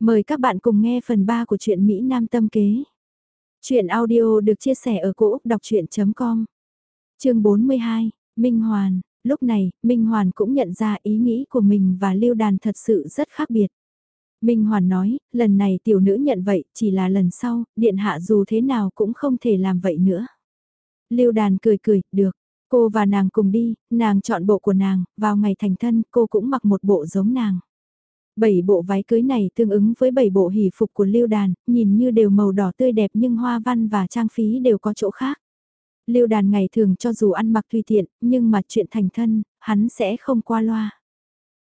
Mời các bạn cùng nghe phần 3 của truyện Mỹ Nam Tâm Kế. Chuyện audio được chia sẻ ở cỗ đọc chuyện.com Trường 42, Minh Hoàn. Lúc này, Minh Hoàn cũng nhận ra ý nghĩ của mình và Lưu Đàn thật sự rất khác biệt. Minh Hoàn nói, lần này tiểu nữ nhận vậy, chỉ là lần sau, điện hạ dù thế nào cũng không thể làm vậy nữa. Lưu Đàn cười cười, được, cô và nàng cùng đi, nàng chọn bộ của nàng, vào ngày thành thân cô cũng mặc một bộ giống nàng. Bảy bộ váy cưới này tương ứng với bảy bộ hỷ phục của Lưu Đàn, nhìn như đều màu đỏ tươi đẹp nhưng hoa văn và trang phí đều có chỗ khác. Lưu Đàn ngày thường cho dù ăn mặc tùy tiện, nhưng mà chuyện thành thân, hắn sẽ không qua loa.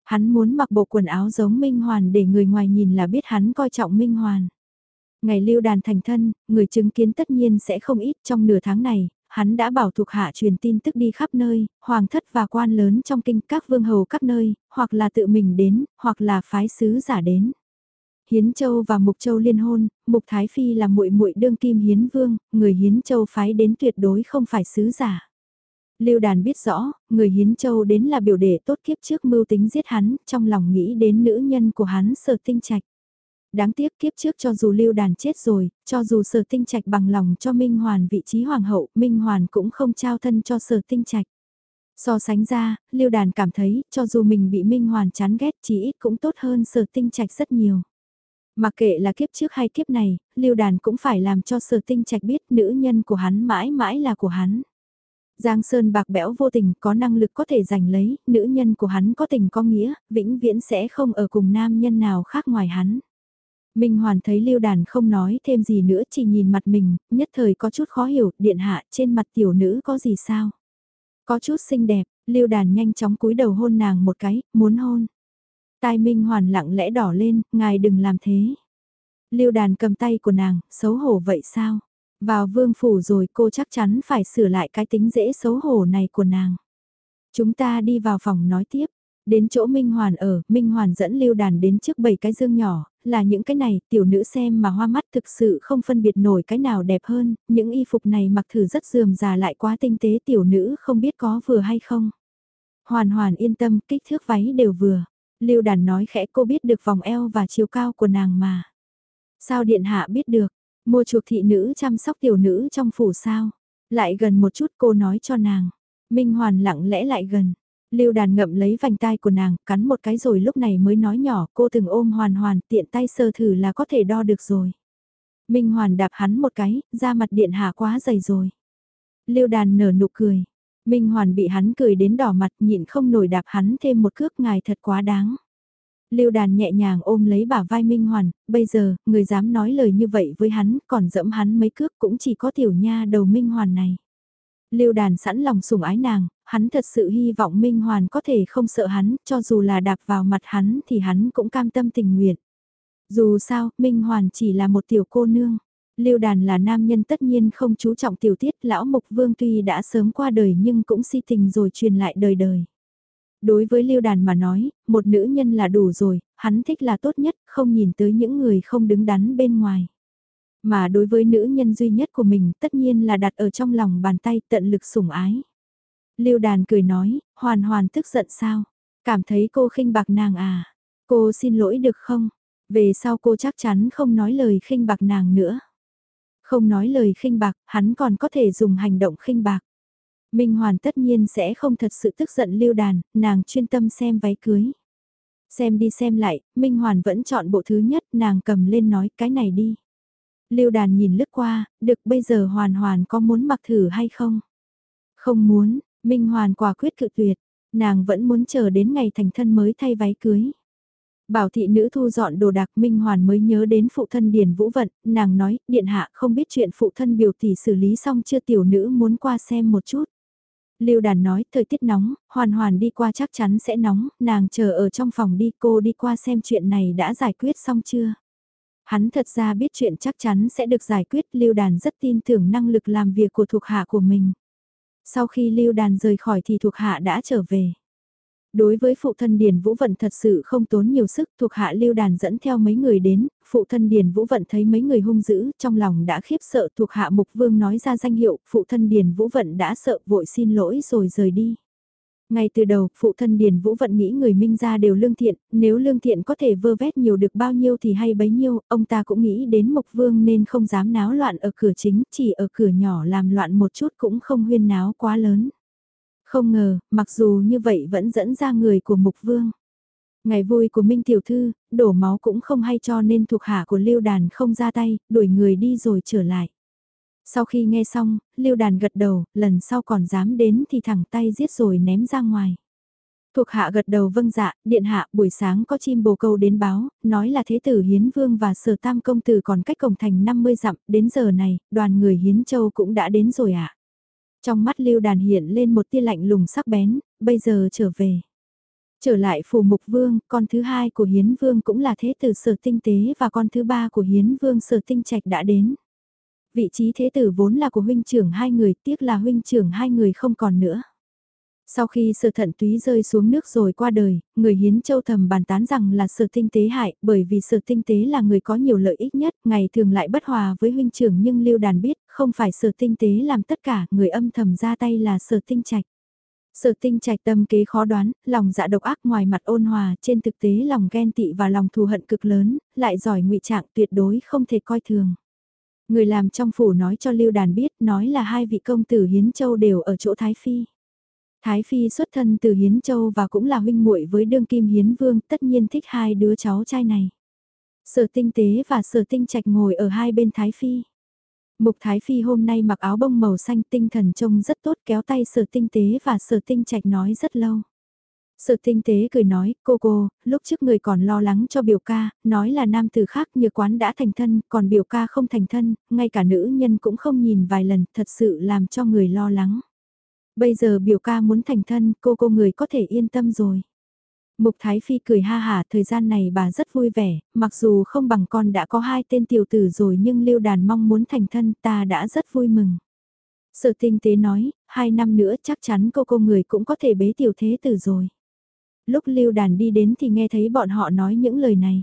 Hắn muốn mặc bộ quần áo giống Minh Hoàn để người ngoài nhìn là biết hắn coi trọng Minh Hoàn. Ngày lưu đàn thành thân, người chứng kiến tất nhiên sẽ không ít trong nửa tháng này, hắn đã bảo thuộc hạ truyền tin tức đi khắp nơi, hoàng thất và quan lớn trong kinh các vương hầu các nơi, hoặc là tự mình đến, hoặc là phái sứ giả đến. Hiến Châu và Mục Châu liên hôn, Mục Thái Phi là muội muội đương kim Hiến Vương, người Hiến Châu phái đến tuyệt đối không phải sứ giả. Lưu Đàn biết rõ, người Hiến Châu đến là biểu đệ tốt kiếp trước mưu tính giết hắn, trong lòng nghĩ đến nữ nhân của hắn sở tinh trạch. Đáng tiếc kiếp trước cho dù lưu đàn chết rồi, cho dù sở tinh trạch bằng lòng cho Minh Hoàn vị trí hoàng hậu, Minh Hoàn cũng không trao thân cho sở tinh trạch. So sánh ra, lưu đàn cảm thấy, cho dù mình bị Minh Hoàn chán ghét chỉ ít cũng tốt hơn sở tinh trạch rất nhiều. Mặc kệ là kiếp trước hay kiếp này, lưu đàn cũng phải làm cho sở tinh trạch biết nữ nhân của hắn mãi mãi là của hắn. Giang Sơn bạc bẽo vô tình có năng lực có thể giành lấy, nữ nhân của hắn có tình có nghĩa, vĩnh viễn sẽ không ở cùng nam nhân nào khác ngoài hắn. Minh Hoàn thấy Lưu Đàn không nói thêm gì nữa chỉ nhìn mặt mình, nhất thời có chút khó hiểu, điện hạ trên mặt tiểu nữ có gì sao? Có chút xinh đẹp, Lưu Đàn nhanh chóng cúi đầu hôn nàng một cái, muốn hôn. Tai Minh Hoàn lặng lẽ đỏ lên, ngài đừng làm thế. Lưu Đàn cầm tay của nàng, xấu hổ vậy sao? Vào vương phủ rồi cô chắc chắn phải sửa lại cái tính dễ xấu hổ này của nàng. Chúng ta đi vào phòng nói tiếp. Đến chỗ Minh Hoàn ở, Minh Hoàn dẫn lưu đàn đến trước bảy cái dương nhỏ, là những cái này, tiểu nữ xem mà hoa mắt thực sự không phân biệt nổi cái nào đẹp hơn, những y phục này mặc thử rất dườm già lại quá tinh tế tiểu nữ không biết có vừa hay không. Hoàn hoàn yên tâm, kích thước váy đều vừa. Lưu đàn nói khẽ cô biết được vòng eo và chiều cao của nàng mà. Sao điện hạ biết được, mua chuộc thị nữ chăm sóc tiểu nữ trong phủ sao. Lại gần một chút cô nói cho nàng. Minh Hoàn lặng lẽ lại gần. Lưu đàn ngậm lấy vành tai của nàng, cắn một cái rồi lúc này mới nói nhỏ, cô từng ôm hoàn hoàn, tiện tay sơ thử là có thể đo được rồi. Minh hoàn đạp hắn một cái, da mặt điện hạ quá dày rồi. Lưu đàn nở nụ cười. Minh hoàn bị hắn cười đến đỏ mặt nhịn không nổi đạp hắn thêm một cước ngài thật quá đáng. Lưu đàn nhẹ nhàng ôm lấy bả vai Minh Hoàn, bây giờ, người dám nói lời như vậy với hắn, còn dẫm hắn mấy cước cũng chỉ có tiểu nha đầu Minh Hoàn này. Lưu đàn sẵn lòng sủng ái nàng, hắn thật sự hy vọng Minh Hoàn có thể không sợ hắn, cho dù là đạp vào mặt hắn thì hắn cũng cam tâm tình nguyện. Dù sao, Minh Hoàn chỉ là một tiểu cô nương. Lưu đàn là nam nhân tất nhiên không chú trọng tiểu tiết, lão mục vương tuy đã sớm qua đời nhưng cũng si tình rồi truyền lại đời đời. Đối với lưu đàn mà nói, một nữ nhân là đủ rồi, hắn thích là tốt nhất, không nhìn tới những người không đứng đắn bên ngoài. Mà đối với nữ nhân duy nhất của mình tất nhiên là đặt ở trong lòng bàn tay tận lực sủng ái. Lưu đàn cười nói, hoàn hoàn tức giận sao? Cảm thấy cô khinh bạc nàng à? Cô xin lỗi được không? Về sau cô chắc chắn không nói lời khinh bạc nàng nữa. Không nói lời khinh bạc, hắn còn có thể dùng hành động khinh bạc. Minh Hoàn tất nhiên sẽ không thật sự tức giận lưu đàn, nàng chuyên tâm xem váy cưới. Xem đi xem lại, Minh Hoàn vẫn chọn bộ thứ nhất, nàng cầm lên nói cái này đi. Lưu đàn nhìn lướt qua, được bây giờ hoàn hoàn có muốn mặc thử hay không? Không muốn, Minh Hoàn quả quyết cự tuyệt, nàng vẫn muốn chờ đến ngày thành thân mới thay váy cưới. Bảo thị nữ thu dọn đồ đạc Minh Hoàn mới nhớ đến phụ thân Điền Vũ Vận, nàng nói, điện hạ không biết chuyện phụ thân biểu tỷ xử lý xong chưa tiểu nữ muốn qua xem một chút. Lưu đàn nói, thời tiết nóng, hoàn hoàn đi qua chắc chắn sẽ nóng, nàng chờ ở trong phòng đi cô đi qua xem chuyện này đã giải quyết xong chưa. Hắn thật ra biết chuyện chắc chắn sẽ được giải quyết, Lưu Đàn rất tin tưởng năng lực làm việc của thuộc hạ của mình. Sau khi Lưu Đàn rời khỏi thì thuộc hạ đã trở về. Đối với phụ thân Điền Vũ Vận thật sự không tốn nhiều sức, thuộc hạ Lưu Đàn dẫn theo mấy người đến, phụ thân Điền Vũ Vận thấy mấy người hung dữ, trong lòng đã khiếp sợ thuộc hạ Mục Vương nói ra danh hiệu, phụ thân Điền Vũ Vận đã sợ vội xin lỗi rồi rời đi. Ngay từ đầu, phụ thân Điền Vũ Vận nghĩ người Minh gia đều lương thiện, nếu lương thiện có thể vơ vét nhiều được bao nhiêu thì hay bấy nhiêu, ông ta cũng nghĩ đến Mộc Vương nên không dám náo loạn ở cửa chính, chỉ ở cửa nhỏ làm loạn một chút cũng không huyên náo quá lớn. Không ngờ, mặc dù như vậy vẫn dẫn ra người của Mục Vương. Ngày vui của Minh Tiểu Thư, đổ máu cũng không hay cho nên thuộc hạ của Lưu Đàn không ra tay, đuổi người đi rồi trở lại. Sau khi nghe xong, Lưu Đàn gật đầu, lần sau còn dám đến thì thẳng tay giết rồi ném ra ngoài. Thuộc hạ gật đầu vâng dạ, điện hạ buổi sáng có chim bồ câu đến báo, nói là thế tử Hiến Vương và sở tam công tử còn cách cổng thành 50 dặm, đến giờ này, đoàn người Hiến Châu cũng đã đến rồi ạ. À. Trong mắt lưu đàn hiện lên một tia lạnh lùng sắc bén, bây giờ trở về. Trở lại phù mục vương, con thứ hai của Hiến Vương cũng là thế tử sở tinh tế và con thứ ba của Hiến Vương sở tinh trạch đã đến. Vị trí thế tử vốn là của huynh trưởng hai người, tiếc là huynh trưởng hai người không còn nữa. Sau khi sở thận túy rơi xuống nước rồi qua đời, người hiến châu thầm bàn tán rằng là sở tinh tế hại, bởi vì sở tinh tế là người có nhiều lợi ích nhất, ngày thường lại bất hòa với huynh trưởng nhưng lưu đàn biết, không phải sở tinh tế làm tất cả, người âm thầm ra tay là sở tinh trạch. Sở tinh trạch tâm kế khó đoán, lòng dạ độc ác ngoài mặt ôn hòa, trên thực tế lòng ghen tị và lòng thù hận cực lớn, lại giỏi ngụy trạng tuyệt đối không thể coi thường. Người làm trong phủ nói cho Lưu Đàn biết, nói là hai vị công tử Hiến Châu đều ở chỗ Thái Phi. Thái Phi xuất thân từ Hiến Châu và cũng là huynh muội với đương kim Hiến Vương, tất nhiên thích hai đứa cháu trai này. Sở tinh tế và sở tinh trạch ngồi ở hai bên Thái Phi. Mục Thái Phi hôm nay mặc áo bông màu xanh tinh thần trông rất tốt kéo tay sở tinh tế và sở tinh trạch nói rất lâu. Sở tinh tế cười nói, cô cô, lúc trước người còn lo lắng cho biểu ca, nói là nam từ khác như quán đã thành thân, còn biểu ca không thành thân, ngay cả nữ nhân cũng không nhìn vài lần, thật sự làm cho người lo lắng. Bây giờ biểu ca muốn thành thân, cô cô người có thể yên tâm rồi. Mục Thái Phi cười ha hả, thời gian này bà rất vui vẻ, mặc dù không bằng con đã có hai tên tiểu tử rồi nhưng Lưu Đàn mong muốn thành thân ta đã rất vui mừng. Sở tinh tế nói, hai năm nữa chắc chắn cô cô người cũng có thể bế tiểu thế tử rồi. Lúc Lưu Đàn đi đến thì nghe thấy bọn họ nói những lời này.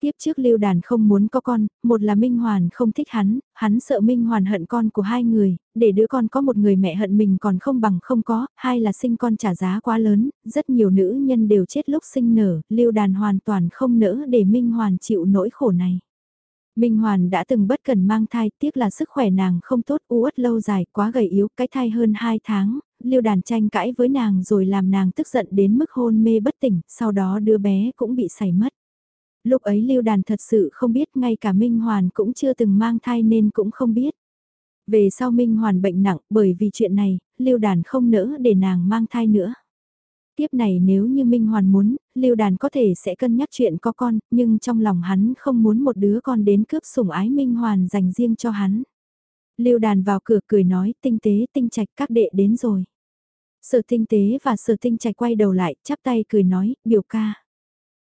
Tiếp trước Lưu Đàn không muốn có con, một là Minh Hoàn không thích hắn, hắn sợ Minh Hoàn hận con của hai người, để đứa con có một người mẹ hận mình còn không bằng không có, hai là sinh con trả giá quá lớn, rất nhiều nữ nhân đều chết lúc sinh nở, Lưu Đàn hoàn toàn không nỡ để Minh Hoàn chịu nỗi khổ này. Minh Hoàn đã từng bất cần mang thai, tiếc là sức khỏe nàng không tốt, uất lâu dài, quá gầy yếu, cái thai hơn 2 tháng, Lưu Đàn tranh cãi với nàng rồi làm nàng tức giận đến mức hôn mê bất tỉnh, sau đó đứa bé cũng bị xảy mất. Lúc ấy Lưu Đàn thật sự không biết ngay cả Minh Hoàn cũng chưa từng mang thai nên cũng không biết. Về sau Minh Hoàn bệnh nặng bởi vì chuyện này, Lưu Đàn không nỡ để nàng mang thai nữa. Tiếp này nếu như Minh Hoàn muốn, Lưu Đàn có thể sẽ cân nhắc chuyện có con, nhưng trong lòng hắn không muốn một đứa con đến cướp sủng ái Minh Hoàn dành riêng cho hắn. Lưu Đàn vào cửa cười nói tinh tế tinh trạch các đệ đến rồi. Sở tinh tế và sở tinh trạch quay đầu lại, chắp tay cười nói, biểu ca.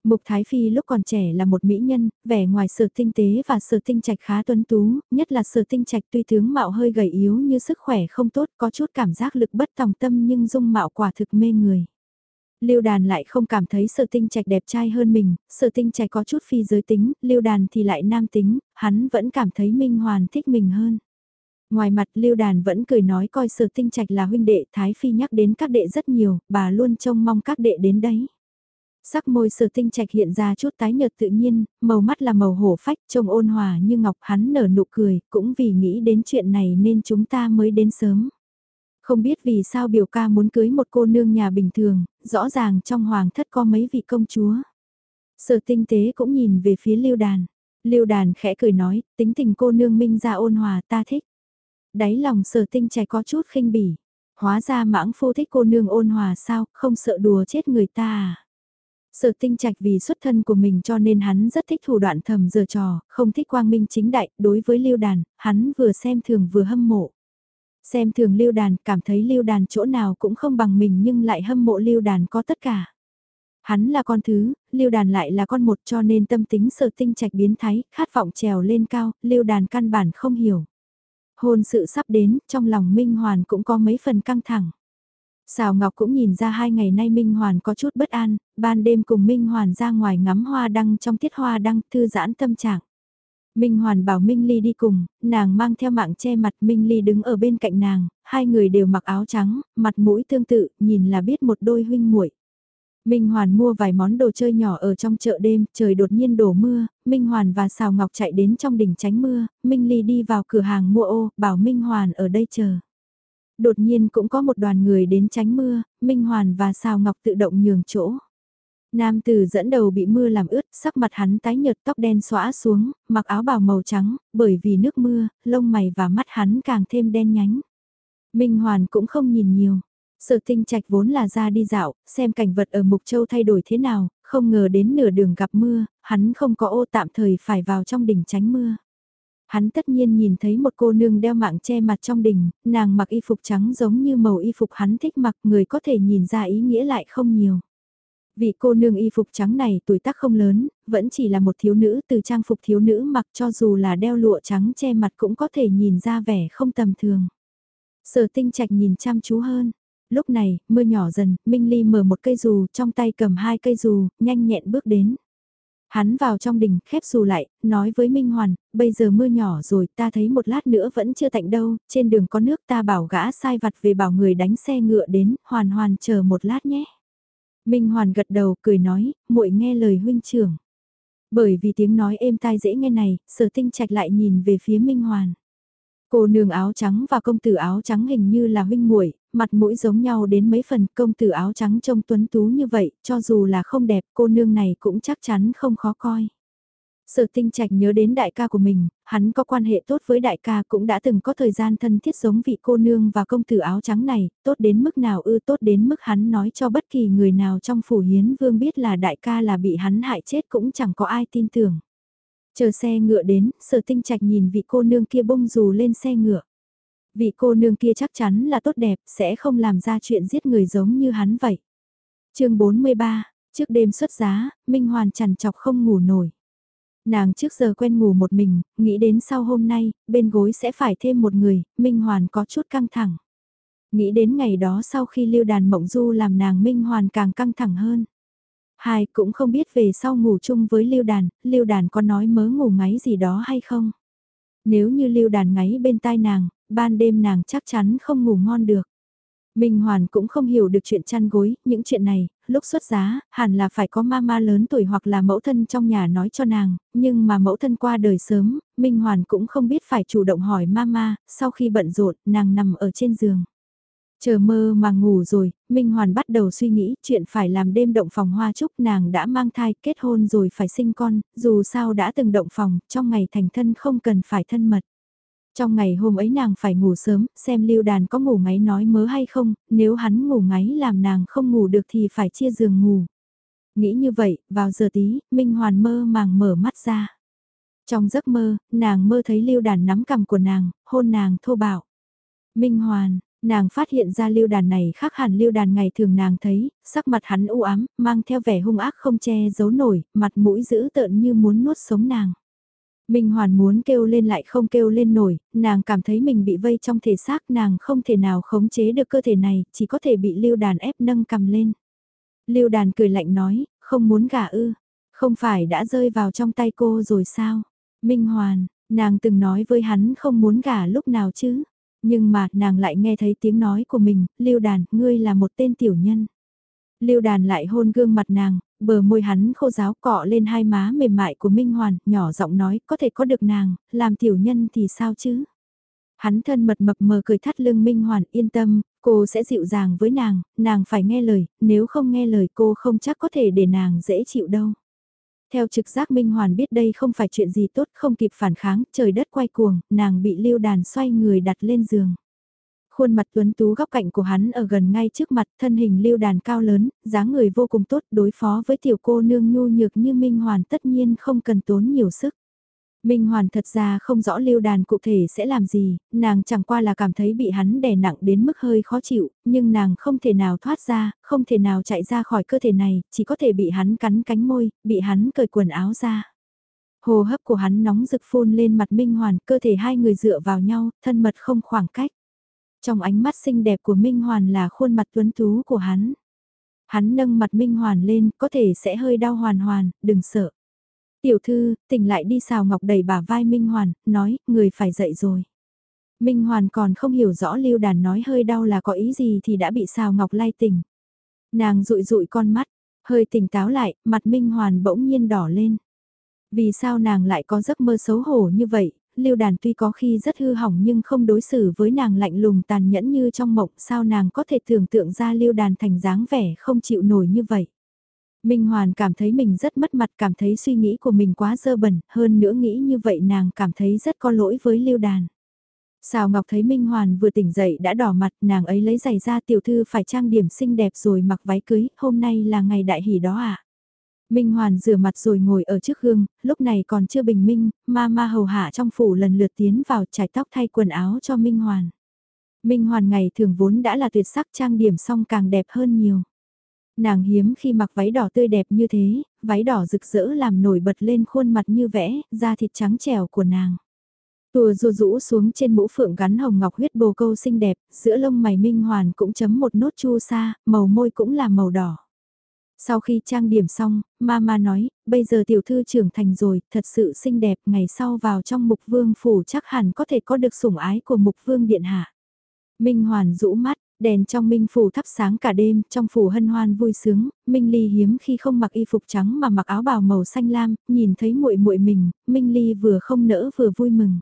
Mục Thái Phi lúc còn trẻ là một mỹ nhân, vẻ ngoài sở tinh tế và sở tinh trạch khá tuấn tú, nhất là sở tinh trạch tuy tướng mạo hơi gầy yếu như sức khỏe không tốt có chút cảm giác lực bất tòng tâm nhưng dung mạo quả thực mê người. Lưu Đàn lại không cảm thấy Sở Tinh Trạch đẹp trai hơn mình, Sở Tinh Trạch có chút phi giới tính, Lưu Đàn thì lại nam tính, hắn vẫn cảm thấy Minh Hoàn thích mình hơn. Ngoài mặt Lưu Đàn vẫn cười nói coi Sở Tinh Trạch là huynh đệ, Thái Phi nhắc đến các đệ rất nhiều, bà luôn trông mong các đệ đến đấy. Sắc môi sở tinh trạch hiện ra chút tái nhợt tự nhiên, màu mắt là màu hổ phách trông ôn hòa như ngọc hắn nở nụ cười, cũng vì nghĩ đến chuyện này nên chúng ta mới đến sớm. Không biết vì sao biểu ca muốn cưới một cô nương nhà bình thường, rõ ràng trong hoàng thất có mấy vị công chúa. Sở tinh tế cũng nhìn về phía lưu đàn. Lưu đàn khẽ cười nói, tính tình cô nương minh ra ôn hòa ta thích. Đáy lòng sở tinh trẻ có chút khinh bỉ. Hóa ra mãng phu thích cô nương ôn hòa sao, không sợ đùa chết người ta à. Sở tinh trạch vì xuất thân của mình cho nên hắn rất thích thủ đoạn thầm giờ trò, không thích quang minh chính đại, đối với lưu đàn, hắn vừa xem thường vừa hâm mộ. Xem thường lưu đàn, cảm thấy lưu đàn chỗ nào cũng không bằng mình nhưng lại hâm mộ lưu đàn có tất cả. Hắn là con thứ, lưu đàn lại là con một cho nên tâm tính sở tinh trạch biến thái, khát vọng trèo lên cao, lưu đàn căn bản không hiểu. Hôn sự sắp đến, trong lòng Minh Hoàn cũng có mấy phần căng thẳng. Sào Ngọc cũng nhìn ra hai ngày nay Minh Hoàn có chút bất an, ban đêm cùng Minh Hoàn ra ngoài ngắm hoa đăng trong tiết hoa đăng thư giãn tâm trạng. Minh Hoàn bảo Minh Ly đi cùng, nàng mang theo mạng che mặt Minh Ly đứng ở bên cạnh nàng, hai người đều mặc áo trắng, mặt mũi tương tự, nhìn là biết một đôi huynh muội. Minh Hoàn mua vài món đồ chơi nhỏ ở trong chợ đêm, trời đột nhiên đổ mưa, Minh Hoàn và Sào Ngọc chạy đến trong đỉnh tránh mưa, Minh Ly đi vào cửa hàng mua ô, bảo Minh Hoàn ở đây chờ. Đột nhiên cũng có một đoàn người đến tránh mưa, Minh Hoàn và Sào Ngọc tự động nhường chỗ. Nam tử dẫn đầu bị mưa làm ướt, sắc mặt hắn tái nhợt tóc đen xõa xuống, mặc áo bào màu trắng, bởi vì nước mưa, lông mày và mắt hắn càng thêm đen nhánh. Minh Hoàn cũng không nhìn nhiều. Sở tinh trạch vốn là ra đi dạo, xem cảnh vật ở Mục Châu thay đổi thế nào, không ngờ đến nửa đường gặp mưa, hắn không có ô tạm thời phải vào trong đỉnh tránh mưa. Hắn tất nhiên nhìn thấy một cô nương đeo mạng che mặt trong đỉnh, nàng mặc y phục trắng giống như màu y phục hắn thích mặc người có thể nhìn ra ý nghĩa lại không nhiều. Vị cô nương y phục trắng này tuổi tác không lớn, vẫn chỉ là một thiếu nữ từ trang phục thiếu nữ mặc cho dù là đeo lụa trắng che mặt cũng có thể nhìn ra vẻ không tầm thường. Sở tinh trạch nhìn chăm chú hơn. Lúc này, mưa nhỏ dần, Minh Ly mở một cây dù, trong tay cầm hai cây dù, nhanh nhẹn bước đến. Hắn vào trong đình, khép dù lại, nói với Minh Hoàn, bây giờ mưa nhỏ rồi, ta thấy một lát nữa vẫn chưa tạnh đâu, trên đường có nước ta bảo gã sai vặt về bảo người đánh xe ngựa đến, hoàn hoàn chờ một lát nhé. Minh Hoàn gật đầu cười nói, muội nghe lời huynh trưởng. Bởi vì tiếng nói êm tai dễ nghe này, sở tinh trạch lại nhìn về phía Minh Hoàn. Cô nương áo trắng và công tử áo trắng hình như là huynh muội, mặt mũi giống nhau đến mấy phần công tử áo trắng trông tuấn tú như vậy, cho dù là không đẹp cô nương này cũng chắc chắn không khó coi. Sở tinh trạch nhớ đến đại ca của mình, hắn có quan hệ tốt với đại ca cũng đã từng có thời gian thân thiết giống vị cô nương và công tử áo trắng này, tốt đến mức nào ư tốt đến mức hắn nói cho bất kỳ người nào trong phủ hiến vương biết là đại ca là bị hắn hại chết cũng chẳng có ai tin tưởng. Chờ xe ngựa đến, sở tinh trạch nhìn vị cô nương kia bông dù lên xe ngựa. Vị cô nương kia chắc chắn là tốt đẹp, sẽ không làm ra chuyện giết người giống như hắn vậy. chương 43, trước đêm xuất giá, Minh Hoàn chằn chọc không ngủ nổi. Nàng trước giờ quen ngủ một mình, nghĩ đến sau hôm nay, bên gối sẽ phải thêm một người, Minh Hoàn có chút căng thẳng. Nghĩ đến ngày đó sau khi lưu đàn mộng du làm nàng Minh Hoàn càng căng thẳng hơn. Hai cũng không biết về sau ngủ chung với lưu đàn, lưu đàn có nói mớ ngủ ngáy gì đó hay không. Nếu như lưu đàn ngáy bên tai nàng, ban đêm nàng chắc chắn không ngủ ngon được. Minh Hoàn cũng không hiểu được chuyện chăn gối, những chuyện này, lúc xuất giá, hẳn là phải có mama lớn tuổi hoặc là mẫu thân trong nhà nói cho nàng, nhưng mà mẫu thân qua đời sớm, Minh Hoàn cũng không biết phải chủ động hỏi mama, sau khi bận rộn, nàng nằm ở trên giường. Chờ mơ mà ngủ rồi, Minh Hoàn bắt đầu suy nghĩ chuyện phải làm đêm động phòng hoa chúc nàng đã mang thai kết hôn rồi phải sinh con, dù sao đã từng động phòng, trong ngày thành thân không cần phải thân mật. Trong ngày hôm ấy nàng phải ngủ sớm, xem lưu đàn có ngủ ngáy nói mớ hay không, nếu hắn ngủ ngáy làm nàng không ngủ được thì phải chia giường ngủ. Nghĩ như vậy, vào giờ tí, Minh Hoàn mơ màng mở mắt ra. Trong giấc mơ, nàng mơ thấy lưu đàn nắm cầm của nàng, hôn nàng thô bạo. Minh Hoàn, nàng phát hiện ra lưu đàn này khác hẳn lưu đàn ngày thường nàng thấy, sắc mặt hắn u ám, mang theo vẻ hung ác không che giấu nổi, mặt mũi dữ tợn như muốn nuốt sống nàng. Minh Hoàn muốn kêu lên lại không kêu lên nổi, nàng cảm thấy mình bị vây trong thể xác nàng không thể nào khống chế được cơ thể này, chỉ có thể bị lưu đàn ép nâng cầm lên. Lưu đàn cười lạnh nói, không muốn gả ư, không phải đã rơi vào trong tay cô rồi sao? Minh Hoàn, nàng từng nói với hắn không muốn gả lúc nào chứ, nhưng mà nàng lại nghe thấy tiếng nói của mình, Lưu đàn, ngươi là một tên tiểu nhân. Lưu đàn lại hôn gương mặt nàng, bờ môi hắn khô giáo cọ lên hai má mềm mại của Minh Hoàn, nhỏ giọng nói, có thể có được nàng, làm tiểu nhân thì sao chứ? Hắn thân mật mập mờ cười thắt lưng Minh Hoàn yên tâm, cô sẽ dịu dàng với nàng, nàng phải nghe lời, nếu không nghe lời cô không chắc có thể để nàng dễ chịu đâu. Theo trực giác Minh Hoàn biết đây không phải chuyện gì tốt không kịp phản kháng, trời đất quay cuồng, nàng bị lưu đàn xoay người đặt lên giường khuôn mặt tuấn tú góc cạnh của hắn ở gần ngay trước mặt, thân hình lưu đàn cao lớn, dáng người vô cùng tốt, đối phó với tiểu cô nương nhu nhược như Minh Hoàn tất nhiên không cần tốn nhiều sức. Minh Hoàn thật ra không rõ lưu đàn cụ thể sẽ làm gì, nàng chẳng qua là cảm thấy bị hắn đè nặng đến mức hơi khó chịu, nhưng nàng không thể nào thoát ra, không thể nào chạy ra khỏi cơ thể này, chỉ có thể bị hắn cắn cánh môi, bị hắn cởi quần áo ra. Hồ hấp của hắn nóng rực phun lên mặt Minh Hoàn, cơ thể hai người dựa vào nhau, thân mật không khoảng cách. Trong ánh mắt xinh đẹp của Minh Hoàn là khuôn mặt tuấn tú của hắn. Hắn nâng mặt Minh Hoàn lên, có thể sẽ hơi đau hoàn hoàn, đừng sợ. Tiểu thư, tỉnh lại đi xào ngọc đầy bả vai Minh Hoàn, nói, người phải dậy rồi. Minh Hoàn còn không hiểu rõ lưu đàn nói hơi đau là có ý gì thì đã bị xào ngọc lay tỉnh. Nàng rụi rụi con mắt, hơi tỉnh táo lại, mặt Minh Hoàn bỗng nhiên đỏ lên. Vì sao nàng lại có giấc mơ xấu hổ như vậy, lưu đàn tuy có khi rất hư hỏng nhưng không đối xử với nàng lạnh lùng tàn nhẫn như trong mộng sao nàng có thể tưởng tượng ra lưu đàn thành dáng vẻ không chịu nổi như vậy. Minh Hoàn cảm thấy mình rất mất mặt, cảm thấy suy nghĩ của mình quá dơ bẩn, hơn nữa nghĩ như vậy nàng cảm thấy rất có lỗi với lưu đàn. Sào Ngọc thấy Minh Hoàn vừa tỉnh dậy đã đỏ mặt, nàng ấy lấy giày ra tiểu thư phải trang điểm xinh đẹp rồi mặc váy cưới, hôm nay là ngày đại hỷ đó à. Minh Hoàn rửa mặt rồi ngồi ở trước gương, lúc này còn chưa bình minh, ma ma hầu hạ trong phủ lần lượt tiến vào trải tóc thay quần áo cho Minh Hoàn. Minh Hoàn ngày thường vốn đã là tuyệt sắc trang điểm xong càng đẹp hơn nhiều. Nàng hiếm khi mặc váy đỏ tươi đẹp như thế, váy đỏ rực rỡ làm nổi bật lên khuôn mặt như vẽ, da thịt trắng trẻo của nàng. Tùa rù rũ xuống trên mũ phượng gắn hồng ngọc huyết bồ câu xinh đẹp, giữa lông mày minh hoàn cũng chấm một nốt chu sa, màu môi cũng là màu đỏ. Sau khi trang điểm xong, mama nói, bây giờ tiểu thư trưởng thành rồi, thật sự xinh đẹp, ngày sau vào trong mục vương phủ chắc hẳn có thể có được sủng ái của mục vương điện hạ. Minh Hoàn rũ mắt, đèn trong Minh phủ thắp sáng cả đêm, trong phủ hân hoan vui sướng, Minh Ly hiếm khi không mặc y phục trắng mà mặc áo bào màu xanh lam, nhìn thấy muội muội mình, Minh Ly vừa không nỡ vừa vui mừng.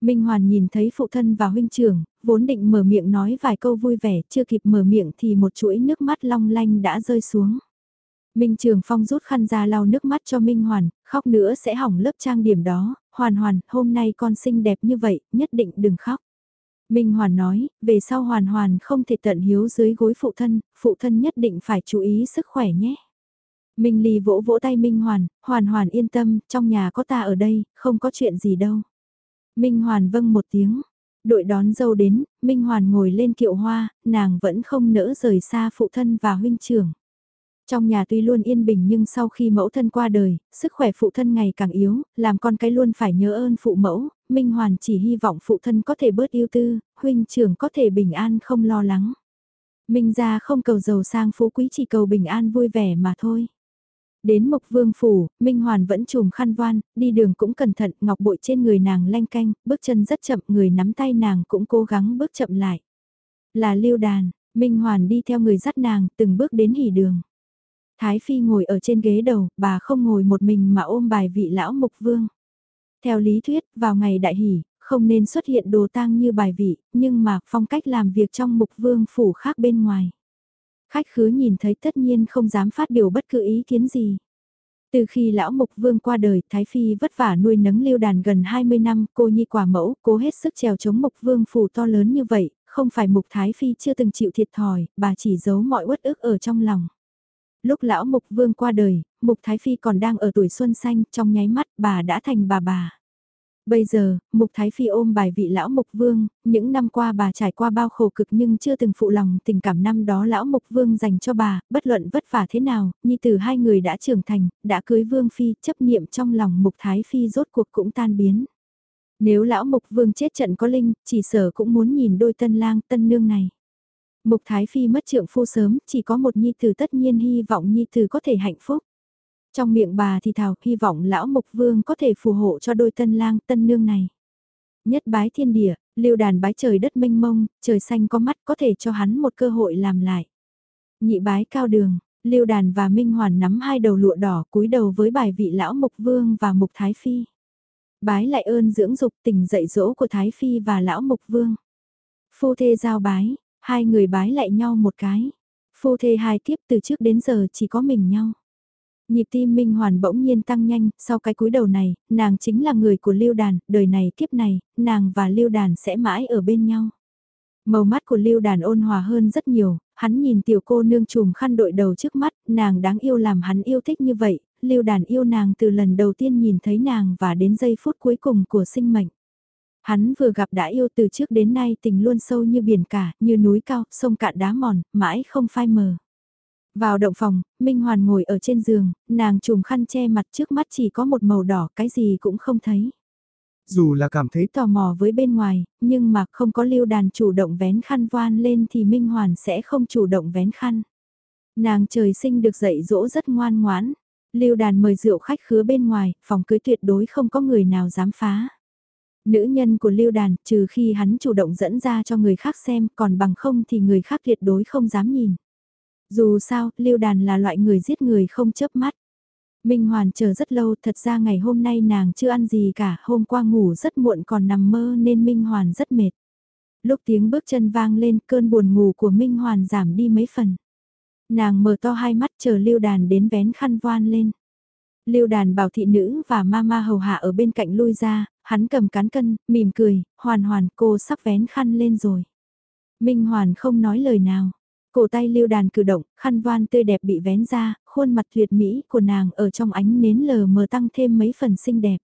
Minh Hoàn nhìn thấy phụ thân và huynh trưởng, vốn định mở miệng nói vài câu vui vẻ, chưa kịp mở miệng thì một chuỗi nước mắt long lanh đã rơi xuống. Minh Trường Phong rút khăn ra lau nước mắt cho Minh Hoàn, khóc nữa sẽ hỏng lớp trang điểm đó, Hoàn Hoàn, hôm nay con xinh đẹp như vậy, nhất định đừng khóc. Minh Hoàn nói, về sau Hoàn Hoàn không thể tận hiếu dưới gối phụ thân, phụ thân nhất định phải chú ý sức khỏe nhé. Minh Ly vỗ vỗ tay Minh Hoàn, Hoàn Hoàn yên tâm, trong nhà có ta ở đây, không có chuyện gì đâu. Minh Hoàn vâng một tiếng, đội đón dâu đến, Minh Hoàn ngồi lên kiệu hoa, nàng vẫn không nỡ rời xa phụ thân và huynh trưởng. Trong nhà tuy luôn yên bình nhưng sau khi mẫu thân qua đời, sức khỏe phụ thân ngày càng yếu, làm con cái luôn phải nhớ ơn phụ mẫu, Minh Hoàn chỉ hy vọng phụ thân có thể bớt yêu tư, huynh trưởng có thể bình an không lo lắng. Minh gia không cầu giàu sang phú quý chỉ cầu bình an vui vẻ mà thôi. Đến Mộc Vương Phủ, Minh Hoàn vẫn trùm khăn voan, đi đường cũng cẩn thận, ngọc bội trên người nàng lanh canh, bước chân rất chậm, người nắm tay nàng cũng cố gắng bước chậm lại. Là lưu đàn, Minh Hoàn đi theo người dắt nàng, từng bước đến hỉ đường. Thái Phi ngồi ở trên ghế đầu, bà không ngồi một mình mà ôm bài vị lão mục vương. Theo lý thuyết, vào ngày đại hỷ, không nên xuất hiện đồ tang như bài vị, nhưng mà phong cách làm việc trong mục vương phủ khác bên ngoài. Khách khứa nhìn thấy tất nhiên không dám phát biểu bất cứ ý kiến gì. Từ khi lão mục vương qua đời, Thái Phi vất vả nuôi nấng lưu đàn gần 20 năm, cô nhi quả mẫu, cố hết sức trèo chống mục vương phủ to lớn như vậy, không phải mục Thái Phi chưa từng chịu thiệt thòi, bà chỉ giấu mọi uất ức ở trong lòng. Lúc lão mục vương qua đời, mục Thái Phi còn đang ở tuổi xuân xanh, trong nháy mắt bà đã thành bà bà. Bây giờ, Mục Thái Phi ôm bài vị lão Mục Vương, những năm qua bà trải qua bao khổ cực nhưng chưa từng phụ lòng tình cảm năm đó lão Mục Vương dành cho bà, bất luận vất vả thế nào, nhi từ hai người đã trưởng thành, đã cưới Vương Phi, chấp niệm trong lòng Mục Thái Phi rốt cuộc cũng tan biến. Nếu lão Mục Vương chết trận có linh, chỉ sở cũng muốn nhìn đôi tân lang tân nương này. Mục Thái Phi mất trượng phu sớm, chỉ có một nhi tử tất nhiên hy vọng nhi tử có thể hạnh phúc. Trong miệng bà thì thào hy vọng lão mục vương có thể phù hộ cho đôi tân lang tân nương này. Nhất bái thiên địa, lưu đàn bái trời đất mênh mông, trời xanh có mắt có thể cho hắn một cơ hội làm lại. Nhị bái cao đường, lưu đàn và minh hoàn nắm hai đầu lụa đỏ cúi đầu với bài vị lão mục vương và mục thái phi. Bái lại ơn dưỡng dục tình dạy dỗ của thái phi và lão mục vương. Phu thê giao bái, hai người bái lại nhau một cái. Phu thê hai kiếp từ trước đến giờ chỉ có mình nhau. Nhịp tim Minh Hoàn bỗng nhiên tăng nhanh, sau cái cúi đầu này, nàng chính là người của Lưu Đàn, đời này kiếp này, nàng và Lưu Đàn sẽ mãi ở bên nhau. Màu mắt của Lưu Đàn ôn hòa hơn rất nhiều, hắn nhìn tiểu cô nương trùm khăn đội đầu trước mắt, nàng đáng yêu làm hắn yêu thích như vậy, Lưu Đàn yêu nàng từ lần đầu tiên nhìn thấy nàng và đến giây phút cuối cùng của sinh mệnh. Hắn vừa gặp đã yêu từ trước đến nay tình luôn sâu như biển cả, như núi cao, sông cạn đá mòn, mãi không phai mờ. Vào động phòng, Minh Hoàn ngồi ở trên giường, nàng trùm khăn che mặt trước mắt chỉ có một màu đỏ, cái gì cũng không thấy. Dù là cảm thấy tò mò với bên ngoài, nhưng mà không có lưu đàn chủ động vén khăn voan lên thì Minh Hoàn sẽ không chủ động vén khăn. Nàng trời sinh được dạy dỗ rất ngoan ngoãn. Lưu đàn mời rượu khách khứa bên ngoài, phòng cưới tuyệt đối không có người nào dám phá. Nữ nhân của lưu đàn, trừ khi hắn chủ động dẫn ra cho người khác xem, còn bằng không thì người khác tuyệt đối không dám nhìn. Dù sao, lưu đàn là loại người giết người không chớp mắt. Minh Hoàn chờ rất lâu, thật ra ngày hôm nay nàng chưa ăn gì cả, hôm qua ngủ rất muộn còn nằm mơ nên Minh Hoàn rất mệt. Lúc tiếng bước chân vang lên, cơn buồn ngủ của Minh Hoàn giảm đi mấy phần. Nàng mở to hai mắt chờ lưu đàn đến vén khăn voan lên. Lưu đàn bảo thị nữ và mama hầu hạ ở bên cạnh lui ra, hắn cầm cán cân, mỉm cười, hoàn hoàn cô sắp vén khăn lên rồi. Minh Hoàn không nói lời nào. Cổ tay lưu đàn cử động, khăn voan tươi đẹp bị vén ra, khuôn mặt tuyệt mỹ của nàng ở trong ánh nến lờ mờ tăng thêm mấy phần xinh đẹp.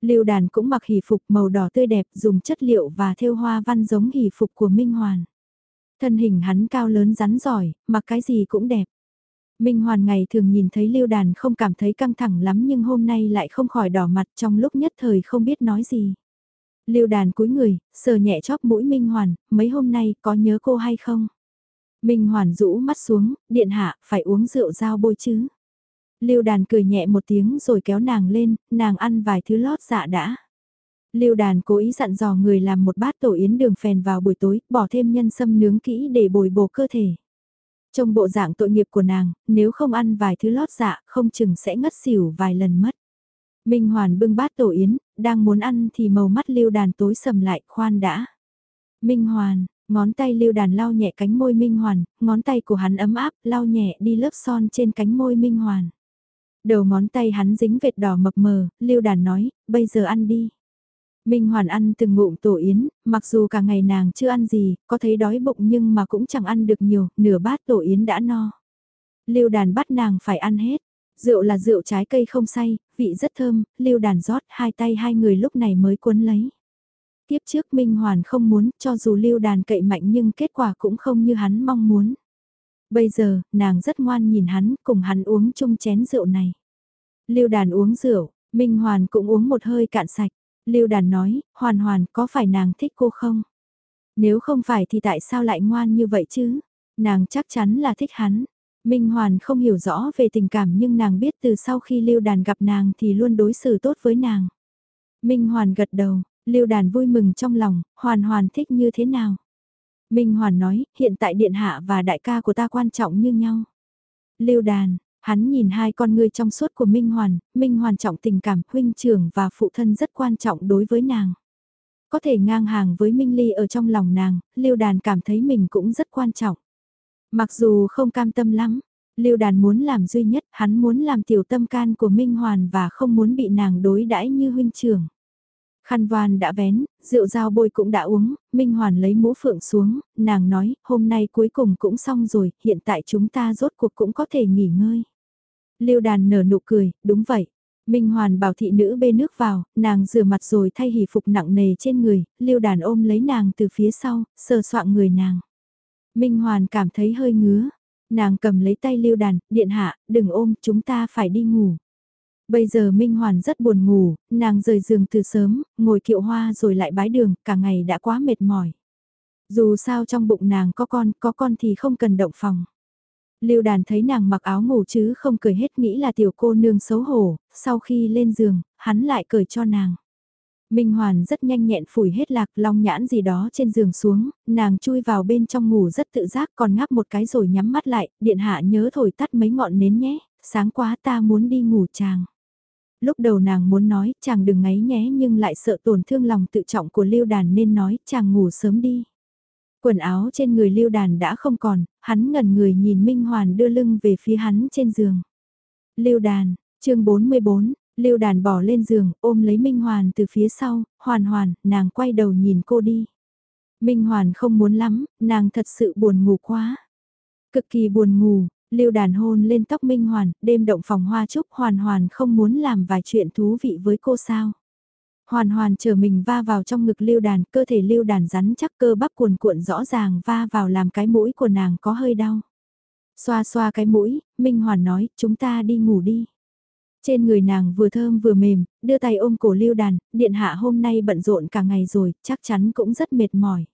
Lưu đàn cũng mặc hỷ phục màu đỏ tươi đẹp dùng chất liệu và thêu hoa văn giống hỷ phục của Minh Hoàn. Thân hình hắn cao lớn rắn giỏi, mặc cái gì cũng đẹp. Minh Hoàn ngày thường nhìn thấy lưu đàn không cảm thấy căng thẳng lắm nhưng hôm nay lại không khỏi đỏ mặt trong lúc nhất thời không biết nói gì. Lưu đàn cúi người, sờ nhẹ chóp mũi Minh Hoàn, mấy hôm nay có nhớ cô hay không? Minh Hoàn rũ mắt xuống, điện hạ, phải uống rượu dao bôi chứ. Lưu đàn cười nhẹ một tiếng rồi kéo nàng lên, nàng ăn vài thứ lót dạ đã. Lưu đàn cố ý dặn dò người làm một bát tổ yến đường phèn vào buổi tối, bỏ thêm nhân sâm nướng kỹ để bồi bổ cơ thể. Trong bộ dạng tội nghiệp của nàng, nếu không ăn vài thứ lót dạ, không chừng sẽ ngất xỉu vài lần mất. Minh Hoàn bưng bát tổ yến, đang muốn ăn thì màu mắt lưu đàn tối sầm lại, khoan đã. Minh Hoàn, ngón tay lưu đàn lau nhẹ cánh môi Minh Hoàn, ngón tay của hắn ấm áp, lau nhẹ đi lớp son trên cánh môi Minh Hoàn. Đầu ngón tay hắn dính vệt đỏ mập mờ, lưu đàn nói, bây giờ ăn đi. Minh Hoàn ăn từng ngụm tổ yến, mặc dù cả ngày nàng chưa ăn gì, có thấy đói bụng nhưng mà cũng chẳng ăn được nhiều, nửa bát tổ yến đã no. Lưu đàn bắt nàng phải ăn hết. Rượu là rượu trái cây không say, vị rất thơm, lưu đàn rót hai tay hai người lúc này mới cuốn lấy. Tiếp trước Minh Hoàn không muốn, cho dù lưu đàn cậy mạnh nhưng kết quả cũng không như hắn mong muốn. Bây giờ, nàng rất ngoan nhìn hắn, cùng hắn uống chung chén rượu này. Lưu đàn uống rượu, Minh Hoàn cũng uống một hơi cạn sạch. Lưu đàn nói, hoàn hoàn có phải nàng thích cô không? Nếu không phải thì tại sao lại ngoan như vậy chứ? Nàng chắc chắn là thích hắn. Minh Hoàn không hiểu rõ về tình cảm nhưng nàng biết từ sau khi Lưu Đàn gặp nàng thì luôn đối xử tốt với nàng. Minh Hoàn gật đầu, Lưu Đàn vui mừng trong lòng, Hoàn Hoàn thích như thế nào? Minh Hoàn nói, hiện tại điện hạ và đại ca của ta quan trọng như nhau. Lưu Đàn, Hắn nhìn hai con ngươi trong suốt của Minh Hoàn, Minh Hoàn trọng tình cảm, huynh trưởng và phụ thân rất quan trọng đối với nàng. Có thể ngang hàng với Minh Ly ở trong lòng nàng, Lưu Đàn cảm thấy mình cũng rất quan trọng. Mặc dù không cam tâm lắm, Lưu Đàn muốn làm duy nhất, hắn muốn làm tiểu tâm can của Minh Hoàn và không muốn bị nàng đối đãi như huynh trưởng. Khăn van đã vén, rượu dao bôi cũng đã uống, Minh Hoàn lấy mũ phượng xuống, nàng nói, hôm nay cuối cùng cũng xong rồi, hiện tại chúng ta rốt cuộc cũng có thể nghỉ ngơi. Lưu đàn nở nụ cười, đúng vậy. Minh Hoàn bảo thị nữ bê nước vào, nàng rửa mặt rồi thay hỷ phục nặng nề trên người, Lưu đàn ôm lấy nàng từ phía sau, sờ soạng người nàng. Minh Hoàn cảm thấy hơi ngứa, nàng cầm lấy tay Lưu đàn, điện hạ, đừng ôm, chúng ta phải đi ngủ. Bây giờ Minh Hoàn rất buồn ngủ, nàng rời giường từ sớm, ngồi kiệu hoa rồi lại bái đường, cả ngày đã quá mệt mỏi. Dù sao trong bụng nàng có con, có con thì không cần động phòng. Lưu đàn thấy nàng mặc áo ngủ chứ không cười hết nghĩ là tiểu cô nương xấu hổ, sau khi lên giường, hắn lại cười cho nàng. Minh Hoàn rất nhanh nhẹn phủi hết lạc long nhãn gì đó trên giường xuống, nàng chui vào bên trong ngủ rất tự giác còn ngáp một cái rồi nhắm mắt lại, điện hạ nhớ thổi tắt mấy ngọn nến nhé, sáng quá ta muốn đi ngủ chàng. Lúc đầu nàng muốn nói chàng đừng ngáy nhé nhưng lại sợ tổn thương lòng tự trọng của lưu đàn nên nói chàng ngủ sớm đi. Quần áo trên người lưu đàn đã không còn, hắn ngẩn người nhìn Minh Hoàn đưa lưng về phía hắn trên giường. Lưu đàn, chương 44, lưu đàn bỏ lên giường, ôm lấy Minh Hoàn từ phía sau, hoàn hoàn, nàng quay đầu nhìn cô đi. Minh Hoàn không muốn lắm, nàng thật sự buồn ngủ quá. Cực kỳ buồn ngủ, lưu đàn hôn lên tóc Minh Hoàn, đêm động phòng hoa trúc hoàn hoàn không muốn làm vài chuyện thú vị với cô sao. Hoàn hoàn chờ mình va vào trong ngực lưu đàn, cơ thể lưu đàn rắn chắc cơ bắp cuồn cuộn rõ ràng va vào làm cái mũi của nàng có hơi đau. Xoa xoa cái mũi, Minh Hoàn nói, chúng ta đi ngủ đi. Trên người nàng vừa thơm vừa mềm, đưa tay ôm cổ lưu đàn, điện hạ hôm nay bận rộn cả ngày rồi, chắc chắn cũng rất mệt mỏi.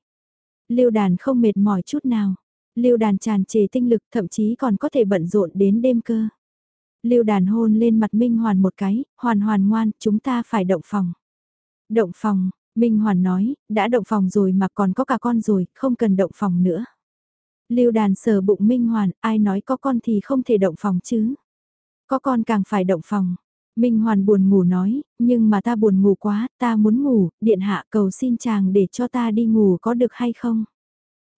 Lưu đàn không mệt mỏi chút nào. Lưu đàn tràn trề tinh lực thậm chí còn có thể bận rộn đến đêm cơ. Lưu đàn hôn lên mặt Minh Hoàn một cái, hoàn hoàn ngoan, chúng ta phải động phòng. Động phòng, Minh Hoàn nói, đã động phòng rồi mà còn có cả con rồi, không cần động phòng nữa. Lưu đàn sờ bụng Minh Hoàn, ai nói có con thì không thể động phòng chứ. Có con càng phải động phòng. Minh Hoàn buồn ngủ nói, nhưng mà ta buồn ngủ quá, ta muốn ngủ, điện hạ cầu xin chàng để cho ta đi ngủ có được hay không?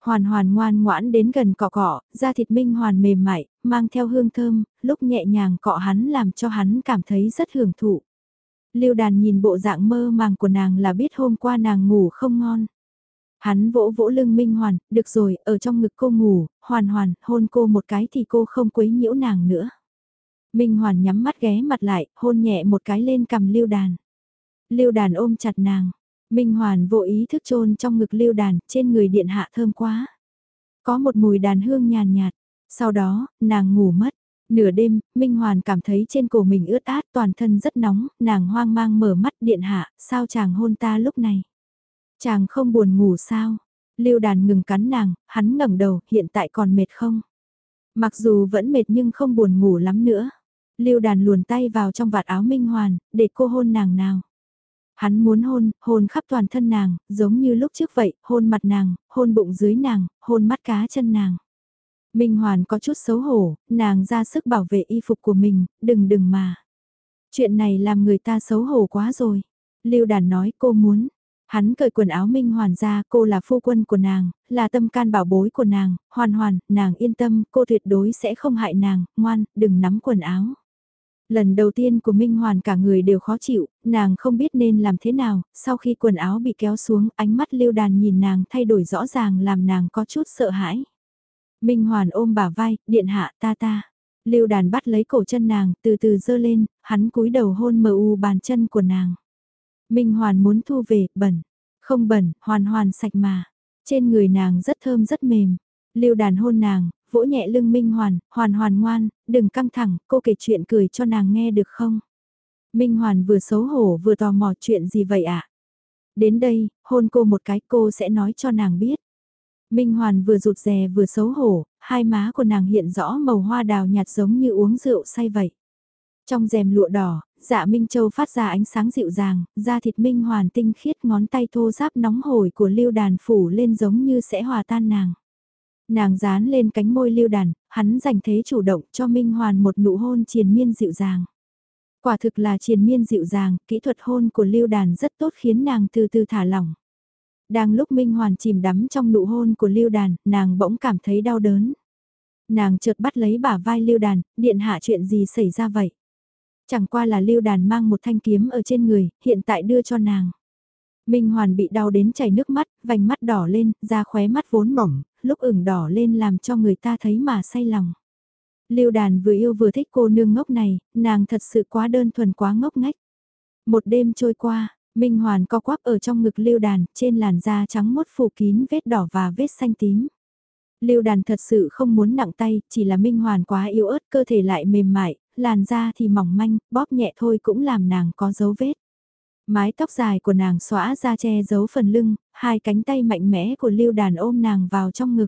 Hoàn hoàn ngoan ngoãn đến gần cọ cọ, da thịt Minh Hoàn mềm mại, mang theo hương thơm, lúc nhẹ nhàng cọ hắn làm cho hắn cảm thấy rất hưởng thụ. Lưu đàn nhìn bộ dạng mơ màng của nàng là biết hôm qua nàng ngủ không ngon. Hắn vỗ vỗ lưng Minh Hoàn, được rồi, ở trong ngực cô ngủ, hoàn hoàn, hôn cô một cái thì cô không quấy nhiễu nàng nữa. Minh Hoàn nhắm mắt ghé mặt lại, hôn nhẹ một cái lên cầm lưu đàn. Lưu đàn ôm chặt nàng. Minh Hoàn vô ý thức chôn trong ngực lưu đàn, trên người điện hạ thơm quá. Có một mùi đàn hương nhàn nhạt. Sau đó, nàng ngủ mất. Nửa đêm, Minh Hoàn cảm thấy trên cổ mình ướt át toàn thân rất nóng, nàng hoang mang mở mắt điện hạ, sao chàng hôn ta lúc này? Chàng không buồn ngủ sao? Lưu đàn ngừng cắn nàng, hắn ngẩng đầu, hiện tại còn mệt không? Mặc dù vẫn mệt nhưng không buồn ngủ lắm nữa. Lưu đàn luồn tay vào trong vạt áo Minh Hoàn, để cô hôn nàng nào. Hắn muốn hôn, hôn khắp toàn thân nàng, giống như lúc trước vậy, hôn mặt nàng, hôn bụng dưới nàng, hôn mắt cá chân nàng. Minh Hoàn có chút xấu hổ, nàng ra sức bảo vệ y phục của mình, đừng đừng mà. Chuyện này làm người ta xấu hổ quá rồi. Lưu đàn nói cô muốn. Hắn cởi quần áo Minh Hoàn ra, cô là phu quân của nàng, là tâm can bảo bối của nàng, hoàn hoàn, nàng yên tâm, cô tuyệt đối sẽ không hại nàng, ngoan, đừng nắm quần áo. Lần đầu tiên của Minh Hoàn cả người đều khó chịu, nàng không biết nên làm thế nào, sau khi quần áo bị kéo xuống ánh mắt lưu đàn nhìn nàng thay đổi rõ ràng làm nàng có chút sợ hãi. Minh Hoàn ôm bả vai, điện hạ ta ta. Lưu đàn bắt lấy cổ chân nàng, từ từ dơ lên, hắn cúi đầu hôn mờ u bàn chân của nàng. Minh Hoàn muốn thu về, bẩn. Không bẩn, hoàn hoàn sạch mà. Trên người nàng rất thơm rất mềm. Lưu đàn hôn nàng, vỗ nhẹ lưng Minh Hoàn, Hoàn Hoàn ngoan, đừng căng thẳng, cô kể chuyện cười cho nàng nghe được không? Minh Hoàn vừa xấu hổ vừa tò mò chuyện gì vậy ạ? À? Đến đây, hôn cô một cái cô sẽ nói cho nàng biết. Minh Hoàn vừa rụt rè vừa xấu hổ, hai má của nàng hiện rõ màu hoa đào nhạt giống như uống rượu say vậy. Trong rèm lụa đỏ, dạ Minh Châu phát ra ánh sáng dịu dàng, da thịt Minh Hoàn tinh khiết ngón tay thô giáp nóng hổi của lưu đàn phủ lên giống như sẽ hòa tan nàng. Nàng dán lên cánh môi lưu đàn, hắn giành thế chủ động cho Minh Hoàn một nụ hôn triền miên dịu dàng. Quả thực là triền miên dịu dàng, kỹ thuật hôn của lưu đàn rất tốt khiến nàng từ từ thả lỏng. Đang lúc Minh Hoàn chìm đắm trong nụ hôn của lưu đàn, nàng bỗng cảm thấy đau đớn. Nàng chợt bắt lấy bả vai lưu đàn, điện hạ chuyện gì xảy ra vậy? Chẳng qua là lưu đàn mang một thanh kiếm ở trên người, hiện tại đưa cho nàng. Minh Hoàn bị đau đến chảy nước mắt, vành mắt đỏ lên, da khóe mắt vốn mỏng, lúc ửng đỏ lên làm cho người ta thấy mà say lòng. Lưu đàn vừa yêu vừa thích cô nương ngốc này, nàng thật sự quá đơn thuần quá ngốc ngách. Một đêm trôi qua, Minh Hoàn co quắp ở trong ngực lưu đàn, trên làn da trắng mốt phủ kín vết đỏ và vết xanh tím. Lưu đàn thật sự không muốn nặng tay, chỉ là Minh Hoàn quá yếu ớt, cơ thể lại mềm mại, làn da thì mỏng manh, bóp nhẹ thôi cũng làm nàng có dấu vết. Mái tóc dài của nàng xóa ra che giấu phần lưng, hai cánh tay mạnh mẽ của lưu đàn ôm nàng vào trong ngực.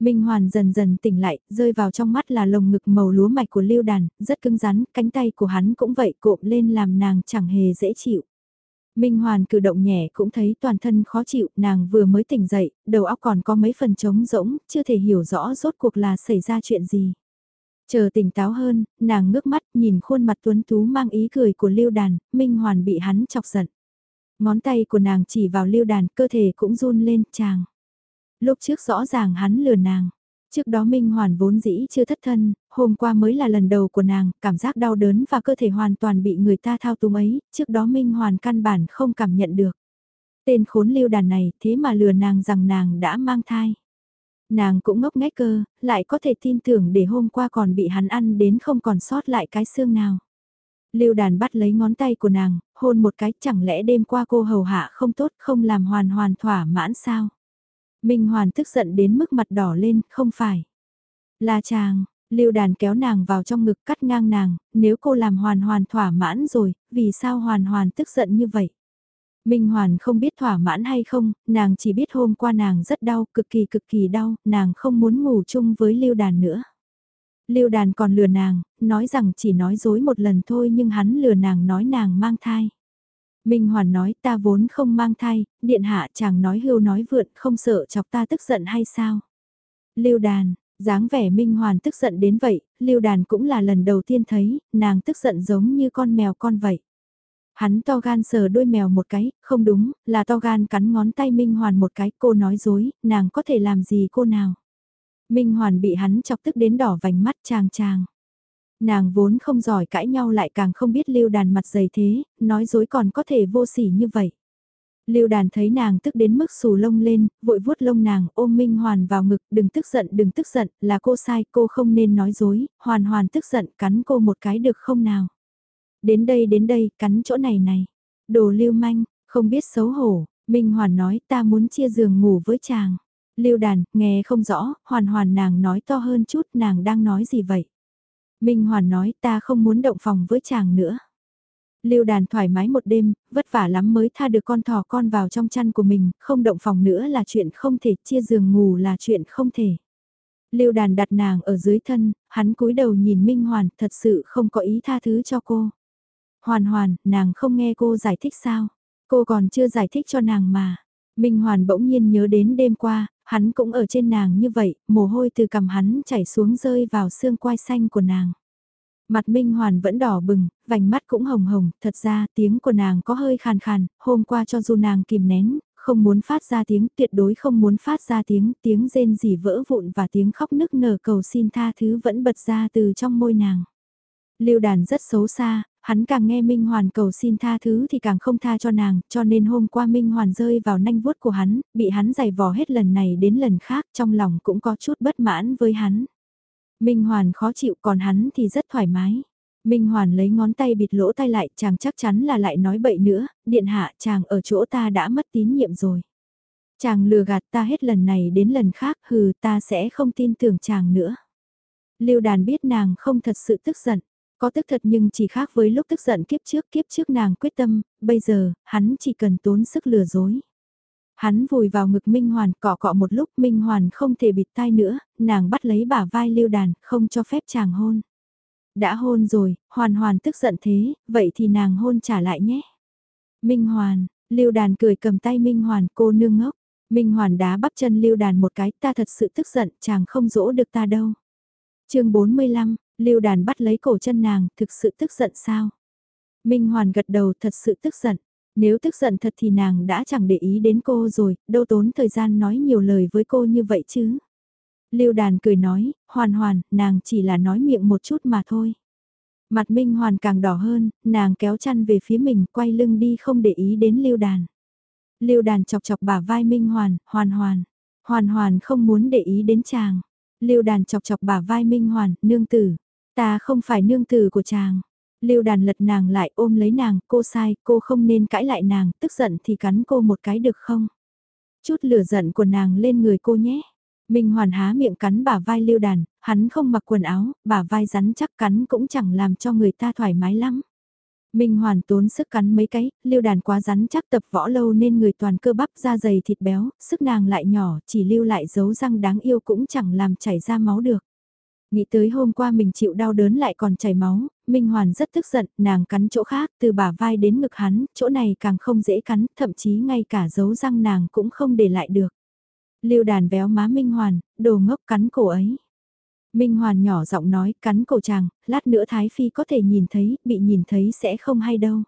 Minh Hoàn dần dần tỉnh lại, rơi vào trong mắt là lồng ngực màu lúa mạch của lưu đàn, rất cứng rắn, cánh tay của hắn cũng vậy cộm lên làm nàng chẳng hề dễ chịu. Minh Hoàn cử động nhẹ cũng thấy toàn thân khó chịu, nàng vừa mới tỉnh dậy, đầu óc còn có mấy phần trống rỗng, chưa thể hiểu rõ rốt cuộc là xảy ra chuyện gì. Chờ tỉnh táo hơn, nàng ngước mắt nhìn khuôn mặt tuấn tú mang ý cười của lưu đàn, Minh Hoàn bị hắn chọc giận. Ngón tay của nàng chỉ vào lưu đàn, cơ thể cũng run lên, chàng. Lúc trước rõ ràng hắn lừa nàng. Trước đó Minh Hoàn vốn dĩ chưa thất thân, hôm qua mới là lần đầu của nàng, cảm giác đau đớn và cơ thể hoàn toàn bị người ta thao túng ấy, trước đó Minh Hoàn căn bản không cảm nhận được. Tên khốn lưu đàn này thế mà lừa nàng rằng nàng đã mang thai. Nàng cũng ngốc nghếch cơ, lại có thể tin tưởng để hôm qua còn bị hắn ăn đến không còn sót lại cái xương nào. Lưu đàn bắt lấy ngón tay của nàng, hôn một cái chẳng lẽ đêm qua cô hầu hạ không tốt không làm hoàn hoàn thỏa mãn sao. Minh hoàn tức giận đến mức mặt đỏ lên, không phải. Là chàng, lưu đàn kéo nàng vào trong ngực cắt ngang nàng, nếu cô làm hoàn hoàn thỏa mãn rồi, vì sao hoàn hoàn tức giận như vậy? Minh Hoàn không biết thỏa mãn hay không, nàng chỉ biết hôm qua nàng rất đau, cực kỳ cực kỳ đau, nàng không muốn ngủ chung với lưu đàn nữa. Lưu đàn còn lừa nàng, nói rằng chỉ nói dối một lần thôi nhưng hắn lừa nàng nói nàng mang thai. Minh Hoàn nói ta vốn không mang thai, điện hạ chàng nói hưu nói vượn không sợ chọc ta tức giận hay sao. Lưu đàn, dáng vẻ Minh Hoàn tức giận đến vậy, Lưu đàn cũng là lần đầu tiên thấy, nàng tức giận giống như con mèo con vậy. Hắn to gan sờ đôi mèo một cái, không đúng, là to gan cắn ngón tay Minh Hoàn một cái, cô nói dối, nàng có thể làm gì cô nào. Minh Hoàn bị hắn chọc tức đến đỏ vành mắt chàng chàng. Nàng vốn không giỏi cãi nhau lại càng không biết lưu đàn mặt dày thế, nói dối còn có thể vô sỉ như vậy. Lưu đàn thấy nàng tức đến mức xù lông lên, vội vuốt lông nàng ôm Minh Hoàn vào ngực, đừng tức giận, đừng tức giận, là cô sai, cô không nên nói dối, hoàn hoàn tức giận, cắn cô một cái được không nào. Đến đây đến đây, cắn chỗ này này. Đồ lưu manh, không biết xấu hổ, Minh Hoàn nói ta muốn chia giường ngủ với chàng. Lưu đàn, nghe không rõ, hoàn hoàn nàng nói to hơn chút, nàng đang nói gì vậy? Minh Hoàn nói ta không muốn động phòng với chàng nữa. Lưu đàn thoải mái một đêm, vất vả lắm mới tha được con thỏ con vào trong chăn của mình, không động phòng nữa là chuyện không thể, chia giường ngủ là chuyện không thể. Lưu đàn đặt nàng ở dưới thân, hắn cúi đầu nhìn Minh Hoàn, thật sự không có ý tha thứ cho cô. Hoàn hoàn, nàng không nghe cô giải thích sao? Cô còn chưa giải thích cho nàng mà. Minh Hoàn bỗng nhiên nhớ đến đêm qua, hắn cũng ở trên nàng như vậy, mồ hôi từ cằm hắn chảy xuống rơi vào xương quai xanh của nàng. Mặt Minh Hoàn vẫn đỏ bừng, vành mắt cũng hồng hồng, thật ra tiếng của nàng có hơi khàn khàn, hôm qua cho dù nàng kìm nén, không muốn phát ra tiếng, tuyệt đối không muốn phát ra tiếng, tiếng rên rỉ vỡ vụn và tiếng khóc nức nở cầu xin tha thứ vẫn bật ra từ trong môi nàng. Lưu đàn rất xấu xa, Hắn càng nghe Minh Hoàn cầu xin tha thứ thì càng không tha cho nàng, cho nên hôm qua Minh Hoàn rơi vào nanh vuốt của hắn, bị hắn giày vò hết lần này đến lần khác, trong lòng cũng có chút bất mãn với hắn. Minh Hoàn khó chịu còn hắn thì rất thoải mái. Minh Hoàn lấy ngón tay bịt lỗ tay lại, chàng chắc chắn là lại nói bậy nữa, điện hạ chàng ở chỗ ta đã mất tín nhiệm rồi. Chàng lừa gạt ta hết lần này đến lần khác, hừ ta sẽ không tin tưởng chàng nữa. Lưu đàn biết nàng không thật sự tức giận. Có tức thật nhưng chỉ khác với lúc tức giận kiếp trước kiếp trước nàng quyết tâm, bây giờ, hắn chỉ cần tốn sức lừa dối. Hắn vùi vào ngực Minh Hoàn cọ cọ một lúc Minh Hoàn không thể bịt tai nữa, nàng bắt lấy bả vai lưu đàn, không cho phép chàng hôn. Đã hôn rồi, Hoàn Hoàn tức giận thế, vậy thì nàng hôn trả lại nhé. Minh Hoàn, lưu đàn cười cầm tay Minh Hoàn cô nương ngốc. Minh Hoàn đá bắp chân lưu đàn một cái ta thật sự tức giận chàng không dỗ được ta đâu. chương 45, Lưu đàn bắt lấy cổ chân nàng, thực sự tức giận sao? Minh Hoàn gật đầu thật sự tức giận. Nếu tức giận thật thì nàng đã chẳng để ý đến cô rồi, đâu tốn thời gian nói nhiều lời với cô như vậy chứ. Lưu đàn cười nói, hoàn hoàn, nàng chỉ là nói miệng một chút mà thôi. Mặt Minh Hoàn càng đỏ hơn, nàng kéo chăn về phía mình, quay lưng đi không để ý đến lưu đàn. Lưu đàn chọc chọc bả vai Minh Hoàn, hoàn hoàn. Hoàn hoàn không muốn để ý đến chàng. Lưu đàn chọc chọc bả vai Minh Hoàn, nương tử. Ta không phải nương tử của chàng. Lưu đàn lật nàng lại ôm lấy nàng, cô sai, cô không nên cãi lại nàng, tức giận thì cắn cô một cái được không? Chút lửa giận của nàng lên người cô nhé. Minh Hoàn há miệng cắn bả vai lưu đàn, hắn không mặc quần áo, bả vai rắn chắc cắn cũng chẳng làm cho người ta thoải mái lắm. Minh Hoàn tốn sức cắn mấy cái, lưu đàn quá rắn chắc tập võ lâu nên người toàn cơ bắp da dày thịt béo, sức nàng lại nhỏ, chỉ lưu lại dấu răng đáng yêu cũng chẳng làm chảy ra máu được. Nghĩ tới hôm qua mình chịu đau đớn lại còn chảy máu, Minh Hoàn rất tức giận, nàng cắn chỗ khác từ bả vai đến ngực hắn, chỗ này càng không dễ cắn, thậm chí ngay cả dấu răng nàng cũng không để lại được. Lưu đàn véo má Minh Hoàn, đồ ngốc cắn cổ ấy. Minh Hoàn nhỏ giọng nói, cắn cổ chàng, lát nữa Thái Phi có thể nhìn thấy, bị nhìn thấy sẽ không hay đâu.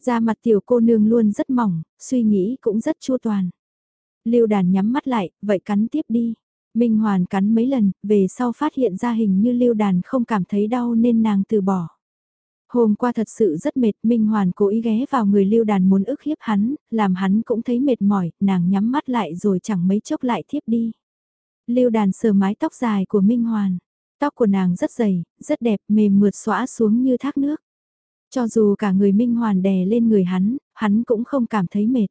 Da mặt tiểu cô nương luôn rất mỏng, suy nghĩ cũng rất chua toàn. Lưu đàn nhắm mắt lại, vậy cắn tiếp đi. Minh Hoàn cắn mấy lần, về sau phát hiện ra hình như lưu đàn không cảm thấy đau nên nàng từ bỏ. Hôm qua thật sự rất mệt, Minh Hoàn cố ý ghé vào người lưu đàn muốn ức hiếp hắn, làm hắn cũng thấy mệt mỏi, nàng nhắm mắt lại rồi chẳng mấy chốc lại thiếp đi. Lưu đàn sờ mái tóc dài của Minh Hoàn. Tóc của nàng rất dày, rất đẹp, mềm mượt xõa xuống như thác nước. Cho dù cả người Minh Hoàn đè lên người hắn, hắn cũng không cảm thấy mệt.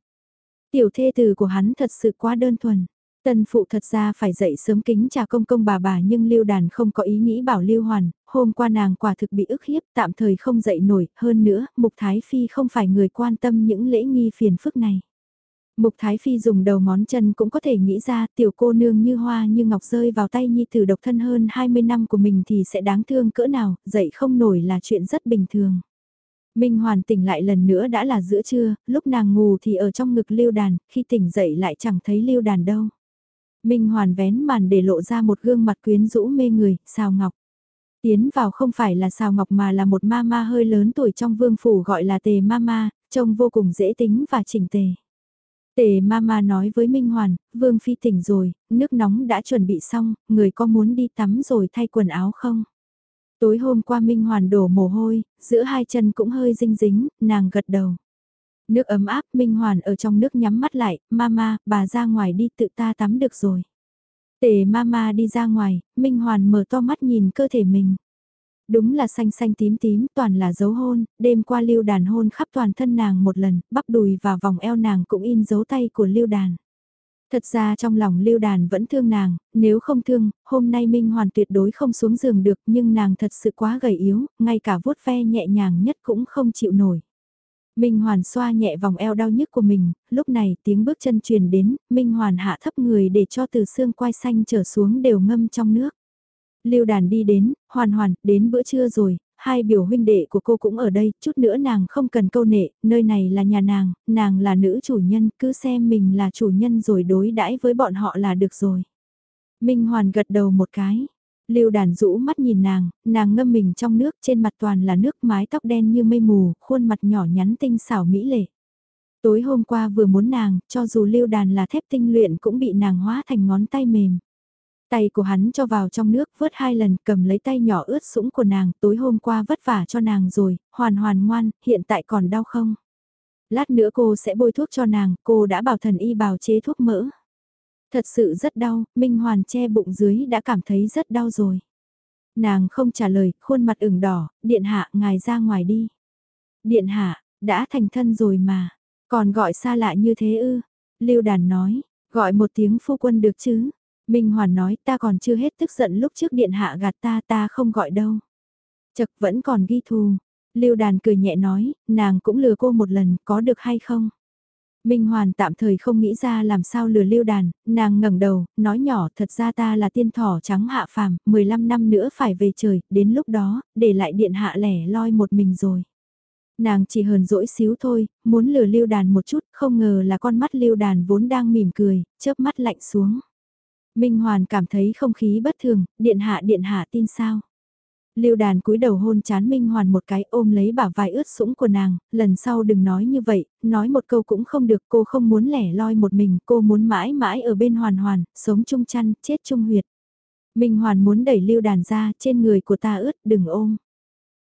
Tiểu thê tử của hắn thật sự quá đơn thuần. Tân phụ thật ra phải dậy sớm kính trà công công bà bà nhưng lưu đàn không có ý nghĩ bảo lưu hoàn, hôm qua nàng quả thực bị ức hiếp tạm thời không dậy nổi, hơn nữa, mục thái phi không phải người quan tâm những lễ nghi phiền phức này. Mục Thái Phi dùng đầu ngón chân cũng có thể nghĩ ra tiểu cô nương như hoa như ngọc rơi vào tay nhi tử độc thân hơn 20 năm của mình thì sẽ đáng thương cỡ nào, dậy không nổi là chuyện rất bình thường. Minh Hoàn tỉnh lại lần nữa đã là giữa trưa, lúc nàng ngủ thì ở trong ngực lưu đàn, khi tỉnh dậy lại chẳng thấy lưu đàn đâu. Minh Hoàn vén màn để lộ ra một gương mặt quyến rũ mê người, xào ngọc. Tiến vào không phải là xào ngọc mà là một ma ma hơi lớn tuổi trong vương phủ gọi là tề ma ma, trông vô cùng dễ tính và chỉnh tề. Tề Ma Ma nói với Minh Hoàn, Vương Phi tỉnh rồi, nước nóng đã chuẩn bị xong, người có muốn đi tắm rồi thay quần áo không? Tối hôm qua Minh Hoàn đổ mồ hôi, giữa hai chân cũng hơi dinh dính, nàng gật đầu. Nước ấm áp Minh Hoàn ở trong nước nhắm mắt lại, Mama, bà ra ngoài đi tự ta tắm được rồi. Tề Mama đi ra ngoài, Minh Hoàn mở to mắt nhìn cơ thể mình. Đúng là xanh xanh tím tím, toàn là dấu hôn, đêm qua lưu đàn hôn khắp toàn thân nàng một lần, bắp đùi và vòng eo nàng cũng in dấu tay của lưu đàn. Thật ra trong lòng lưu đàn vẫn thương nàng, nếu không thương, hôm nay Minh Hoàn tuyệt đối không xuống giường được nhưng nàng thật sự quá gầy yếu, ngay cả vuốt ve nhẹ nhàng nhất cũng không chịu nổi. Minh Hoàn xoa nhẹ vòng eo đau nhức của mình, lúc này tiếng bước chân truyền đến, Minh Hoàn hạ thấp người để cho từ xương quai xanh trở xuống đều ngâm trong nước. Lưu đàn đi đến, hoàn hoàn, đến bữa trưa rồi, hai biểu huynh đệ của cô cũng ở đây, chút nữa nàng không cần câu nệ, nơi này là nhà nàng, nàng là nữ chủ nhân, cứ xem mình là chủ nhân rồi đối đãi với bọn họ là được rồi. Minh Hoàn gật đầu một cái. Lưu đàn rũ mắt nhìn nàng, nàng ngâm mình trong nước trên mặt toàn là nước mái tóc đen như mây mù, khuôn mặt nhỏ nhắn tinh xảo mỹ lệ. Tối hôm qua vừa muốn nàng, cho dù lưu đàn là thép tinh luyện cũng bị nàng hóa thành ngón tay mềm. Tay của hắn cho vào trong nước vớt hai lần cầm lấy tay nhỏ ướt sũng của nàng tối hôm qua vất vả cho nàng rồi, hoàn hoàn ngoan, hiện tại còn đau không? Lát nữa cô sẽ bôi thuốc cho nàng, cô đã bảo thần y bào chế thuốc mỡ. Thật sự rất đau, Minh Hoàn che bụng dưới đã cảm thấy rất đau rồi. Nàng không trả lời, khuôn mặt ửng đỏ, điện hạ ngài ra ngoài đi. Điện hạ, đã thành thân rồi mà, còn gọi xa lạ như thế ư. Lưu đàn nói, gọi một tiếng phu quân được chứ, Minh Hoàn nói ta còn chưa hết tức giận lúc trước điện hạ gạt ta ta không gọi đâu. Chật vẫn còn ghi thù. Lưu đàn cười nhẹ nói, nàng cũng lừa cô một lần, có được hay không? Minh Hoàn tạm thời không nghĩ ra làm sao lừa lưu đàn, nàng ngẩng đầu, nói nhỏ thật ra ta là tiên thỏ trắng hạ phàm, 15 năm nữa phải về trời, đến lúc đó, để lại điện hạ lẻ loi một mình rồi. Nàng chỉ hờn dỗi xíu thôi, muốn lừa lưu đàn một chút, không ngờ là con mắt lưu đàn vốn đang mỉm cười, chớp mắt lạnh xuống. Minh Hoàn cảm thấy không khí bất thường, điện hạ điện hạ tin sao. Lưu đàn cúi đầu hôn chán Minh Hoàn một cái ôm lấy bả vai ướt sũng của nàng, lần sau đừng nói như vậy, nói một câu cũng không được, cô không muốn lẻ loi một mình, cô muốn mãi mãi ở bên Hoàn Hoàn, sống chung chăn, chết chung huyệt. Minh Hoàn muốn đẩy lưu đàn ra, trên người của ta ướt, đừng ôm.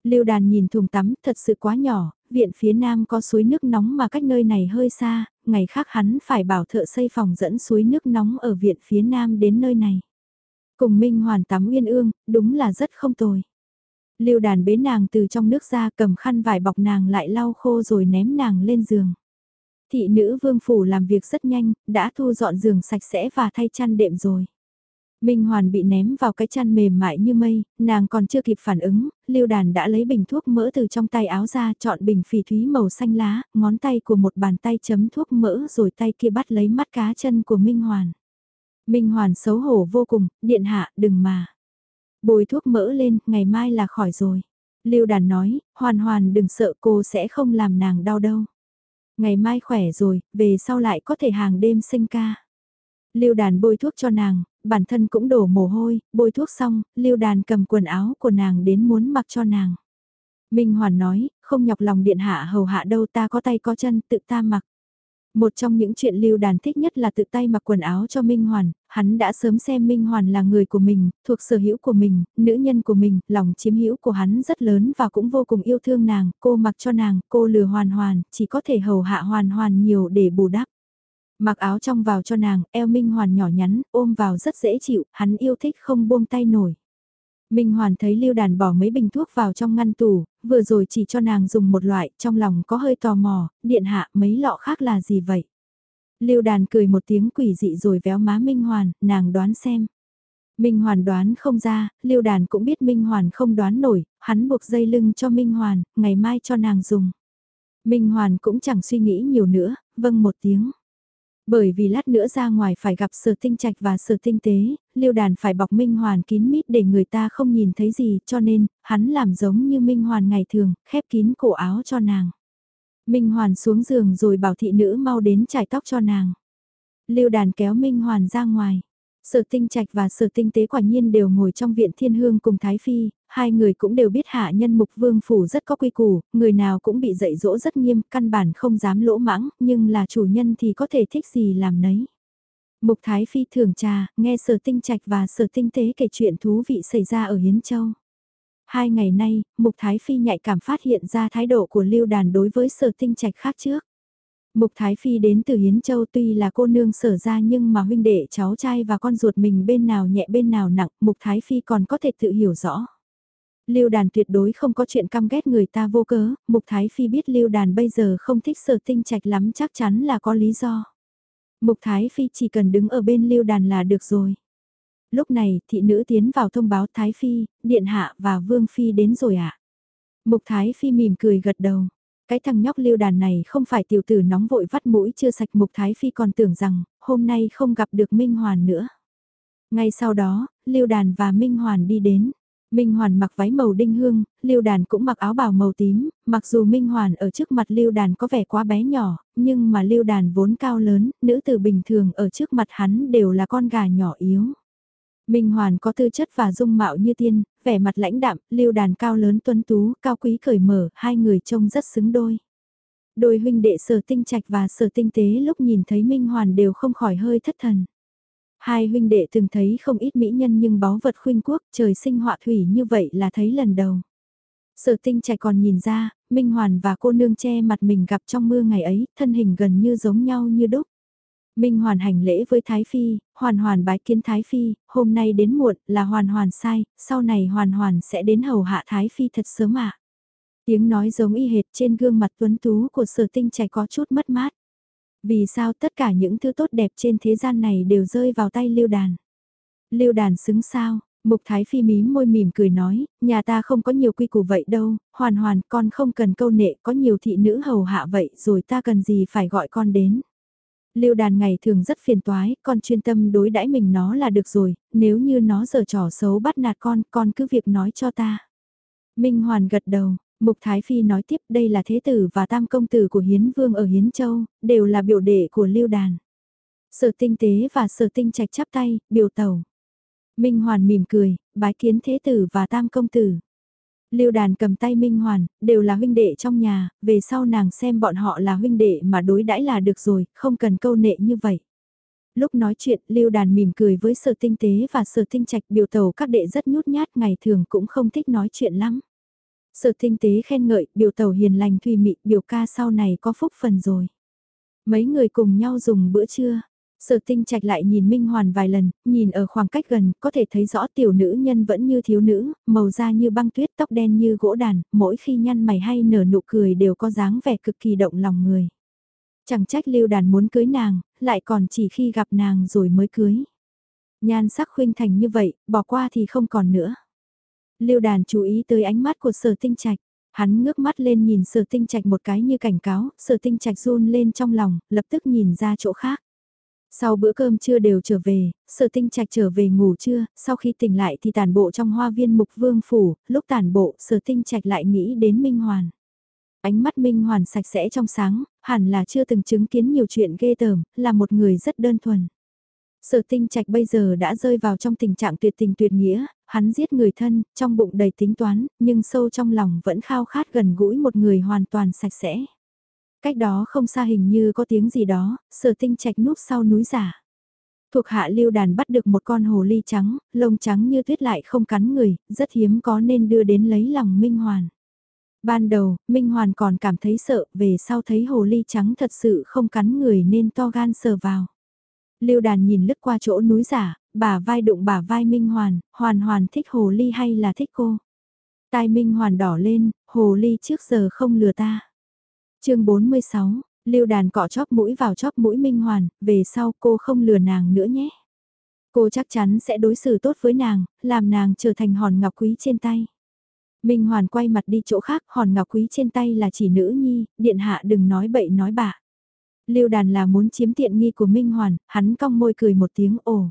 Lưu đàn nhìn thùng tắm, thật sự quá nhỏ, viện phía nam có suối nước nóng mà cách nơi này hơi xa, ngày khác hắn phải bảo thợ xây phòng dẫn suối nước nóng ở viện phía nam đến nơi này. Cùng Minh Hoàn tắm uyên ương, đúng là rất không tồi. Lưu đàn bế nàng từ trong nước ra cầm khăn vải bọc nàng lại lau khô rồi ném nàng lên giường. Thị nữ vương phủ làm việc rất nhanh, đã thu dọn giường sạch sẽ và thay chăn đệm rồi. Minh Hoàn bị ném vào cái chăn mềm mại như mây, nàng còn chưa kịp phản ứng, Lưu Đàn đã lấy bình thuốc mỡ từ trong tay áo ra, chọn bình phỉ thúy màu xanh lá, ngón tay của một bàn tay chấm thuốc mỡ rồi tay kia bắt lấy mắt cá chân của Minh Hoàn. Minh Hoàn xấu hổ vô cùng, điện hạ, đừng mà. Bồi thuốc mỡ lên, ngày mai là khỏi rồi. Lưu Đàn nói, Hoàn Hoàn đừng sợ cô sẽ không làm nàng đau đâu. Ngày mai khỏe rồi, về sau lại có thể hàng đêm sinh ca. Lưu đàn bôi thuốc cho nàng, bản thân cũng đổ mồ hôi, bôi thuốc xong, lưu đàn cầm quần áo của nàng đến muốn mặc cho nàng. Minh Hoàn nói, không nhọc lòng điện hạ hầu hạ đâu ta có tay có chân tự ta mặc. Một trong những chuyện lưu đàn thích nhất là tự tay mặc quần áo cho Minh Hoàn, hắn đã sớm xem Minh Hoàn là người của mình, thuộc sở hữu của mình, nữ nhân của mình, lòng chiếm hữu của hắn rất lớn và cũng vô cùng yêu thương nàng, cô mặc cho nàng, cô lừa hoàn hoàn, chỉ có thể hầu hạ hoàn hoàn nhiều để bù đắp. Mặc áo trong vào cho nàng, eo Minh Hoàn nhỏ nhắn, ôm vào rất dễ chịu, hắn yêu thích không buông tay nổi. Minh Hoàn thấy Lưu Đàn bỏ mấy bình thuốc vào trong ngăn tủ, vừa rồi chỉ cho nàng dùng một loại, trong lòng có hơi tò mò, điện hạ mấy lọ khác là gì vậy? Lưu Đàn cười một tiếng quỷ dị rồi véo má Minh Hoàn, nàng đoán xem. Minh Hoàn đoán không ra, Lưu Đàn cũng biết Minh Hoàn không đoán nổi, hắn buộc dây lưng cho Minh Hoàn, ngày mai cho nàng dùng. Minh Hoàn cũng chẳng suy nghĩ nhiều nữa, vâng một tiếng. Bởi vì lát nữa ra ngoài phải gặp sở tinh trạch và sở tinh tế, liêu đàn phải bọc Minh Hoàn kín mít để người ta không nhìn thấy gì cho nên, hắn làm giống như Minh Hoàn ngày thường, khép kín cổ áo cho nàng. Minh Hoàn xuống giường rồi bảo thị nữ mau đến trải tóc cho nàng. Liêu đàn kéo Minh Hoàn ra ngoài. Sở tinh trạch và sở tinh tế quả nhiên đều ngồi trong viện thiên hương cùng Thái Phi, hai người cũng đều biết hạ nhân mục vương phủ rất có quy củ, người nào cũng bị dạy dỗ rất nghiêm, căn bản không dám lỗ mãng, nhưng là chủ nhân thì có thể thích gì làm nấy. Mục Thái Phi thường trà, nghe sở tinh trạch và sở tinh tế kể chuyện thú vị xảy ra ở Hiến Châu. Hai ngày nay, Mục Thái Phi nhạy cảm phát hiện ra thái độ của lưu đàn đối với sở tinh trạch khác trước. Mục Thái Phi đến từ Hiến Châu tuy là cô nương sở ra nhưng mà huynh đệ cháu trai và con ruột mình bên nào nhẹ bên nào nặng, Mục Thái Phi còn có thể tự hiểu rõ. Lưu đàn tuyệt đối không có chuyện căm ghét người ta vô cớ, Mục Thái Phi biết Lưu đàn bây giờ không thích sở tinh trạch lắm chắc chắn là có lý do. Mục Thái Phi chỉ cần đứng ở bên Lưu đàn là được rồi. Lúc này, thị nữ tiến vào thông báo Thái Phi, Điện Hạ và Vương Phi đến rồi ạ. À? Mục Thái Phi mỉm cười gật đầu. Cái thằng nhóc lưu đàn này không phải tiểu tử nóng vội vắt mũi chưa sạch Mục Thái Phi còn tưởng rằng, hôm nay không gặp được Minh Hoàn nữa. Ngay sau đó, lưu đàn và Minh Hoàn đi đến. Minh Hoàn mặc váy màu đinh hương, Lưu Đàn cũng mặc áo bào màu tím, mặc dù Minh Hoàn ở trước mặt Lưu Đàn có vẻ quá bé nhỏ, nhưng mà Lưu Đàn vốn cao lớn, nữ tử bình thường ở trước mặt hắn đều là con gà nhỏ yếu. Minh Hoàn có tư chất và dung mạo như tiên, vẻ mặt lãnh đạm, Lưu Đàn cao lớn tuấn tú, cao quý cởi mở, hai người trông rất xứng đôi. Đôi huynh đệ sở tinh trạch và sở tinh tế lúc nhìn thấy Minh Hoàn đều không khỏi hơi thất thần. Hai huynh đệ từng thấy không ít mỹ nhân nhưng báu vật khuynh quốc trời sinh họa thủy như vậy là thấy lần đầu. Sở tinh Trạch còn nhìn ra, Minh Hoàn và cô nương che mặt mình gặp trong mưa ngày ấy, thân hình gần như giống nhau như đúc. Minh Hoàn hành lễ với Thái Phi, Hoàn Hoàn bái kiến Thái Phi, hôm nay đến muộn là Hoàn Hoàn sai, sau này Hoàn Hoàn sẽ đến hầu hạ Thái Phi thật sớm ạ. Tiếng nói giống y hệt trên gương mặt tuấn tú của sở tinh trẻ có chút mất mát. Vì sao tất cả những thứ tốt đẹp trên thế gian này đều rơi vào tay lưu đàn? Lưu đàn xứng sao? Mục Thái Phi mí môi mỉm cười nói, nhà ta không có nhiều quy củ vậy đâu, hoàn hoàn con không cần câu nệ có nhiều thị nữ hầu hạ vậy rồi ta cần gì phải gọi con đến. Lưu đàn ngày thường rất phiền toái, con chuyên tâm đối đãi mình nó là được rồi, nếu như nó giờ trò xấu bắt nạt con, con cứ việc nói cho ta. Minh Hoàn gật đầu, Mục Thái Phi nói tiếp đây là thế tử và tam công tử của Hiến Vương ở Hiến Châu, đều là biểu đệ của Lưu Đàn. Sở tinh tế và sở tinh trạch chắp tay, biểu tẩu. Minh Hoàn mỉm cười, bái kiến thế tử và tam công tử. Lưu Đàn cầm tay Minh Hoàn, đều là huynh đệ trong nhà, về sau nàng xem bọn họ là huynh đệ mà đối đãi là được rồi, không cần câu nệ như vậy. Lúc nói chuyện, Lưu Đàn mỉm cười với sở tinh tế và sở tinh trạch biểu tàu các đệ rất nhút nhát ngày thường cũng không thích nói chuyện lắm. Sở tinh tế khen ngợi, biểu tàu hiền lành thùy mị, biểu ca sau này có phúc phần rồi. Mấy người cùng nhau dùng bữa trưa. Sở tinh trạch lại nhìn Minh Hoàn vài lần, nhìn ở khoảng cách gần, có thể thấy rõ tiểu nữ nhân vẫn như thiếu nữ, màu da như băng tuyết tóc đen như gỗ đàn, mỗi khi nhăn mày hay nở nụ cười đều có dáng vẻ cực kỳ động lòng người. Chẳng trách lưu đàn muốn cưới nàng, lại còn chỉ khi gặp nàng rồi mới cưới. Nhan sắc khuynh thành như vậy, bỏ qua thì không còn nữa. Lưu đàn chú ý tới ánh mắt của sở tinh trạch. Hắn ngước mắt lên nhìn sở tinh trạch một cái như cảnh cáo, sở tinh trạch run lên trong lòng, lập tức nhìn ra chỗ khác. Sau bữa cơm trưa đều trở về, sở tinh trạch trở về ngủ trưa, sau khi tỉnh lại thì tàn bộ trong hoa viên mục vương phủ, lúc tàn bộ sở tinh trạch lại nghĩ đến Minh Hoàn. Ánh mắt Minh Hoàn sạch sẽ trong sáng, hẳn là chưa từng chứng kiến nhiều chuyện ghê tởm, là một người rất đơn thuần. Sở tinh trạch bây giờ đã rơi vào trong tình trạng tuyệt tình tuyệt nghĩa, hắn giết người thân, trong bụng đầy tính toán, nhưng sâu trong lòng vẫn khao khát gần gũi một người hoàn toàn sạch sẽ. Cách đó không xa hình như có tiếng gì đó, sở tinh trạch núp sau núi giả. Thuộc hạ lưu đàn bắt được một con hồ ly trắng, lông trắng như tuyết lại không cắn người, rất hiếm có nên đưa đến lấy lòng Minh Hoàn. Ban đầu, Minh Hoàn còn cảm thấy sợ, về sau thấy hồ ly trắng thật sự không cắn người nên to gan sờ vào. Lưu đàn nhìn lướt qua chỗ núi giả, bà vai đụng bà vai Minh Hoàn, Hoàn Hoàn thích hồ ly hay là thích cô? Tai Minh Hoàn đỏ lên, hồ ly trước giờ không lừa ta chương 46, Lưu đàn cọ chóp mũi vào chóp mũi Minh Hoàn, về sau cô không lừa nàng nữa nhé. Cô chắc chắn sẽ đối xử tốt với nàng, làm nàng trở thành hòn ngọc quý trên tay. Minh Hoàn quay mặt đi chỗ khác, hòn ngọc quý trên tay là chỉ nữ nhi, điện hạ đừng nói bậy nói bạ. Lưu đàn là muốn chiếm tiện nghi của Minh Hoàn, hắn cong môi cười một tiếng ồ.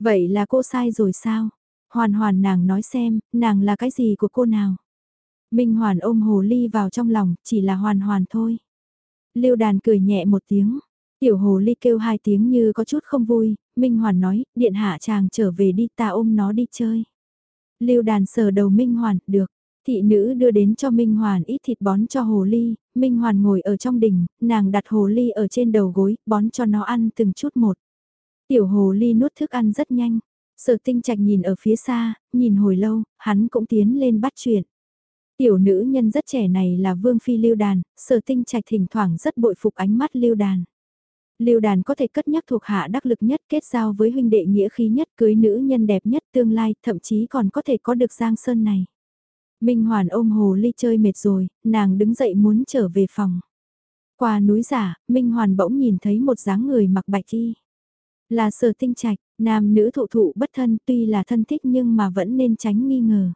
Vậy là cô sai rồi sao? Hoàn hoàn nàng nói xem, nàng là cái gì của cô nào? Minh Hoàn ôm hồ ly vào trong lòng, chỉ là hoàn hoàn thôi. Lưu đàn cười nhẹ một tiếng. Tiểu hồ ly kêu hai tiếng như có chút không vui, Minh Hoàn nói, điện hạ chàng trở về đi ta ôm nó đi chơi. Lưu đàn sờ đầu Minh Hoàn, được. Thị nữ đưa đến cho Minh Hoàn ít thịt bón cho hồ ly, Minh Hoàn ngồi ở trong đình, nàng đặt hồ ly ở trên đầu gối, bón cho nó ăn từng chút một. Tiểu hồ ly nuốt thức ăn rất nhanh. Sở tinh trạch nhìn ở phía xa, nhìn hồi lâu, hắn cũng tiến lên bắt chuyện. Tiểu nữ nhân rất trẻ này là Vương Phi Lưu Đàn, sở tinh trạch thỉnh thoảng rất bội phục ánh mắt Lưu Đàn. Lưu Đàn có thể cất nhắc thuộc hạ đắc lực nhất kết giao với huynh đệ nghĩa khí nhất cưới nữ nhân đẹp nhất tương lai thậm chí còn có thể có được Giang Sơn này. Minh Hoàn ôm hồ ly chơi mệt rồi, nàng đứng dậy muốn trở về phòng. Qua núi giả, Minh Hoàn bỗng nhìn thấy một dáng người mặc bạch y. Là sở tinh trạch, nam nữ thụ thụ bất thân tuy là thân thích nhưng mà vẫn nên tránh nghi ngờ.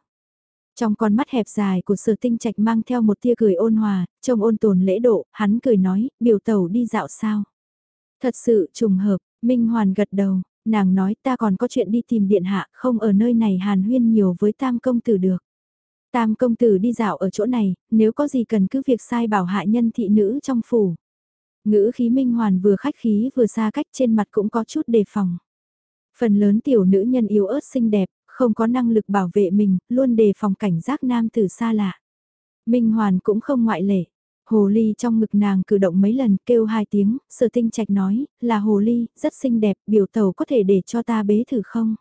Trong con mắt hẹp dài của sở tinh trạch mang theo một tia cười ôn hòa, trông ôn tồn lễ độ, hắn cười nói, biểu tẩu đi dạo sao. Thật sự trùng hợp, Minh Hoàn gật đầu, nàng nói ta còn có chuyện đi tìm điện hạ, không ở nơi này hàn huyên nhiều với tam công tử được. Tam công tử đi dạo ở chỗ này, nếu có gì cần cứ việc sai bảo hạ nhân thị nữ trong phủ. Ngữ khí Minh Hoàn vừa khách khí vừa xa cách trên mặt cũng có chút đề phòng. Phần lớn tiểu nữ nhân yếu ớt xinh đẹp, không có năng lực bảo vệ mình, luôn đề phòng cảnh giác nam tử xa lạ. Minh Hoàn cũng không ngoại lệ. Hồ ly trong ngực nàng cử động mấy lần kêu hai tiếng, sở tinh trạch nói, là hồ ly, rất xinh đẹp, biểu tàu có thể để cho ta bế thử không?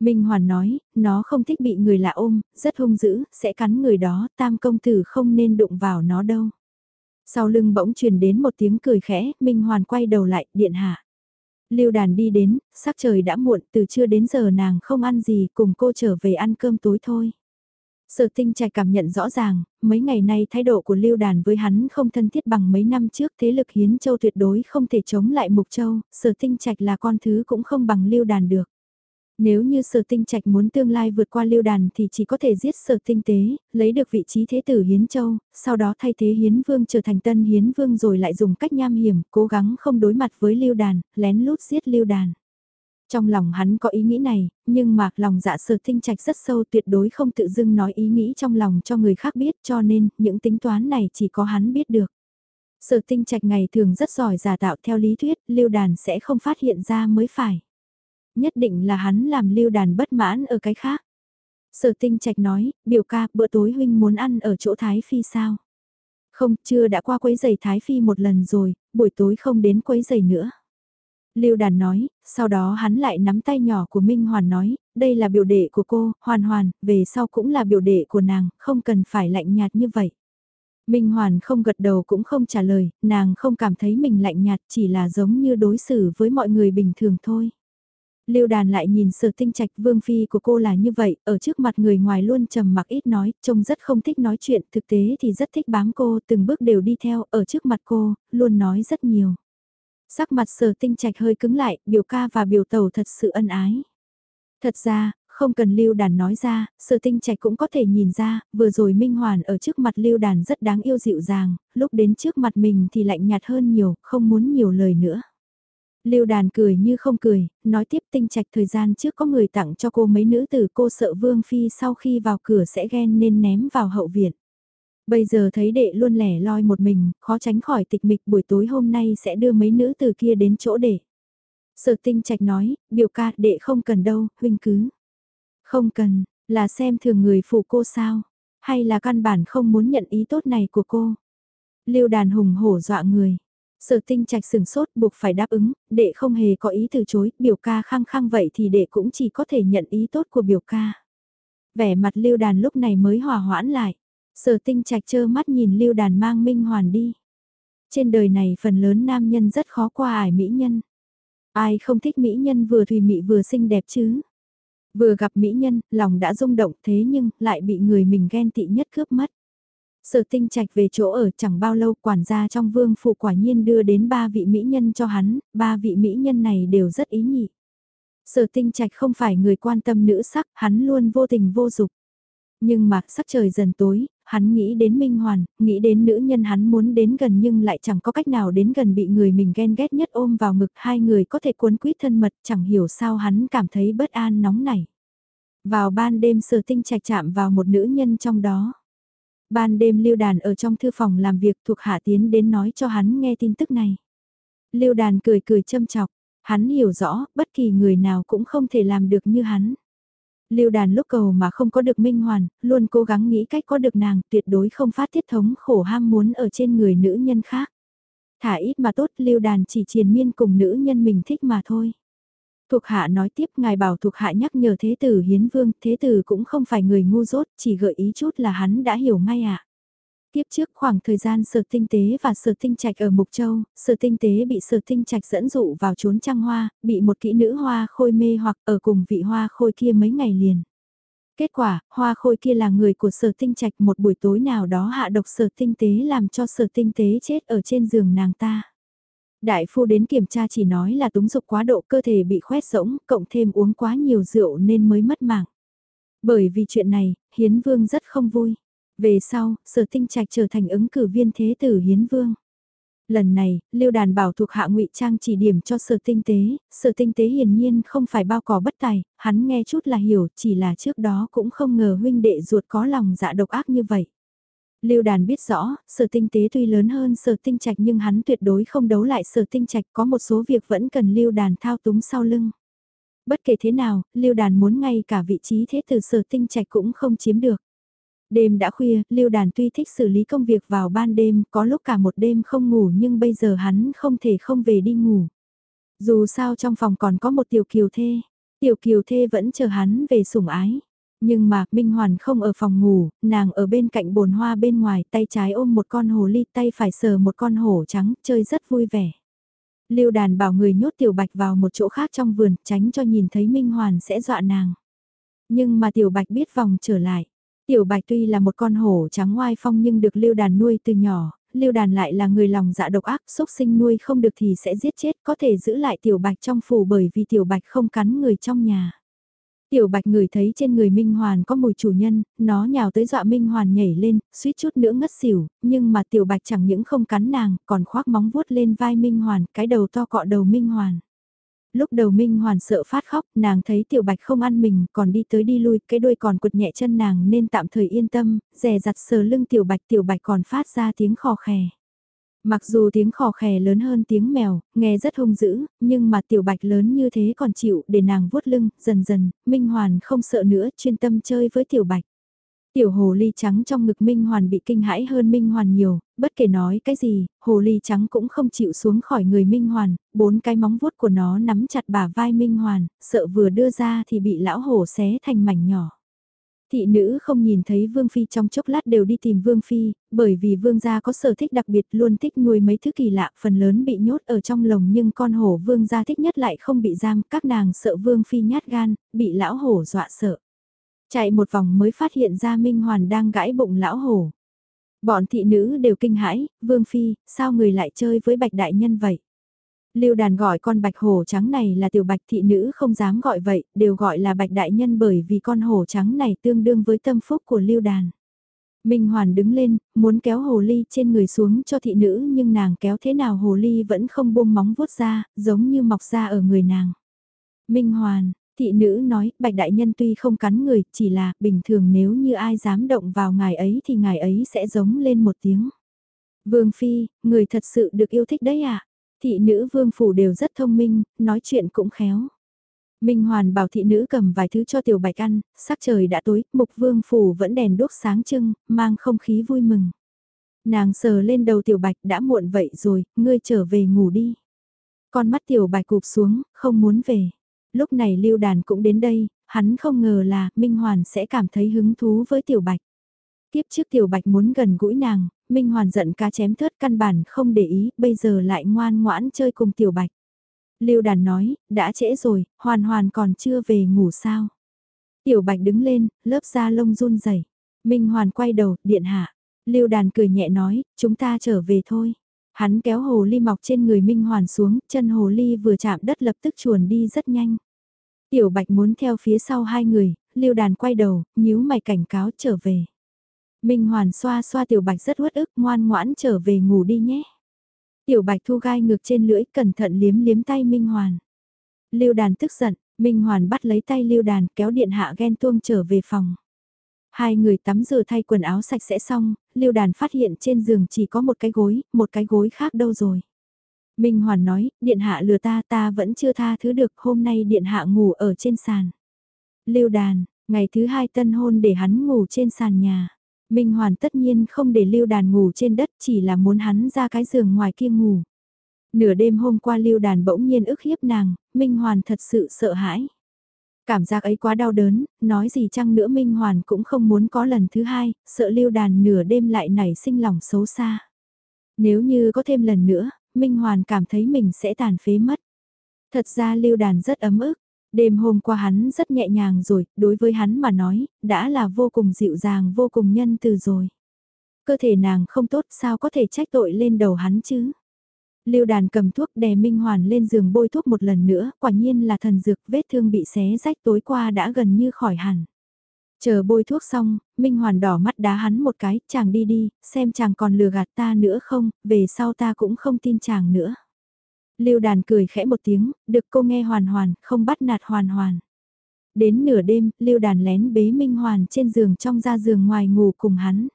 Minh Hoàn nói, nó không thích bị người lạ ôm, rất hung dữ, sẽ cắn người đó, tam công tử không nên đụng vào nó đâu. Sau lưng bỗng truyền đến một tiếng cười khẽ, Minh Hoàn quay đầu lại, điện hạ. Lưu đàn đi đến, sắc trời đã muộn, từ trưa đến giờ nàng không ăn gì, cùng cô trở về ăn cơm tối thôi. Sở tinh trạch cảm nhận rõ ràng, mấy ngày nay thái độ của Lưu Đàn với hắn không thân thiết bằng mấy năm trước thế lực hiến châu tuyệt đối không thể chống lại mục châu, sở tinh trạch là con thứ cũng không bằng Lưu Đàn được. Nếu như sở tinh trạch muốn tương lai vượt qua lưu đàn thì chỉ có thể giết sở tinh tế, lấy được vị trí thế tử Hiến Châu, sau đó thay thế Hiến Vương trở thành tân Hiến Vương rồi lại dùng cách nham hiểm, cố gắng không đối mặt với lưu đàn, lén lút giết lưu đàn. Trong lòng hắn có ý nghĩ này, nhưng mà lòng dạ sở tinh trạch rất sâu tuyệt đối không tự dưng nói ý nghĩ trong lòng cho người khác biết cho nên những tính toán này chỉ có hắn biết được. Sở tinh trạch ngày thường rất giỏi giả tạo theo lý thuyết, lưu đàn sẽ không phát hiện ra mới phải nhất định là hắn làm lưu đàn bất mãn ở cái khác. Sở tinh trạch nói, biểu ca, bữa tối huynh muốn ăn ở chỗ Thái Phi sao? Không, chưa đã qua quấy giày Thái Phi một lần rồi, buổi tối không đến quấy giày nữa. Lưu đàn nói, sau đó hắn lại nắm tay nhỏ của Minh Hoàn nói, đây là biểu đệ của cô, Hoàn Hoàn, về sau cũng là biểu đệ của nàng, không cần phải lạnh nhạt như vậy. Minh Hoàn không gật đầu cũng không trả lời, nàng không cảm thấy mình lạnh nhạt chỉ là giống như đối xử với mọi người bình thường thôi. Lưu đàn lại nhìn sở tinh trạch vương phi của cô là như vậy, ở trước mặt người ngoài luôn trầm mặc ít nói, trông rất không thích nói chuyện, thực tế thì rất thích bám cô, từng bước đều đi theo, ở trước mặt cô, luôn nói rất nhiều. Sắc mặt sở tinh trạch hơi cứng lại, biểu ca và biểu tàu thật sự ân ái. Thật ra, không cần lưu đàn nói ra, sở tinh trạch cũng có thể nhìn ra, vừa rồi Minh Hoàn ở trước mặt lưu đàn rất đáng yêu dịu dàng, lúc đến trước mặt mình thì lạnh nhạt hơn nhiều, không muốn nhiều lời nữa. Lưu đàn cười như không cười, nói tiếp tinh trạch thời gian trước có người tặng cho cô mấy nữ tử cô sợ Vương Phi sau khi vào cửa sẽ ghen nên ném vào hậu viện. Bây giờ thấy đệ luôn lẻ loi một mình, khó tránh khỏi tịch mịch buổi tối hôm nay sẽ đưa mấy nữ tử kia đến chỗ đệ. Sở tinh trạch nói, biểu ca đệ không cần đâu, huynh cứ. Không cần, là xem thường người phụ cô sao, hay là căn bản không muốn nhận ý tốt này của cô. Lưu đàn hùng hổ dọa người, Sở tinh trạch sừng sốt buộc phải đáp ứng, đệ không hề có ý từ chối, biểu ca khăng khăng vậy thì đệ cũng chỉ có thể nhận ý tốt của biểu ca. Vẻ mặt lưu đàn lúc này mới hòa hoãn lại. Sở tinh trạch chơ mắt nhìn lưu đàn mang minh hoàn đi. Trên đời này phần lớn nam nhân rất khó qua ải mỹ nhân. Ai không thích mỹ nhân vừa thùy mị vừa xinh đẹp chứ? Vừa gặp mỹ nhân, lòng đã rung động thế nhưng lại bị người mình ghen tị nhất cướp mất. Sở tinh trạch về chỗ ở chẳng bao lâu quản gia trong vương phủ quả nhiên đưa đến ba vị mỹ nhân cho hắn, ba vị mỹ nhân này đều rất ý nhị. Sở tinh trạch không phải người quan tâm nữ sắc, hắn luôn vô tình vô dục. Nhưng mà sắc trời dần tối, hắn nghĩ đến Minh Hoàn, nghĩ đến nữ nhân hắn muốn đến gần nhưng lại chẳng có cách nào đến gần bị người mình ghen ghét nhất ôm vào ngực hai người có thể cuốn quýt thân mật chẳng hiểu sao hắn cảm thấy bất an nóng nảy. Vào ban đêm sở tinh trạch chạm vào một nữ nhân trong đó. Ban đêm lưu đàn ở trong thư phòng làm việc thuộc hạ tiến đến nói cho hắn nghe tin tức này. Lưu đàn cười cười châm chọc, hắn hiểu rõ bất kỳ người nào cũng không thể làm được như hắn. Lưu đàn lúc cầu mà không có được minh hoàn, luôn cố gắng nghĩ cách có được nàng, tuyệt đối không phát thiết thống khổ ham muốn ở trên người nữ nhân khác. Thả ít mà tốt, lưu đàn chỉ triền miên cùng nữ nhân mình thích mà thôi. Thuộc hạ nói tiếp ngài bảo thuộc hạ nhắc nhở thế tử hiến vương, thế tử cũng không phải người ngu dốt, chỉ gợi ý chút là hắn đã hiểu ngay ạ. À. Tiếp trước khoảng thời gian sở tinh tế và sở tinh trạch ở Mục Châu, sở tinh tế bị sở tinh trạch dẫn dụ vào trốn trăng hoa, bị một kỹ nữ hoa khôi mê hoặc ở cùng vị hoa khôi kia mấy ngày liền. Kết quả, hoa khôi kia là người của sở tinh trạch một buổi tối nào đó hạ độc sở tinh tế làm cho sở tinh tế chết ở trên giường nàng ta. Đại phu đến kiểm tra chỉ nói là túng dục quá độ cơ thể bị khoét rỗng, cộng thêm uống quá nhiều rượu nên mới mất mạng. Bởi vì chuyện này, Hiến Vương rất không vui. Về sau, sở tinh trạch trở thành ứng cử viên thế tử Hiến Vương. Lần này, Lưu Đàn bảo thuộc hạ ngụy Trang chỉ điểm cho sở tinh tế, sở tinh tế hiển nhiên không phải bao cỏ bất tài, hắn nghe chút là hiểu, chỉ là trước đó cũng không ngờ huynh đệ ruột có lòng dạ độc ác như vậy. Lưu Đàn biết rõ, sở tinh tế tuy lớn hơn sở tinh trạch nhưng hắn tuyệt đối không đấu lại sở tinh trạch có một số việc vẫn cần Lưu Đàn thao túng sau lưng. Bất kể thế nào, Lưu Đàn muốn ngay cả vị trí thế từ sở tinh trạch cũng không chiếm được. Đêm đã khuya, Lưu Đàn tuy thích xử lý công việc vào ban đêm, có lúc cả một đêm không ngủ nhưng bây giờ hắn không thể không về đi ngủ. Dù sao trong phòng còn có một tiểu kiều thê, tiểu kiều thê vẫn chờ hắn về sủng ái. Nhưng mà, Minh Hoàn không ở phòng ngủ, nàng ở bên cạnh bồn hoa bên ngoài, tay trái ôm một con hồ ly, tay phải sờ một con hổ trắng, chơi rất vui vẻ. Lưu đàn bảo người nhốt tiểu bạch vào một chỗ khác trong vườn, tránh cho nhìn thấy Minh Hoàn sẽ dọa nàng. Nhưng mà tiểu bạch biết vòng trở lại. Tiểu bạch tuy là một con hổ trắng ngoai phong nhưng được lưu đàn nuôi từ nhỏ, lưu đàn lại là người lòng dạ độc ác, xúc sinh nuôi không được thì sẽ giết chết, có thể giữ lại tiểu bạch trong phủ bởi vì tiểu bạch không cắn người trong nhà. Tiểu bạch người thấy trên người Minh Hoàn có mùi chủ nhân, nó nhào tới dọa Minh Hoàn nhảy lên, suýt chút nữa ngất xỉu, nhưng mà tiểu bạch chẳng những không cắn nàng, còn khoác móng vuốt lên vai Minh Hoàn, cái đầu to cọ đầu Minh Hoàn. Lúc đầu Minh Hoàn sợ phát khóc, nàng thấy tiểu bạch không ăn mình, còn đi tới đi lui, cái đuôi còn quật nhẹ chân nàng nên tạm thời yên tâm, rè rặt sờ lưng tiểu bạch tiểu bạch còn phát ra tiếng khò khè. Mặc dù tiếng khò khè lớn hơn tiếng mèo, nghe rất hung dữ, nhưng mà tiểu bạch lớn như thế còn chịu để nàng vuốt lưng, dần dần, Minh Hoàn không sợ nữa, chuyên tâm chơi với tiểu bạch. Tiểu hồ ly trắng trong ngực Minh Hoàn bị kinh hãi hơn Minh Hoàn nhiều, bất kể nói cái gì, hồ ly trắng cũng không chịu xuống khỏi người Minh Hoàn, bốn cái móng vuốt của nó nắm chặt bả vai Minh Hoàn, sợ vừa đưa ra thì bị lão hổ xé thành mảnh nhỏ. Thị nữ không nhìn thấy Vương Phi trong chốc lát đều đi tìm Vương Phi, bởi vì Vương gia có sở thích đặc biệt luôn thích nuôi mấy thứ kỳ lạ, phần lớn bị nhốt ở trong lồng nhưng con hổ Vương gia thích nhất lại không bị giam, các nàng sợ Vương Phi nhát gan, bị lão hổ dọa sợ. Chạy một vòng mới phát hiện ra Minh Hoàn đang gãi bụng lão hổ. Bọn thị nữ đều kinh hãi, Vương Phi, sao người lại chơi với bạch đại nhân vậy? Lưu đàn gọi con bạch hổ trắng này là tiểu bạch thị nữ không dám gọi vậy, đều gọi là bạch đại nhân bởi vì con hổ trắng này tương đương với tâm phúc của lưu đàn. Minh Hoàn đứng lên, muốn kéo hồ ly trên người xuống cho thị nữ nhưng nàng kéo thế nào hồ ly vẫn không buông móng vuốt ra, giống như mọc ra ở người nàng. Minh Hoàn, thị nữ nói, bạch đại nhân tuy không cắn người, chỉ là bình thường nếu như ai dám động vào ngài ấy thì ngài ấy sẽ giống lên một tiếng. Vương Phi, người thật sự được yêu thích đấy à? Thị nữ vương phủ đều rất thông minh, nói chuyện cũng khéo. Minh Hoàn bảo thị nữ cầm vài thứ cho tiểu bạch ăn, sắc trời đã tối, mục vương phủ vẫn đèn đốt sáng trưng, mang không khí vui mừng. Nàng sờ lên đầu tiểu bạch đã muộn vậy rồi, ngươi trở về ngủ đi. Con mắt tiểu bạch cụp xuống, không muốn về. Lúc này lưu đàn cũng đến đây, hắn không ngờ là Minh Hoàn sẽ cảm thấy hứng thú với tiểu bạch. Tiếp trước tiểu bạch muốn gần gũi nàng, Minh Hoàn giận cá chém thớt căn bản không để ý, bây giờ lại ngoan ngoãn chơi cùng tiểu bạch. Lưu đàn nói, đã trễ rồi, hoàn hoàn còn chưa về ngủ sao. Tiểu bạch đứng lên, lớp da lông run rẩy. Minh Hoàn quay đầu, điện hạ. Lưu đàn cười nhẹ nói, chúng ta trở về thôi. Hắn kéo hồ ly mọc trên người Minh Hoàn xuống, chân hồ ly vừa chạm đất lập tức chuồn đi rất nhanh. Tiểu bạch muốn theo phía sau hai người, lưu đàn quay đầu, nhíu mày cảnh cáo trở về. Minh Hoàn xoa xoa Tiểu Bạch rất uất ức ngoan ngoãn trở về ngủ đi nhé. Tiểu Bạch thu gai ngược trên lưỡi cẩn thận liếm liếm tay Minh Hoàn. Lưu đàn tức giận, Minh Hoàn bắt lấy tay Lưu đàn kéo điện hạ ghen tuông trở về phòng. Hai người tắm rửa thay quần áo sạch sẽ xong, Lưu đàn phát hiện trên giường chỉ có một cái gối, một cái gối khác đâu rồi. Minh Hoàn nói, điện hạ lừa ta ta vẫn chưa tha thứ được, hôm nay điện hạ ngủ ở trên sàn. Lưu đàn, ngày thứ hai tân hôn để hắn ngủ trên sàn nhà. Minh Hoàn tất nhiên không để Lưu Đàn ngủ trên đất chỉ là muốn hắn ra cái giường ngoài kia ngủ. Nửa đêm hôm qua Lưu Đàn bỗng nhiên ức hiếp nàng, Minh Hoàn thật sự sợ hãi. Cảm giác ấy quá đau đớn, nói gì chăng nữa Minh Hoàn cũng không muốn có lần thứ hai, sợ Lưu Đàn nửa đêm lại nảy sinh lòng xấu xa. Nếu như có thêm lần nữa, Minh Hoàn cảm thấy mình sẽ tàn phế mất. Thật ra Lưu Đàn rất ấm ức, Đêm hôm qua hắn rất nhẹ nhàng rồi, đối với hắn mà nói, đã là vô cùng dịu dàng vô cùng nhân từ rồi. Cơ thể nàng không tốt sao có thể trách tội lên đầu hắn chứ? Lưu đàn cầm thuốc đè Minh Hoàn lên giường bôi thuốc một lần nữa, quả nhiên là thần dược vết thương bị xé rách tối qua đã gần như khỏi hẳn. Chờ bôi thuốc xong, Minh Hoàn đỏ mắt đá hắn một cái, chàng đi đi, xem chàng còn lừa gạt ta nữa không, về sau ta cũng không tin chàng nữa. Lưu đàn cười khẽ một tiếng, được cô nghe hoàn hoàn, không bắt nạt hoàn hoàn. Đến nửa đêm, Lưu đàn lén bế Minh Hoàn trên giường trong ra giường ngoài ngủ cùng hắn.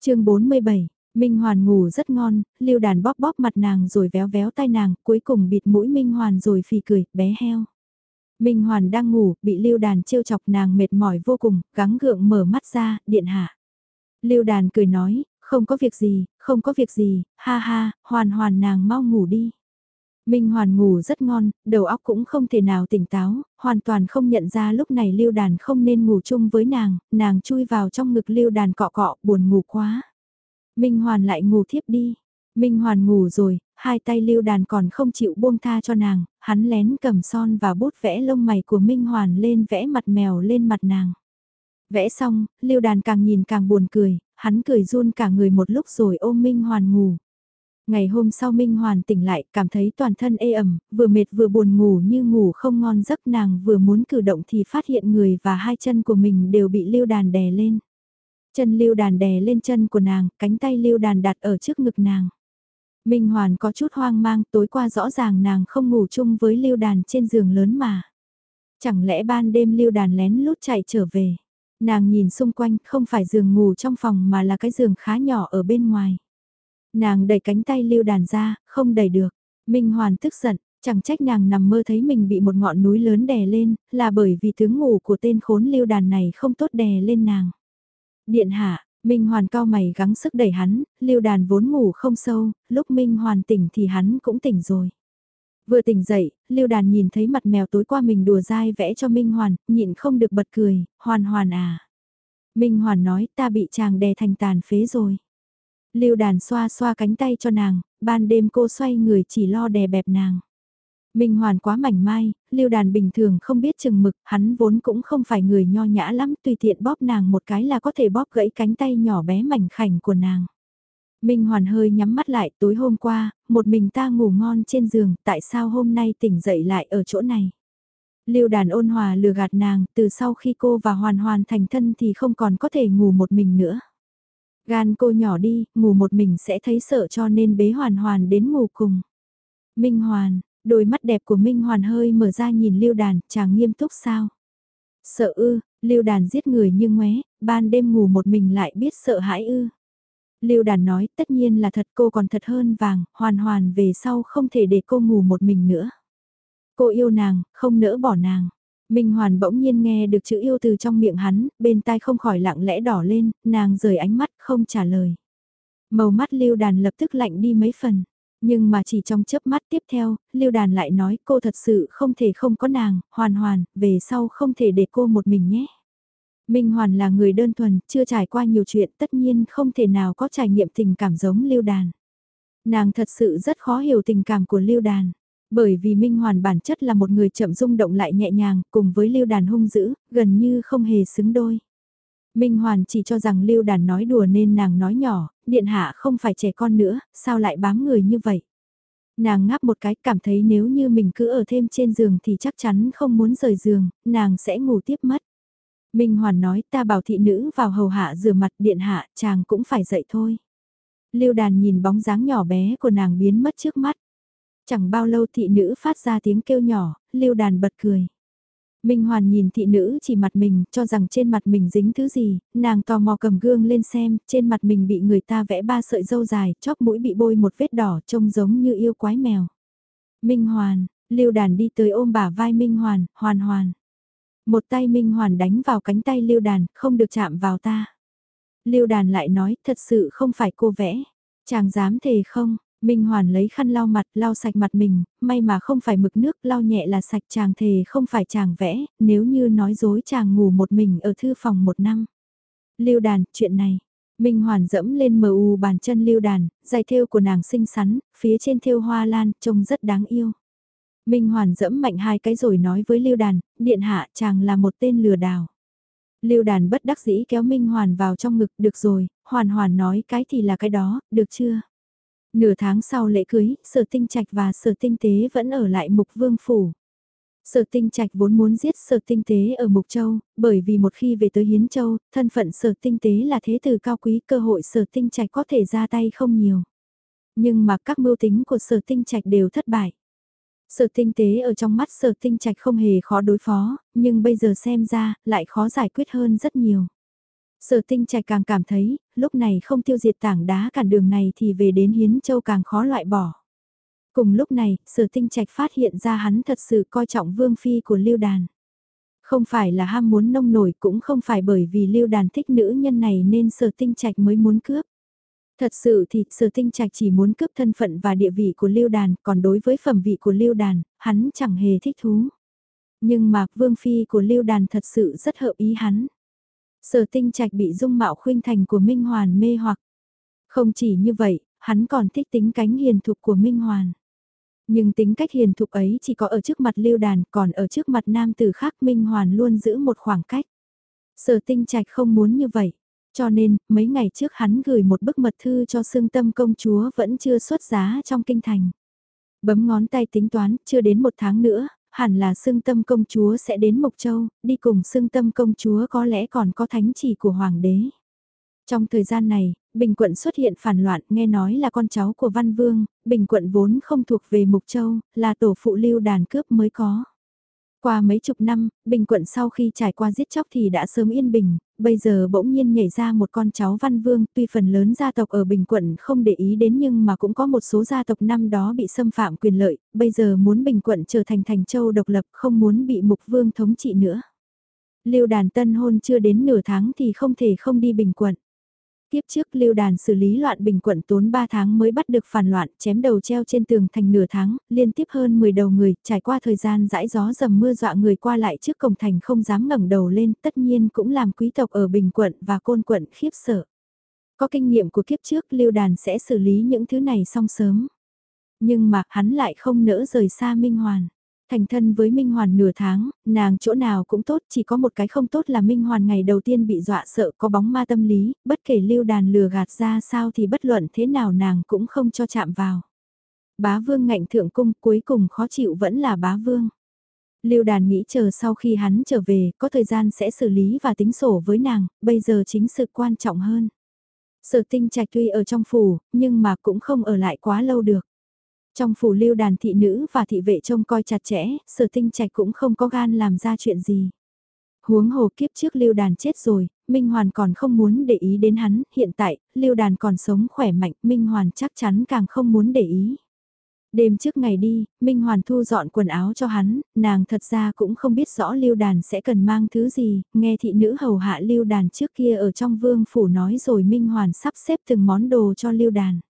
chương 47, Minh Hoàn ngủ rất ngon, Lưu đàn bóp bóp mặt nàng rồi véo véo tai nàng, cuối cùng bịt mũi Minh Hoàn rồi phì cười, bé heo. Minh Hoàn đang ngủ, bị Lưu đàn trêu chọc nàng mệt mỏi vô cùng, gắng gượng mở mắt ra, điện hạ. Lưu đàn cười nói, không có việc gì, không có việc gì, ha ha, hoàn hoàn nàng mau ngủ đi. Minh Hoàn ngủ rất ngon, đầu óc cũng không thể nào tỉnh táo, hoàn toàn không nhận ra lúc này Lưu Đàn không nên ngủ chung với nàng, nàng chui vào trong ngực Lưu Đàn cọ cọ, buồn ngủ quá. Minh Hoàn lại ngủ thiếp đi. Minh Hoàn ngủ rồi, hai tay Lưu Đàn còn không chịu buông tha cho nàng, hắn lén cầm son và bút vẽ lông mày của Minh Hoàn lên vẽ mặt mèo lên mặt nàng. Vẽ xong, Lưu Đàn càng nhìn càng buồn cười, hắn cười run cả người một lúc rồi ôm Minh Hoàn ngủ. Ngày hôm sau Minh Hoàn tỉnh lại, cảm thấy toàn thân ê ẩm, vừa mệt vừa buồn ngủ như ngủ không ngon giấc nàng vừa muốn cử động thì phát hiện người và hai chân của mình đều bị lưu đàn đè lên. Chân lưu đàn đè lên chân của nàng, cánh tay lưu đàn đặt ở trước ngực nàng. Minh Hoàn có chút hoang mang, tối qua rõ ràng nàng không ngủ chung với lưu đàn trên giường lớn mà. Chẳng lẽ ban đêm lưu đàn lén lút chạy trở về. Nàng nhìn xung quanh, không phải giường ngủ trong phòng mà là cái giường khá nhỏ ở bên ngoài. Nàng đẩy cánh tay lưu đàn ra, không đẩy được. Minh Hoàn tức giận, chẳng trách nàng nằm mơ thấy mình bị một ngọn núi lớn đè lên, là bởi vì tướng ngủ của tên khốn lưu đàn này không tốt đè lên nàng. Điện hạ, Minh Hoàn cao mày gắng sức đẩy hắn, lưu đàn vốn ngủ không sâu, lúc Minh Hoàn tỉnh thì hắn cũng tỉnh rồi. Vừa tỉnh dậy, lưu đàn nhìn thấy mặt mèo tối qua mình đùa dai vẽ cho Minh Hoàn, nhịn không được bật cười, hoàn hoàn à. Minh Hoàn nói ta bị chàng đè thành tàn phế rồi. Lưu đàn xoa xoa cánh tay cho nàng, ban đêm cô xoay người chỉ lo đè bẹp nàng. Minh Hoàn quá mảnh mai, lưu đàn bình thường không biết chừng mực, hắn vốn cũng không phải người nho nhã lắm, tùy tiện bóp nàng một cái là có thể bóp gãy cánh tay nhỏ bé mảnh khảnh của nàng. Minh Hoàn hơi nhắm mắt lại, tối hôm qua, một mình ta ngủ ngon trên giường, tại sao hôm nay tỉnh dậy lại ở chỗ này? Lưu đàn ôn hòa lừa gạt nàng, từ sau khi cô và Hoàn Hoàn thành thân thì không còn có thể ngủ một mình nữa. Gan cô nhỏ đi, ngủ một mình sẽ thấy sợ cho nên bế hoàn hoàn đến ngủ cùng. Minh Hoàn, đôi mắt đẹp của Minh Hoàn hơi mở ra nhìn Lưu Đàn, chàng nghiêm túc sao? Sợ ư, Lưu Đàn giết người như ngoé, ban đêm ngủ một mình lại biết sợ hãi ư. Lưu Đàn nói tất nhiên là thật cô còn thật hơn vàng, hoàn hoàn về sau không thể để cô ngủ một mình nữa. Cô yêu nàng, không nỡ bỏ nàng. Minh Hoàn bỗng nhiên nghe được chữ yêu từ trong miệng hắn, bên tai không khỏi lặng lẽ đỏ lên, nàng rời ánh mắt không trả lời. Màu mắt Lưu Đàn lập tức lạnh đi mấy phần, nhưng mà chỉ trong chớp mắt tiếp theo, Lưu Đàn lại nói cô thật sự không thể không có nàng, hoàn hoàn, về sau không thể để cô một mình nhé. Minh Hoàn là người đơn thuần, chưa trải qua nhiều chuyện tất nhiên không thể nào có trải nghiệm tình cảm giống Lưu Đàn. Nàng thật sự rất khó hiểu tình cảm của Lưu Đàn. Bởi vì Minh Hoàn bản chất là một người chậm rung động lại nhẹ nhàng, cùng với Lưu Đàn hung dữ, gần như không hề xứng đôi. Minh Hoàn chỉ cho rằng Lưu Đàn nói đùa nên nàng nói nhỏ, điện hạ không phải trẻ con nữa, sao lại bám người như vậy. Nàng ngáp một cái cảm thấy nếu như mình cứ ở thêm trên giường thì chắc chắn không muốn rời giường, nàng sẽ ngủ tiếp mất. Minh Hoàn nói ta bảo thị nữ vào hầu hạ rửa mặt điện hạ, chàng cũng phải dậy thôi. Lưu đàn nhìn bóng dáng nhỏ bé của nàng biến mất trước mắt. Chẳng bao lâu thị nữ phát ra tiếng kêu nhỏ, lưu đàn bật cười. Minh Hoàn nhìn thị nữ chỉ mặt mình, cho rằng trên mặt mình dính thứ gì, nàng tò mò cầm gương lên xem, trên mặt mình bị người ta vẽ ba sợi dâu dài, chóp mũi bị bôi một vết đỏ trông giống như yêu quái mèo. Minh Hoàn, Lưu Đàn đi tới ôm bả vai Minh Hoàn, Hoàn Hoàn. Một tay Minh Hoàn đánh vào cánh tay Lưu Đàn, không được chạm vào ta. Lưu Đàn lại nói, thật sự không phải cô vẽ. Chàng dám thề không? Minh Hoàn lấy khăn lau mặt, lau sạch mặt mình, may mà không phải mực nước, lau nhẹ là sạch chàng thề không phải chàng vẽ, nếu như nói dối chàng ngủ một mình ở thư phòng một năm. Lưu đàn, chuyện này. Minh Hoàn dẫm lên mờ u bàn chân lưu đàn, giày thêu của nàng xinh xắn, phía trên thêu hoa lan, trông rất đáng yêu. Minh Hoàn dẫm mạnh hai cái rồi nói với lưu đàn, điện hạ chàng là một tên lừa đảo. Lưu đàn bất đắc dĩ kéo Minh Hoàn vào trong ngực, được rồi, Hoàn Hoàn nói cái thì là cái đó, được chưa? Nửa tháng sau lễ cưới, sở tinh trạch và sở tinh tế vẫn ở lại mục vương phủ. Sở tinh trạch vốn muốn giết sở tinh tế ở Mục Châu, bởi vì một khi về tới Hiến Châu, thân phận sở tinh tế là thế tử cao quý cơ hội sở tinh trạch có thể ra tay không nhiều. Nhưng mà các mưu tính của sở tinh trạch đều thất bại. Sở tinh tế ở trong mắt sở tinh trạch không hề khó đối phó, nhưng bây giờ xem ra, lại khó giải quyết hơn rất nhiều. Sở tinh trạch càng cảm thấy, lúc này không tiêu diệt tảng đá cản đường này thì về đến Hiến Châu càng khó loại bỏ. Cùng lúc này, sở tinh trạch phát hiện ra hắn thật sự coi trọng vương phi của lưu đàn. Không phải là ham muốn nông nổi cũng không phải bởi vì lưu đàn thích nữ nhân này nên sở tinh trạch mới muốn cướp. Thật sự thì sở tinh trạch chỉ muốn cướp thân phận và địa vị của lưu đàn, còn đối với phẩm vị của lưu đàn, hắn chẳng hề thích thú. Nhưng mà vương phi của lưu đàn thật sự rất hợp ý hắn. Sở tinh trạch bị dung mạo khuynh thành của Minh Hoàn mê hoặc. Không chỉ như vậy, hắn còn thích tính cánh hiền thục của Minh Hoàn. Nhưng tính cách hiền thục ấy chỉ có ở trước mặt lưu đàn, còn ở trước mặt nam tử khác Minh Hoàn luôn giữ một khoảng cách. Sở tinh trạch không muốn như vậy. Cho nên, mấy ngày trước hắn gửi một bức mật thư cho xương tâm công chúa vẫn chưa xuất giá trong kinh thành. Bấm ngón tay tính toán, chưa đến một tháng nữa, hẳn là xương tâm công chúa sẽ đến Mộc Châu, đi cùng xương tâm công chúa có lẽ còn có thánh chỉ của hoàng đế. Trong thời gian này, Bình Quận xuất hiện phản loạn nghe nói là con cháu của Văn Vương, Bình Quận vốn không thuộc về Mục Châu, là tổ phụ lưu đàn cướp mới có. Qua mấy chục năm, Bình Quận sau khi trải qua giết chóc thì đã sớm yên bình, bây giờ bỗng nhiên nhảy ra một con cháu Văn Vương, tuy phần lớn gia tộc ở Bình Quận không để ý đến nhưng mà cũng có một số gia tộc năm đó bị xâm phạm quyền lợi, bây giờ muốn Bình Quận trở thành thành châu độc lập không muốn bị Mục Vương thống trị nữa. Lưu đàn tân hôn chưa đến nửa tháng thì không thể không đi Bình Quận. Tiếp trước lưu đàn xử lý loạn bình quận tốn 3 tháng mới bắt được phản loạn, chém đầu treo trên tường thành nửa tháng, liên tiếp hơn 10 đầu người, trải qua thời gian dãi gió dầm mưa dọa người qua lại trước cổng thành không dám ngẩng đầu lên, tất nhiên cũng làm quý tộc ở bình quận và côn quận khiếp sợ. Có kinh nghiệm của kiếp trước lưu đàn sẽ xử lý những thứ này xong sớm. Nhưng mà hắn lại không nỡ rời xa Minh Hoàn. Thành thân với Minh Hoàn nửa tháng, nàng chỗ nào cũng tốt, chỉ có một cái không tốt là Minh Hoàn ngày đầu tiên bị dọa sợ có bóng ma tâm lý, bất kể lưu đàn lừa gạt ra sao thì bất luận thế nào nàng cũng không cho chạm vào. Bá vương ngạnh thượng cung cuối cùng khó chịu vẫn là bá vương. Lưu đàn nghĩ chờ sau khi hắn trở về, có thời gian sẽ xử lý và tính sổ với nàng, bây giờ chính sự quan trọng hơn. Sở tinh trạch tuy ở trong phủ, nhưng mà cũng không ở lại quá lâu được. Trong phủ lưu đàn thị nữ và thị vệ trông coi chặt chẽ, sở tinh trạch cũng không có gan làm ra chuyện gì. Huống hồ kiếp trước lưu đàn chết rồi, Minh Hoàn còn không muốn để ý đến hắn, hiện tại, lưu đàn còn sống khỏe mạnh, Minh Hoàn chắc chắn càng không muốn để ý. Đêm trước ngày đi, Minh Hoàn thu dọn quần áo cho hắn, nàng thật ra cũng không biết rõ lưu đàn sẽ cần mang thứ gì, nghe thị nữ hầu hạ lưu đàn trước kia ở trong vương phủ nói rồi Minh Hoàn sắp xếp từng món đồ cho lưu đàn.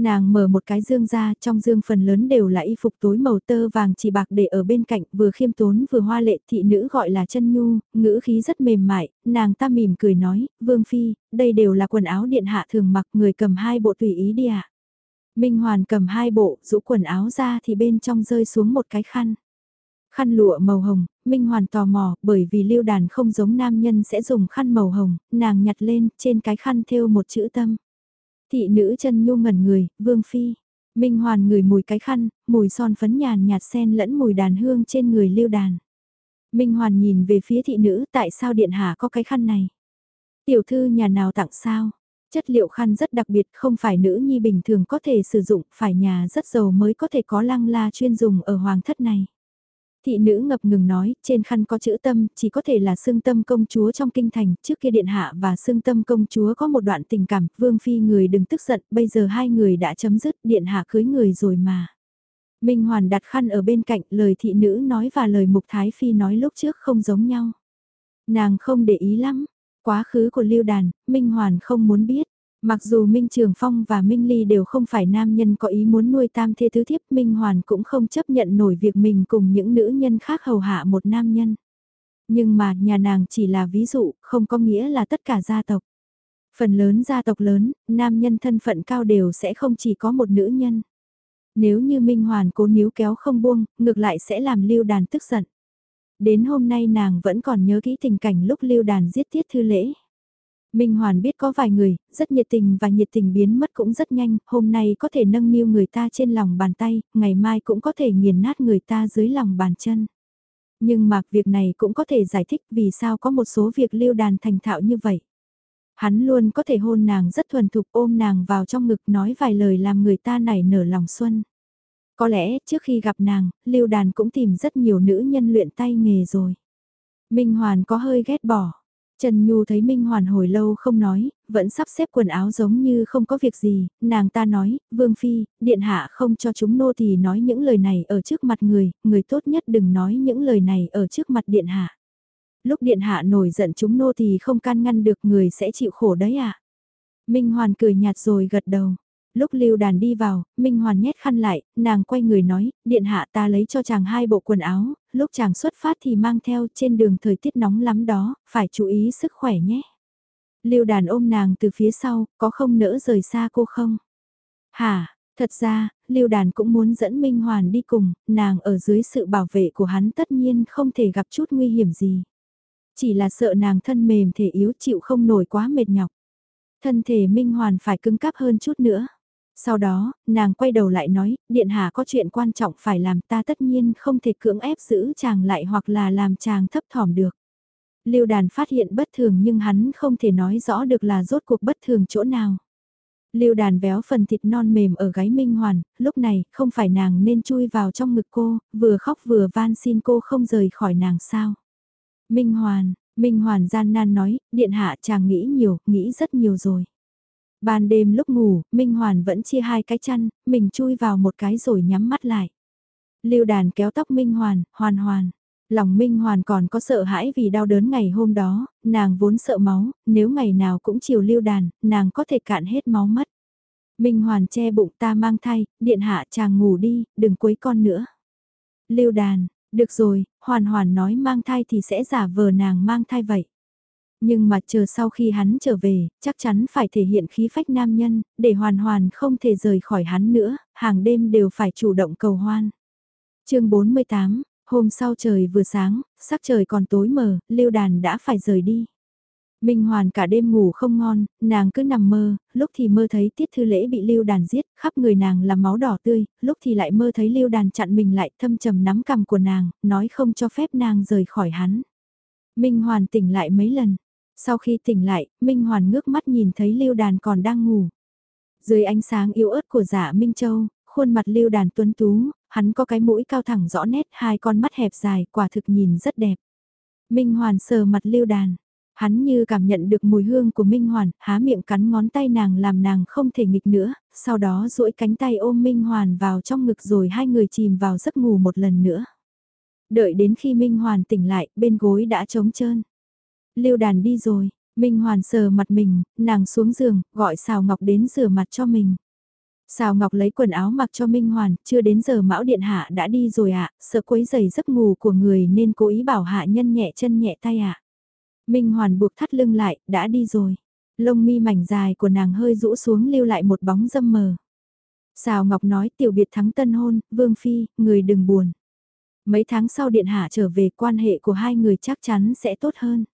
Nàng mở một cái dương ra, trong dương phần lớn đều là y phục tối màu tơ vàng chỉ bạc để ở bên cạnh, vừa khiêm tốn vừa hoa lệ, thị nữ gọi là chân nhu, ngữ khí rất mềm mại, nàng ta mỉm cười nói, vương phi, đây đều là quần áo điện hạ thường mặc, người cầm hai bộ tùy ý đi ạ. Minh Hoàn cầm hai bộ, rũ quần áo ra thì bên trong rơi xuống một cái khăn. Khăn lụa màu hồng, Minh Hoàn tò mò, bởi vì lưu đàn không giống nam nhân sẽ dùng khăn màu hồng, nàng nhặt lên, trên cái khăn thêu một chữ tâm. Thị nữ chân nhu ngẩn người, vương phi. Minh hoàn người mùi cái khăn, mùi son phấn nhàn nhạt sen lẫn mùi đàn hương trên người lưu đàn. Minh Hoàn nhìn về phía thị nữ tại sao điện hạ có cái khăn này. Tiểu thư nhà nào tặng sao? Chất liệu khăn rất đặc biệt không phải nữ nhi bình thường có thể sử dụng, phải nhà rất giàu mới có thể có lăng la chuyên dùng ở hoàng thất này. Thị nữ ngập ngừng nói, trên khăn có chữ tâm, chỉ có thể là xương tâm công chúa trong kinh thành, trước kia điện hạ và xương tâm công chúa có một đoạn tình cảm, vương phi người đừng tức giận, bây giờ hai người đã chấm dứt, điện hạ cưới người rồi mà. Minh Hoàn đặt khăn ở bên cạnh, lời thị nữ nói và lời mục thái phi nói lúc trước không giống nhau. Nàng không để ý lắm, quá khứ của lưu đàn, Minh Hoàn không muốn biết. Mặc dù Minh Trường Phong và Minh Ly đều không phải nam nhân có ý muốn nuôi tam thê tứ thiếp, Minh Hoàn cũng không chấp nhận nổi việc mình cùng những nữ nhân khác hầu hạ một nam nhân. Nhưng mà nhà nàng chỉ là ví dụ, không có nghĩa là tất cả gia tộc. Phần lớn gia tộc lớn, nam nhân thân phận cao đều sẽ không chỉ có một nữ nhân. Nếu như Minh Hoàn cố níu kéo không buông, ngược lại sẽ làm lưu đàn tức giận. Đến hôm nay nàng vẫn còn nhớ kỹ tình cảnh lúc lưu đàn giết tiết thư lễ. Minh Hoàn biết có vài người, rất nhiệt tình và nhiệt tình biến mất cũng rất nhanh, hôm nay có thể nâng niu người ta trên lòng bàn tay, ngày mai cũng có thể nghiền nát người ta dưới lòng bàn chân. Nhưng mà việc này cũng có thể giải thích vì sao có một số việc lưu đàn thành thạo như vậy. Hắn luôn có thể hôn nàng rất thuần thục ôm nàng vào trong ngực nói vài lời làm người ta nảy nở lòng xuân. Có lẽ trước khi gặp nàng, lưu đàn cũng tìm rất nhiều nữ nhân luyện tay nghề rồi. Minh Hoàn có hơi ghét bỏ Trần Nhu thấy Minh Hoàn hồi lâu không nói, vẫn sắp xếp quần áo giống như không có việc gì, nàng ta nói, Vương Phi, Điện Hạ không cho chúng nô thì nói những lời này ở trước mặt người, người tốt nhất đừng nói những lời này ở trước mặt Điện Hạ. Lúc Điện Hạ nổi giận chúng nô thì không can ngăn được người sẽ chịu khổ đấy ạ. À? Minh Hoàn cười nhạt rồi gật đầu. Lúc lưu đàn đi vào, Minh Hoàn nhét khăn lại, nàng quay người nói, điện hạ ta lấy cho chàng hai bộ quần áo, lúc chàng xuất phát thì mang theo trên đường thời tiết nóng lắm đó, phải chú ý sức khỏe nhé. Lưu đàn ôm nàng từ phía sau, có không nỡ rời xa cô không? Hả, thật ra, Lưu đàn cũng muốn dẫn Minh Hoàn đi cùng, nàng ở dưới sự bảo vệ của hắn tất nhiên không thể gặp chút nguy hiểm gì. Chỉ là sợ nàng thân mềm thể yếu chịu không nổi quá mệt nhọc. Thân thể Minh Hoàn phải cứng cáp hơn chút nữa. Sau đó, nàng quay đầu lại nói, điện hạ có chuyện quan trọng phải làm ta tất nhiên không thể cưỡng ép giữ chàng lại hoặc là làm chàng thấp thỏm được. Lưu đàn phát hiện bất thường nhưng hắn không thể nói rõ được là rốt cuộc bất thường chỗ nào. Lưu đàn véo phần thịt non mềm ở gáy Minh Hoàn, lúc này không phải nàng nên chui vào trong ngực cô, vừa khóc vừa van xin cô không rời khỏi nàng sao. Minh Hoàn, Minh Hoàn gian nan nói, điện hạ chàng nghĩ nhiều, nghĩ rất nhiều rồi. Ban đêm lúc ngủ, Minh Hoàn vẫn chia hai cái chăn, mình chui vào một cái rồi nhắm mắt lại. Lưu đàn kéo tóc Minh Hoàn, hoàn hoàn. Lòng Minh Hoàn còn có sợ hãi vì đau đớn ngày hôm đó, nàng vốn sợ máu, nếu ngày nào cũng chiều lưu đàn, nàng có thể cạn hết máu mất. Minh Hoàn che bụng ta mang thai, điện hạ chàng ngủ đi, đừng quấy con nữa. Lưu đàn, được rồi, Hoàn Hoàn nói mang thai thì sẽ giả vờ nàng mang thai vậy. Nhưng mà chờ sau khi hắn trở về, chắc chắn phải thể hiện khí phách nam nhân, để hoàn hoàn không thể rời khỏi hắn nữa, hàng đêm đều phải chủ động cầu hoan. chương 48, hôm sau trời vừa sáng, sắc trời còn tối mờ, lưu đàn đã phải rời đi. Minh Hoàn cả đêm ngủ không ngon, nàng cứ nằm mơ, lúc thì mơ thấy tiết thư lễ bị lưu đàn giết, khắp người nàng là máu đỏ tươi, lúc thì lại mơ thấy lưu đàn chặn mình lại thâm trầm nắm cầm của nàng, nói không cho phép nàng rời khỏi hắn. Minh Hoàn tỉnh lại mấy lần, sau khi tỉnh lại, Minh Hoàn ngước mắt nhìn thấy Lưu Đàn còn đang ngủ. Dưới ánh sáng yếu ớt của giả dạ Minh Châu, khuôn mặt Lưu Đàn tuấn tú, hắn có cái mũi cao thẳng rõ nét, hai con mắt hẹp dài, quả thực nhìn rất đẹp. Minh Hoàn sờ mặt Lưu Đàn. Hắn như cảm nhận được mùi hương của Minh Hoàn, há miệng cắn ngón tay nàng làm nàng không thể nghịch nữa, sau đó duỗi cánh tay ôm Minh Hoàn vào trong ngực rồi hai người chìm vào giấc ngủ một lần nữa. Đợi đến khi Minh Hoàn tỉnh lại, bên gối đã trống trơn. Lưu đàn đi rồi, Minh Hoàn sờ mặt mình, nàng xuống giường, gọi Sào Ngọc đến rửa mặt cho mình. Sào Ngọc lấy quần áo mặc cho Minh Hoàn, chưa đến giờ Mão Điện Hạ đã đi rồi ạ, sợ quấy giày giấc ngủ của người nên cố ý bảo hạ nhân nhẹ chân nhẹ tay ạ. Minh Hoàn buộc thắt lưng lại, đã đi rồi. Lông mi mảnh dài của nàng hơi rũ xuống lưu lại một bóng dâm mờ. Sào Ngọc nói tiểu biệt thắng tân hôn, Vương Phi, người đừng buồn. Mấy tháng sau Điện Hạ trở về quan hệ của hai người chắc chắn sẽ tốt hơn.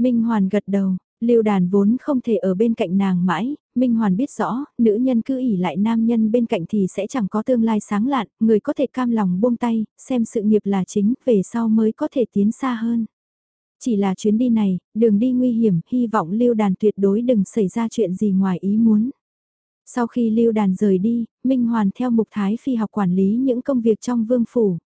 Minh Hoàn gật đầu, Lưu đàn vốn không thể ở bên cạnh nàng mãi, Minh Hoàn biết rõ, nữ nhân cứ ỉ lại nam nhân bên cạnh thì sẽ chẳng có tương lai sáng lạn, người có thể cam lòng buông tay, xem sự nghiệp là chính, về sau mới có thể tiến xa hơn. Chỉ là chuyến đi này, đường đi nguy hiểm, hy vọng lưu đàn tuyệt đối đừng xảy ra chuyện gì ngoài ý muốn. Sau khi lưu đàn rời đi, Minh Hoàn theo Mục Thái Phi học quản lý những công việc trong vương phủ.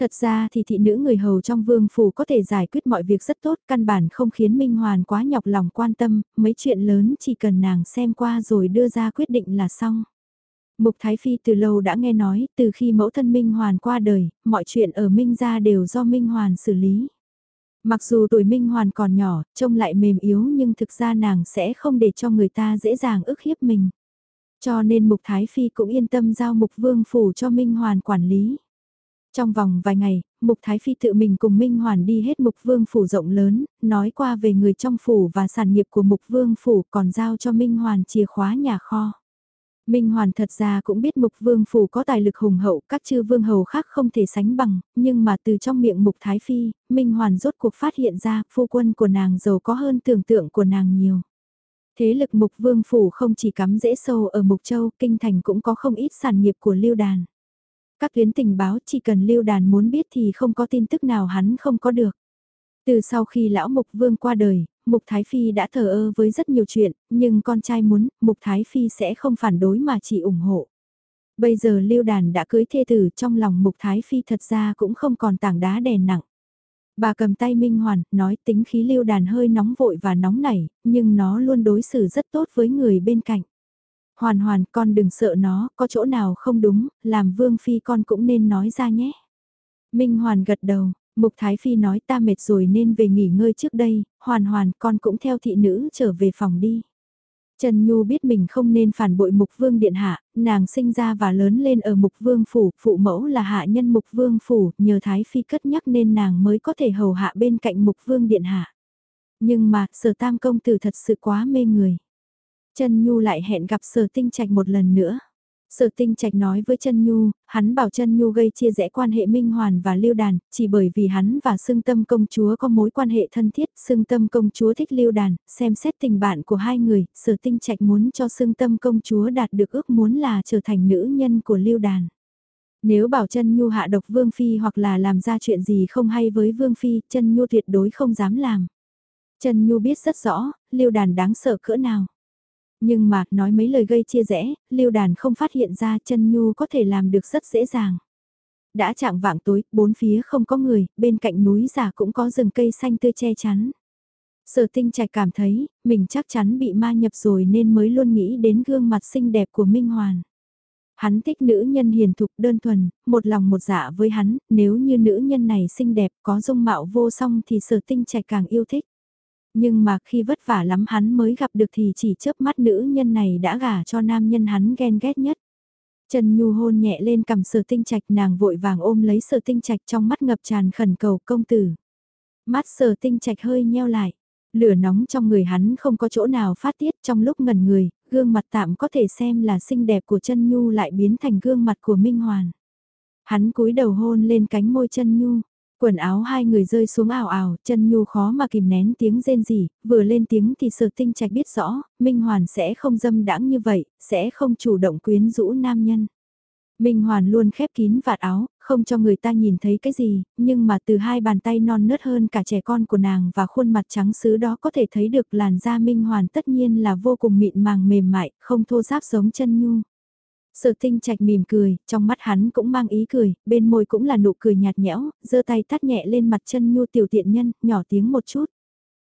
Thật ra thì thị nữ người hầu trong vương phủ có thể giải quyết mọi việc rất tốt, căn bản không khiến Minh Hoàn quá nhọc lòng quan tâm, mấy chuyện lớn chỉ cần nàng xem qua rồi đưa ra quyết định là xong. Mục Thái Phi từ lâu đã nghe nói, từ khi mẫu thân Minh Hoàn qua đời, mọi chuyện ở Minh gia đều do Minh Hoàn xử lý. Mặc dù tuổi Minh Hoàn còn nhỏ, trông lại mềm yếu nhưng thực ra nàng sẽ không để cho người ta dễ dàng ức hiếp mình. Cho nên Mục Thái Phi cũng yên tâm giao Mục Vương Phủ cho Minh Hoàn quản lý. Trong vòng vài ngày, Mục Thái Phi tự mình cùng Minh Hoàn đi hết Mục Vương Phủ rộng lớn, nói qua về người trong phủ và sản nghiệp của Mục Vương Phủ còn giao cho Minh Hoàn chìa khóa nhà kho. Minh Hoàn thật ra cũng biết Mục Vương Phủ có tài lực hùng hậu, các chư vương hầu khác không thể sánh bằng, nhưng mà từ trong miệng Mục Thái Phi, Minh Hoàn rốt cuộc phát hiện ra phu quân của nàng giàu có hơn tưởng tượng của nàng nhiều. Thế lực Mục Vương Phủ không chỉ cắm dễ sâu ở Mục Châu, Kinh Thành cũng có không ít sản nghiệp của lưu đàn. Các tuyến tình báo chỉ cần lưu đàn muốn biết thì không có tin tức nào hắn không có được. Từ sau khi lão Mục Vương qua đời, Mục Thái Phi đã thờ ơ với rất nhiều chuyện, nhưng con trai muốn, Mục Thái Phi sẽ không phản đối mà chỉ ủng hộ. Bây giờ lưu đàn đã cưới thê tử trong lòng Mục Thái Phi thật ra cũng không còn tảng đá đè nặng. Bà cầm tay Minh Hoàn, nói tính khí lưu đàn hơi nóng vội và nóng nảy, nhưng nó luôn đối xử rất tốt với người bên cạnh. Hoàn hoàn con đừng sợ nó, có chỗ nào không đúng, làm vương phi con cũng nên nói ra nhé. Minh Hoàn gật đầu, Mục Thái Phi nói ta mệt rồi nên về nghỉ ngơi trước đây, hoàn hoàn con cũng theo thị nữ trở về phòng đi. Trần Nhu biết mình không nên phản bội Mục Vương Điện Hạ, nàng sinh ra và lớn lên ở Mục Vương Phủ, phụ mẫu là hạ nhân Mục Vương Phủ, nhờ Thái Phi cất nhắc nên nàng mới có thể hầu hạ bên cạnh Mục Vương Điện Hạ. Nhưng mà, sở tam công tử thật sự quá mê người. Trần Nhu lại hẹn gặp sở tinh trạch một lần nữa. Sở tinh trạch nói với Trân Nhu, hắn bảo Trân Nhu gây chia rẽ quan hệ Minh Hoàn và Lưu Đàn, chỉ bởi vì hắn và Sương Tâm công chúa có mối quan hệ thân thiết, Sương Tâm công chúa thích Lưu Đàn, xem xét tình bạn của hai người, sở tinh trạch muốn cho Sương Tâm công chúa đạt được ước muốn là trở thành nữ nhân của Lưu Đàn. Nếu bảo Trân Nhu hạ độc Vương Phi hoặc là làm ra chuyện gì không hay với Vương Phi, Trân Nhu tuyệt đối không dám làm. Trân Nhu biết rất rõ, Lưu Đàn đáng sợ cỡ nào. Nhưng mà, nói mấy lời gây chia rẽ, lưu đàn không phát hiện ra chân nhu có thể làm được rất dễ dàng. Đã chạng vạng tối, bốn phía không có người, bên cạnh núi giả cũng có rừng cây xanh tươi che chắn. Sở tinh trạch cảm thấy, mình chắc chắn bị ma nhập rồi nên mới luôn nghĩ đến gương mặt xinh đẹp của Minh Hoàn. Hắn thích nữ nhân hiền thục đơn thuần, một lòng một dạ với hắn, nếu như nữ nhân này xinh đẹp có dung mạo vô song thì sở tinh trạch càng yêu thích. Nhưng mà khi vất vả lắm hắn mới gặp được thì chỉ chớp mắt nữ nhân này đã gả cho nam nhân hắn ghen ghét nhất. Trần Nhu hôn nhẹ lên cầm sở tinh trạch nàng vội vàng ôm lấy sở tinh trạch trong mắt ngập tràn khẩn cầu công tử. Mắt sở tinh trạch hơi nheo lại. Lửa nóng trong người hắn không có chỗ nào phát tiết trong lúc ngần người, gương mặt tạm có thể xem là xinh đẹp của Trần Nhu lại biến thành gương mặt của Minh Hoàn. Hắn cúi đầu hôn lên cánh môi Trần Nhu, Quần áo hai người rơi xuống ảo ảo, chân nhu khó mà kìm nén tiếng rên rỉ, vừa lên tiếng thì sở tinh trạch biết rõ, Minh Hoàn sẽ không dâm đãng như vậy, sẽ không chủ động quyến rũ nam nhân. Minh Hoàn luôn khép kín vạt áo, không cho người ta nhìn thấy cái gì, nhưng mà từ hai bàn tay non nớt hơn cả trẻ con của nàng và khuôn mặt trắng sứ đó có thể thấy được làn da Minh Hoàn tất nhiên là vô cùng mịn màng mềm mại, không thô ráp giống chân nhu. Sở tinh trạch mỉm cười, trong mắt hắn cũng mang ý cười, bên môi cũng là nụ cười nhạt nhẽo, giơ tay tắt nhẹ lên mặt chân nhu tiểu tiện nhân, nhỏ tiếng một chút.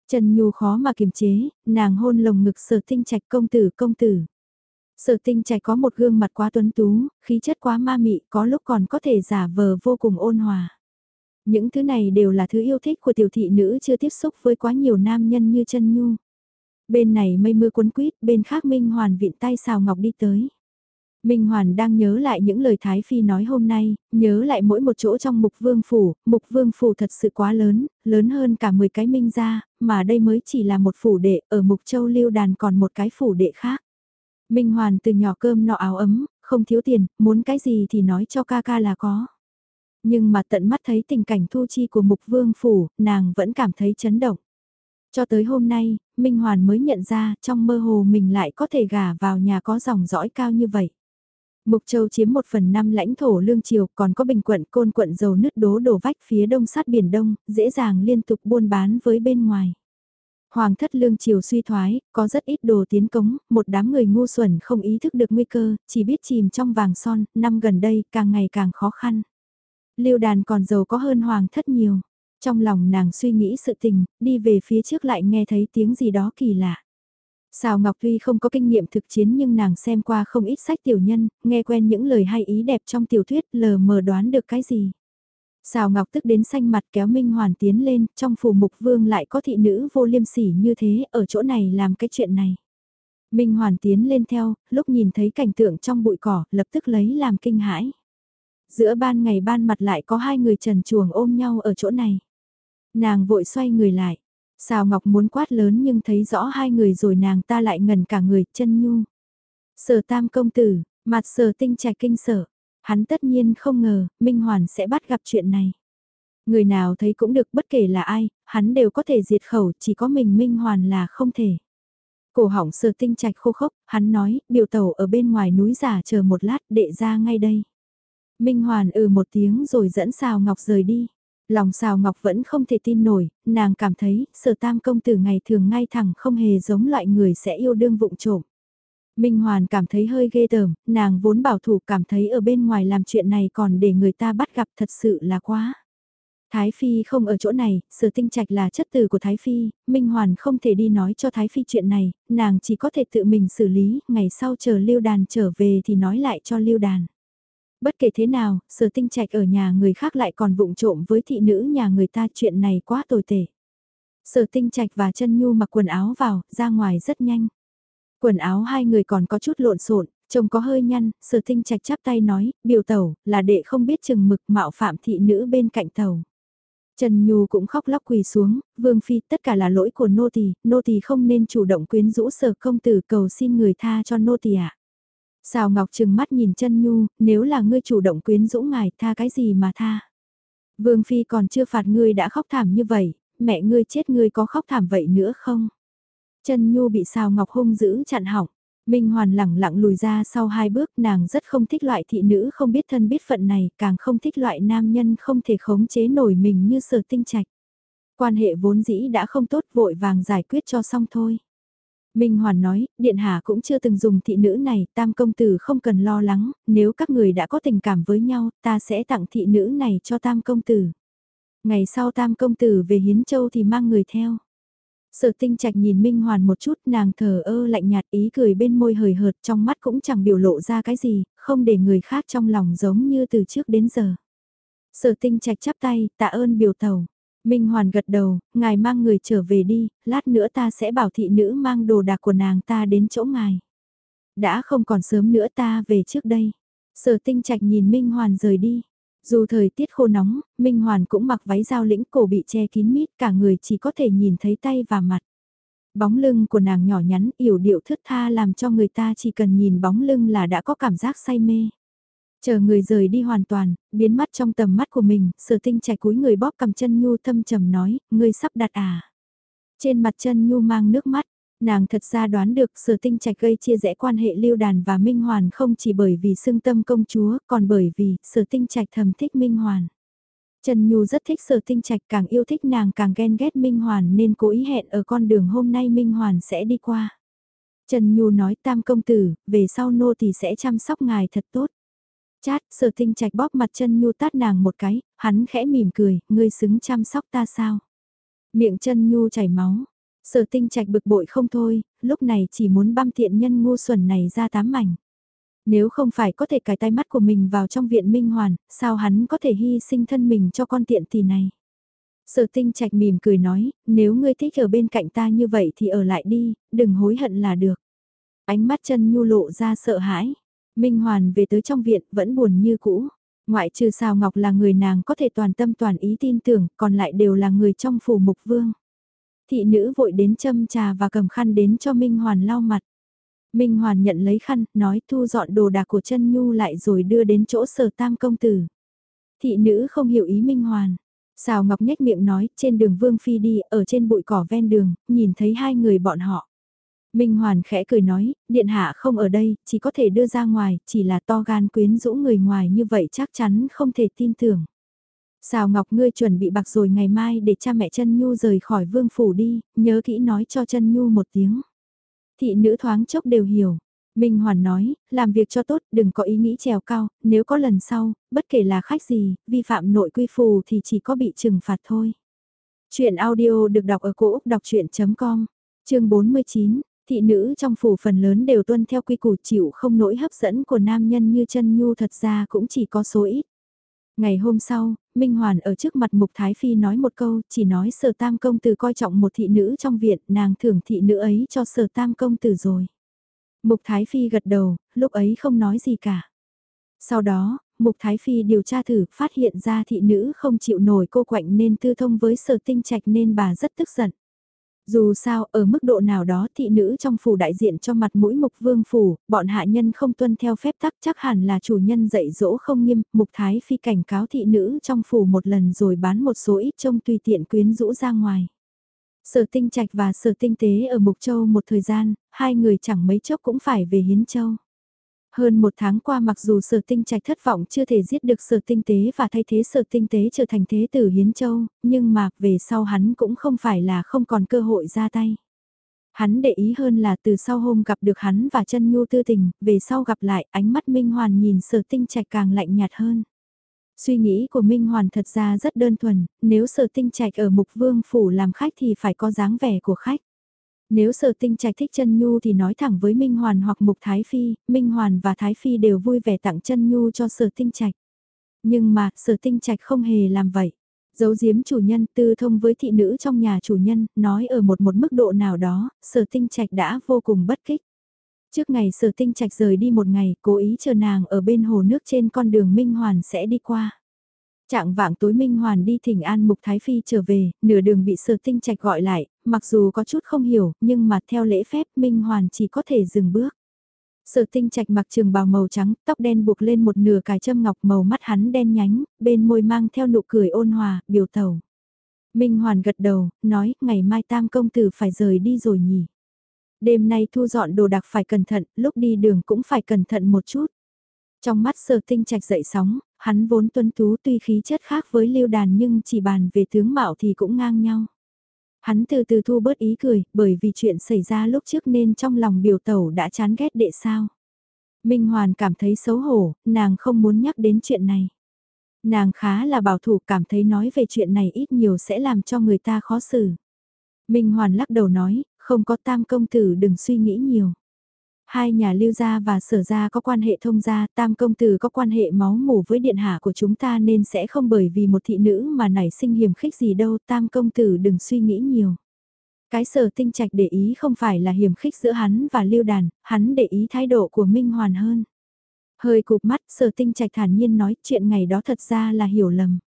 Trần Nhu khó mà kiềm chế, nàng hôn lồng ngực sở tinh trạch công tử công tử. Sở tinh trạch có một gương mặt quá tuấn tú, khí chất quá ma mị, có lúc còn có thể giả vờ vô cùng ôn hòa. Những thứ này đều là thứ yêu thích của tiểu thị nữ chưa tiếp xúc với quá nhiều nam nhân như chân Nhu. Bên này mây mưa cuốn quýt, bên khác Minh Hoàn vịn tay xào ngọc đi tới. Minh Hoàn đang nhớ lại những lời Thái Phi nói hôm nay, nhớ lại mỗi một chỗ trong mục vương phủ, mục vương phủ thật sự quá lớn, lớn hơn cả 10 cái minh gia, mà đây mới chỉ là một phủ đệ, ở mục châu lưu đàn còn một cái phủ đệ khác. Minh Hoàn từ nhỏ cơm nọ áo ấm, không thiếu tiền, muốn cái gì thì nói cho ca ca là có. Nhưng mà tận mắt thấy tình cảnh thu chi của mục vương phủ, nàng vẫn cảm thấy chấn động. Cho tới hôm nay, Minh Hoàn mới nhận ra trong mơ hồ mình lại có thể gả vào nhà có dòng dõi cao như vậy. Mục Châu chiếm một phần năm lãnh thổ lương triều, còn có bình quận côn quận dầu nứt đố đổ vách phía đông sát biển đông, dễ dàng liên tục buôn bán với bên ngoài. Hoàng thất lương triều suy thoái, có rất ít đồ tiến cống, một đám người ngu xuẩn không ý thức được nguy cơ, chỉ biết chìm trong vàng son, năm gần đây càng ngày càng khó khăn. Lưu đàn còn giàu có hơn hoàng thất nhiều. Trong lòng nàng suy nghĩ sự tình, đi về phía trước lại nghe thấy tiếng gì đó kỳ lạ. Sào Ngọc tuy không có kinh nghiệm thực chiến nhưng nàng xem qua không ít sách tiểu nhân, nghe quen những lời hay ý đẹp trong tiểu thuyết lờ mờ đoán được cái gì. Sào Ngọc tức đến xanh mặt kéo Minh Hoàn tiến lên, trong phủ mục vương lại có thị nữ vô liêm sỉ như thế, ở chỗ này làm cái chuyện này. Minh Hoàn tiến lên theo, lúc nhìn thấy cảnh tượng trong bụi cỏ, lập tức lấy làm kinh hãi. Giữa ban ngày ban mặt lại có hai người trần chuồng ôm nhau ở chỗ này. Nàng vội xoay người lại. Sào Ngọc muốn quát lớn nhưng thấy rõ hai người rồi nàng ta lại ngẩn cả người, chân nhu. Sở tam công tử, mặt sở tinh trạch kinh sở. Hắn tất nhiên không ngờ, Minh Hoàn sẽ bắt gặp chuyện này. Người nào thấy cũng được bất kể là ai, hắn đều có thể diệt khẩu, chỉ có mình Minh Hoàn là không thể. Cổ họng sở tinh trạch khô khốc, hắn nói, biểu tàu ở bên ngoài núi giả chờ một lát, đệ ra ngay đây. Minh Hoàn ừ một tiếng rồi dẫn Sào Ngọc rời đi. Lòng Sào Ngọc vẫn không thể tin nổi, nàng cảm thấy sở tam công tử ngày thường ngay thẳng không hề giống loại người sẽ yêu đương vụng trộm. Minh Hoàn cảm thấy hơi ghê tởm, nàng vốn bảo thủ cảm thấy ở bên ngoài làm chuyện này còn để người ta bắt gặp thật sự là quá. Thái Phi không ở chỗ này, sở tinh trạch là chất từ của Thái Phi, Minh Hoàn không thể đi nói cho Thái Phi chuyện này, nàng chỉ có thể tự mình xử lý, ngày sau chờ Lưu Đàn trở về thì nói lại cho Lưu Đàn. Bất kể thế nào, sở tinh trạch ở nhà người khác lại còn vụng trộm với thị nữ nhà người ta chuyện này quá tồi tệ. Sở tinh trạch và chân nhu mặc quần áo vào, ra ngoài rất nhanh. Quần áo hai người còn có chút lộn xộn, trông có hơi nhăn, sở tinh trạch chắp tay nói, biểu tẩu, là đệ không biết chừng mực mạo phạm thị nữ bên cạnh tàu. Trần Nhu cũng khóc lóc quỳ xuống, Vương Phi tất cả là lỗi của nô tỳ, nô tỳ không nên chủ động quyến rũ sở công tử cầu xin người tha cho nô tỳ ạ. À. Sào Ngọc trừng mắt nhìn chân Nhu, nếu là ngươi chủ động quyến rũ ngài tha cái gì mà tha. Vương Phi còn chưa phạt ngươi đã khóc thảm như vậy, mẹ ngươi chết ngươi có khóc thảm vậy nữa không? Chân Nhu bị Sào Ngọc hung dữ chặn hỏng. Minh Hoàn lẳng lặng lùi ra sau hai bước nàng rất không thích loại thị nữ không biết thân biết phận này, càng không thích loại nam nhân không thể khống chế nổi mình như sở tinh trạch. Quan hệ vốn dĩ đã không tốt vội vàng giải quyết cho xong thôi. Minh Hoàn nói, Điện Hạ cũng chưa từng dùng thị nữ này, tam công tử không cần lo lắng, nếu các người đã có tình cảm với nhau, ta sẽ tặng thị nữ này cho tam công tử. Ngày sau tam công tử về Hiến Châu thì mang người theo. Sở tinh trạch nhìn Minh Hoàn một chút nàng thờ ơ lạnh nhạt ý cười bên môi hời hợt trong mắt cũng chẳng biểu lộ ra cái gì, không để người khác trong lòng giống như từ trước đến giờ. Sở tinh trạch chắp tay, tạ ơn biểu tàu. Minh Hoàn gật đầu, ngài mang người trở về đi, lát nữa ta sẽ bảo thị nữ mang đồ đạc của nàng ta đến chỗ ngài. Đã không còn sớm nữa ta về trước đây. Sở tinh trạch nhìn Minh Hoàn rời đi. Dù thời tiết khô nóng, Minh Hoàn cũng mặc váy giao lĩnh cổ bị che kín mít cả người chỉ có thể nhìn thấy tay và mặt. Bóng lưng của nàng nhỏ nhắn, yểu điệu thướt tha làm cho người ta chỉ cần nhìn bóng lưng là đã có cảm giác say mê. Chờ người rời đi hoàn toàn, biến mất trong tầm mắt của mình, sở tinh chạy cúi người bóp cầm chân nhu thâm trầm nói, ngươi sắp đặt à. Trên mặt chân nhu mang nước mắt, nàng thật ra đoán được sở tinh trạch gây chia rẽ quan hệ lưu đàn và Minh Hoàn không chỉ bởi vì xương tâm công chúa, còn bởi vì sở tinh trạch thầm thích Minh Hoàn. Trần Nhu rất thích sở tinh trạch càng yêu thích nàng càng ghen ghét Minh Hoàn nên cố ý hẹn ở con đường hôm nay Minh Hoàn sẽ đi qua. Trần Nhu nói tam công tử, về sau nô thì sẽ chăm sóc ngài thật tốt. Chát, sở tinh trạch bóp mặt chân nhu tát nàng một cái, hắn khẽ mỉm cười, ngươi xứng chăm sóc ta sao? Miệng chân nhu chảy máu. Sở tinh trạch bực bội không thôi, lúc này chỉ muốn băm thiện nhân ngu xuẩn này ra tám mảnh. Nếu không phải có thể cài tay mắt của mình vào trong viện minh hoàn, sao hắn có thể hy sinh thân mình cho con tiện tỷ này? Sở tinh trạch mỉm cười nói, nếu ngươi thích ở bên cạnh ta như vậy thì ở lại đi, đừng hối hận là được. Ánh mắt chân nhu lộ ra sợ hãi. Minh Hoàn về tới trong viện vẫn buồn như cũ. Ngoại trừ Sào Ngọc là người nàng có thể toàn tâm toàn ý tin tưởng, còn lại đều là người trong phủ mục vương. Thị nữ vội đến châm trà và cầm khăn đến cho Minh Hoàn lau mặt. Minh Hoàn nhận lấy khăn, nói thu dọn đồ đạc của chân nhu lại rồi đưa đến chỗ sở tam công tử. Thị nữ không hiểu ý Minh Hoàn. Sào Ngọc nhếch miệng nói, trên đường Vương Phi đi, ở trên bụi cỏ ven đường, nhìn thấy hai người bọn họ. Minh Hoàn khẽ cười nói, điện hạ không ở đây, chỉ có thể đưa ra ngoài, chỉ là to gan quyến rũ người ngoài như vậy chắc chắn không thể tin tưởng. xào Ngọc ngươi chuẩn bị bạc rồi ngày mai để cha mẹ chân Nhu rời khỏi vương phủ đi, nhớ kỹ nói cho chân Nhu một tiếng. Thị nữ thoáng chốc đều hiểu. Minh Hoàn nói, làm việc cho tốt, đừng có ý nghĩ trèo cao, nếu có lần sau, bất kể là khách gì, vi phạm nội quy phù thì chỉ có bị trừng phạt thôi. Chuyện audio được đọc ở cổ Úc đọc chuyện.com, chương 49, thị nữ trong phủ phần lớn đều tuân theo quy củ chịu không nỗi hấp dẫn của nam nhân như chân nhu thật ra cũng chỉ có số ít. Ngày hôm sau, Minh Hoàn ở trước mặt Mục Thái Phi nói một câu, chỉ nói sở tam công tử coi trọng một thị nữ trong viện, nàng thưởng thị nữ ấy cho sở tam công tử rồi. Mục Thái Phi gật đầu, lúc ấy không nói gì cả. Sau đó, Mục Thái Phi điều tra thử, phát hiện ra thị nữ không chịu nổi cô quạnh nên tư thông với sở tinh trạch nên bà rất tức giận. Dù sao, ở mức độ nào đó thị nữ trong phủ đại diện cho mặt mũi mục vương phủ, bọn hạ nhân không tuân theo phép tắc chắc hẳn là chủ nhân dạy dỗ không nghiêm, mục thái phi cảnh cáo thị nữ trong phủ một lần rồi bán một số ít trông tùy tiện quyến rũ ra ngoài. Sở tinh trạch và sở tinh tế ở Mục Châu một thời gian, hai người chẳng mấy chốc cũng phải về Hiến Châu. Hơn một tháng qua mặc dù sở tinh trạch thất vọng chưa thể giết được sở tinh tế và thay thế sở tinh tế trở thành thế tử Hiến Châu, nhưng mà về sau hắn cũng không phải là không còn cơ hội ra tay. Hắn để ý hơn là từ sau hôm gặp được hắn và chân nhu tư tình, về sau gặp lại ánh mắt Minh Hoàn nhìn sở tinh trạch càng lạnh nhạt hơn. Suy nghĩ của Minh Hoàn thật ra rất đơn thuần, nếu sở tinh trạch ở mục vương phủ làm khách thì phải có dáng vẻ của khách. Nếu sở tinh trạch thích chân nhu thì nói thẳng với Minh Hoàn hoặc Mục Thái Phi, Minh Hoàn và Thái Phi đều vui vẻ tặng chân nhu cho sở tinh trạch. Nhưng mà, sở tinh trạch không hề làm vậy. Giấu giếm chủ nhân tư thông với thị nữ trong nhà chủ nhân, nói ở một một mức độ nào đó, sở tinh trạch đã vô cùng bất kích. Trước ngày sở tinh trạch rời đi một ngày, cố ý chờ nàng ở bên hồ nước trên con đường Minh Hoàn sẽ đi qua. Trạng vạng tối Minh Hoàn đi thỉnh an Mục Thái Phi trở về, nửa đường bị sở tinh trạch gọi lại, mặc dù có chút không hiểu, nhưng mà theo lễ phép Minh Hoàn chỉ có thể dừng bước. Sở tinh trạch mặc trường bào màu trắng, tóc đen buộc lên một nửa cài châm ngọc màu mắt hắn đen nhánh, bên môi mang theo nụ cười ôn hòa, biểu tẩu. Minh Hoàn gật đầu, nói, ngày mai tam công tử phải rời đi rồi nhỉ. Đêm nay thu dọn đồ đạc phải cẩn thận, lúc đi đường cũng phải cẩn thận một chút. Trong mắt sở tinh trạch dậy sóng, hắn vốn tuân tú tuy khí chất khác với lưu đàn nhưng chỉ bàn về tướng mạo thì cũng ngang nhau. Hắn từ từ thu bớt ý cười, bởi vì chuyện xảy ra lúc trước nên trong lòng biểu tẩu đã chán ghét đệ sao. Minh Hoàn cảm thấy xấu hổ, nàng không muốn nhắc đến chuyện này. Nàng khá là bảo thủ cảm thấy nói về chuyện này ít nhiều sẽ làm cho người ta khó xử. Minh Hoàn lắc đầu nói, không có tam công tử đừng suy nghĩ nhiều. Hai nhà lưu gia và sở gia có quan hệ thông gia, tam công tử có quan hệ máu mủ với điện hạ của chúng ta nên sẽ không bởi vì một thị nữ mà nảy sinh hiểm khích gì đâu, tam công tử đừng suy nghĩ nhiều. Cái sở tinh trạch để ý không phải là hiểm khích giữa hắn và lưu đàn, hắn để ý thái độ của Minh Hoàn hơn. Hơi cụp mắt sở tinh trạch thản nhiên nói chuyện ngày đó thật ra là hiểu lầm.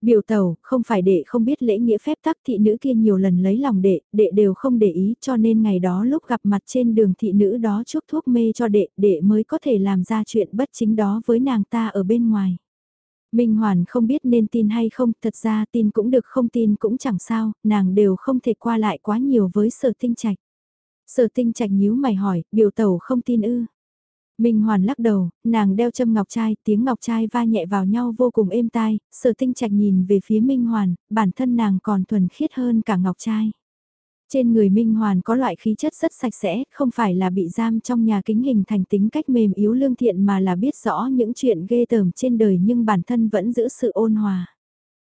Biểu tẩu, không phải đệ không biết lễ nghĩa phép tắc thị nữ kia nhiều lần lấy lòng đệ, đệ đều không để ý cho nên ngày đó lúc gặp mặt trên đường thị nữ đó chuốc thuốc mê cho đệ, đệ mới có thể làm ra chuyện bất chính đó với nàng ta ở bên ngoài. Minh Hoàn không biết nên tin hay không, thật ra tin cũng được không tin cũng chẳng sao, nàng đều không thể qua lại quá nhiều với sở tinh trạch. Sở tinh trạch nhíu mày hỏi, biểu tẩu không tin ư. Minh Hoàn lắc đầu, nàng đeo châm ngọc trai, tiếng ngọc trai va nhẹ vào nhau vô cùng êm tai, sở tinh trạch nhìn về phía Minh Hoàn, bản thân nàng còn thuần khiết hơn cả ngọc trai. Trên người Minh Hoàn có loại khí chất rất sạch sẽ, không phải là bị giam trong nhà kính hình thành tính cách mềm yếu lương thiện mà là biết rõ những chuyện ghê tởm trên đời nhưng bản thân vẫn giữ sự ôn hòa.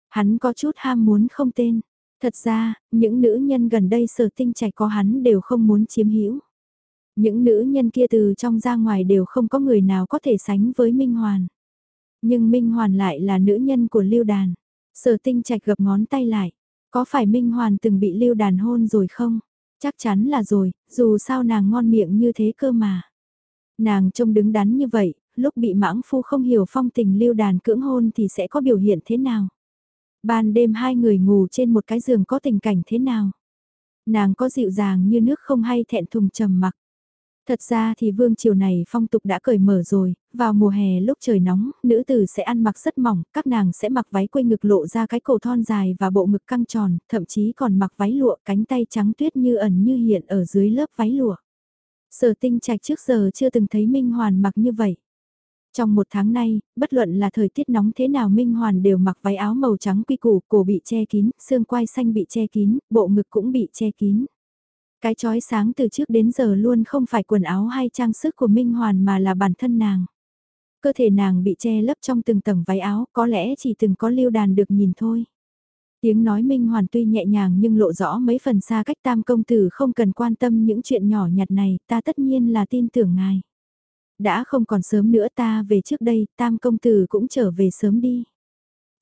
Hắn có chút ham muốn không tên. Thật ra, những nữ nhân gần đây sở tinh trạch có hắn đều không muốn chiếm hữu những nữ nhân kia từ trong ra ngoài đều không có người nào có thể sánh với Minh Hoàn. Nhưng Minh Hoàn lại là nữ nhân của Lưu Đàn. Sở tinh trạch gập ngón tay lại. Có phải Minh Hoàn từng bị Lưu Đàn hôn rồi không? Chắc chắn là rồi, dù sao nàng ngon miệng như thế cơ mà. Nàng trông đứng đắn như vậy, lúc bị mãng phu không hiểu phong tình Lưu Đàn cưỡng hôn thì sẽ có biểu hiện thế nào? Ban đêm hai người ngủ trên một cái giường có tình cảnh thế nào? Nàng có dịu dàng như nước không hay thẹn thùng trầm mặc Thật ra thì vương triều này phong tục đã cởi mở rồi, vào mùa hè lúc trời nóng, nữ tử sẽ ăn mặc rất mỏng, các nàng sẽ mặc váy quây ngực lộ ra cái cổ thon dài và bộ ngực căng tròn, thậm chí còn mặc váy lụa cánh tay trắng tuyết như ẩn như hiện ở dưới lớp váy lụa. Sở tinh trạch trước giờ chưa từng thấy Minh Hoàn mặc như vậy. Trong một tháng nay, bất luận là thời tiết nóng thế nào Minh Hoàn đều mặc váy áo màu trắng quy củ, cổ bị che kín, xương quai xanh bị che kín, bộ ngực cũng bị che kín. Cái chói sáng từ trước đến giờ luôn không phải quần áo hay trang sức của Minh Hoàn mà là bản thân nàng. Cơ thể nàng bị che lấp trong từng tầng váy áo, có lẽ chỉ từng có lưu đàn được nhìn thôi. Tiếng nói Minh Hoàn tuy nhẹ nhàng nhưng lộ rõ mấy phần xa cách tam công tử không cần quan tâm những chuyện nhỏ nhặt này, ta tất nhiên là tin tưởng ngài. Đã không còn sớm nữa ta về trước đây, tam công tử cũng trở về sớm đi.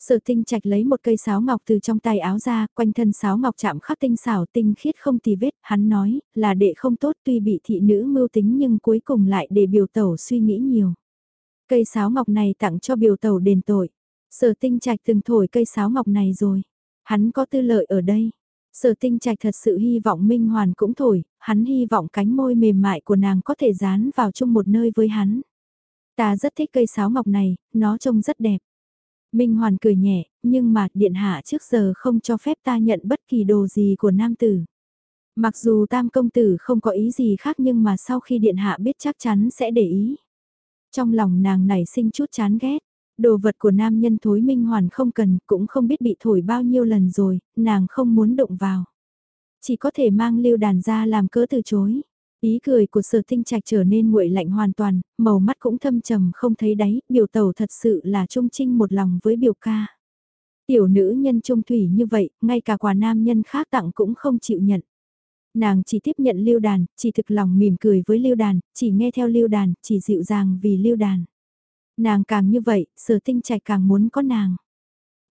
Sở tinh trạch lấy một cây sáo ngọc từ trong tay áo ra, quanh thân sáo ngọc chạm khắc tinh xảo tinh khiết không tì vết, hắn nói, là đệ không tốt tuy bị thị nữ mưu tính nhưng cuối cùng lại để biểu tẩu suy nghĩ nhiều. Cây sáo ngọc này tặng cho biểu tẩu đền tội. Sở tinh trạch từng thổi cây sáo ngọc này rồi. Hắn có tư lợi ở đây. Sở tinh trạch thật sự hy vọng Minh Hoàn cũng thổi, hắn hy vọng cánh môi mềm mại của nàng có thể dán vào chung một nơi với hắn. Ta rất thích cây sáo ngọc này, nó trông rất đẹp. Minh Hoàn cười nhẹ, nhưng mà điện hạ trước giờ không cho phép ta nhận bất kỳ đồ gì của nam tử. Mặc dù tam công tử không có ý gì khác nhưng mà sau khi điện hạ biết chắc chắn sẽ để ý. Trong lòng nàng nảy sinh chút chán ghét. Đồ vật của nam nhân thối minh hoàn không cần, cũng không biết bị thổi bao nhiêu lần rồi, nàng không muốn động vào. Chỉ có thể mang lưu đàn ra làm cớ từ chối. Ý cười của sở tinh trạch trở nên nguội lạnh hoàn toàn, màu mắt cũng thâm trầm không thấy đáy, biểu tàu thật sự là trung trinh một lòng với biểu ca. Tiểu nữ nhân trung thủy như vậy, ngay cả quà nam nhân khác tặng cũng không chịu nhận. Nàng chỉ tiếp nhận lưu đàn, chỉ thực lòng mỉm cười với lưu đàn, chỉ nghe theo lưu đàn, chỉ dịu dàng vì lưu đàn. Nàng càng như vậy, sở tinh trạch càng muốn có nàng.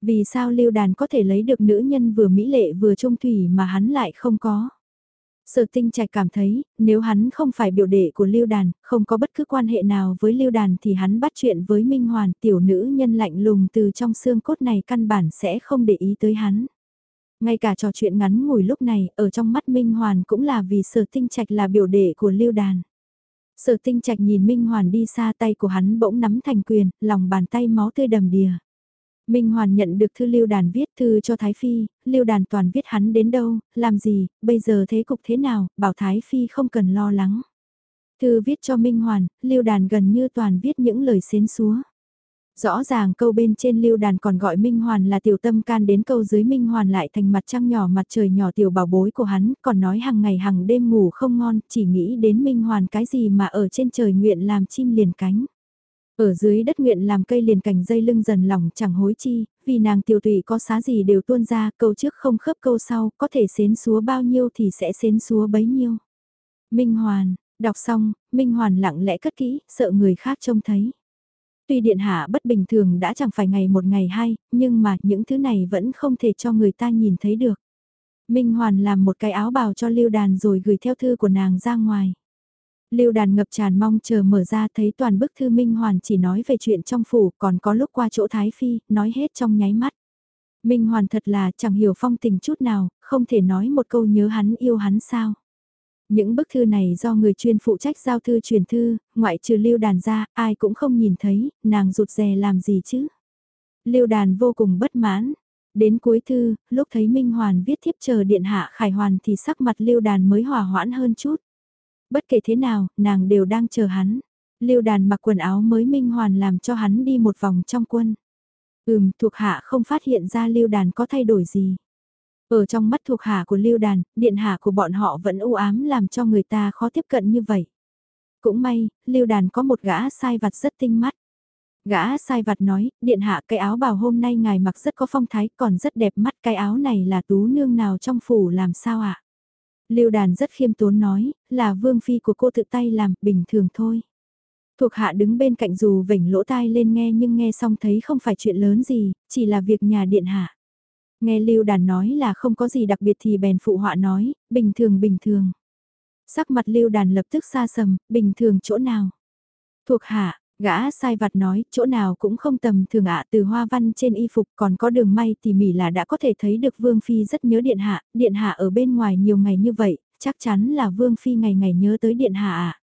Vì sao lưu đàn có thể lấy được nữ nhân vừa mỹ lệ vừa trung thủy mà hắn lại không có? Sở tinh trạch cảm thấy, nếu hắn không phải biểu đệ của Lưu Đàn, không có bất cứ quan hệ nào với Lưu Đàn thì hắn bắt chuyện với Minh Hoàn, tiểu nữ nhân lạnh lùng từ trong xương cốt này căn bản sẽ không để ý tới hắn. Ngay cả trò chuyện ngắn ngủi lúc này, ở trong mắt Minh Hoàn cũng là vì sở tinh trạch là biểu đệ của Lưu Đàn. Sở tinh trạch nhìn Minh Hoàn đi xa tay của hắn bỗng nắm thành quyền, lòng bàn tay máu tươi đầm đìa. Minh Hoàn nhận được thư Lưu Đàn viết thư cho Thái Phi, Lưu Đàn toàn viết hắn đến đâu, làm gì, bây giờ thế cục thế nào, bảo Thái Phi không cần lo lắng. Thư viết cho Minh Hoàn, Lưu Đàn gần như toàn viết những lời xến xúa. Rõ ràng câu bên trên Lưu Đàn còn gọi Minh Hoàn là tiểu tâm can đến câu dưới Minh Hoàn lại thành mặt trăng nhỏ mặt trời nhỏ tiểu bảo bối của hắn, còn nói hàng ngày hàng đêm ngủ không ngon, chỉ nghĩ đến Minh Hoàn cái gì mà ở trên trời nguyện làm chim liền cánh. Ở dưới đất nguyện làm cây liền cành dây lưng dần lòng chẳng hối chi, vì nàng tiểu tụy có xá gì đều tuôn ra, câu trước không khớp câu sau, có thể xến xúa bao nhiêu thì sẽ xến xúa bấy nhiêu. Minh Hoàn, đọc xong, Minh Hoàn lặng lẽ cất kỹ, sợ người khác trông thấy. Tuy điện hạ bất bình thường đã chẳng phải ngày một ngày hai, nhưng mà những thứ này vẫn không thể cho người ta nhìn thấy được. Minh Hoàn làm một cái áo bào cho lưu đàn rồi gửi theo thư của nàng ra ngoài. Lưu đàn ngập tràn mong chờ mở ra thấy toàn bức thư Minh Hoàn chỉ nói về chuyện trong phủ còn có lúc qua chỗ Thái Phi, nói hết trong nháy mắt. Minh Hoàn thật là chẳng hiểu phong tình chút nào, không thể nói một câu nhớ hắn yêu hắn sao. Những bức thư này do người chuyên phụ trách giao thư truyền thư, ngoại trừ lưu đàn ra, ai cũng không nhìn thấy, nàng rụt rè làm gì chứ. Lưu đàn vô cùng bất mãn. Đến cuối thư, lúc thấy Minh Hoàn viết thiếp chờ điện hạ khải hoàn thì sắc mặt lưu đàn mới hòa hoãn hơn chút. Bất kể thế nào, nàng đều đang chờ hắn. Lưu đàn mặc quần áo mới minh hoàn làm cho hắn đi một vòng trong quân. Ừm, thuộc hạ không phát hiện ra lưu đàn có thay đổi gì. Ở trong mắt thuộc hạ của lưu đàn, điện hạ của bọn họ vẫn u ám làm cho người ta khó tiếp cận như vậy. Cũng may, lưu đàn có một gã sai vặt rất tinh mắt. Gã sai vặt nói, điện hạ cái áo bào hôm nay ngài mặc rất có phong thái còn rất đẹp mắt cái áo này là tú nương nào trong phủ làm sao ạ? À? Lưu đàn rất khiêm tốn nói, là vương phi của cô tự tay làm, bình thường thôi. Thuộc hạ đứng bên cạnh dù vểnh lỗ tai lên nghe nhưng nghe xong thấy không phải chuyện lớn gì, chỉ là việc nhà điện hạ. Nghe lưu đàn nói là không có gì đặc biệt thì bèn phụ họa nói, bình thường bình thường. Sắc mặt lưu đàn lập tức xa sầm, bình thường chỗ nào. Thuộc hạ, Gã sai vặt nói, chỗ nào cũng không tầm thường ạ từ hoa văn trên y phục còn có đường may tỉ mỉ là đã có thể thấy được Vương Phi rất nhớ Điện Hạ, Điện Hạ ở bên ngoài nhiều ngày như vậy, chắc chắn là Vương Phi ngày ngày nhớ tới Điện Hạ ạ.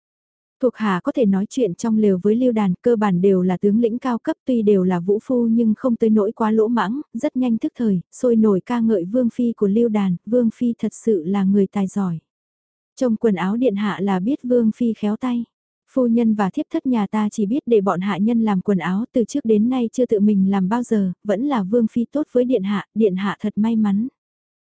Thuộc hạ có thể nói chuyện trong lều với lưu đàn cơ bản đều là tướng lĩnh cao cấp tuy đều là vũ phu nhưng không tới nỗi quá lỗ mãng, rất nhanh thức thời, sôi nổi ca ngợi vương phi của lưu đàn, vương phi thật sự là người tài giỏi. Trong quần áo điện hạ là biết vương phi khéo tay. Phu nhân và thiếp thất nhà ta chỉ biết để bọn hạ nhân làm quần áo từ trước đến nay chưa tự mình làm bao giờ, vẫn là vương phi tốt với điện hạ, điện hạ thật may mắn.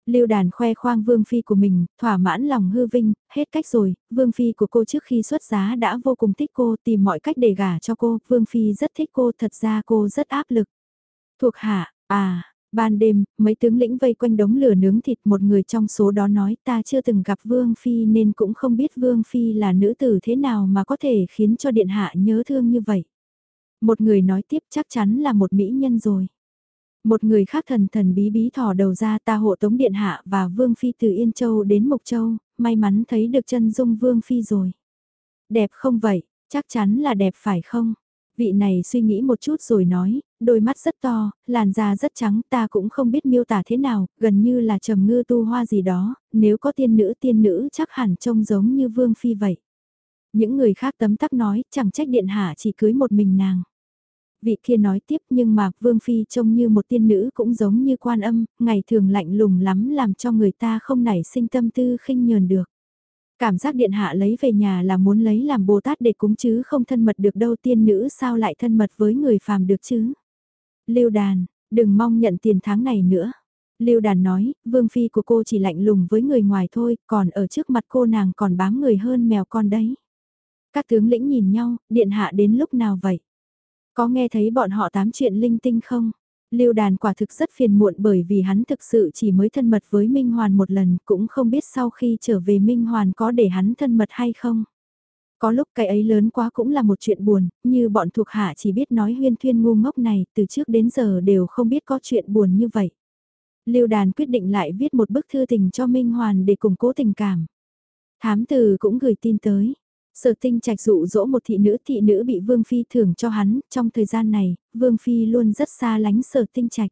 Lưu đàn khoe khoang vương phi của mình, thỏa mãn lòng hư vinh, hết cách rồi, vương phi của cô trước khi xuất giá đã vô cùng thích cô, tìm mọi cách để gả cho cô, vương phi rất thích cô, thật ra cô rất áp lực. Thuộc hạ, à, ban đêm, mấy tướng lĩnh vây quanh đống lửa nướng thịt một người trong số đó nói ta chưa từng gặp vương phi nên cũng không biết vương phi là nữ tử thế nào mà có thể khiến cho điện hạ nhớ thương như vậy. Một người nói tiếp chắc chắn là một mỹ nhân rồi. Một người khác thần thần bí bí thỏ đầu ra ta hộ tống điện hạ và vương phi từ Yên Châu đến Mộc Châu, may mắn thấy được chân dung vương phi rồi. Đẹp không vậy, chắc chắn là đẹp phải không? Vị này suy nghĩ một chút rồi nói, đôi mắt rất to, làn da rất trắng, ta cũng không biết miêu tả thế nào, gần như là trầm ngư tu hoa gì đó, nếu có tiên nữ tiên nữ chắc hẳn trông giống như vương phi vậy. Những người khác tấm tắc nói, chẳng trách điện hạ chỉ cưới một mình nàng vị kia nói tiếp nhưng mà Vương Phi trông như một tiên nữ cũng giống như quan âm, ngày thường lạnh lùng lắm làm cho người ta không nảy sinh tâm tư khinh nhờn được. Cảm giác điện hạ lấy về nhà là muốn lấy làm Bồ Tát để cúng chứ không thân mật được đâu tiên nữ sao lại thân mật với người phàm được chứ. Lưu đàn, đừng mong nhận tiền tháng này nữa. Lưu đàn nói, vương phi của cô chỉ lạnh lùng với người ngoài thôi, còn ở trước mặt cô nàng còn bám người hơn mèo con đấy. Các tướng lĩnh nhìn nhau, điện hạ đến lúc nào vậy? Có nghe thấy bọn họ tám chuyện linh tinh không? Lưu đàn quả thực rất phiền muộn bởi vì hắn thực sự chỉ mới thân mật với Minh Hoàn một lần cũng không biết sau khi trở về Minh Hoàn có để hắn thân mật hay không. Có lúc cái ấy lớn quá cũng là một chuyện buồn, như bọn thuộc hạ chỉ biết nói huyên thuyên ngu ngốc này từ trước đến giờ đều không biết có chuyện buồn như vậy. Lưu đàn quyết định lại viết một bức thư tình cho Minh Hoàn để củng cố tình cảm. Thám từ cũng gửi tin tới. Sở tinh trạch dụ dỗ một thị nữ thị nữ bị Vương Phi thưởng cho hắn, trong thời gian này, Vương Phi luôn rất xa lánh sở tinh trạch.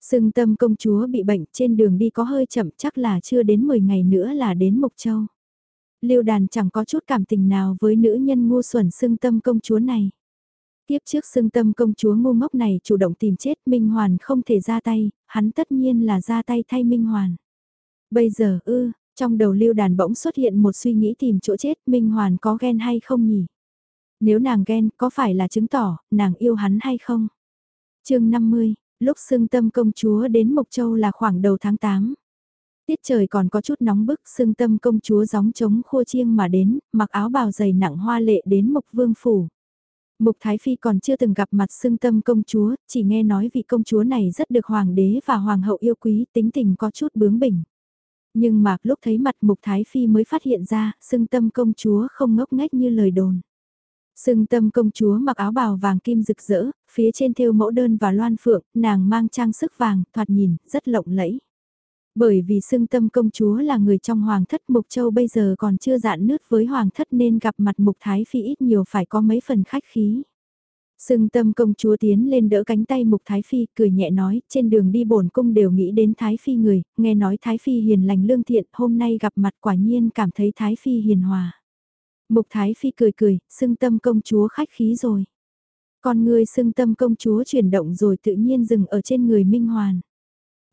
Sưng tâm công chúa bị bệnh trên đường đi có hơi chậm chắc là chưa đến 10 ngày nữa là đến Mộc Châu. Lưu đàn chẳng có chút cảm tình nào với nữ nhân ngu xuẩn xưng tâm công chúa này. Tiếp trước xưng tâm công chúa ngu ngốc này chủ động tìm chết Minh Hoàn không thể ra tay, hắn tất nhiên là ra tay thay Minh Hoàn. Bây giờ ư, trong đầu lưu đàn bỗng xuất hiện một suy nghĩ tìm chỗ chết Minh Hoàn có ghen hay không nhỉ? Nếu nàng ghen có phải là chứng tỏ nàng yêu hắn hay không? chương 50, lúc xưng tâm công chúa đến Mộc Châu là khoảng đầu tháng 8. Tiết trời còn có chút nóng bức xương tâm công chúa gióng trống khô chiêng mà đến, mặc áo bào dày nặng hoa lệ đến mục Vương Phủ. Mục Thái Phi còn chưa từng gặp mặt xương tâm công chúa, chỉ nghe nói vị công chúa này rất được hoàng đế và hoàng hậu yêu quý tính tình có chút bướng bỉnh. Nhưng mà lúc thấy mặt Mục Thái Phi mới phát hiện ra, sưng tâm công chúa không ngốc nghếch như lời đồn. Sưng tâm công chúa mặc áo bào vàng kim rực rỡ, phía trên thêu mẫu đơn và loan phượng, nàng mang trang sức vàng, thoạt nhìn, rất lộng lẫy. Bởi vì sưng tâm công chúa là người trong hoàng thất Mục Châu bây giờ còn chưa dạn nứt với hoàng thất nên gặp mặt Mục Thái Phi ít nhiều phải có mấy phần khách khí. Sưng tâm công chúa tiến lên đỡ cánh tay mục Thái Phi, cười nhẹ nói, trên đường đi bổn cung đều nghĩ đến Thái Phi người, nghe nói Thái Phi hiền lành lương thiện, hôm nay gặp mặt quả nhiên cảm thấy Thái Phi hiền hòa. Mục Thái Phi cười cười, sưng tâm công chúa khách khí rồi. Con người sưng tâm công chúa chuyển động rồi tự nhiên dừng ở trên người Minh Hoàn.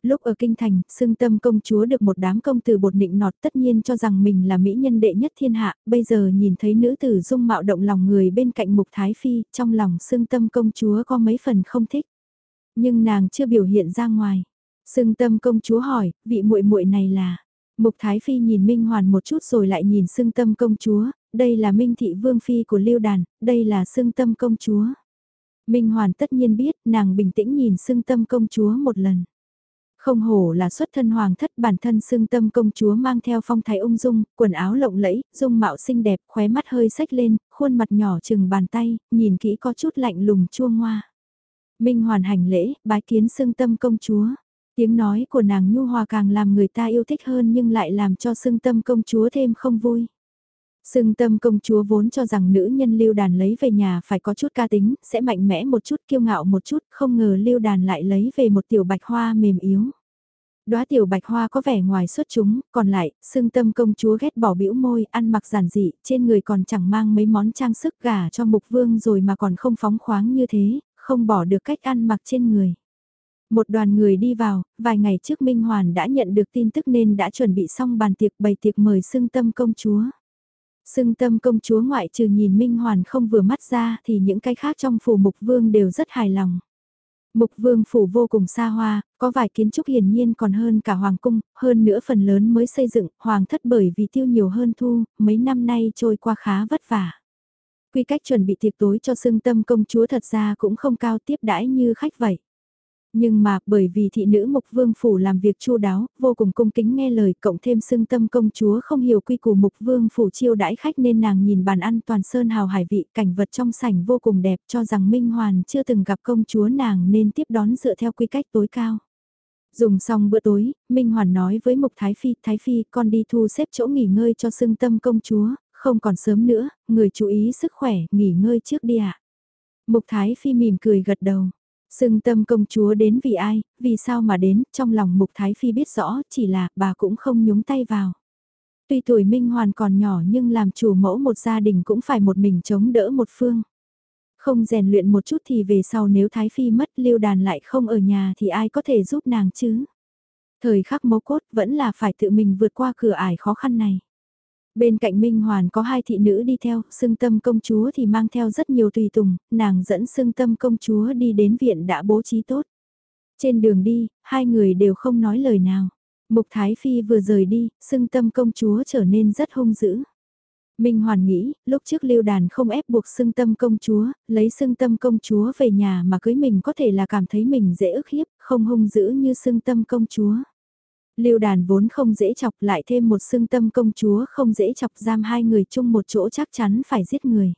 Lúc ở kinh thành, xưng tâm công chúa được một đám công tử bột nịnh nọt tất nhiên cho rằng mình là mỹ nhân đệ nhất thiên hạ, bây giờ nhìn thấy nữ tử dung mạo động lòng người bên cạnh mục thái phi, trong lòng xưng tâm công chúa có mấy phần không thích. Nhưng nàng chưa biểu hiện ra ngoài. Xưng tâm công chúa hỏi, vị muội muội này là... Mục Thái Phi nhìn Minh Hoàn một chút rồi lại nhìn xưng tâm công chúa, đây là Minh Thị Vương Phi của Lưu Đàn, đây là xưng tâm công chúa. Minh Hoàn tất nhiên biết, nàng bình tĩnh nhìn xưng tâm công chúa một lần. Không hổ là xuất thân hoàng thất bản thân xương tâm công chúa mang theo phong thái ung dung, quần áo lộng lẫy, dung mạo xinh đẹp, khóe mắt hơi sách lên, khuôn mặt nhỏ chừng bàn tay, nhìn kỹ có chút lạnh lùng chua ngoa. Minh hoàn hành lễ, bái kiến xương tâm công chúa. Tiếng nói của nàng nhu hòa càng làm người ta yêu thích hơn nhưng lại làm cho xương tâm công chúa thêm không vui. Sưng tâm công chúa vốn cho rằng nữ nhân lưu đàn lấy về nhà phải có chút ca tính, sẽ mạnh mẽ một chút kiêu ngạo một chút, không ngờ lưu đàn lại lấy về một tiểu bạch hoa mềm yếu. Đóa tiểu bạch hoa có vẻ ngoài xuất chúng, còn lại, sưng tâm công chúa ghét bỏ bĩu môi, ăn mặc giản dị, trên người còn chẳng mang mấy món trang sức gà cho mục vương rồi mà còn không phóng khoáng như thế, không bỏ được cách ăn mặc trên người. Một đoàn người đi vào, vài ngày trước Minh Hoàn đã nhận được tin tức nên đã chuẩn bị xong bàn tiệc bày tiệc mời sưng tâm công chúa. Sưng tâm công chúa ngoại trừ nhìn Minh Hoàn không vừa mắt ra thì những cái khác trong phủ mục vương đều rất hài lòng. Mục vương phủ vô cùng xa hoa, có vài kiến trúc hiển nhiên còn hơn cả hoàng cung, hơn nữa phần lớn mới xây dựng, hoàng thất bởi vì tiêu nhiều hơn thu, mấy năm nay trôi qua khá vất vả. Quy cách chuẩn bị tiệc tối cho sưng tâm công chúa thật ra cũng không cao tiếp đãi như khách vậy. Nhưng mà, bởi vì thị nữ mục vương phủ làm việc chu đáo, vô cùng cung kính nghe lời cộng thêm xưng tâm công chúa không hiểu quy củ mục vương phủ chiêu đãi khách nên nàng nhìn bàn ăn toàn sơn hào hải vị cảnh vật trong sảnh vô cùng đẹp cho rằng Minh Hoàn chưa từng gặp công chúa nàng nên tiếp đón dựa theo quy cách tối cao. Dùng xong bữa tối, Minh Hoàn nói với Mục Thái Phi, Thái Phi con đi thu xếp chỗ nghỉ ngơi cho xưng tâm công chúa, không còn sớm nữa, người chú ý sức khỏe, nghỉ ngơi trước đi ạ. Mục Thái Phi mỉm cười gật đầu. Sưng tâm công chúa đến vì ai, vì sao mà đến, trong lòng Mục Thái Phi biết rõ, chỉ là bà cũng không nhúng tay vào. Tuy tuổi Minh Hoàn còn nhỏ nhưng làm chủ mẫu một gia đình cũng phải một mình chống đỡ một phương. Không rèn luyện một chút thì về sau nếu Thái Phi mất lưu đàn lại không ở nhà thì ai có thể giúp nàng chứ. Thời khắc mấu cốt vẫn là phải tự mình vượt qua cửa ải khó khăn này. Bên cạnh Minh Hoàn có hai thị nữ đi theo, xưng tâm công chúa thì mang theo rất nhiều tùy tùng, nàng dẫn xưng tâm công chúa đi đến viện đã bố trí tốt. Trên đường đi, hai người đều không nói lời nào. Mục Thái Phi vừa rời đi, xưng tâm công chúa trở nên rất hung dữ. Minh Hoàn nghĩ, lúc trước lưu đàn không ép buộc xưng tâm công chúa, lấy xưng tâm công chúa về nhà mà cưới mình có thể là cảm thấy mình dễ ức hiếp, không hung dữ như xưng tâm công chúa. Lưu đàn vốn không dễ chọc lại thêm một xương tâm công chúa không dễ chọc giam hai người chung một chỗ chắc chắn phải giết người.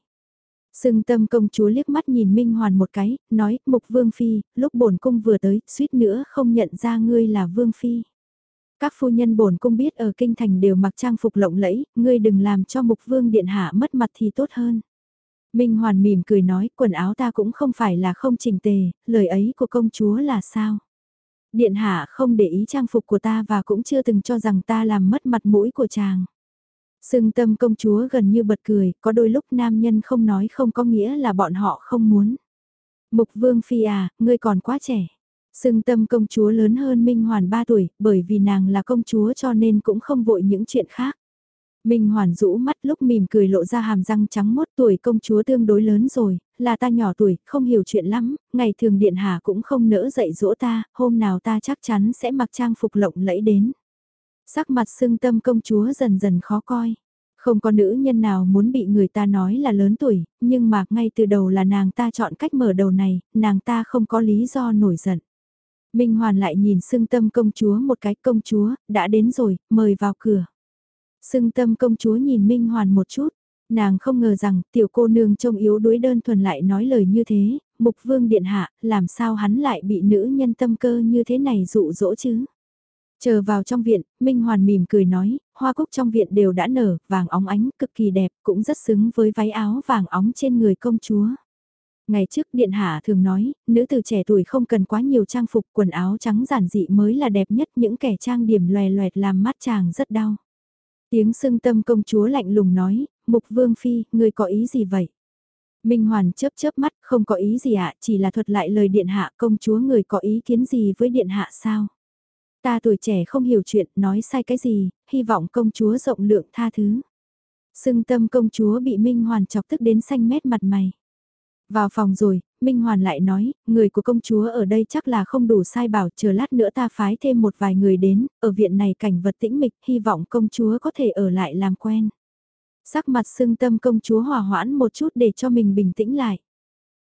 Sưng tâm công chúa liếc mắt nhìn Minh Hoàn một cái, nói, Mục Vương Phi, lúc bổn cung vừa tới, suýt nữa không nhận ra ngươi là Vương Phi. Các phu nhân bổn cung biết ở kinh thành đều mặc trang phục lộng lẫy, ngươi đừng làm cho Mục Vương Điện Hạ mất mặt thì tốt hơn. Minh Hoàn mỉm cười nói, quần áo ta cũng không phải là không chỉnh tề, lời ấy của công chúa là sao? Điện hạ không để ý trang phục của ta và cũng chưa từng cho rằng ta làm mất mặt mũi của chàng. Sưng tâm công chúa gần như bật cười, có đôi lúc nam nhân không nói không có nghĩa là bọn họ không muốn. Mục vương phi à, ngươi còn quá trẻ. Sưng tâm công chúa lớn hơn Minh Hoàn 3 tuổi, bởi vì nàng là công chúa cho nên cũng không vội những chuyện khác. Minh Hoàn rũ mắt lúc mỉm cười lộ ra hàm răng trắng mốt tuổi công chúa tương đối lớn rồi, là ta nhỏ tuổi, không hiểu chuyện lắm, ngày thường điện hạ cũng không nỡ dạy dỗ ta, hôm nào ta chắc chắn sẽ mặc trang phục lộng lẫy đến. Sắc mặt sưng tâm công chúa dần dần khó coi. Không có nữ nhân nào muốn bị người ta nói là lớn tuổi, nhưng mà ngay từ đầu là nàng ta chọn cách mở đầu này, nàng ta không có lý do nổi giận. Minh Hoàn lại nhìn sưng tâm công chúa một cái công chúa, đã đến rồi, mời vào cửa. Sưng tâm công chúa nhìn Minh Hoàn một chút, nàng không ngờ rằng tiểu cô nương trông yếu đuối đơn thuần lại nói lời như thế, mục vương điện hạ, làm sao hắn lại bị nữ nhân tâm cơ như thế này dụ dỗ chứ? Chờ vào trong viện, Minh Hoàn mỉm cười nói, hoa cúc trong viện đều đã nở, vàng óng ánh, cực kỳ đẹp, cũng rất xứng với váy áo vàng óng trên người công chúa. Ngày trước Điện Hạ thường nói, nữ từ trẻ tuổi không cần quá nhiều trang phục, quần áo trắng giản dị mới là đẹp nhất, những kẻ trang điểm loè loẹt làm mắt chàng rất đau. Tiếng sưng tâm công chúa lạnh lùng nói, Mục Vương Phi, người có ý gì vậy? Minh Hoàn chớp chớp mắt, không có ý gì ạ, chỉ là thuật lại lời điện hạ công chúa người có ý kiến gì với điện hạ sao? Ta tuổi trẻ không hiểu chuyện, nói sai cái gì, hy vọng công chúa rộng lượng tha thứ. Sưng tâm công chúa bị Minh Hoàn chọc tức đến xanh mét mặt mày. Vào phòng rồi, Minh Hoàn lại nói, người của công chúa ở đây chắc là không đủ sai bảo, chờ lát nữa ta phái thêm một vài người đến, ở viện này cảnh vật tĩnh mịch, hy vọng công chúa có thể ở lại làm quen. Sắc mặt sưng tâm công chúa hòa hoãn một chút để cho mình bình tĩnh lại.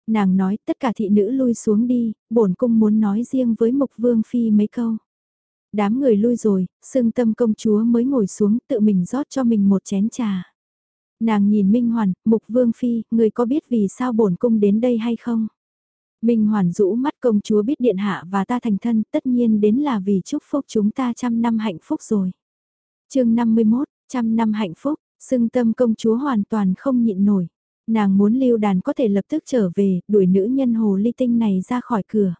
Nàng nói tất cả thị nữ lui xuống đi, bổn cung muốn nói riêng với mục vương phi mấy câu. Đám người lui rồi, sưng tâm công chúa mới ngồi xuống tự mình rót cho mình một chén trà. Nàng nhìn Minh Hoàn, Mục Vương Phi, người có biết vì sao bổn cung đến đây hay không? Minh Hoàn rũ mắt công chúa biết điện hạ và ta thành thân, tất nhiên đến là vì chúc phúc chúng ta trăm năm hạnh phúc rồi. chương 51, trăm năm hạnh phúc, xưng tâm công chúa hoàn toàn không nhịn nổi. Nàng muốn lưu đàn có thể lập tức trở về, đuổi nữ nhân hồ ly tinh này ra khỏi cửa.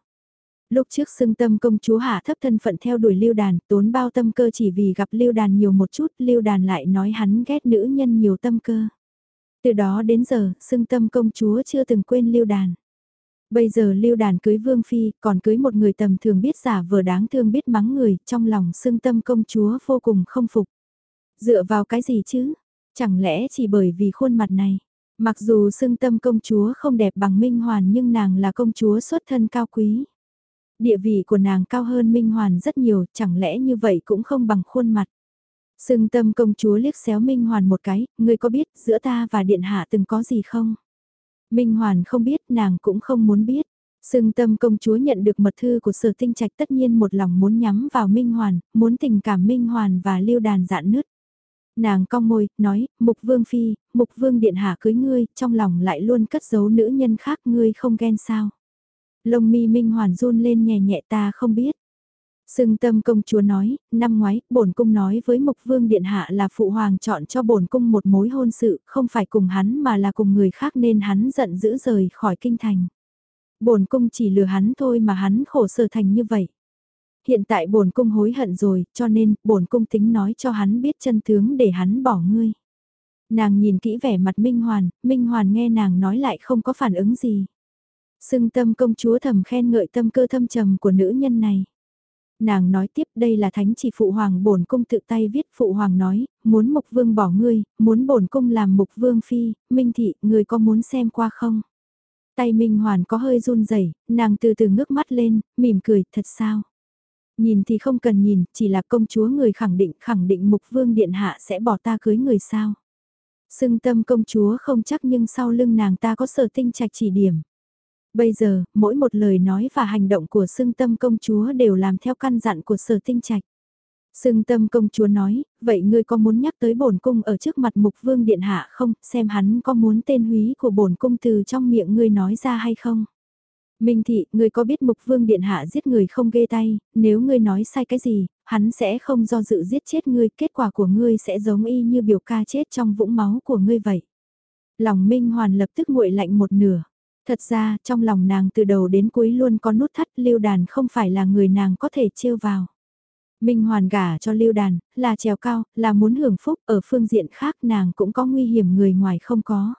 Lúc trước xưng tâm công chúa hạ thấp thân phận theo đuổi lưu đàn, tốn bao tâm cơ chỉ vì gặp lưu đàn nhiều một chút, lưu đàn lại nói hắn ghét nữ nhân nhiều tâm cơ. Từ đó đến giờ, xưng tâm công chúa chưa từng quên lưu đàn. Bây giờ lưu đàn cưới vương phi, còn cưới một người tầm thường biết giả vừa đáng thương biết mắng người, trong lòng xưng tâm công chúa vô cùng không phục. Dựa vào cái gì chứ? Chẳng lẽ chỉ bởi vì khuôn mặt này? Mặc dù xưng tâm công chúa không đẹp bằng Minh Hoàn nhưng nàng là công chúa xuất thân cao quý. Địa vị của nàng cao hơn Minh Hoàn rất nhiều, chẳng lẽ như vậy cũng không bằng khuôn mặt. Sưng tâm công chúa liếc xéo Minh Hoàn một cái, ngươi có biết giữa ta và điện hạ từng có gì không? Minh Hoàn không biết, nàng cũng không muốn biết. Sưng tâm công chúa nhận được mật thư của sở tinh trạch tất nhiên một lòng muốn nhắm vào Minh Hoàn, muốn tình cảm Minh Hoàn và lưu đàn dạn nứt. Nàng cong môi, nói, Mục Vương Phi, Mục Vương Điện Hạ cưới ngươi, trong lòng lại luôn cất giấu nữ nhân khác ngươi không ghen sao. Lông mi Minh Hoàn run lên nhẹ nhẹ ta không biết. Sưng tâm công chúa nói, năm ngoái, bổn cung nói với Mục Vương Điện Hạ là phụ hoàng chọn cho bổn cung một mối hôn sự, không phải cùng hắn mà là cùng người khác nên hắn giận dữ rời khỏi kinh thành. Bổn cung chỉ lừa hắn thôi mà hắn khổ sở thành như vậy. Hiện tại bổn cung hối hận rồi, cho nên bổn cung tính nói cho hắn biết chân tướng để hắn bỏ ngươi. Nàng nhìn kỹ vẻ mặt Minh Hoàn, Minh Hoàn nghe nàng nói lại không có phản ứng gì. Sưng tâm công chúa thầm khen ngợi tâm cơ thâm trầm của nữ nhân này. Nàng nói tiếp đây là thánh chỉ phụ hoàng bổn cung tự tay viết phụ hoàng nói, muốn mục vương bỏ ngươi, muốn bổn cung làm mục vương phi, minh thị, người có muốn xem qua không? Tay Minh Hoàn có hơi run rẩy, nàng từ từ ngước mắt lên, mỉm cười, thật sao? Nhìn thì không cần nhìn, chỉ là công chúa người khẳng định khẳng định mục vương điện hạ sẽ bỏ ta cưới người sao? Sưng tâm công chúa không chắc nhưng sau lưng nàng ta có sở tinh trạch chỉ điểm. Bây giờ, mỗi một lời nói và hành động của xưng tâm công chúa đều làm theo căn dặn của sở tinh trạch. Sưng tâm công chúa nói, vậy ngươi có muốn nhắc tới bổn cung ở trước mặt mục vương điện hạ không, xem hắn có muốn tên húy của bổn cung từ trong miệng ngươi nói ra hay không? Minh thị, ngươi có biết mục vương điện hạ giết người không ghê tay, nếu ngươi nói sai cái gì, hắn sẽ không do dự giết chết ngươi, kết quả của ngươi sẽ giống y như biểu ca chết trong vũng máu của ngươi vậy. Lòng Minh Hoàn lập tức nguội lạnh một nửa. Thật ra, trong lòng nàng từ đầu đến cuối luôn có nút thắt lưu đàn không phải là người nàng có thể trêu vào. Minh hoàn gả cho lưu đàn, là trèo cao, là muốn hưởng phúc, ở phương diện khác nàng cũng có nguy hiểm người ngoài không có.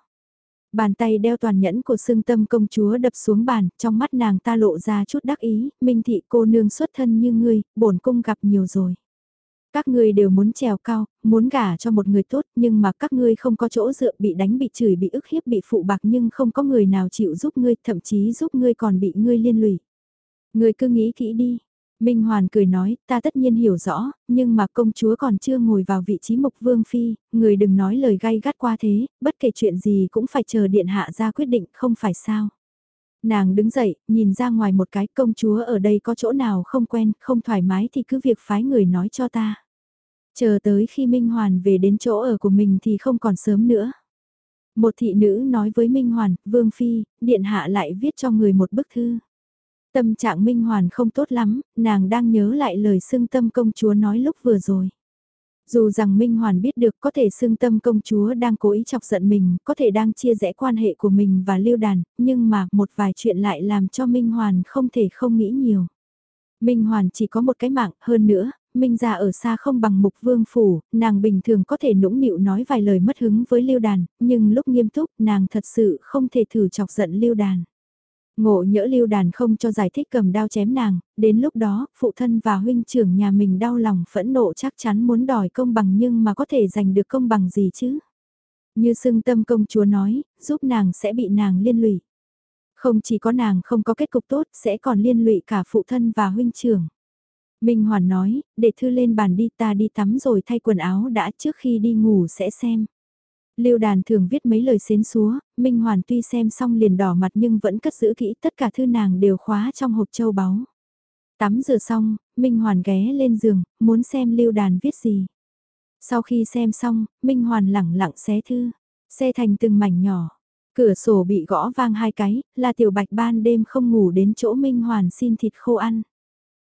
Bàn tay đeo toàn nhẫn của xương tâm công chúa đập xuống bàn, trong mắt nàng ta lộ ra chút đắc ý, minh thị cô nương xuất thân như ngươi, bổn cung gặp nhiều rồi. Các ngươi đều muốn trèo cao, muốn gả cho một người tốt nhưng mà các ngươi không có chỗ dựa bị đánh bị chửi bị ức hiếp bị phụ bạc nhưng không có người nào chịu giúp ngươi thậm chí giúp ngươi còn bị ngươi liên lụy. Ngươi cứ nghĩ kỹ đi. Minh Hoàn cười nói, ta tất nhiên hiểu rõ, nhưng mà công chúa còn chưa ngồi vào vị trí mục vương phi, người đừng nói lời gay gắt qua thế, bất kể chuyện gì cũng phải chờ điện hạ ra quyết định không phải sao. Nàng đứng dậy, nhìn ra ngoài một cái công chúa ở đây có chỗ nào không quen, không thoải mái thì cứ việc phái người nói cho ta. Chờ tới khi Minh Hoàn về đến chỗ ở của mình thì không còn sớm nữa. Một thị nữ nói với Minh Hoàn, Vương Phi, Điện Hạ lại viết cho người một bức thư. Tâm trạng Minh Hoàn không tốt lắm, nàng đang nhớ lại lời xưng tâm công chúa nói lúc vừa rồi. Dù rằng Minh Hoàn biết được có thể xưng tâm công chúa đang cố ý chọc giận mình, có thể đang chia rẽ quan hệ của mình và lưu đàn, nhưng mà một vài chuyện lại làm cho Minh Hoàn không thể không nghĩ nhiều. Minh Hoàn chỉ có một cái mạng, hơn nữa, Minh gia ở xa không bằng mục vương phủ, nàng bình thường có thể nũng nịu nói vài lời mất hứng với lưu đàn, nhưng lúc nghiêm túc nàng thật sự không thể thử chọc giận lưu đàn. Ngộ nhỡ lưu đàn không cho giải thích cầm đao chém nàng, đến lúc đó, phụ thân và huynh trưởng nhà mình đau lòng phẫn nộ chắc chắn muốn đòi công bằng nhưng mà có thể giành được công bằng gì chứ. Như xưng tâm công chúa nói, giúp nàng sẽ bị nàng liên lụy. Không chỉ có nàng không có kết cục tốt, sẽ còn liên lụy cả phụ thân và huynh trưởng. Minh Hoàn nói, để thư lên bàn đi ta đi tắm rồi thay quần áo đã trước khi đi ngủ sẽ xem. Lưu đàn thường viết mấy lời xến xúa, Minh Hoàn tuy xem xong liền đỏ mặt nhưng vẫn cất giữ kỹ tất cả thư nàng đều khóa trong hộp châu báu. Tắm rửa xong, Minh Hoàn ghé lên giường, muốn xem lưu đàn viết gì. Sau khi xem xong, Minh Hoàn lẳng lặng xé thư, xe thành từng mảnh nhỏ. Cửa sổ bị gõ vang hai cái, là tiểu bạch ban đêm không ngủ đến chỗ Minh Hoàn xin thịt khô ăn.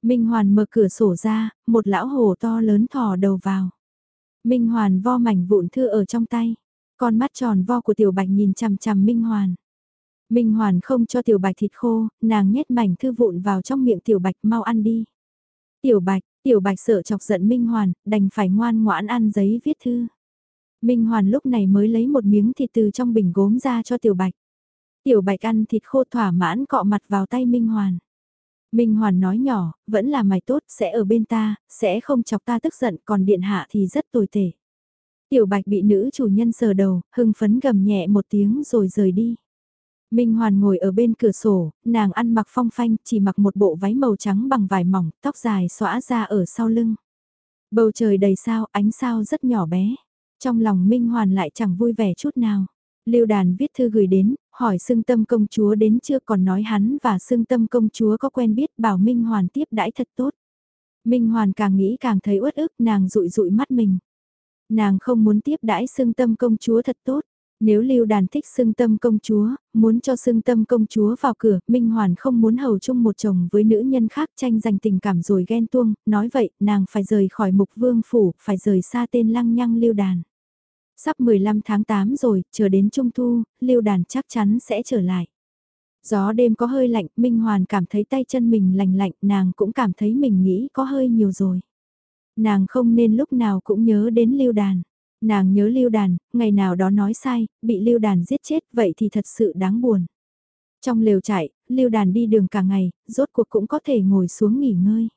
Minh Hoàn mở cửa sổ ra, một lão hồ to lớn thò đầu vào. Minh Hoàn vo mảnh vụn thư ở trong tay. Con mắt tròn vo của Tiểu Bạch nhìn chằm chằm Minh Hoàn. Minh Hoàn không cho tiểu bạch thịt khô, nàng nhét mảnh thư vụn vào trong miệng tiểu bạch mau ăn đi. Tiểu bạch, tiểu bạch sợ chọc giận Minh Hoàn, đành phải ngoan ngoãn ăn giấy viết thư. Minh Hoàn lúc này mới lấy một miếng thịt từ trong bình gốm ra cho tiểu bạch. Tiểu bạch ăn thịt khô thỏa mãn cọ mặt vào tay Minh Hoàn. Minh Hoàn nói nhỏ, vẫn là mày tốt, sẽ ở bên ta, sẽ không chọc ta tức giận, còn điện hạ thì rất tồi tệ. Tiểu bạch bị nữ chủ nhân sờ đầu, hưng phấn gầm nhẹ một tiếng rồi rời đi. Minh Hoàn ngồi ở bên cửa sổ, nàng ăn mặc phong phanh, chỉ mặc một bộ váy màu trắng bằng vải mỏng, tóc dài xõa ra ở sau lưng. Bầu trời đầy sao, ánh sao rất nhỏ bé. Trong lòng Minh Hoàn lại chẳng vui vẻ chút nào. Lưu đàn viết thư gửi đến, hỏi xương tâm công chúa đến chưa còn nói hắn và xương tâm công chúa có quen biết bảo Minh Hoàn tiếp đãi thật tốt. Minh Hoàn càng nghĩ càng thấy uất ức nàng rụi rụi mắt mình. Nàng không muốn tiếp đãi xương tâm công chúa thật tốt. Nếu lưu đàn thích xương tâm công chúa, muốn cho xương tâm công chúa vào cửa, Minh Hoàn không muốn hầu chung một chồng với nữ nhân khác tranh giành tình cảm rồi ghen tuông, nói vậy nàng phải rời khỏi mục vương phủ, phải rời xa tên lăng nhăng lưu đàn. Sắp 15 tháng 8 rồi, chờ đến trung thu, lưu đàn chắc chắn sẽ trở lại. Gió đêm có hơi lạnh, Minh Hoàn cảm thấy tay chân mình lạnh lạnh, nàng cũng cảm thấy mình nghĩ có hơi nhiều rồi. Nàng không nên lúc nào cũng nhớ đến lưu đàn. Nàng nhớ lưu đàn, ngày nào đó nói sai, bị lưu đàn giết chết, vậy thì thật sự đáng buồn. Trong lều chạy, lưu đàn đi đường cả ngày, rốt cuộc cũng có thể ngồi xuống nghỉ ngơi.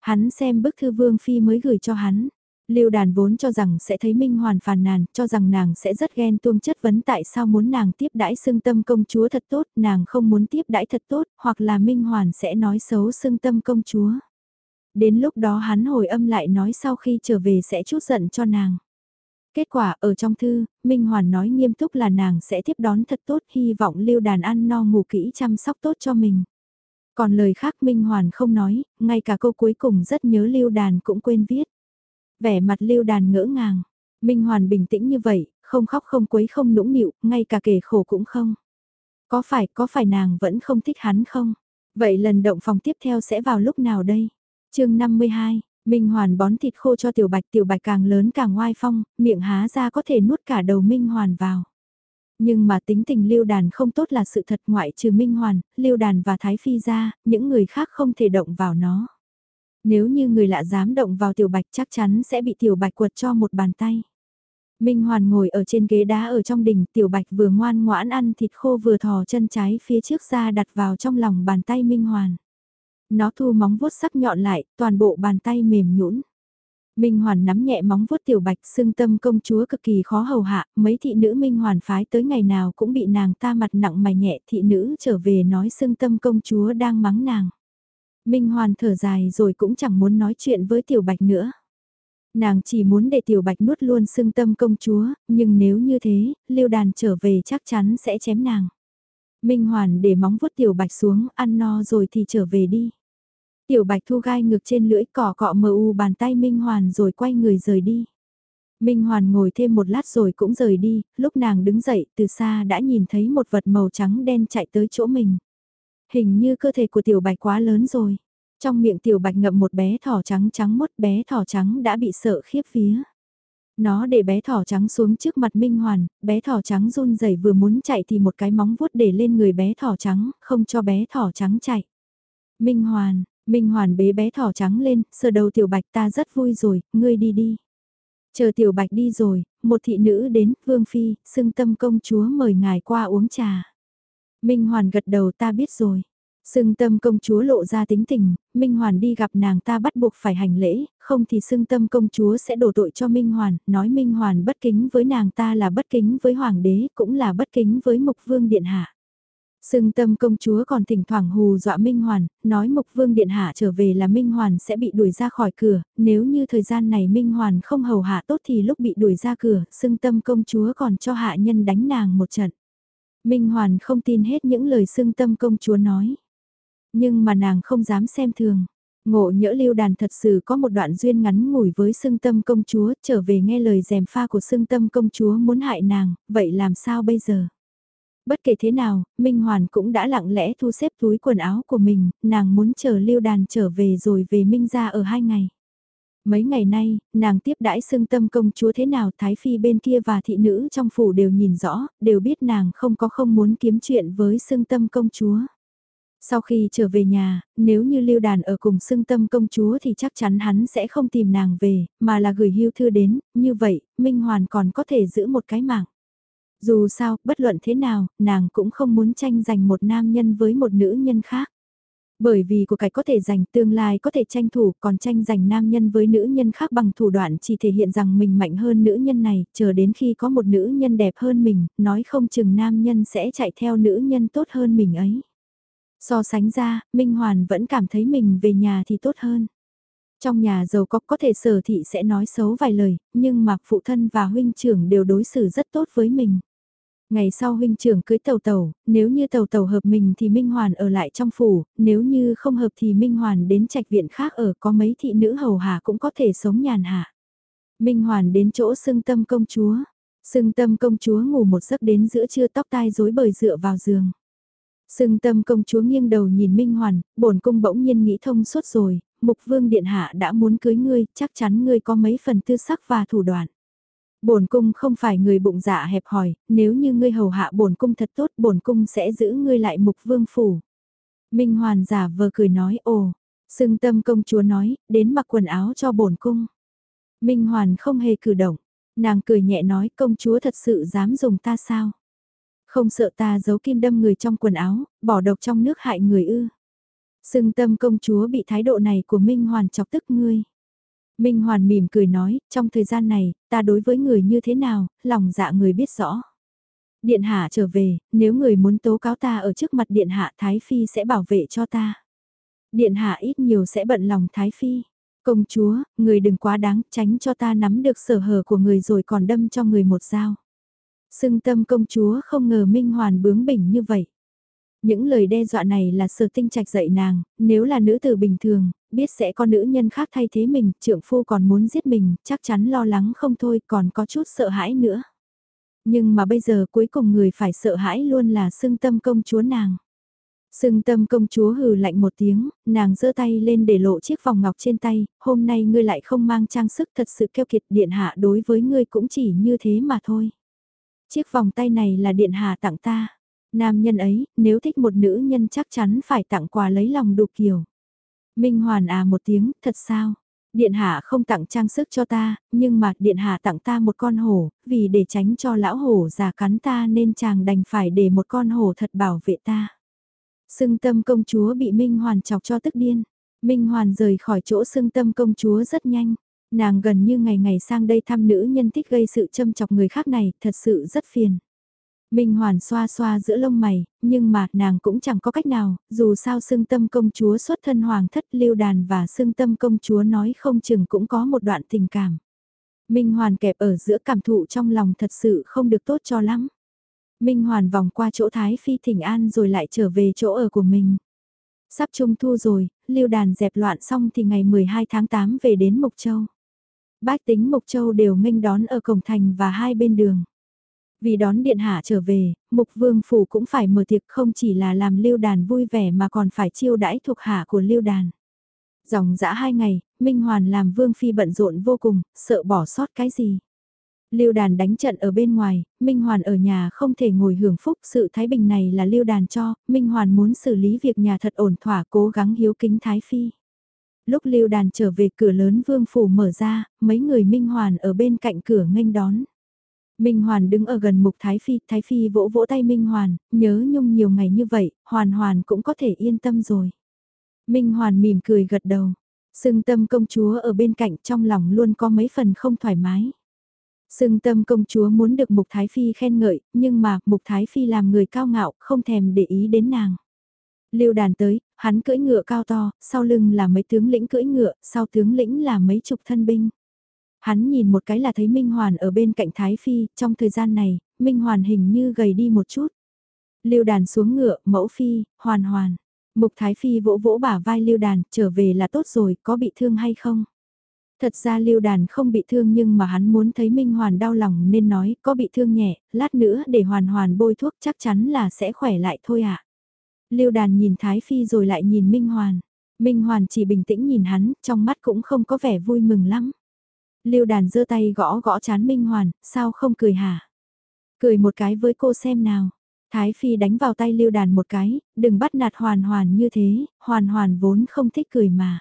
Hắn xem bức thư vương phi mới gửi cho hắn. Lưu đàn vốn cho rằng sẽ thấy Minh Hoàn phàn nàn, cho rằng nàng sẽ rất ghen tuông chất vấn tại sao muốn nàng tiếp đãi xưng tâm công chúa thật tốt, nàng không muốn tiếp đãi thật tốt, hoặc là Minh Hoàn sẽ nói xấu xưng tâm công chúa. Đến lúc đó hắn hồi âm lại nói sau khi trở về sẽ chút giận cho nàng. Kết quả ở trong thư, Minh Hoàn nói nghiêm túc là nàng sẽ tiếp đón thật tốt hy vọng lưu đàn ăn no ngủ kỹ chăm sóc tốt cho mình. Còn lời khác Minh Hoàn không nói, ngay cả câu cuối cùng rất nhớ lưu đàn cũng quên viết. Vẻ mặt lưu đàn ngỡ ngàng, Minh Hoàn bình tĩnh như vậy, không khóc không quấy không nũng nịu, ngay cả kể khổ cũng không. Có phải, có phải nàng vẫn không thích hắn không? Vậy lần động phòng tiếp theo sẽ vào lúc nào đây? chương 52, Minh Hoàn bón thịt khô cho Tiểu Bạch, Tiểu Bạch càng lớn càng ngoai phong, miệng há ra có thể nuốt cả đầu Minh Hoàn vào. Nhưng mà tính tình Lưu Đàn không tốt là sự thật ngoại trừ Minh Hoàn, Lưu Đàn và Thái Phi ra, những người khác không thể động vào nó. Nếu như người lạ dám động vào Tiểu Bạch chắc chắn sẽ bị Tiểu Bạch quật cho một bàn tay. Minh Hoàn ngồi ở trên ghế đá ở trong đỉnh, Tiểu Bạch vừa ngoan ngoãn ăn thịt khô vừa thò chân trái phía trước ra đặt vào trong lòng bàn tay Minh Hoàn. Nó thu móng vuốt sắc nhọn lại, toàn bộ bàn tay mềm nhũn. Minh Hoàn nắm nhẹ móng vuốt tiểu bạch xưng tâm công chúa cực kỳ khó hầu hạ, mấy thị nữ Minh Hoàn phái tới ngày nào cũng bị nàng ta mặt nặng mày nhẹ thị nữ trở về nói xưng tâm công chúa đang mắng nàng. Minh Hoàn thở dài rồi cũng chẳng muốn nói chuyện với tiểu bạch nữa. Nàng chỉ muốn để tiểu bạch nuốt luôn xương tâm công chúa, nhưng nếu như thế, lưu đàn trở về chắc chắn sẽ chém nàng. Minh Hoàn để móng vuốt tiểu bạch xuống, ăn no rồi thì trở về đi. Tiểu bạch thu gai ngược trên lưỡi cỏ cọ mờ u bàn tay Minh Hoàn rồi quay người rời đi. Minh Hoàn ngồi thêm một lát rồi cũng rời đi, lúc nàng đứng dậy từ xa đã nhìn thấy một vật màu trắng đen chạy tới chỗ mình. Hình như cơ thể của tiểu bạch quá lớn rồi. Trong miệng tiểu bạch ngậm một bé thỏ trắng trắng mốt bé thỏ trắng đã bị sợ khiếp phía. Nó để bé thỏ trắng xuống trước mặt Minh Hoàn, bé thỏ trắng run rẩy vừa muốn chạy thì một cái móng vuốt để lên người bé thỏ trắng, không cho bé thỏ trắng chạy. Minh Hoàn, Minh Hoàn bế bé thỏ trắng lên, sờ đầu tiểu bạch ta rất vui rồi, ngươi đi đi. Chờ tiểu bạch đi rồi, một thị nữ đến, Vương Phi, xưng tâm công chúa mời ngài qua uống trà. Minh Hoàn gật đầu ta biết rồi. Sưng tâm công chúa lộ ra tính tình, Minh Hoàn đi gặp nàng ta bắt buộc phải hành lễ, không thì sưng tâm công chúa sẽ đổ tội cho Minh Hoàn, nói Minh Hoàn bất kính với nàng ta là bất kính với Hoàng đế, cũng là bất kính với Mục Vương Điện Hạ. Sưng tâm công chúa còn thỉnh thoảng hù dọa Minh Hoàn, nói Mục Vương Điện Hạ trở về là Minh Hoàn sẽ bị đuổi ra khỏi cửa, nếu như thời gian này Minh Hoàn không hầu hạ tốt thì lúc bị đuổi ra cửa, sưng tâm công chúa còn cho hạ nhân đánh nàng một trận. Minh Hoàn không tin hết những lời sưng tâm công chúa nói. Nhưng mà nàng không dám xem thường. Ngộ nhỡ lưu đàn thật sự có một đoạn duyên ngắn ngủi với sưng tâm công chúa trở về nghe lời dèm pha của sưng tâm công chúa muốn hại nàng, vậy làm sao bây giờ? Bất kể thế nào, Minh Hoàn cũng đã lặng lẽ thu xếp túi quần áo của mình, nàng muốn chờ lưu đàn trở về rồi về Minh ra ở hai ngày. Mấy ngày nay, nàng tiếp đãi xương tâm công chúa thế nào Thái Phi bên kia và thị nữ trong phủ đều nhìn rõ, đều biết nàng không có không muốn kiếm chuyện với xương tâm công chúa. Sau khi trở về nhà, nếu như lưu đàn ở cùng xưng tâm công chúa thì chắc chắn hắn sẽ không tìm nàng về, mà là gửi hưu thư đến, như vậy, Minh Hoàn còn có thể giữ một cái mạng. Dù sao, bất luận thế nào, nàng cũng không muốn tranh giành một nam nhân với một nữ nhân khác. Bởi vì của cải có thể giành tương lai có thể tranh thủ còn tranh giành nam nhân với nữ nhân khác bằng thủ đoạn chỉ thể hiện rằng mình mạnh hơn nữ nhân này, chờ đến khi có một nữ nhân đẹp hơn mình, nói không chừng nam nhân sẽ chạy theo nữ nhân tốt hơn mình ấy. So sánh ra, Minh Hoàn vẫn cảm thấy mình về nhà thì tốt hơn. Trong nhà giàu có có thể sở thị sẽ nói xấu vài lời, nhưng mà phụ thân và huynh trưởng đều đối xử rất tốt với mình. Ngày sau huynh trưởng cưới tàu tàu, nếu như tàu tàu hợp mình thì Minh Hoàn ở lại trong phủ, nếu như không hợp thì Minh Hoàn đến trạch viện khác ở có mấy thị nữ hầu hạ cũng có thể sống nhàn hạ. Minh Hoàn đến chỗ xưng tâm công chúa. Xưng tâm công chúa ngủ một giấc đến giữa trưa tóc tai rối bời dựa vào giường. Sưng tâm công chúa nghiêng đầu nhìn Minh Hoàn, bổn cung bỗng nhiên nghĩ thông suốt rồi, mục vương điện hạ đã muốn cưới ngươi, chắc chắn ngươi có mấy phần tư sắc và thủ đoạn. Bổn cung không phải người bụng dạ hẹp hòi, nếu như ngươi hầu hạ bổn cung thật tốt, bổn cung sẽ giữ ngươi lại mục vương phủ. Minh Hoàn giả vờ cười nói, ồ, sưng tâm công chúa nói, đến mặc quần áo cho bổn cung. Minh Hoàn không hề cử động, nàng cười nhẹ nói công chúa thật sự dám dùng ta sao? Không sợ ta giấu kim đâm người trong quần áo, bỏ độc trong nước hại người ư. Sưng tâm công chúa bị thái độ này của Minh Hoàn chọc tức ngươi. Minh Hoàn mỉm cười nói, trong thời gian này, ta đối với người như thế nào, lòng dạ người biết rõ. Điện hạ trở về, nếu người muốn tố cáo ta ở trước mặt điện hạ Thái Phi sẽ bảo vệ cho ta. Điện hạ ít nhiều sẽ bận lòng Thái Phi. Công chúa, người đừng quá đáng, tránh cho ta nắm được sở hở của người rồi còn đâm cho người một dao. Sưng tâm công chúa không ngờ Minh Hoàn bướng bỉnh như vậy. Những lời đe dọa này là sở tinh trạch dạy nàng, nếu là nữ tử bình thường, biết sẽ có nữ nhân khác thay thế mình, trưởng phu còn muốn giết mình, chắc chắn lo lắng không thôi, còn có chút sợ hãi nữa. Nhưng mà bây giờ cuối cùng người phải sợ hãi luôn là sưng tâm công chúa nàng. Sưng tâm công chúa hừ lạnh một tiếng, nàng giơ tay lên để lộ chiếc vòng ngọc trên tay, hôm nay ngươi lại không mang trang sức thật sự keo kiệt điện hạ đối với ngươi cũng chỉ như thế mà thôi. Chiếc vòng tay này là điện hạ tặng ta. Nam nhân ấy, nếu thích một nữ nhân chắc chắn phải tặng quà lấy lòng đục kiểu. Minh Hoàn à một tiếng, thật sao? Điện hạ không tặng trang sức cho ta, nhưng mà điện hạ tặng ta một con hổ, vì để tránh cho lão hổ già cắn ta nên chàng đành phải để một con hổ thật bảo vệ ta. Sưng tâm công chúa bị Minh Hoàn chọc cho tức điên. Minh Hoàn rời khỏi chỗ sưng tâm công chúa rất nhanh. Nàng gần như ngày ngày sang đây thăm nữ nhân thích gây sự châm chọc người khác này, thật sự rất phiền. Minh Hoàn xoa xoa giữa lông mày, nhưng mà nàng cũng chẳng có cách nào, dù sao xương tâm công chúa xuất thân hoàng thất lưu đàn và xương tâm công chúa nói không chừng cũng có một đoạn tình cảm. Minh Hoàn kẹp ở giữa cảm thụ trong lòng thật sự không được tốt cho lắm. Minh Hoàn vòng qua chỗ Thái Phi thỉnh an rồi lại trở về chỗ ở của mình. Sắp trung thu rồi, lưu đàn dẹp loạn xong thì ngày 12 tháng 8 về đến Mộc Châu. Bách tính Mộc Châu đều nghênh đón ở cổng thành và hai bên đường. Vì đón điện hạ trở về, Mục Vương Phủ cũng phải mở tiệc không chỉ là làm lưu đàn vui vẻ mà còn phải chiêu đãi thuộc hạ của lưu đàn. Dòng dã hai ngày, Minh Hoàn làm Vương Phi bận rộn vô cùng, sợ bỏ sót cái gì. Lưu đàn đánh trận ở bên ngoài, Minh Hoàn ở nhà không thể ngồi hưởng phúc sự thái bình này là lưu đàn cho, Minh Hoàn muốn xử lý việc nhà thật ổn thỏa cố gắng hiếu kính Thái Phi. Lúc lưu đàn trở về cửa lớn vương phủ mở ra, mấy người Minh Hoàn ở bên cạnh cửa nghênh đón. Minh Hoàn đứng ở gần mục Thái Phi, Thái Phi vỗ vỗ tay Minh Hoàn, nhớ nhung nhiều ngày như vậy, Hoàn Hoàn cũng có thể yên tâm rồi. Minh Hoàn mỉm cười gật đầu, sưng tâm công chúa ở bên cạnh trong lòng luôn có mấy phần không thoải mái. Sưng tâm công chúa muốn được Mục Thái Phi khen ngợi, nhưng mà Mục Thái Phi làm người cao ngạo, không thèm để ý đến nàng. Lưu đàn tới, hắn cưỡi ngựa cao to, sau lưng là mấy tướng lĩnh cưỡi ngựa, sau tướng lĩnh là mấy chục thân binh. Hắn nhìn một cái là thấy Minh Hoàn ở bên cạnh Thái Phi, trong thời gian này, Minh Hoàn hình như gầy đi một chút. Lưu đàn xuống ngựa, mẫu phi, hoàn hoàn. Mục Thái Phi vỗ vỗ bả vai Lưu đàn, trở về là tốt rồi, có bị thương hay không? Thật ra Lưu đàn không bị thương nhưng mà hắn muốn thấy Minh Hoàn đau lòng nên nói có bị thương nhẹ, lát nữa để hoàn hoàn bôi thuốc chắc chắn là sẽ khỏe lại thôi ạ. À. Lưu đàn nhìn Thái Phi rồi lại nhìn Minh Hoàn. Minh Hoàn chỉ bình tĩnh nhìn hắn, trong mắt cũng không có vẻ vui mừng lắm. Lưu đàn giơ tay gõ gõ chán Minh Hoàn, sao không cười hả? Cười một cái với cô xem nào. Thái Phi đánh vào tay Lưu đàn một cái, đừng bắt nạt hoàn hoàn như thế, hoàn hoàn vốn không thích cười mà.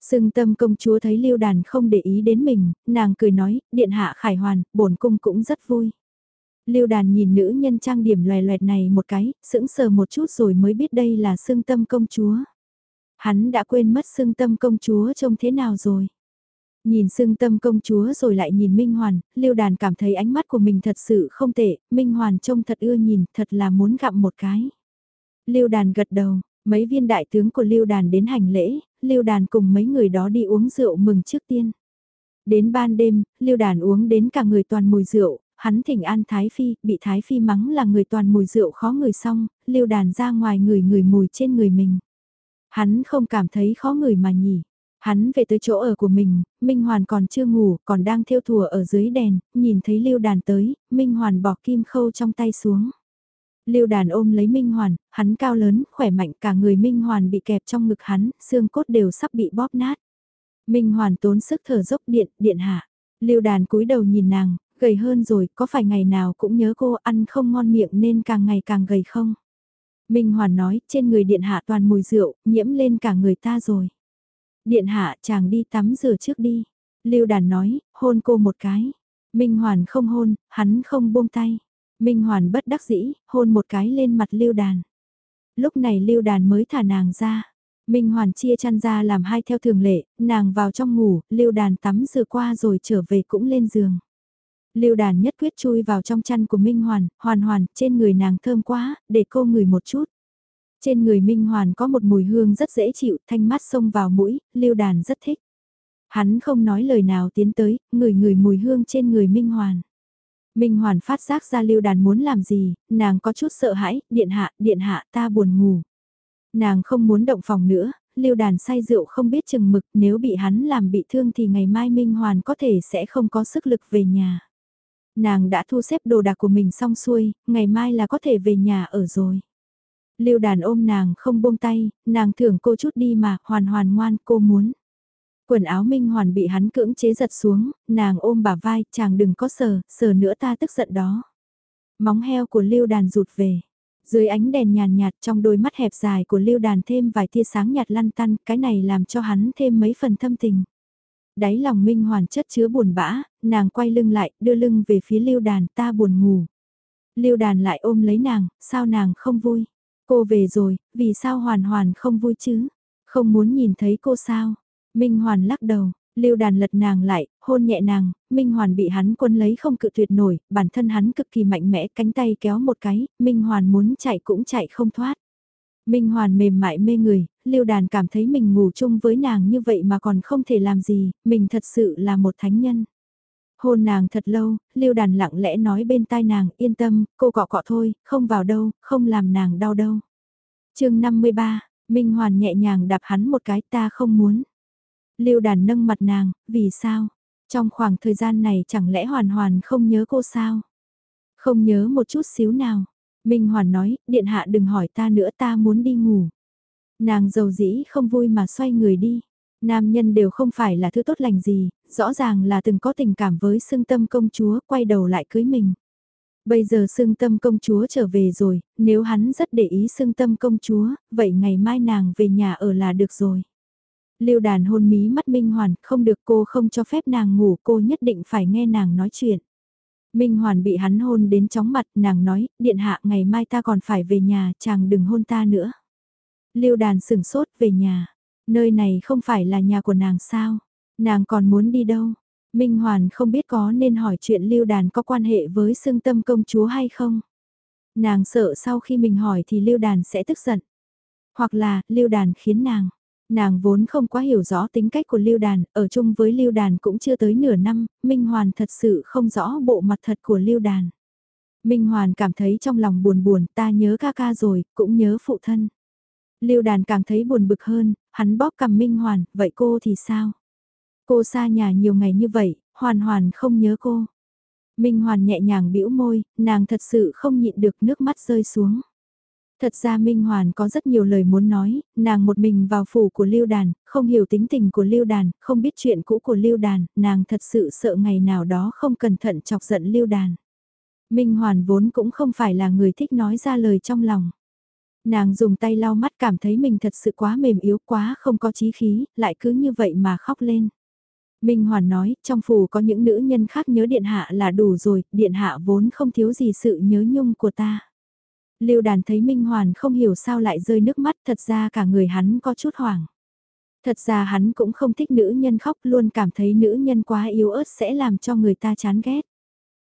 Sưng tâm công chúa thấy Lưu đàn không để ý đến mình, nàng cười nói, điện hạ khải hoàn, bổn cung cũng rất vui. Lưu đàn nhìn nữ nhân trang điểm loè loẹt này một cái, sững sờ một chút rồi mới biết đây là sưng tâm công chúa. Hắn đã quên mất sưng tâm công chúa trông thế nào rồi. Nhìn sưng tâm công chúa rồi lại nhìn Minh Hoàn, Lưu Đàn cảm thấy ánh mắt của mình thật sự không tệ, Minh Hoàn trông thật ưa nhìn, thật là muốn gặm một cái. Lưu Đàn gật đầu, mấy viên đại tướng của Lưu Đàn đến hành lễ, Lưu Đàn cùng mấy người đó đi uống rượu mừng trước tiên. Đến ban đêm, Lưu Đàn uống đến cả người toàn mùi rượu, hắn thỉnh an Thái Phi, bị Thái Phi mắng là người toàn mùi rượu khó người xong, Lưu Đàn ra ngoài người người mùi trên người mình. Hắn không cảm thấy khó người mà nhỉ. Hắn về tới chỗ ở của mình, Minh Hoàn còn chưa ngủ, còn đang thiêu thùa ở dưới đèn, nhìn thấy Lưu Đàn tới, Minh Hoàn bỏ kim khâu trong tay xuống. Lưu Đàn ôm lấy Minh Hoàn, hắn cao lớn, khỏe mạnh, cả người Minh Hoàn bị kẹp trong ngực hắn, xương cốt đều sắp bị bóp nát. Minh Hoàn tốn sức thở dốc điện, điện hạ. Lưu Đàn cúi đầu nhìn nàng, gầy hơn rồi, có phải ngày nào cũng nhớ cô ăn không ngon miệng nên càng ngày càng gầy không? Minh Hoàn nói, trên người điện hạ toàn mùi rượu, nhiễm lên cả người ta rồi. Điện hạ chàng đi tắm rửa trước đi. Lưu đàn nói, hôn cô một cái. Minh Hoàn không hôn, hắn không buông tay. Minh Hoàn bất đắc dĩ, hôn một cái lên mặt Lưu đàn. Lúc này Lưu đàn mới thả nàng ra. Minh Hoàn chia chăn ra làm hai theo thường lệ, nàng vào trong ngủ, Lưu đàn tắm rửa qua rồi trở về cũng lên giường. Lưu đàn nhất quyết chui vào trong chăn của Minh Hoàn, hoàn hoàn, trên người nàng thơm quá, để cô ngửi một chút. Trên người Minh Hoàn có một mùi hương rất dễ chịu, thanh mát xông vào mũi, Lưu Đàn rất thích. Hắn không nói lời nào tiến tới, ngửi ngửi mùi hương trên người Minh Hoàn. Minh Hoàn phát giác ra Lưu Đàn muốn làm gì, nàng có chút sợ hãi, điện hạ, điện hạ ta buồn ngủ. Nàng không muốn động phòng nữa, Lưu Đàn say rượu không biết chừng mực, nếu bị hắn làm bị thương thì ngày mai Minh Hoàn có thể sẽ không có sức lực về nhà. Nàng đã thu xếp đồ đạc của mình xong xuôi, ngày mai là có thể về nhà ở rồi. Lưu đàn ôm nàng không buông tay, nàng thưởng cô chút đi mà, hoàn hoàn ngoan, cô muốn. Quần áo Minh Hoàn bị hắn cưỡng chế giật xuống, nàng ôm bả vai, chàng đừng có sờ, sờ nữa ta tức giận đó. Móng heo của Lưu đàn rụt về. Dưới ánh đèn nhàn nhạt trong đôi mắt hẹp dài của Lưu đàn thêm vài tia sáng nhạt lăn tăn, cái này làm cho hắn thêm mấy phần thâm tình. Đáy lòng Minh Hoàn chất chứa buồn bã, nàng quay lưng lại, đưa lưng về phía Lưu đàn, ta buồn ngủ. Lưu đàn lại ôm lấy nàng, sao nàng không vui? Cô về rồi, vì sao Hoàn Hoàn không vui chứ? Không muốn nhìn thấy cô sao? Minh Hoàn lắc đầu, Lưu đàn lật nàng lại, hôn nhẹ nàng, Minh Hoàn bị hắn quân lấy không cự tuyệt nổi, bản thân hắn cực kỳ mạnh mẽ, cánh tay kéo một cái, Minh Hoàn muốn chạy cũng chạy không thoát. Minh Hoàn mềm mại mê người, Lưu đàn cảm thấy mình ngủ chung với nàng như vậy mà còn không thể làm gì, mình thật sự là một thánh nhân. Hôn nàng thật lâu, lưu đàn lặng lẽ nói bên tai nàng, yên tâm, cô cọ cọ thôi, không vào đâu, không làm nàng đau đâu. chương 53, Minh Hoàn nhẹ nhàng đạp hắn một cái ta không muốn. Lưu đàn nâng mặt nàng, vì sao? Trong khoảng thời gian này chẳng lẽ Hoàn Hoàn không nhớ cô sao? Không nhớ một chút xíu nào. Minh Hoàn nói, điện hạ đừng hỏi ta nữa ta muốn đi ngủ. Nàng giàu dĩ không vui mà xoay người đi. Nam nhân đều không phải là thứ tốt lành gì, rõ ràng là từng có tình cảm với xương tâm công chúa quay đầu lại cưới mình. Bây giờ xương tâm công chúa trở về rồi, nếu hắn rất để ý xương tâm công chúa, vậy ngày mai nàng về nhà ở là được rồi. Lưu đàn hôn mí mắt Minh Hoàn, không được cô không cho phép nàng ngủ, cô nhất định phải nghe nàng nói chuyện. Minh Hoàn bị hắn hôn đến chóng mặt, nàng nói, điện hạ ngày mai ta còn phải về nhà, chàng đừng hôn ta nữa. Lưu đàn sửng sốt về nhà, Nơi này không phải là nhà của nàng sao? Nàng còn muốn đi đâu? Minh Hoàn không biết có nên hỏi chuyện lưu đàn có quan hệ với xương tâm công chúa hay không? Nàng sợ sau khi mình hỏi thì lưu đàn sẽ tức giận. Hoặc là, lưu đàn khiến nàng. Nàng vốn không quá hiểu rõ tính cách của lưu đàn, ở chung với lưu đàn cũng chưa tới nửa năm, Minh Hoàn thật sự không rõ bộ mặt thật của lưu đàn. Minh Hoàn cảm thấy trong lòng buồn buồn, ta nhớ ca ca rồi, cũng nhớ phụ thân. Lưu đàn càng thấy buồn bực hơn, hắn bóp cầm Minh Hoàn, vậy cô thì sao? Cô xa nhà nhiều ngày như vậy, hoàn hoàn không nhớ cô. Minh Hoàn nhẹ nhàng bĩu môi, nàng thật sự không nhịn được nước mắt rơi xuống. Thật ra Minh Hoàn có rất nhiều lời muốn nói, nàng một mình vào phủ của Lưu Đàn, không hiểu tính tình của Lưu Đàn, không biết chuyện cũ của Lưu Đàn, nàng thật sự sợ ngày nào đó không cẩn thận chọc giận Lưu Đàn. Minh Hoàn vốn cũng không phải là người thích nói ra lời trong lòng. Nàng dùng tay lau mắt cảm thấy mình thật sự quá mềm yếu quá không có chí khí, lại cứ như vậy mà khóc lên. Minh Hoàn nói, trong phủ có những nữ nhân khác nhớ điện hạ là đủ rồi, điện hạ vốn không thiếu gì sự nhớ nhung của ta. Lưu đàn thấy Minh Hoàn không hiểu sao lại rơi nước mắt, thật ra cả người hắn có chút hoảng. Thật ra hắn cũng không thích nữ nhân khóc, luôn cảm thấy nữ nhân quá yếu ớt sẽ làm cho người ta chán ghét.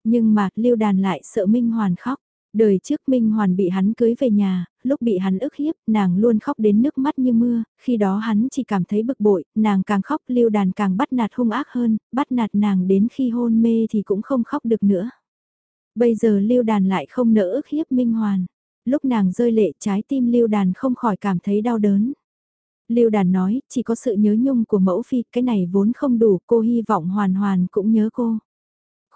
Nhưng mà, Lưu đàn lại sợ Minh Hoàn khóc. Đời trước Minh Hoàn bị hắn cưới về nhà, lúc bị hắn ức hiếp, nàng luôn khóc đến nước mắt như mưa, khi đó hắn chỉ cảm thấy bực bội, nàng càng khóc lưu đàn càng bắt nạt hung ác hơn, bắt nạt nàng đến khi hôn mê thì cũng không khóc được nữa. Bây giờ lưu đàn lại không nỡ ức hiếp Minh Hoàn, lúc nàng rơi lệ trái tim lưu đàn không khỏi cảm thấy đau đớn. Lưu đàn nói, chỉ có sự nhớ nhung của mẫu phi, cái này vốn không đủ, cô hy vọng hoàn hoàn cũng nhớ cô.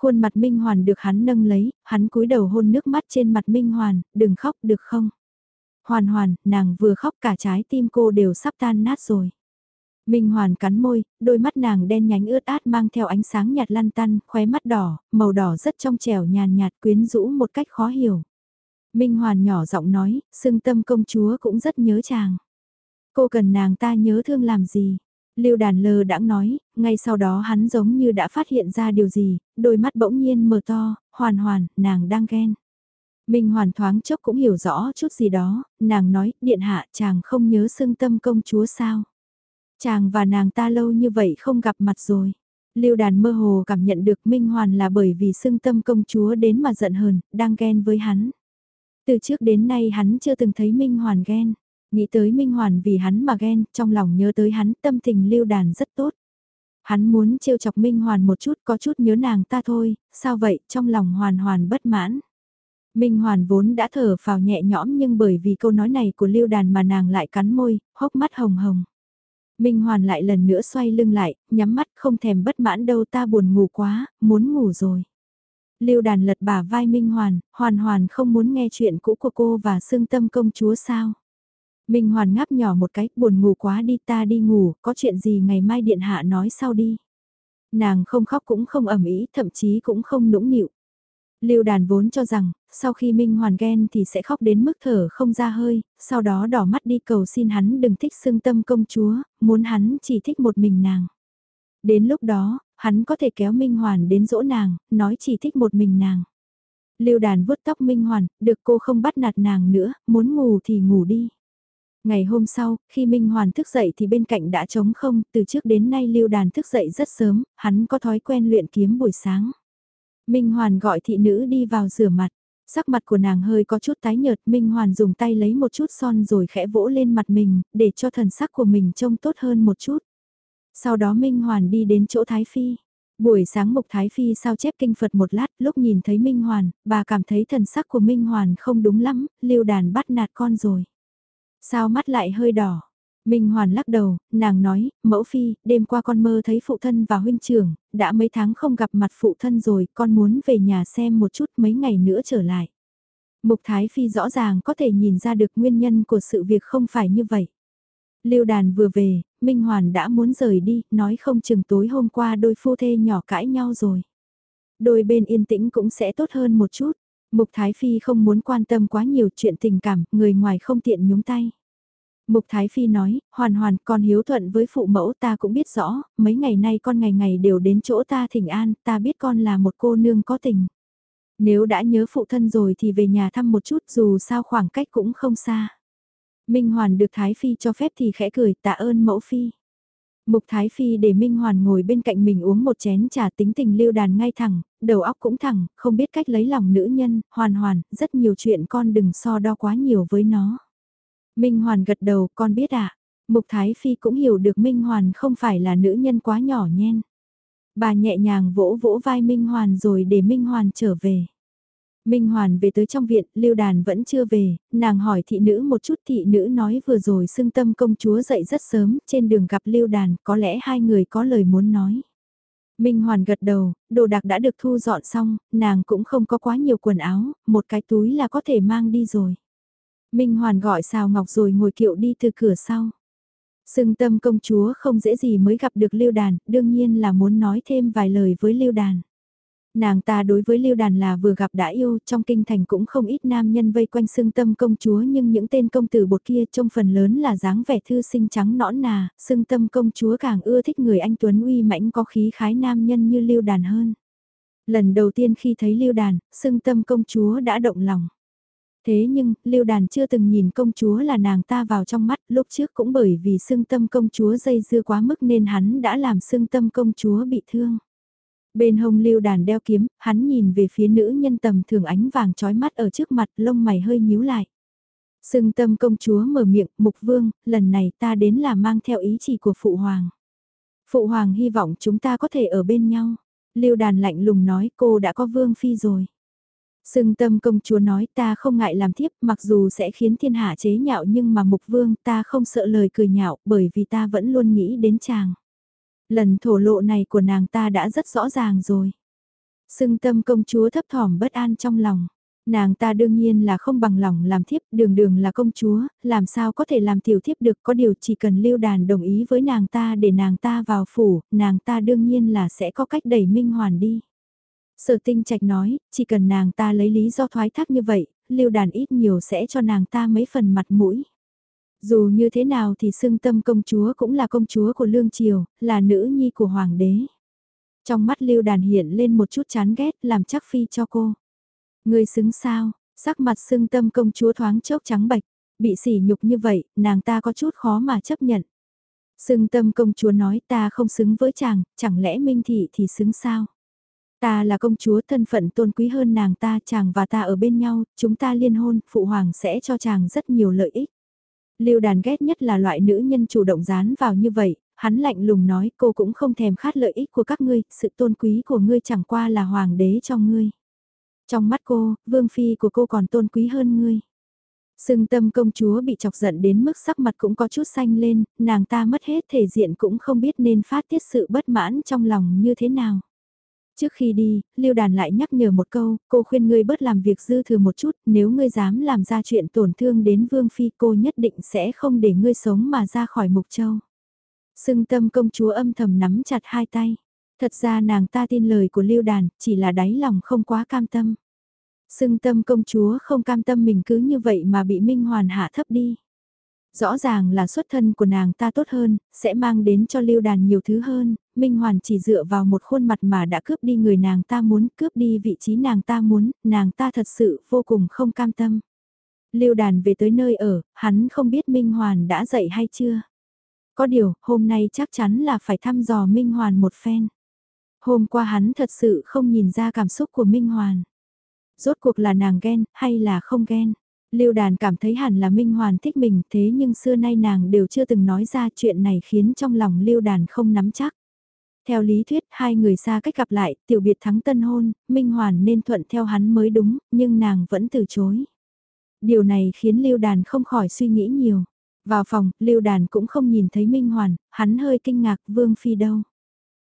Khuôn mặt Minh Hoàn được hắn nâng lấy, hắn cúi đầu hôn nước mắt trên mặt Minh Hoàn, đừng khóc được không? Hoàn hoàn, nàng vừa khóc cả trái tim cô đều sắp tan nát rồi. Minh Hoàn cắn môi, đôi mắt nàng đen nhánh ướt át mang theo ánh sáng nhạt lăn tăn, khóe mắt đỏ, màu đỏ rất trong trẻo nhàn nhạt quyến rũ một cách khó hiểu. Minh Hoàn nhỏ giọng nói, sưng tâm công chúa cũng rất nhớ chàng. Cô cần nàng ta nhớ thương làm gì? Lưu đàn lơ đãng nói, ngay sau đó hắn giống như đã phát hiện ra điều gì, đôi mắt bỗng nhiên mở to, hoàn hoàn, nàng đang ghen. Minh hoàn thoáng chốc cũng hiểu rõ chút gì đó, nàng nói, điện hạ chàng không nhớ xương tâm công chúa sao. Chàng và nàng ta lâu như vậy không gặp mặt rồi. Lưu đàn mơ hồ cảm nhận được Minh Hoàn là bởi vì xương tâm công chúa đến mà giận hờn, đang ghen với hắn. Từ trước đến nay hắn chưa từng thấy Minh Hoàn ghen. Nghĩ tới Minh Hoàn vì hắn mà ghen, trong lòng nhớ tới hắn tâm tình lưu đàn rất tốt. Hắn muốn trêu chọc Minh Hoàn một chút có chút nhớ nàng ta thôi, sao vậy trong lòng hoàn hoàn bất mãn. Minh Hoàn vốn đã thở phào nhẹ nhõm nhưng bởi vì câu nói này của lưu đàn mà nàng lại cắn môi, hốc mắt hồng hồng. Minh Hoàn lại lần nữa xoay lưng lại, nhắm mắt không thèm bất mãn đâu ta buồn ngủ quá, muốn ngủ rồi. Lưu đàn lật bả vai Minh Hoàn, hoàn hoàn không muốn nghe chuyện cũ của cô và xương tâm công chúa sao. Minh Hoàn ngáp nhỏ một cái, buồn ngủ quá đi ta đi ngủ, có chuyện gì ngày mai điện hạ nói sau đi. Nàng không khóc cũng không ẩm ý, thậm chí cũng không nũng nịu. Lưu đàn vốn cho rằng, sau khi Minh Hoàn ghen thì sẽ khóc đến mức thở không ra hơi, sau đó đỏ mắt đi cầu xin hắn đừng thích xương tâm công chúa, muốn hắn chỉ thích một mình nàng. Đến lúc đó, hắn có thể kéo Minh Hoàn đến dỗ nàng, nói chỉ thích một mình nàng. Lưu đàn vuốt tóc Minh Hoàn, được cô không bắt nạt nàng nữa, muốn ngủ thì ngủ đi. Ngày hôm sau, khi Minh Hoàn thức dậy thì bên cạnh đã trống không, từ trước đến nay Lưu Đàn thức dậy rất sớm, hắn có thói quen luyện kiếm buổi sáng. Minh Hoàn gọi thị nữ đi vào rửa mặt. Sắc mặt của nàng hơi có chút tái nhợt, Minh Hoàn dùng tay lấy một chút son rồi khẽ vỗ lên mặt mình, để cho thần sắc của mình trông tốt hơn một chút. Sau đó Minh Hoàn đi đến chỗ Thái Phi. Buổi sáng Mục Thái Phi sao chép kinh Phật một lát, lúc nhìn thấy Minh Hoàn, bà cảm thấy thần sắc của Minh Hoàn không đúng lắm, lưu đàn bắt nạt con rồi. Sao mắt lại hơi đỏ? Minh Hoàn lắc đầu, nàng nói, mẫu phi, đêm qua con mơ thấy phụ thân và huynh trưởng, đã mấy tháng không gặp mặt phụ thân rồi, con muốn về nhà xem một chút mấy ngày nữa trở lại. Mục Thái Phi rõ ràng có thể nhìn ra được nguyên nhân của sự việc không phải như vậy. Lưu đàn vừa về, Minh Hoàn đã muốn rời đi, nói không chừng tối hôm qua đôi phu thê nhỏ cãi nhau rồi. Đôi bên yên tĩnh cũng sẽ tốt hơn một chút. Mục Thái Phi không muốn quan tâm quá nhiều chuyện tình cảm, người ngoài không tiện nhúng tay. Mục Thái Phi nói, hoàn hoàn con hiếu thuận với phụ mẫu ta cũng biết rõ, mấy ngày nay con ngày ngày đều đến chỗ ta thỉnh an, ta biết con là một cô nương có tình. Nếu đã nhớ phụ thân rồi thì về nhà thăm một chút dù sao khoảng cách cũng không xa. Minh Hoàn được Thái Phi cho phép thì khẽ cười tạ ơn mẫu Phi. Mục Thái Phi để Minh Hoàn ngồi bên cạnh mình uống một chén trà tính tình lưu đàn ngay thẳng, đầu óc cũng thẳng, không biết cách lấy lòng nữ nhân, hoàn hoàn, rất nhiều chuyện con đừng so đo quá nhiều với nó. Minh Hoàn gật đầu, con biết ạ. À? Mục Thái Phi cũng hiểu được Minh Hoàn không phải là nữ nhân quá nhỏ nhen. Bà nhẹ nhàng vỗ vỗ vai Minh Hoàn rồi để Minh Hoàn trở về. Minh Hoàn về tới trong viện, Lưu Đàn vẫn chưa về, nàng hỏi thị nữ một chút thị nữ nói vừa rồi xưng tâm công chúa dậy rất sớm, trên đường gặp Lưu Đàn, có lẽ hai người có lời muốn nói. Minh Hoàn gật đầu, đồ đạc đã được thu dọn xong, nàng cũng không có quá nhiều quần áo, một cái túi là có thể mang đi rồi. Minh Hoàn gọi xào ngọc rồi ngồi kiệu đi từ cửa sau. Sưng tâm công chúa không dễ gì mới gặp được Lưu Đàn, đương nhiên là muốn nói thêm vài lời với Lưu Đàn. Nàng ta đối với Lưu Đàn là vừa gặp đã yêu, trong kinh thành cũng không ít nam nhân vây quanh xương tâm công chúa nhưng những tên công tử bột kia trông phần lớn là dáng vẻ thư sinh trắng nõn nà, xương tâm công chúa càng ưa thích người anh Tuấn uy mãnh có khí khái nam nhân như Lưu Đàn hơn. Lần đầu tiên khi thấy Lưu Đàn, xương tâm công chúa đã động lòng. Thế nhưng, Lưu Đàn chưa từng nhìn công chúa là nàng ta vào trong mắt, lúc trước cũng bởi vì xương tâm công chúa dây dưa quá mức nên hắn đã làm xương tâm công chúa bị thương. Bên hông Lưu Đàn đeo kiếm, hắn nhìn về phía nữ nhân tầm thường ánh vàng trói mắt ở trước mặt, lông mày hơi nhíu lại. sưng tâm công chúa mở miệng, mục vương, lần này ta đến là mang theo ý chỉ của phụ hoàng. Phụ hoàng hy vọng chúng ta có thể ở bên nhau. Lưu đàn lạnh lùng nói cô đã có vương phi rồi. Sưng tâm công chúa nói ta không ngại làm thiếp mặc dù sẽ khiến thiên hạ chế nhạo nhưng mà mục vương ta không sợ lời cười nhạo bởi vì ta vẫn luôn nghĩ đến chàng. Lần thổ lộ này của nàng ta đã rất rõ ràng rồi. Sưng tâm công chúa thấp thỏm bất an trong lòng. Nàng ta đương nhiên là không bằng lòng làm thiếp, đường đường là công chúa, làm sao có thể làm tiểu thiếp được có điều chỉ cần lưu đàn đồng ý với nàng ta để nàng ta vào phủ, nàng ta đương nhiên là sẽ có cách đẩy Minh Hoàn đi. Sở tinh trạch nói, chỉ cần nàng ta lấy lý do thoái thác như vậy, lưu đàn ít nhiều sẽ cho nàng ta mấy phần mặt mũi. Dù như thế nào thì xương tâm công chúa cũng là công chúa của Lương Triều, là nữ nhi của Hoàng đế. Trong mắt lưu đàn hiện lên một chút chán ghét làm chắc phi cho cô. Người xứng sao, sắc mặt xương tâm công chúa thoáng chốc trắng bạch, bị sỉ nhục như vậy, nàng ta có chút khó mà chấp nhận. Xương tâm công chúa nói ta không xứng với chàng, chẳng lẽ Minh Thị thì xứng sao? Ta là công chúa thân phận tôn quý hơn nàng ta, chàng và ta ở bên nhau, chúng ta liên hôn, phụ hoàng sẽ cho chàng rất nhiều lợi ích. Lưu đàn ghét nhất là loại nữ nhân chủ động dán vào như vậy, hắn lạnh lùng nói cô cũng không thèm khát lợi ích của các ngươi, sự tôn quý của ngươi chẳng qua là hoàng đế cho ngươi. Trong mắt cô, vương phi của cô còn tôn quý hơn ngươi. Sưng tâm công chúa bị chọc giận đến mức sắc mặt cũng có chút xanh lên, nàng ta mất hết thể diện cũng không biết nên phát tiết sự bất mãn trong lòng như thế nào. Trước khi đi, Lưu Đàn lại nhắc nhở một câu, cô khuyên ngươi bớt làm việc dư thừa một chút, nếu ngươi dám làm ra chuyện tổn thương đến Vương Phi cô nhất định sẽ không để ngươi sống mà ra khỏi Mục Châu. Sưng tâm công chúa âm thầm nắm chặt hai tay. Thật ra nàng ta tin lời của Lưu Đàn, chỉ là đáy lòng không quá cam tâm. Sưng tâm công chúa không cam tâm mình cứ như vậy mà bị Minh Hoàn hạ thấp đi. Rõ ràng là xuất thân của nàng ta tốt hơn, sẽ mang đến cho lưu đàn nhiều thứ hơn, Minh Hoàn chỉ dựa vào một khuôn mặt mà đã cướp đi người nàng ta muốn, cướp đi vị trí nàng ta muốn, nàng ta thật sự vô cùng không cam tâm. Lưu đàn về tới nơi ở, hắn không biết Minh Hoàn đã dậy hay chưa. Có điều, hôm nay chắc chắn là phải thăm dò Minh Hoàn một phen. Hôm qua hắn thật sự không nhìn ra cảm xúc của Minh Hoàn. Rốt cuộc là nàng ghen, hay là không ghen? Lưu đàn cảm thấy hẳn là Minh Hoàn thích mình thế nhưng xưa nay nàng đều chưa từng nói ra chuyện này khiến trong lòng lưu đàn không nắm chắc. Theo lý thuyết hai người xa cách gặp lại, tiểu biệt thắng tân hôn, Minh Hoàn nên thuận theo hắn mới đúng, nhưng nàng vẫn từ chối. Điều này khiến Lưu Đàn không khỏi suy nghĩ nhiều. Vào phòng, Lưu Đàn cũng không nhìn thấy Minh Hoàn, hắn hơi kinh ngạc Vương Phi đâu.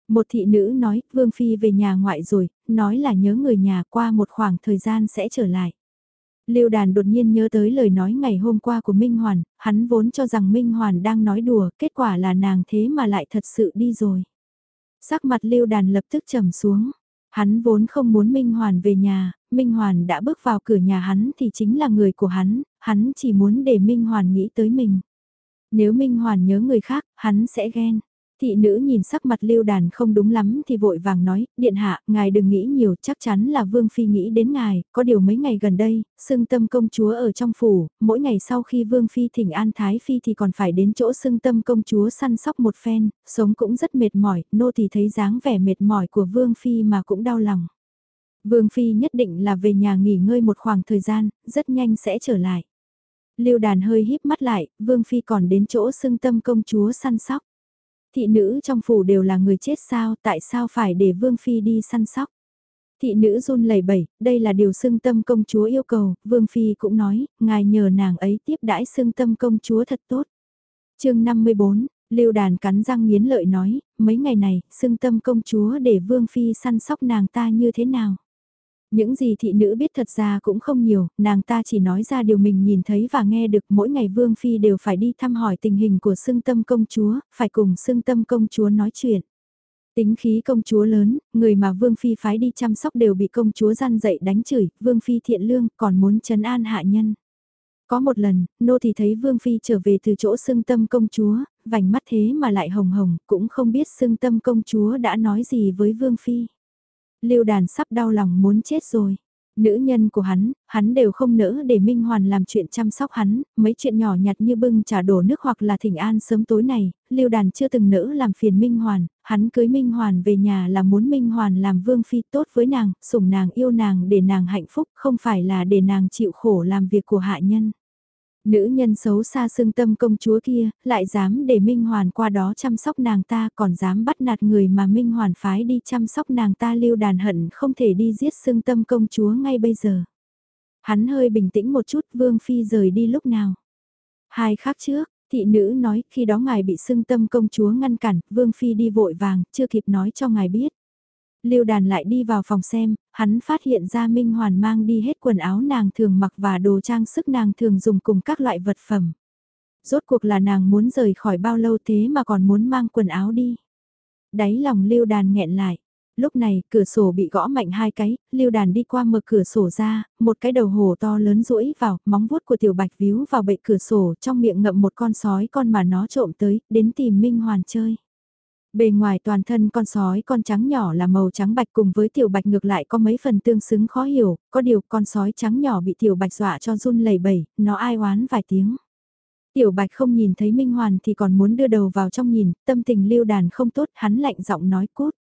Một thị nữ nói, Vương Phi về nhà ngoại rồi, nói là nhớ người nhà qua một khoảng thời gian sẽ trở lại. Lưu Đàn đột nhiên nhớ tới lời nói ngày hôm qua của Minh Hoàn, hắn vốn cho rằng Minh Hoàn đang nói đùa, kết quả là nàng thế mà lại thật sự đi rồi. Sắc mặt Lưu Đàn lập tức trầm xuống. Hắn vốn không muốn Minh Hoàn về nhà, Minh Hoàn đã bước vào cửa nhà hắn thì chính là người của hắn, hắn chỉ muốn để Minh Hoàn nghĩ tới mình. Nếu Minh Hoàn nhớ người khác, hắn sẽ ghen. Thị nữ nhìn sắc mặt lưu đàn không đúng lắm thì vội vàng nói, điện hạ, ngài đừng nghĩ nhiều, chắc chắn là Vương Phi nghĩ đến ngài, có điều mấy ngày gần đây, xưng tâm công chúa ở trong phủ, mỗi ngày sau khi Vương Phi thỉnh an Thái Phi thì còn phải đến chỗ xưng tâm công chúa săn sóc một phen, sống cũng rất mệt mỏi, nô thì thấy dáng vẻ mệt mỏi của Vương Phi mà cũng đau lòng. Vương Phi nhất định là về nhà nghỉ ngơi một khoảng thời gian, rất nhanh sẽ trở lại. Lưu đàn hơi híp mắt lại, Vương Phi còn đến chỗ xưng tâm công chúa săn sóc thị nữ trong phủ đều là người chết sao, tại sao phải để Vương Phi đi săn sóc? Thị nữ run lẩy bẩy, đây là điều xưng tâm công chúa yêu cầu, Vương Phi cũng nói, ngài nhờ nàng ấy tiếp đãi xưng tâm công chúa thật tốt. chương 54, Lưu đàn cắn răng nghiến lợi nói, mấy ngày này, xưng tâm công chúa để Vương Phi săn sóc nàng ta như thế nào? Những gì thị nữ biết thật ra cũng không nhiều, nàng ta chỉ nói ra điều mình nhìn thấy và nghe được mỗi ngày Vương Phi đều phải đi thăm hỏi tình hình của xương tâm công chúa, phải cùng xương tâm công chúa nói chuyện. Tính khí công chúa lớn, người mà Vương Phi phái đi chăm sóc đều bị công chúa gian dậy đánh chửi, Vương Phi thiện lương còn muốn trấn an hạ nhân. Có một lần, nô thì thấy Vương Phi trở về từ chỗ xương tâm công chúa, vành mắt thế mà lại hồng hồng, cũng không biết xương tâm công chúa đã nói gì với Vương Phi. Lưu đàn sắp đau lòng muốn chết rồi. Nữ nhân của hắn, hắn đều không nỡ để Minh Hoàn làm chuyện chăm sóc hắn, mấy chuyện nhỏ nhặt như bưng trà đổ nước hoặc là thỉnh an sớm tối này, Lưu Đàn chưa từng nỡ làm phiền Minh Hoàn, hắn cưới Minh Hoàn về nhà là muốn Minh Hoàn làm vương phi tốt với nàng, sủng nàng yêu nàng để nàng hạnh phúc, không phải là để nàng chịu khổ làm việc của hạ nhân. Nữ nhân xấu xa xương tâm công chúa kia, lại dám để Minh Hoàn qua đó chăm sóc nàng ta còn dám bắt nạt người mà Minh Hoàn phái đi chăm sóc nàng ta lưu đàn hận không thể đi giết xương tâm công chúa ngay bây giờ. Hắn hơi bình tĩnh một chút Vương Phi rời đi lúc nào. Hai khác trước, thị nữ nói khi đó ngài bị xương tâm công chúa ngăn cản, Vương Phi đi vội vàng, chưa kịp nói cho ngài biết. Lưu đàn lại đi vào phòng xem, hắn phát hiện ra Minh Hoàn mang đi hết quần áo nàng thường mặc và đồ trang sức nàng thường dùng cùng các loại vật phẩm. Rốt cuộc là nàng muốn rời khỏi bao lâu thế mà còn muốn mang quần áo đi. Đáy lòng lưu đàn nghẹn lại. Lúc này, cửa sổ bị gõ mạnh hai cái, lưu đàn đi qua mở cửa sổ ra, một cái đầu hổ to lớn rũi vào, móng vuốt của tiểu bạch víu vào bệ cửa sổ trong miệng ngậm một con sói con mà nó trộm tới, đến tìm Minh Hoàn chơi. Bề ngoài toàn thân con sói con trắng nhỏ là màu trắng bạch cùng với tiểu bạch ngược lại có mấy phần tương xứng khó hiểu, có điều con sói trắng nhỏ bị tiểu bạch dọa cho run lẩy bẩy, nó ai oán vài tiếng. Tiểu bạch không nhìn thấy Minh Hoàn thì còn muốn đưa đầu vào trong nhìn, tâm tình lưu đàn không tốt, hắn lạnh giọng nói cút.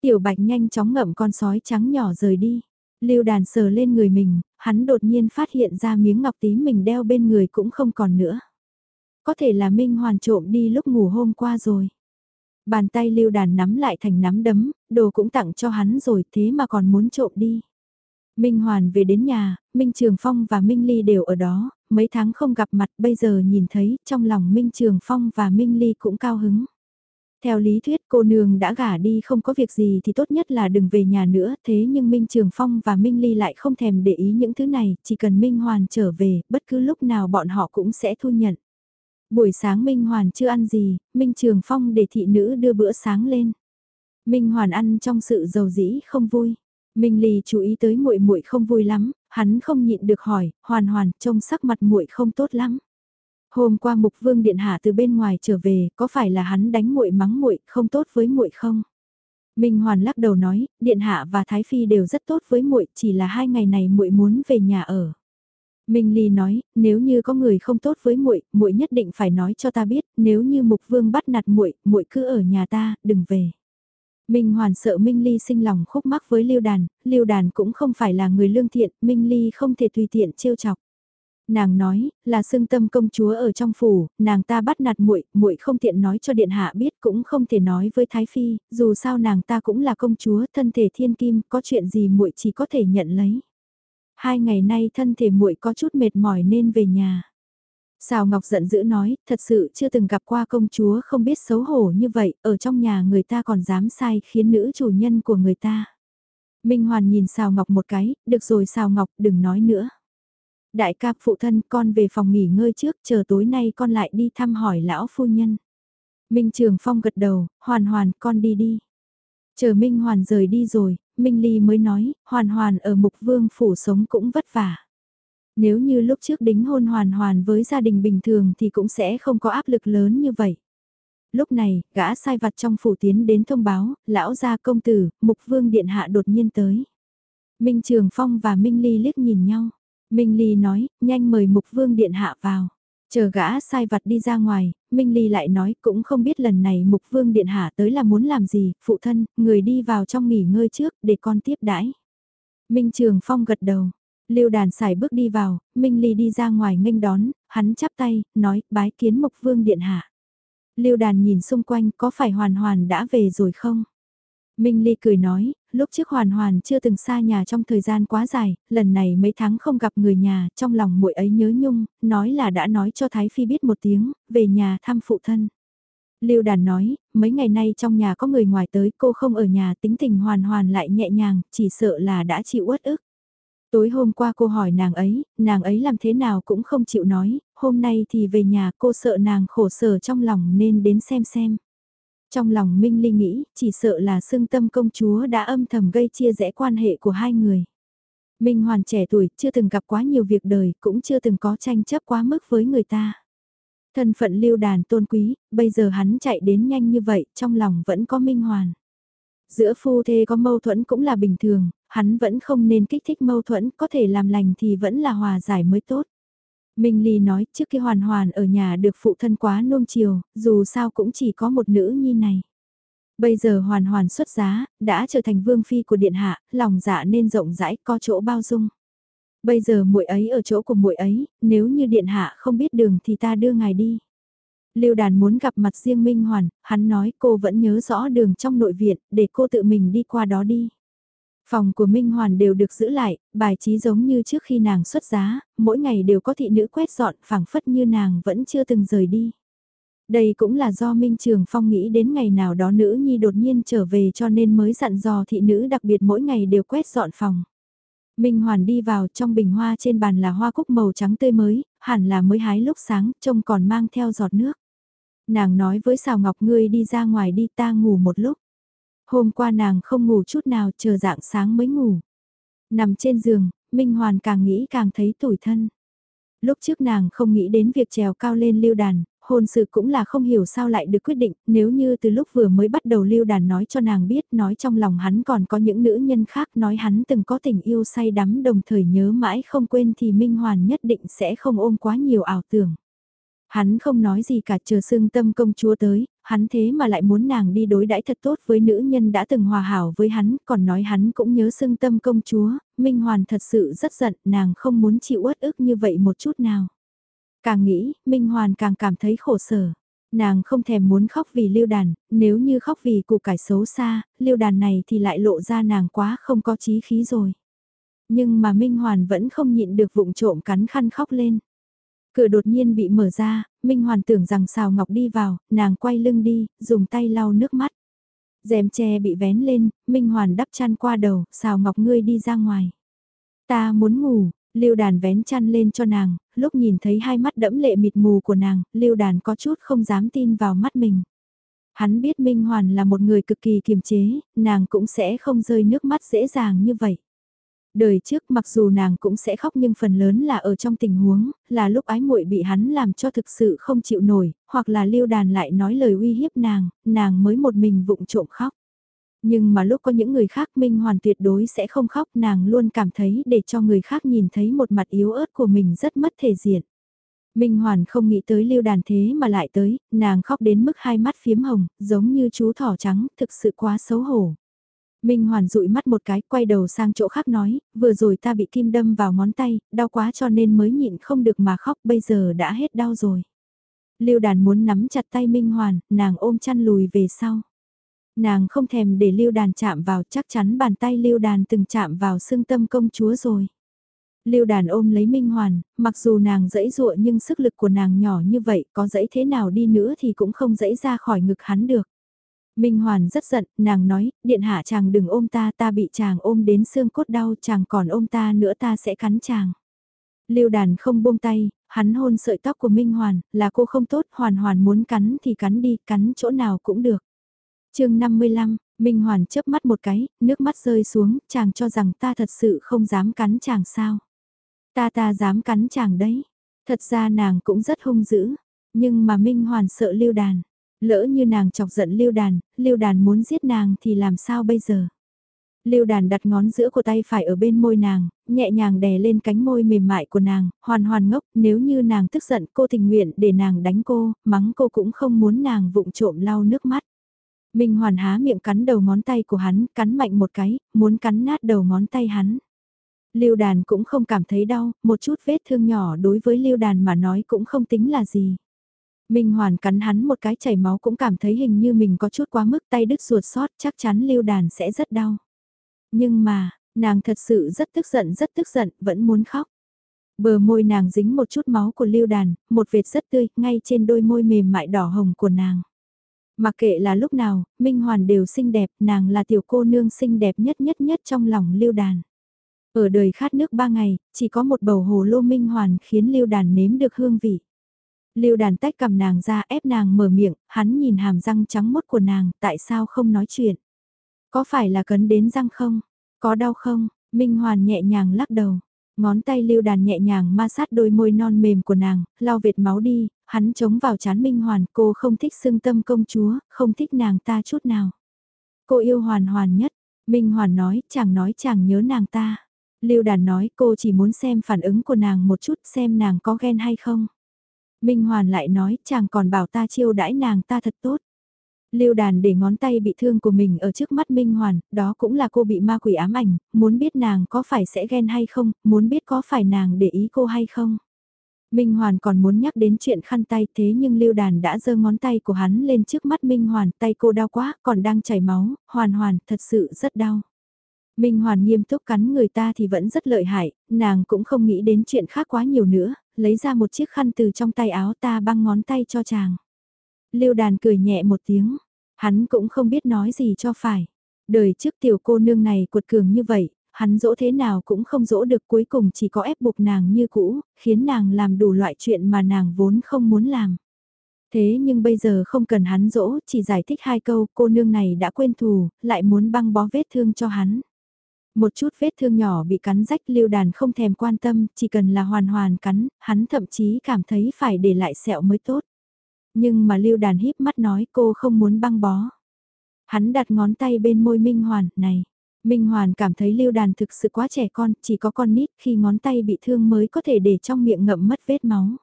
Tiểu bạch nhanh chóng ngậm con sói trắng nhỏ rời đi. Lưu đàn sờ lên người mình, hắn đột nhiên phát hiện ra miếng ngọc tím mình đeo bên người cũng không còn nữa. Có thể là Minh Hoàn trộm đi lúc ngủ hôm qua rồi. Bàn tay lưu đàn nắm lại thành nắm đấm, đồ cũng tặng cho hắn rồi thế mà còn muốn trộm đi. Minh Hoàn về đến nhà, Minh Trường Phong và Minh Ly đều ở đó, mấy tháng không gặp mặt bây giờ nhìn thấy trong lòng Minh Trường Phong và Minh Ly cũng cao hứng. Theo lý thuyết cô nương đã gả đi không có việc gì thì tốt nhất là đừng về nhà nữa, thế nhưng Minh Trường Phong và Minh Ly lại không thèm để ý những thứ này, chỉ cần Minh Hoàn trở về, bất cứ lúc nào bọn họ cũng sẽ thu nhận. Buổi sáng Minh Hoàn chưa ăn gì, Minh Trường Phong để thị nữ đưa bữa sáng lên. Minh Hoàn ăn trong sự giàu dĩ không vui. Minh Ly chú ý tới muội muội không vui lắm, hắn không nhịn được hỏi, "Hoàn Hoàn, trông sắc mặt muội không tốt lắm." Hôm qua Mục Vương điện hạ từ bên ngoài trở về, có phải là hắn đánh muội mắng muội, không tốt với muội không? Minh Hoàn lắc đầu nói, điện hạ và Thái phi đều rất tốt với muội, chỉ là hai ngày này muội muốn về nhà ở. Minh Ly nói, nếu như có người không tốt với muội, muội nhất định phải nói cho ta biết, nếu như Mục Vương bắt nạt muội, muội cứ ở nhà ta, đừng về. Minh Hoàn sợ Minh Ly sinh lòng khúc mắc với Lưu Đàn, Lưu Đàn cũng không phải là người lương thiện, Minh Ly không thể tùy tiện trêu chọc. Nàng nói, là xương tâm công chúa ở trong phủ, nàng ta bắt nạt muội, muội không tiện nói cho điện hạ biết cũng không thể nói với thái phi, dù sao nàng ta cũng là công chúa, thân thể thiên kim, có chuyện gì muội chỉ có thể nhận lấy hai ngày nay thân thể muội có chút mệt mỏi nên về nhà. Sào Ngọc giận dữ nói, thật sự chưa từng gặp qua công chúa không biết xấu hổ như vậy, ở trong nhà người ta còn dám sai khiến nữ chủ nhân của người ta. Minh Hoàn nhìn Sào Ngọc một cái, được rồi Sào Ngọc đừng nói nữa. Đại ca phụ thân con về phòng nghỉ ngơi trước, chờ tối nay con lại đi thăm hỏi lão phu nhân. Minh Trường Phong gật đầu, hoàn hoàn con đi đi. Chờ Minh Hoàn rời đi rồi, Minh Ly mới nói, hoàn hoàn ở mục vương phủ sống cũng vất vả. Nếu như lúc trước đính hôn hoàn hoàn với gia đình bình thường thì cũng sẽ không có áp lực lớn như vậy. Lúc này, gã sai vặt trong phủ tiến đến thông báo, lão gia công tử, mục vương điện hạ đột nhiên tới. Minh Trường Phong và Minh Ly liếc nhìn nhau. Minh Ly nói, nhanh mời mục vương điện hạ vào. Chờ gã sai vặt đi ra ngoài, Minh Ly lại nói cũng không biết lần này Mục Vương Điện Hạ tới là muốn làm gì, phụ thân, người đi vào trong nghỉ ngơi trước để con tiếp đãi. Minh Trường Phong gật đầu, Lưu đàn xài bước đi vào, Minh Ly đi ra ngoài nghênh đón, hắn chắp tay, nói, bái kiến Mục Vương Điện Hạ. Lưu đàn nhìn xung quanh có phải hoàn hoàn đã về rồi không? Minh Ly cười nói, lúc trước Hoàn Hoàn chưa từng xa nhà trong thời gian quá dài, lần này mấy tháng không gặp người nhà, trong lòng muội ấy nhớ nhung, nói là đã nói cho Thái Phi biết một tiếng, về nhà thăm phụ thân. Lưu Đàn nói, mấy ngày nay trong nhà có người ngoài tới, cô không ở nhà tính tình hoàn hoàn lại nhẹ nhàng, chỉ sợ là đã chịu uất ức. Tối hôm qua cô hỏi nàng ấy, nàng ấy làm thế nào cũng không chịu nói, hôm nay thì về nhà cô sợ nàng khổ sở trong lòng nên đến xem xem. Trong lòng Minh Ly nghĩ, chỉ sợ là xương tâm công chúa đã âm thầm gây chia rẽ quan hệ của hai người. Minh Hoàn trẻ tuổi, chưa từng gặp quá nhiều việc đời, cũng chưa từng có tranh chấp quá mức với người ta. Thân phận lưu đàn tôn quý, bây giờ hắn chạy đến nhanh như vậy, trong lòng vẫn có Minh Hoàn. Giữa phu thê có mâu thuẫn cũng là bình thường, hắn vẫn không nên kích thích mâu thuẫn, có thể làm lành thì vẫn là hòa giải mới tốt. Minh Ly nói trước khi hoàn hoàn ở nhà được phụ thân quá nuông chiều, dù sao cũng chỉ có một nữ nhi này. Bây giờ hoàn hoàn xuất giá, đã trở thành vương phi của điện hạ, lòng dạ nên rộng rãi, có chỗ bao dung. Bây giờ muội ấy ở chỗ của muội ấy, nếu như điện hạ không biết đường thì ta đưa ngài đi. Lưu đàn muốn gặp mặt riêng Minh Hoàn, hắn nói cô vẫn nhớ rõ đường trong nội viện, để cô tự mình đi qua đó đi. Phòng của Minh Hoàn đều được giữ lại, bài trí giống như trước khi nàng xuất giá, mỗi ngày đều có thị nữ quét dọn phảng phất như nàng vẫn chưa từng rời đi. Đây cũng là do Minh Trường Phong nghĩ đến ngày nào đó nữ nhi đột nhiên trở về cho nên mới dặn dò thị nữ đặc biệt mỗi ngày đều quét dọn phòng. Minh Hoàn đi vào trong bình hoa trên bàn là hoa cúc màu trắng tươi mới, hẳn là mới hái lúc sáng, trông còn mang theo giọt nước. Nàng nói với Sào Ngọc ngươi đi ra ngoài đi ta ngủ một lúc. Hôm qua nàng không ngủ chút nào chờ dạng sáng mới ngủ. Nằm trên giường, Minh Hoàn càng nghĩ càng thấy tủi thân. Lúc trước nàng không nghĩ đến việc trèo cao lên lưu đàn, hôn sự cũng là không hiểu sao lại được quyết định, nếu như từ lúc vừa mới bắt đầu lưu đàn nói cho nàng biết, nói trong lòng hắn còn có những nữ nhân khác, nói hắn từng có tình yêu say đắm đồng thời nhớ mãi không quên thì Minh Hoàn nhất định sẽ không ôm quá nhiều ảo tưởng. Hắn không nói gì cả chờ xương tâm công chúa tới, hắn thế mà lại muốn nàng đi đối đãi thật tốt với nữ nhân đã từng hòa hảo với hắn, còn nói hắn cũng nhớ xương tâm công chúa, Minh Hoàn thật sự rất giận, nàng không muốn chịu uất ức như vậy một chút nào. Càng nghĩ, Minh Hoàn càng cảm thấy khổ sở. Nàng không thèm muốn khóc vì lưu đàn, nếu như khóc vì củ cải xấu xa, lưu đàn này thì lại lộ ra nàng quá không có chí khí rồi. Nhưng mà Minh Hoàn vẫn không nhịn được vụng trộm cắn khăn khóc lên. Cửa đột nhiên bị mở ra, Minh Hoàn tưởng rằng Sào Ngọc đi vào, nàng quay lưng đi, dùng tay lau nước mắt. rèm che bị vén lên, Minh Hoàn đắp chăn qua đầu, Sào Ngọc ngươi đi ra ngoài. Ta muốn ngủ, Lưu đàn vén chăn lên cho nàng, lúc nhìn thấy hai mắt đẫm lệ mịt mù của nàng, lưu đàn có chút không dám tin vào mắt mình. Hắn biết Minh Hoàn là một người cực kỳ kiềm chế, nàng cũng sẽ không rơi nước mắt dễ dàng như vậy. Đời trước mặc dù nàng cũng sẽ khóc nhưng phần lớn là ở trong tình huống, là lúc ái muội bị hắn làm cho thực sự không chịu nổi, hoặc là lưu đàn lại nói lời uy hiếp nàng, nàng mới một mình vụng trộm khóc. Nhưng mà lúc có những người khác Minh Hoàn tuyệt đối sẽ không khóc nàng luôn cảm thấy để cho người khác nhìn thấy một mặt yếu ớt của mình rất mất thể diện. Minh Hoàn không nghĩ tới lưu đàn thế mà lại tới, nàng khóc đến mức hai mắt phiếm hồng, giống như chú thỏ trắng, thực sự quá xấu hổ. Minh Hoàn dụi mắt một cái, quay đầu sang chỗ khác nói, vừa rồi ta bị kim đâm vào ngón tay, đau quá cho nên mới nhịn không được mà khóc, bây giờ đã hết đau rồi. Lưu đàn muốn nắm chặt tay Minh Hoàn, nàng ôm chăn lùi về sau. Nàng không thèm để lưu đàn chạm vào chắc chắn bàn tay lưu đàn từng chạm vào xương tâm công chúa rồi. Lưu đàn ôm lấy Minh Hoàn, mặc dù nàng dẫy dụa nhưng sức lực của nàng nhỏ như vậy có dẫy thế nào đi nữa thì cũng không dẫy ra khỏi ngực hắn được. Minh Hoàn rất giận, nàng nói, điện hạ chàng đừng ôm ta, ta bị chàng ôm đến xương cốt đau, chàng còn ôm ta nữa ta sẽ cắn chàng. Lưu đàn không buông tay, hắn hôn sợi tóc của Minh Hoàn, là cô không tốt, hoàn hoàn muốn cắn thì cắn đi, cắn chỗ nào cũng được chương 55, Minh Hoàn chớp mắt một cái, nước mắt rơi xuống, chàng cho rằng ta thật sự không dám cắn chàng sao. Ta ta dám cắn chàng đấy. Thật ra nàng cũng rất hung dữ, nhưng mà Minh Hoàn sợ lưu đàn. Lỡ như nàng chọc giận lưu đàn, lưu đàn muốn giết nàng thì làm sao bây giờ? Lưu đàn đặt ngón giữa của tay phải ở bên môi nàng, nhẹ nhàng đè lên cánh môi mềm mại của nàng, hoàn hoàn ngốc, nếu như nàng tức giận cô tình nguyện để nàng đánh cô, mắng cô cũng không muốn nàng vụng trộm lau nước mắt. Minh Hoàn há miệng cắn đầu ngón tay của hắn, cắn mạnh một cái, muốn cắn nát đầu ngón tay hắn. Lưu đàn cũng không cảm thấy đau, một chút vết thương nhỏ đối với lưu đàn mà nói cũng không tính là gì. Minh Hoàn cắn hắn một cái chảy máu cũng cảm thấy hình như mình có chút quá mức tay đứt ruột sót chắc chắn lưu đàn sẽ rất đau. Nhưng mà, nàng thật sự rất tức giận rất tức giận, vẫn muốn khóc. Bờ môi nàng dính một chút máu của lưu đàn, một vệt rất tươi, ngay trên đôi môi mềm mại đỏ hồng của nàng. Mặc kệ là lúc nào, Minh Hoàn đều xinh đẹp, nàng là tiểu cô nương xinh đẹp nhất nhất nhất trong lòng lưu đàn. Ở đời khát nước ba ngày, chỉ có một bầu hồ lô Minh Hoàn khiến lưu đàn nếm được hương vị. Lưu đàn tách cầm nàng ra ép nàng mở miệng, hắn nhìn hàm răng trắng mốt của nàng, tại sao không nói chuyện? Có phải là cấn đến răng không? Có đau không? Minh Hoàn nhẹ nhàng lắc đầu. Ngón tay lưu đàn nhẹ nhàng ma sát đôi môi non mềm của nàng, lau vệt máu đi, hắn chống vào chán Minh Hoàn, cô không thích xương tâm công chúa, không thích nàng ta chút nào. Cô yêu Hoàn Hoàn nhất, Minh Hoàn nói, chàng nói chàng nhớ nàng ta. Lưu đàn nói cô chỉ muốn xem phản ứng của nàng một chút xem nàng có ghen hay không. Minh Hoàn lại nói chàng còn bảo ta chiêu đãi nàng ta thật tốt. Lưu đàn để ngón tay bị thương của mình ở trước mắt Minh Hoàn, đó cũng là cô bị ma quỷ ám ảnh, muốn biết nàng có phải sẽ ghen hay không, muốn biết có phải nàng để ý cô hay không. Minh Hoàn còn muốn nhắc đến chuyện khăn tay thế nhưng Lưu Đàn đã giơ ngón tay của hắn lên trước mắt Minh Hoàn, tay cô đau quá, còn đang chảy máu, Hoàn Hoàn, thật sự rất đau. Minh Hoàn nghiêm túc cắn người ta thì vẫn rất lợi hại, nàng cũng không nghĩ đến chuyện khác quá nhiều nữa, lấy ra một chiếc khăn từ trong tay áo ta băng ngón tay cho chàng. Lưu đàn cười nhẹ một tiếng, hắn cũng không biết nói gì cho phải. Đời trước tiểu cô nương này cuột cường như vậy, hắn dỗ thế nào cũng không dỗ được cuối cùng chỉ có ép buộc nàng như cũ, khiến nàng làm đủ loại chuyện mà nàng vốn không muốn làm. Thế nhưng bây giờ không cần hắn dỗ, chỉ giải thích hai câu, cô nương này đã quên thù, lại muốn băng bó vết thương cho hắn. Một chút vết thương nhỏ bị cắn rách lưu đàn không thèm quan tâm, chỉ cần là hoàn hoàn cắn, hắn thậm chí cảm thấy phải để lại sẹo mới tốt. Nhưng mà lưu đàn híp mắt nói cô không muốn băng bó. Hắn đặt ngón tay bên môi Minh Hoàn, này. Minh Hoàn cảm thấy lưu đàn thực sự quá trẻ con, chỉ có con nít khi ngón tay bị thương mới có thể để trong miệng ngậm mất vết máu.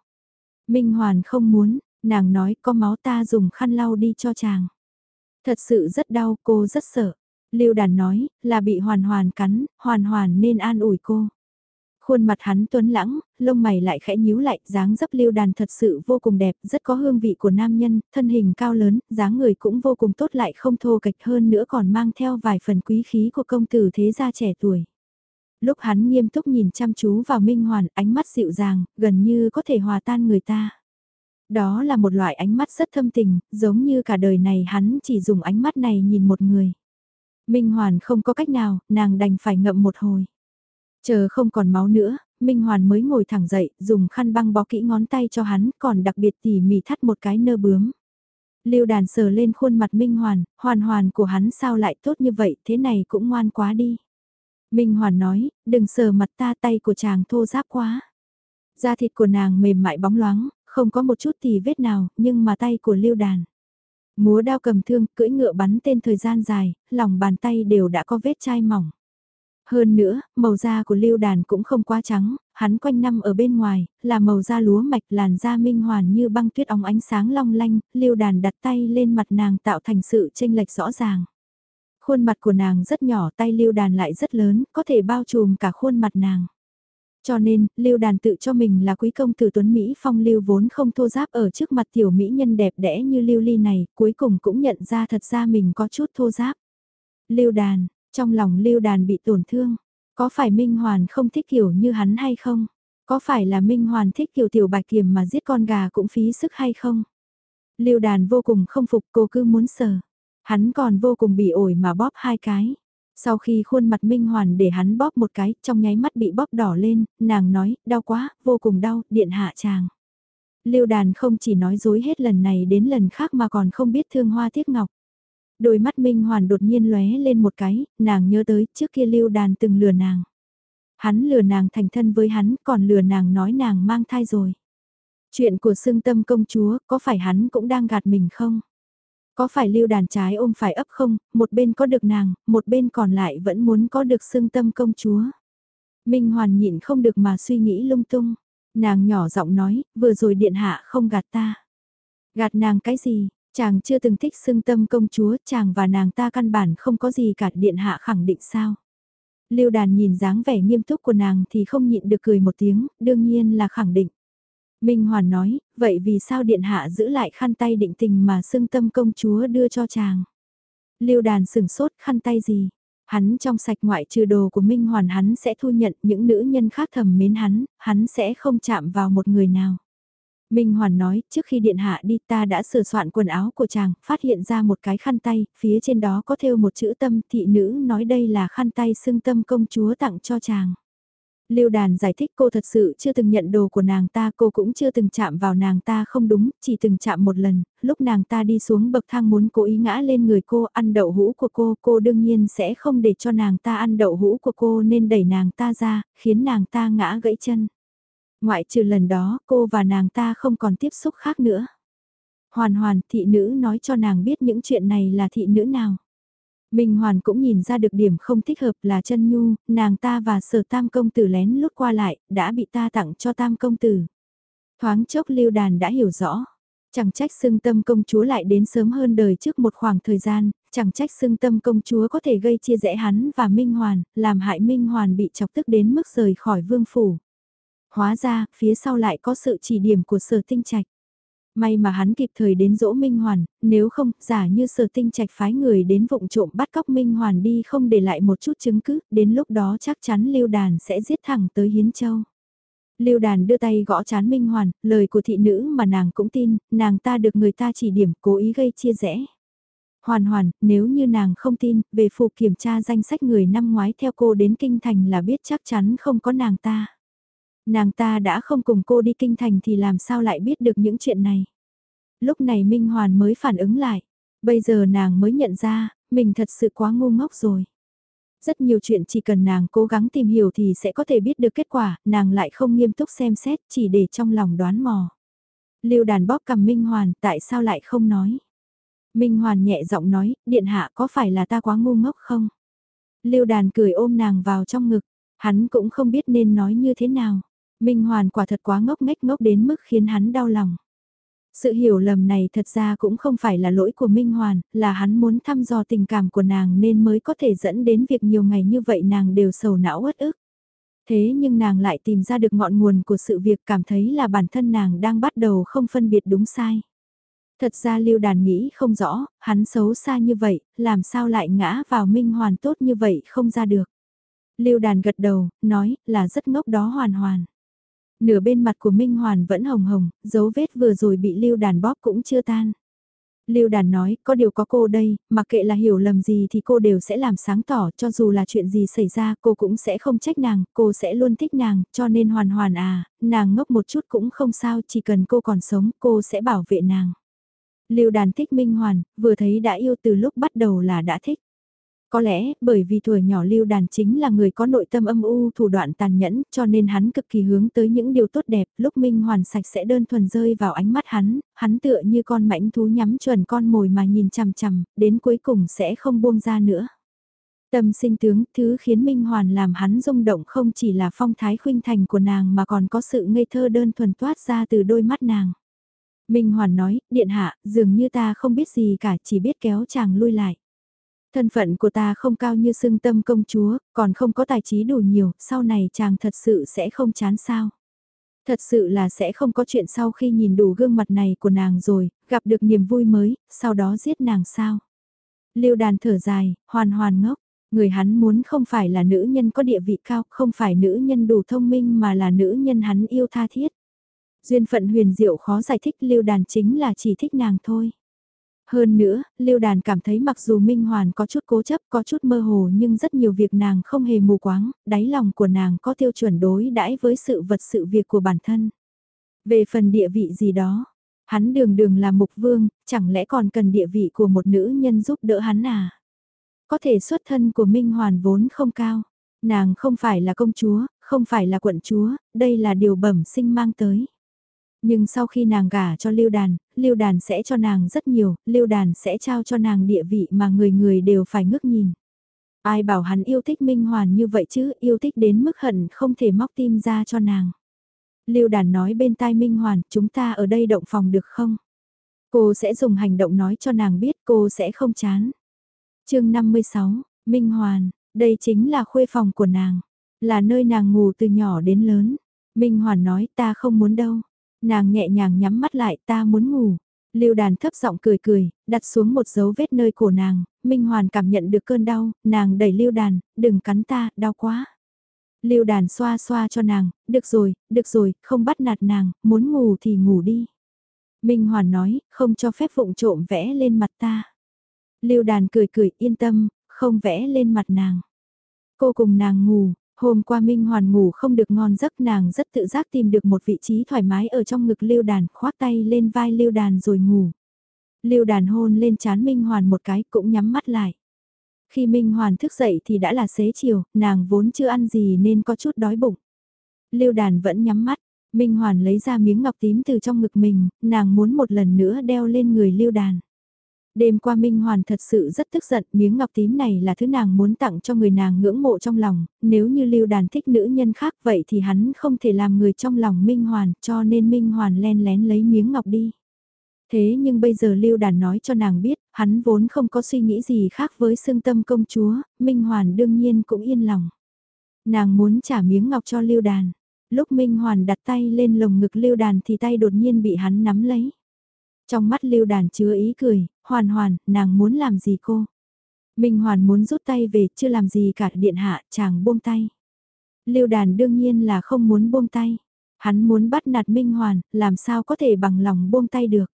Minh Hoàn không muốn, nàng nói có máu ta dùng khăn lau đi cho chàng. Thật sự rất đau, cô rất sợ. Lưu đàn nói, là bị hoàn hoàn cắn, hoàn hoàn nên an ủi cô. Khuôn mặt hắn tuấn lãng, lông mày lại khẽ nhíu lại, dáng dấp lưu đàn thật sự vô cùng đẹp, rất có hương vị của nam nhân, thân hình cao lớn, dáng người cũng vô cùng tốt lại không thô kịch hơn nữa còn mang theo vài phần quý khí của công tử thế gia trẻ tuổi. Lúc hắn nghiêm túc nhìn chăm chú vào Minh Hoàn, ánh mắt dịu dàng, gần như có thể hòa tan người ta. Đó là một loại ánh mắt rất thâm tình, giống như cả đời này hắn chỉ dùng ánh mắt này nhìn một người. Minh Hoàn không có cách nào, nàng đành phải ngậm một hồi. Chờ không còn máu nữa, Minh Hoàn mới ngồi thẳng dậy, dùng khăn băng bó kỹ ngón tay cho hắn, còn đặc biệt tỉ mỉ thắt một cái nơ bướm. Lưu đàn sờ lên khuôn mặt Minh Hoàn, hoàn hoàn của hắn sao lại tốt như vậy, thế này cũng ngoan quá đi. Minh Hoàn nói, đừng sờ mặt ta tay của chàng thô ráp quá. Da thịt của nàng mềm mại bóng loáng, không có một chút tì vết nào, nhưng mà tay của lưu đàn. Múa đao cầm thương, cưỡi ngựa bắn tên thời gian dài, lòng bàn tay đều đã có vết chai mỏng. Hơn nữa, màu da của lưu đàn cũng không quá trắng, hắn quanh năm ở bên ngoài, là màu da lúa mạch làn da minh hoàn như băng tuyết óng ánh sáng long lanh, lưu đàn đặt tay lên mặt nàng tạo thành sự tranh lệch rõ ràng. Khuôn mặt của nàng rất nhỏ tay lưu đàn lại rất lớn, có thể bao trùm cả khuôn mặt nàng. Cho nên, lưu đàn tự cho mình là quý công tử tuấn Mỹ phong lưu vốn không thô giáp ở trước mặt tiểu mỹ nhân đẹp đẽ như lưu ly này, cuối cùng cũng nhận ra thật ra mình có chút thô giáp. Lưu đàn, trong lòng lưu đàn bị tổn thương, có phải Minh Hoàn không thích kiểu như hắn hay không? Có phải là Minh Hoàn thích kiểu tiểu bạch kiềm mà giết con gà cũng phí sức hay không? Lưu đàn vô cùng không phục cô cứ muốn sờ. Hắn còn vô cùng bị ổi mà bóp hai cái. Sau khi khuôn mặt Minh Hoàn để hắn bóp một cái, trong nháy mắt bị bóp đỏ lên, nàng nói, đau quá, vô cùng đau, điện hạ chàng. Lưu đàn không chỉ nói dối hết lần này đến lần khác mà còn không biết thương hoa tiếc ngọc. Đôi mắt Minh Hoàn đột nhiên lóe lên một cái, nàng nhớ tới trước kia lưu đàn từng lừa nàng. Hắn lừa nàng thành thân với hắn, còn lừa nàng nói nàng mang thai rồi. Chuyện của xương tâm công chúa, có phải hắn cũng đang gạt mình không? Có phải lưu đàn trái ôm phải ấp không, một bên có được nàng, một bên còn lại vẫn muốn có được xương tâm công chúa. Minh Hoàn nhịn không được mà suy nghĩ lung tung. Nàng nhỏ giọng nói, vừa rồi điện hạ không gạt ta. Gạt nàng cái gì, chàng chưa từng thích xương tâm công chúa, chàng và nàng ta căn bản không có gì cả điện hạ khẳng định sao. Lưu đàn nhìn dáng vẻ nghiêm túc của nàng thì không nhịn được cười một tiếng, đương nhiên là khẳng định. Minh Hoàn nói, vậy vì sao điện hạ giữ lại khăn tay định tình mà xưng tâm công chúa đưa cho chàng? Lưu đàn sừng sốt khăn tay gì? Hắn trong sạch ngoại trừ đồ của Minh Hoàn hắn sẽ thu nhận những nữ nhân khác thầm mến hắn, hắn sẽ không chạm vào một người nào. Minh Hoàn nói, trước khi điện hạ đi ta đã sửa soạn quần áo của chàng, phát hiện ra một cái khăn tay, phía trên đó có thêu một chữ tâm, thị nữ nói đây là khăn tay xưng tâm công chúa tặng cho chàng. Lưu đàn giải thích cô thật sự chưa từng nhận đồ của nàng ta, cô cũng chưa từng chạm vào nàng ta không đúng, chỉ từng chạm một lần, lúc nàng ta đi xuống bậc thang muốn cố ý ngã lên người cô ăn đậu hũ của cô, cô đương nhiên sẽ không để cho nàng ta ăn đậu hũ của cô nên đẩy nàng ta ra, khiến nàng ta ngã gãy chân. Ngoại trừ lần đó, cô và nàng ta không còn tiếp xúc khác nữa. Hoàn hoàn, thị nữ nói cho nàng biết những chuyện này là thị nữ nào. Minh Hoàn cũng nhìn ra được điểm không thích hợp là chân nhu, nàng ta và sở tam công tử lén lút qua lại, đã bị ta tặng cho tam công tử. Thoáng chốc lưu đàn đã hiểu rõ. Chẳng trách xưng tâm công chúa lại đến sớm hơn đời trước một khoảng thời gian, chẳng trách xưng tâm công chúa có thể gây chia rẽ hắn và Minh Hoàn, làm hại Minh Hoàn bị chọc tức đến mức rời khỏi vương phủ. Hóa ra, phía sau lại có sự chỉ điểm của sở tinh trạch. May mà hắn kịp thời đến dỗ Minh Hoàn, nếu không, giả như sở tinh trạch phái người đến vụng trộm bắt cóc Minh Hoàn đi không để lại một chút chứng cứ, đến lúc đó chắc chắn Lưu Đàn sẽ giết thẳng tới Hiến Châu. Lưu Đàn đưa tay gõ chán Minh Hoàn, lời của thị nữ mà nàng cũng tin, nàng ta được người ta chỉ điểm cố ý gây chia rẽ. Hoàn hoàn, nếu như nàng không tin, về phụ kiểm tra danh sách người năm ngoái theo cô đến Kinh Thành là biết chắc chắn không có nàng ta. Nàng ta đã không cùng cô đi kinh thành thì làm sao lại biết được những chuyện này. Lúc này Minh Hoàn mới phản ứng lại. Bây giờ nàng mới nhận ra, mình thật sự quá ngu ngốc rồi. Rất nhiều chuyện chỉ cần nàng cố gắng tìm hiểu thì sẽ có thể biết được kết quả, nàng lại không nghiêm túc xem xét chỉ để trong lòng đoán mò. Lưu đàn bóp cầm Minh Hoàn tại sao lại không nói. Minh Hoàn nhẹ giọng nói, điện hạ có phải là ta quá ngu ngốc không? Lưu đàn cười ôm nàng vào trong ngực, hắn cũng không biết nên nói như thế nào. Minh Hoàn quả thật quá ngốc nghếch ngốc đến mức khiến hắn đau lòng. Sự hiểu lầm này thật ra cũng không phải là lỗi của Minh Hoàn, là hắn muốn thăm dò tình cảm của nàng nên mới có thể dẫn đến việc nhiều ngày như vậy nàng đều sầu não uất ức. Thế nhưng nàng lại tìm ra được ngọn nguồn của sự việc cảm thấy là bản thân nàng đang bắt đầu không phân biệt đúng sai. Thật ra Lưu Đàn nghĩ không rõ, hắn xấu xa như vậy, làm sao lại ngã vào Minh Hoàn tốt như vậy không ra được. Lưu Đàn gật đầu, nói là rất ngốc đó hoàn hoàn. Nửa bên mặt của Minh Hoàn vẫn hồng hồng, dấu vết vừa rồi bị lưu đàn bóp cũng chưa tan. Lưu đàn nói, có điều có cô đây, mặc kệ là hiểu lầm gì thì cô đều sẽ làm sáng tỏ, cho dù là chuyện gì xảy ra cô cũng sẽ không trách nàng, cô sẽ luôn thích nàng, cho nên hoàn hoàn à, nàng ngốc một chút cũng không sao, chỉ cần cô còn sống, cô sẽ bảo vệ nàng. Lưu đàn thích Minh Hoàn, vừa thấy đã yêu từ lúc bắt đầu là đã thích. Có lẽ, bởi vì tuổi nhỏ lưu đàn chính là người có nội tâm âm u thủ đoạn tàn nhẫn, cho nên hắn cực kỳ hướng tới những điều tốt đẹp, lúc Minh Hoàn sạch sẽ đơn thuần rơi vào ánh mắt hắn, hắn tựa như con mãnh thú nhắm chuẩn con mồi mà nhìn chằm chằm, đến cuối cùng sẽ không buông ra nữa. Tâm sinh tướng, thứ khiến Minh Hoàn làm hắn rung động không chỉ là phong thái khuynh thành của nàng mà còn có sự ngây thơ đơn thuần toát ra từ đôi mắt nàng. Minh Hoàn nói, điện hạ, dường như ta không biết gì cả, chỉ biết kéo chàng lui lại. Thân phận của ta không cao như xưng tâm công chúa, còn không có tài trí đủ nhiều, sau này chàng thật sự sẽ không chán sao. Thật sự là sẽ không có chuyện sau khi nhìn đủ gương mặt này của nàng rồi, gặp được niềm vui mới, sau đó giết nàng sao. Lưu đàn thở dài, hoàn hoàn ngốc, người hắn muốn không phải là nữ nhân có địa vị cao, không phải nữ nhân đủ thông minh mà là nữ nhân hắn yêu tha thiết. Duyên phận huyền diệu khó giải thích lưu đàn chính là chỉ thích nàng thôi. Hơn nữa, Lưu Đàn cảm thấy mặc dù Minh Hoàn có chút cố chấp, có chút mơ hồ nhưng rất nhiều việc nàng không hề mù quáng, đáy lòng của nàng có tiêu chuẩn đối đãi với sự vật sự việc của bản thân. Về phần địa vị gì đó, hắn đường đường là mục vương, chẳng lẽ còn cần địa vị của một nữ nhân giúp đỡ hắn à? Có thể xuất thân của Minh Hoàn vốn không cao, nàng không phải là công chúa, không phải là quận chúa, đây là điều bẩm sinh mang tới. Nhưng sau khi nàng gả cho Lưu Đàn, Lưu Đàn sẽ cho nàng rất nhiều, Lưu Đàn sẽ trao cho nàng địa vị mà người người đều phải ngước nhìn. Ai bảo hắn yêu thích Minh Hoàn như vậy chứ, yêu thích đến mức hận không thể móc tim ra cho nàng. Lưu Đàn nói bên tai Minh Hoàn, chúng ta ở đây động phòng được không? Cô sẽ dùng hành động nói cho nàng biết cô sẽ không chán. chương 56, Minh Hoàn, đây chính là khuê phòng của nàng, là nơi nàng ngủ từ nhỏ đến lớn. Minh Hoàn nói ta không muốn đâu. Nàng nhẹ nhàng nhắm mắt lại ta muốn ngủ. Lưu đàn thấp giọng cười cười, đặt xuống một dấu vết nơi cổ nàng, Minh Hoàn cảm nhận được cơn đau, nàng đẩy lưu đàn, đừng cắn ta, đau quá. Lưu đàn xoa xoa cho nàng, được rồi, được rồi, không bắt nạt nàng, muốn ngủ thì ngủ đi. Minh Hoàn nói, không cho phép vụng trộm vẽ lên mặt ta. Lưu đàn cười cười yên tâm, không vẽ lên mặt nàng. Cô cùng nàng ngủ, hôm qua Minh Hoàn ngủ không được ngon giấc nàng rất tự giác tìm được một vị trí thoải mái ở trong ngực Lưu đàn, khoác tay lên vai Lưu đàn rồi ngủ. Lưu đàn hôn lên chán Minh Hoàn một cái cũng nhắm mắt lại. Khi Minh Hoàn thức dậy thì đã là xế chiều, nàng vốn chưa ăn gì nên có chút đói bụng. Lưu đàn vẫn nhắm mắt, Minh Hoàn lấy ra miếng ngọc tím từ trong ngực mình, nàng muốn một lần nữa đeo lên người Lưu đàn. Đêm qua Minh Hoàn thật sự rất tức giận, miếng ngọc tím này là thứ nàng muốn tặng cho người nàng ngưỡng mộ trong lòng, nếu như Lưu Đàn thích nữ nhân khác vậy thì hắn không thể làm người trong lòng Minh Hoàn, cho nên Minh Hoàn len lén lấy miếng ngọc đi. Thế nhưng bây giờ Lưu Đàn nói cho nàng biết, hắn vốn không có suy nghĩ gì khác với xương tâm công chúa, Minh Hoàn đương nhiên cũng yên lòng. Nàng muốn trả miếng ngọc cho Lưu Đàn. Lúc Minh Hoàn đặt tay lên lồng ngực Lưu Đàn thì tay đột nhiên bị hắn nắm lấy. Trong mắt Lưu Đàn chứa ý cười, hoàn hoàn, nàng muốn làm gì cô? Minh Hoàn muốn rút tay về, chưa làm gì cả điện hạ, chàng buông tay. Lưu Đàn đương nhiên là không muốn buông tay. Hắn muốn bắt nạt Minh Hoàn, làm sao có thể bằng lòng buông tay được.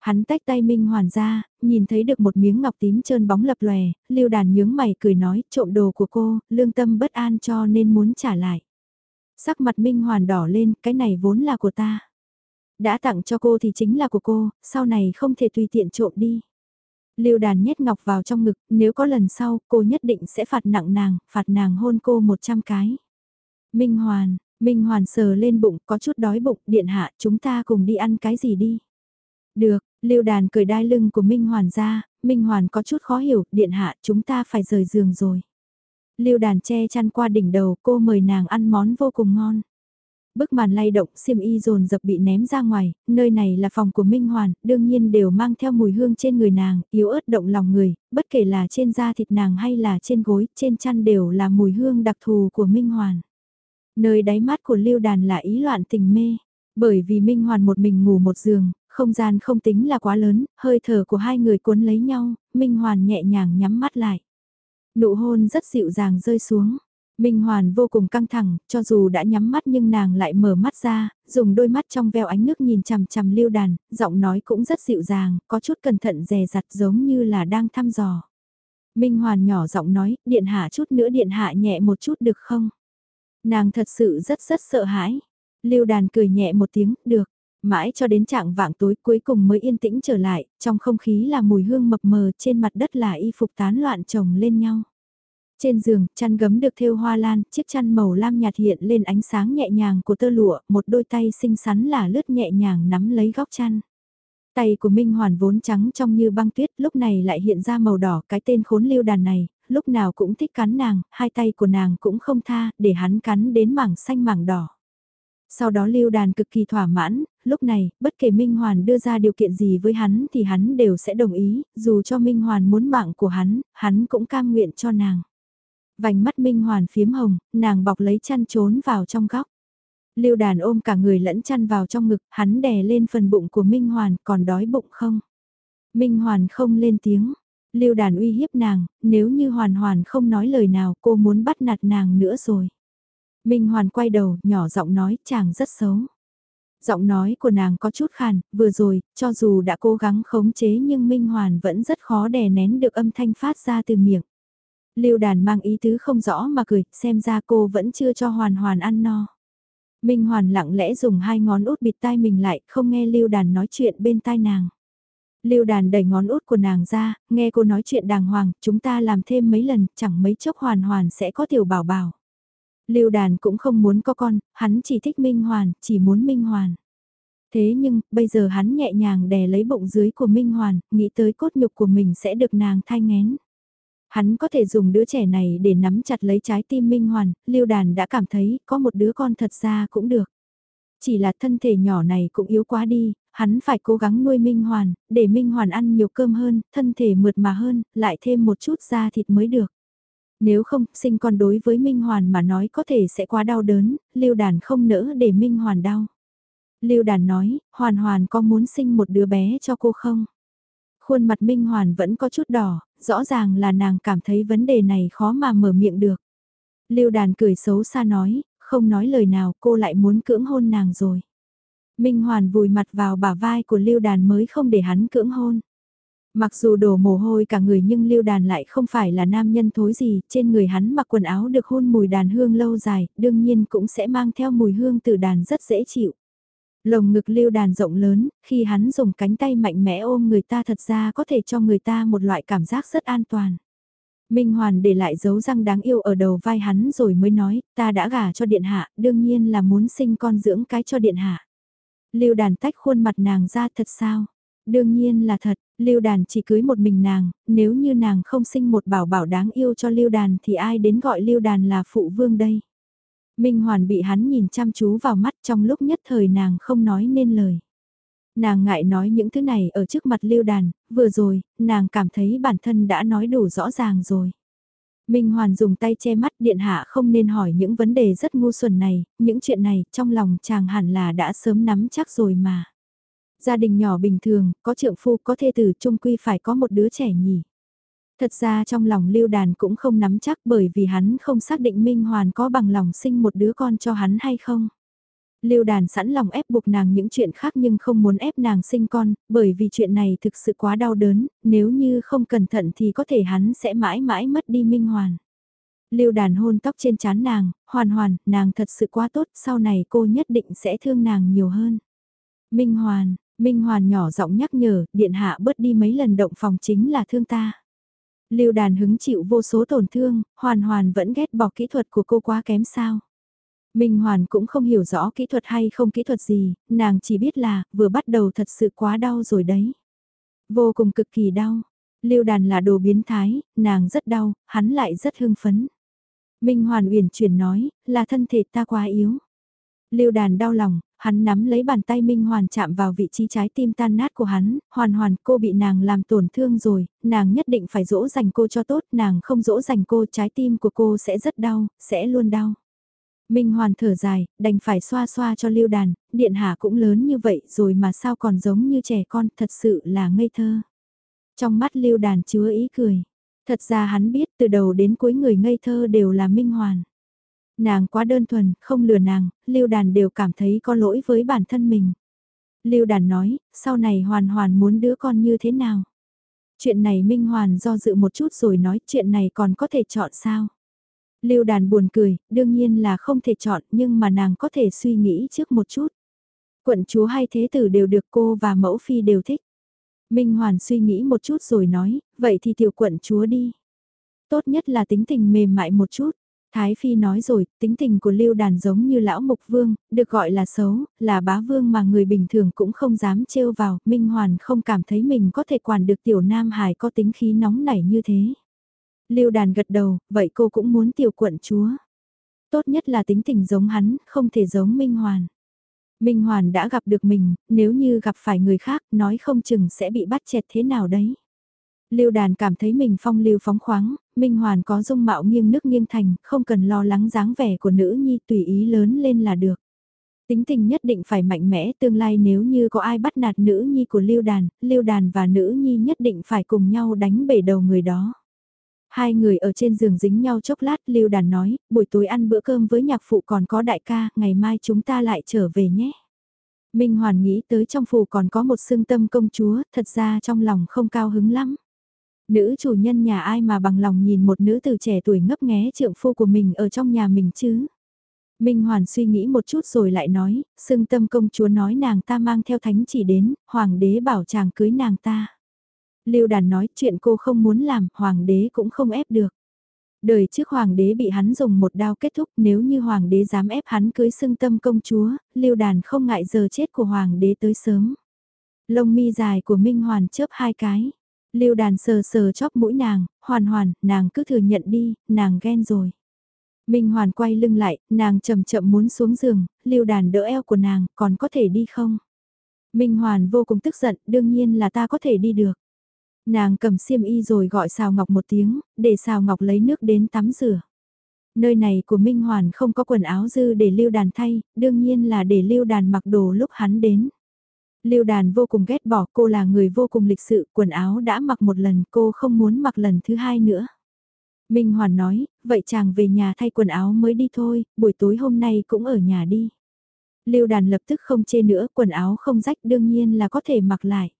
Hắn tách tay Minh Hoàn ra, nhìn thấy được một miếng ngọc tím trơn bóng lập lòe, Lưu Đàn nhướng mày cười nói, trộm đồ của cô, lương tâm bất an cho nên muốn trả lại. Sắc mặt Minh Hoàn đỏ lên, cái này vốn là của ta. Đã tặng cho cô thì chính là của cô, sau này không thể tùy tiện trộm đi. Lưu đàn nhét ngọc vào trong ngực, nếu có lần sau, cô nhất định sẽ phạt nặng nàng, phạt nàng hôn cô 100 cái. Minh Hoàn, Minh Hoàn sờ lên bụng, có chút đói bụng, điện hạ, chúng ta cùng đi ăn cái gì đi. Được, Lưu đàn cười đai lưng của Minh Hoàn ra, Minh Hoàn có chút khó hiểu, điện hạ, chúng ta phải rời giường rồi. Lưu đàn che chăn qua đỉnh đầu, cô mời nàng ăn món vô cùng ngon. Bức màn lay động, xiêm y dồn dập bị ném ra ngoài, nơi này là phòng của Minh Hoàn, đương nhiên đều mang theo mùi hương trên người nàng, yếu ớt động lòng người, bất kể là trên da thịt nàng hay là trên gối, trên chăn đều là mùi hương đặc thù của Minh Hoàn. Nơi đáy mắt của Lưu Đàn là ý loạn tình mê, bởi vì Minh Hoàn một mình ngủ một giường, không gian không tính là quá lớn, hơi thở của hai người cuốn lấy nhau, Minh Hoàn nhẹ nhàng nhắm mắt lại. Nụ hôn rất dịu dàng rơi xuống. Minh Hoàn vô cùng căng thẳng, cho dù đã nhắm mắt nhưng nàng lại mở mắt ra, dùng đôi mắt trong veo ánh nước nhìn chằm chằm lưu đàn, giọng nói cũng rất dịu dàng, có chút cẩn thận dè dặt giống như là đang thăm dò. Minh Hoàn nhỏ giọng nói, điện hạ chút nữa điện hạ nhẹ một chút được không? Nàng thật sự rất rất sợ hãi. Lưu đàn cười nhẹ một tiếng, được. Mãi cho đến trạng vạng tối cuối cùng mới yên tĩnh trở lại, trong không khí là mùi hương mập mờ trên mặt đất là y phục tán loạn chồng lên nhau. Trên giường, chăn gấm được thêu hoa lan, chiếc chăn màu lam nhạt hiện lên ánh sáng nhẹ nhàng của tơ lụa, một đôi tay xinh xắn là lướt nhẹ nhàng nắm lấy góc chăn. Tay của Minh Hoàn vốn trắng trong như băng tuyết, lúc này lại hiện ra màu đỏ, cái tên khốn lưu đàn này, lúc nào cũng thích cắn nàng, hai tay của nàng cũng không tha, để hắn cắn đến mảng xanh mảng đỏ. Sau đó lưu đàn cực kỳ thỏa mãn, lúc này, bất kể Minh Hoàn đưa ra điều kiện gì với hắn thì hắn đều sẽ đồng ý, dù cho Minh Hoàn muốn mạng của hắn, hắn cũng cam nguyện cho nàng. Vành mắt Minh Hoàn phiếm hồng, nàng bọc lấy chăn trốn vào trong góc. Lưu đàn ôm cả người lẫn chăn vào trong ngực, hắn đè lên phần bụng của Minh Hoàn, còn đói bụng không? Minh Hoàn không lên tiếng. Lưu đàn uy hiếp nàng, nếu như Hoàn Hoàn không nói lời nào cô muốn bắt nạt nàng nữa rồi. Minh Hoàn quay đầu, nhỏ giọng nói, chàng rất xấu. Giọng nói của nàng có chút khàn, vừa rồi, cho dù đã cố gắng khống chế nhưng Minh Hoàn vẫn rất khó đè nén được âm thanh phát ra từ miệng. Lưu đàn mang ý tứ không rõ mà cười, xem ra cô vẫn chưa cho hoàn hoàn ăn no. Minh Hoàn lặng lẽ dùng hai ngón út bịt tai mình lại, không nghe Lưu Đàn nói chuyện bên tai nàng. Lưu Đàn đẩy ngón út của nàng ra, nghe cô nói chuyện đàng hoàng, chúng ta làm thêm mấy lần, chẳng mấy chốc Hoàn Hoàn sẽ có tiểu bảo bảo. Lưu Đàn cũng không muốn có con, hắn chỉ thích Minh Hoàn, chỉ muốn Minh Hoàn. Thế nhưng, bây giờ hắn nhẹ nhàng đè lấy bụng dưới của Minh Hoàn, nghĩ tới cốt nhục của mình sẽ được nàng thai ngén. Hắn có thể dùng đứa trẻ này để nắm chặt lấy trái tim Minh Hoàn, Lưu Đàn đã cảm thấy có một đứa con thật ra cũng được. Chỉ là thân thể nhỏ này cũng yếu quá đi, hắn phải cố gắng nuôi Minh Hoàn, để Minh Hoàn ăn nhiều cơm hơn, thân thể mượt mà hơn, lại thêm một chút da thịt mới được. Nếu không, sinh con đối với Minh Hoàn mà nói có thể sẽ quá đau đớn, Lưu Đàn không nỡ để Minh Hoàn đau. Lưu Đàn nói, Hoàn Hoàn có muốn sinh một đứa bé cho cô không? Khuôn mặt Minh Hoàn vẫn có chút đỏ, rõ ràng là nàng cảm thấy vấn đề này khó mà mở miệng được. Lưu đàn cười xấu xa nói, không nói lời nào cô lại muốn cưỡng hôn nàng rồi. Minh Hoàn vùi mặt vào bả vai của Lưu đàn mới không để hắn cưỡng hôn. Mặc dù đổ mồ hôi cả người nhưng Lưu Đàn lại không phải là nam nhân thối gì, trên người hắn mặc quần áo được hôn mùi đàn hương lâu dài, đương nhiên cũng sẽ mang theo mùi hương từ đàn rất dễ chịu. Lồng ngực Lưu Đàn rộng lớn, khi hắn dùng cánh tay mạnh mẽ ôm người ta thật ra có thể cho người ta một loại cảm giác rất an toàn. Minh Hoàn để lại dấu răng đáng yêu ở đầu vai hắn rồi mới nói, ta đã gả cho điện hạ, đương nhiên là muốn sinh con dưỡng cái cho điện hạ. Lưu đàn tách khuôn mặt nàng ra thật sao? Đương nhiên là thật, Lưu Đàn chỉ cưới một mình nàng, nếu như nàng không sinh một bảo bảo đáng yêu cho Lưu Đàn thì ai đến gọi Lưu Đàn là phụ vương đây. Minh Hoàn bị hắn nhìn chăm chú vào mắt trong lúc nhất thời nàng không nói nên lời. Nàng ngại nói những thứ này ở trước mặt Lưu Đàn, vừa rồi, nàng cảm thấy bản thân đã nói đủ rõ ràng rồi. Minh Hoàn dùng tay che mắt điện hạ không nên hỏi những vấn đề rất ngu xuẩn này, những chuyện này trong lòng chàng hẳn là đã sớm nắm chắc rồi mà. Gia đình nhỏ bình thường, có trượng phu có thê tử chung quy phải có một đứa trẻ nhỉ. Thật ra trong lòng lưu đàn cũng không nắm chắc bởi vì hắn không xác định Minh Hoàn có bằng lòng sinh một đứa con cho hắn hay không. Lưu đàn sẵn lòng ép buộc nàng những chuyện khác nhưng không muốn ép nàng sinh con, bởi vì chuyện này thực sự quá đau đớn, nếu như không cẩn thận thì có thể hắn sẽ mãi mãi mất đi Minh Hoàn. Lưu đàn hôn tóc trên trán nàng, hoàn hoàn, nàng thật sự quá tốt, sau này cô nhất định sẽ thương nàng nhiều hơn. Minh Hoàn, Minh Hoàn nhỏ giọng nhắc nhở, điện hạ bớt đi mấy lần động phòng chính là thương ta. Lưu đàn hứng chịu vô số tổn thương, hoàn hoàn vẫn ghét bỏ kỹ thuật của cô quá kém sao. Minh Hoàn cũng không hiểu rõ kỹ thuật hay không kỹ thuật gì, nàng chỉ biết là vừa bắt đầu thật sự quá đau rồi đấy. Vô cùng cực kỳ đau. Lưu đàn là đồ biến thái, nàng rất đau, hắn lại rất hưng phấn. Minh Hoàn uyển chuyển nói, là thân thể ta quá yếu. Lưu đàn đau lòng, Hắn nắm lấy bàn tay Minh Hoàn chạm vào vị trí trái tim tan nát của hắn, hoàn hoàn cô bị nàng làm tổn thương rồi, nàng nhất định phải dỗ dành cô cho tốt, nàng không dỗ dành cô trái tim của cô sẽ rất đau, sẽ luôn đau. Minh Hoàn thở dài, đành phải xoa xoa cho lưu đàn, điện hạ cũng lớn như vậy rồi mà sao còn giống như trẻ con, thật sự là ngây thơ. Trong mắt lưu đàn chứa ý cười, thật ra hắn biết từ đầu đến cuối người ngây thơ đều là Minh Hoàn. Nàng quá đơn thuần, không lừa nàng, Lưu Đàn đều cảm thấy có lỗi với bản thân mình. Lưu Đàn nói, sau này Hoàn Hoàn muốn đứa con như thế nào? Chuyện này Minh Hoàn do dự một chút rồi nói chuyện này còn có thể chọn sao? Lưu Đàn buồn cười, đương nhiên là không thể chọn nhưng mà nàng có thể suy nghĩ trước một chút. Quận chúa hay thế tử đều được cô và mẫu phi đều thích. Minh Hoàn suy nghĩ một chút rồi nói, vậy thì tiểu quận chúa đi. Tốt nhất là tính tình mềm mại một chút. Thái Phi nói rồi, tính tình của Lưu Đàn giống như lão mục vương, được gọi là xấu, là bá vương mà người bình thường cũng không dám trêu vào, Minh Hoàn không cảm thấy mình có thể quản được tiểu Nam Hải có tính khí nóng nảy như thế. Lưu Đàn gật đầu, vậy cô cũng muốn tiểu quận chúa. Tốt nhất là tính tình giống hắn, không thể giống Minh Hoàn. Minh Hoàn đã gặp được mình, nếu như gặp phải người khác, nói không chừng sẽ bị bắt chẹt thế nào đấy. Lưu đàn cảm thấy mình phong lưu phóng khoáng, Minh Hoàn có dung mạo nghiêng nước nghiêng thành, không cần lo lắng dáng vẻ của nữ nhi tùy ý lớn lên là được. Tính tình nhất định phải mạnh mẽ tương lai nếu như có ai bắt nạt nữ nhi của Lưu đàn, Lưu đàn và nữ nhi nhất định phải cùng nhau đánh bể đầu người đó. Hai người ở trên giường dính nhau chốc lát Lưu đàn nói, buổi tối ăn bữa cơm với nhạc phụ còn có đại ca, ngày mai chúng ta lại trở về nhé. Minh Hoàn nghĩ tới trong phủ còn có một xương tâm công chúa, thật ra trong lòng không cao hứng lắm. Nữ chủ nhân nhà ai mà bằng lòng nhìn một nữ từ trẻ tuổi ngấp nghé trượng phu của mình ở trong nhà mình chứ? Minh Hoàn suy nghĩ một chút rồi lại nói, xưng tâm công chúa nói nàng ta mang theo thánh chỉ đến, hoàng đế bảo chàng cưới nàng ta. Lưu đàn nói chuyện cô không muốn làm, hoàng đế cũng không ép được. Đời trước hoàng đế bị hắn dùng một đao kết thúc nếu như hoàng đế dám ép hắn cưới xưng tâm công chúa, lưu đàn không ngại giờ chết của hoàng đế tới sớm. Lông mi dài của Minh Hoàn chớp hai cái. Lưu đàn sờ sờ chóp mũi nàng, hoàn hoàn, nàng cứ thừa nhận đi, nàng ghen rồi. Minh hoàn quay lưng lại, nàng chậm chậm muốn xuống giường, lưu đàn đỡ eo của nàng, còn có thể đi không? Minh hoàn vô cùng tức giận, đương nhiên là ta có thể đi được. Nàng cầm xiêm y rồi gọi xào ngọc một tiếng, để xào ngọc lấy nước đến tắm rửa. Nơi này của Minh Hoàn không có quần áo dư để lưu đàn thay, đương nhiên là để lưu đàn mặc đồ lúc hắn đến. Lưu đàn vô cùng ghét bỏ cô là người vô cùng lịch sự, quần áo đã mặc một lần cô không muốn mặc lần thứ hai nữa. Minh Hoàn nói, vậy chàng về nhà thay quần áo mới đi thôi, buổi tối hôm nay cũng ở nhà đi. Lưu đàn lập tức không chê nữa, quần áo không rách đương nhiên là có thể mặc lại.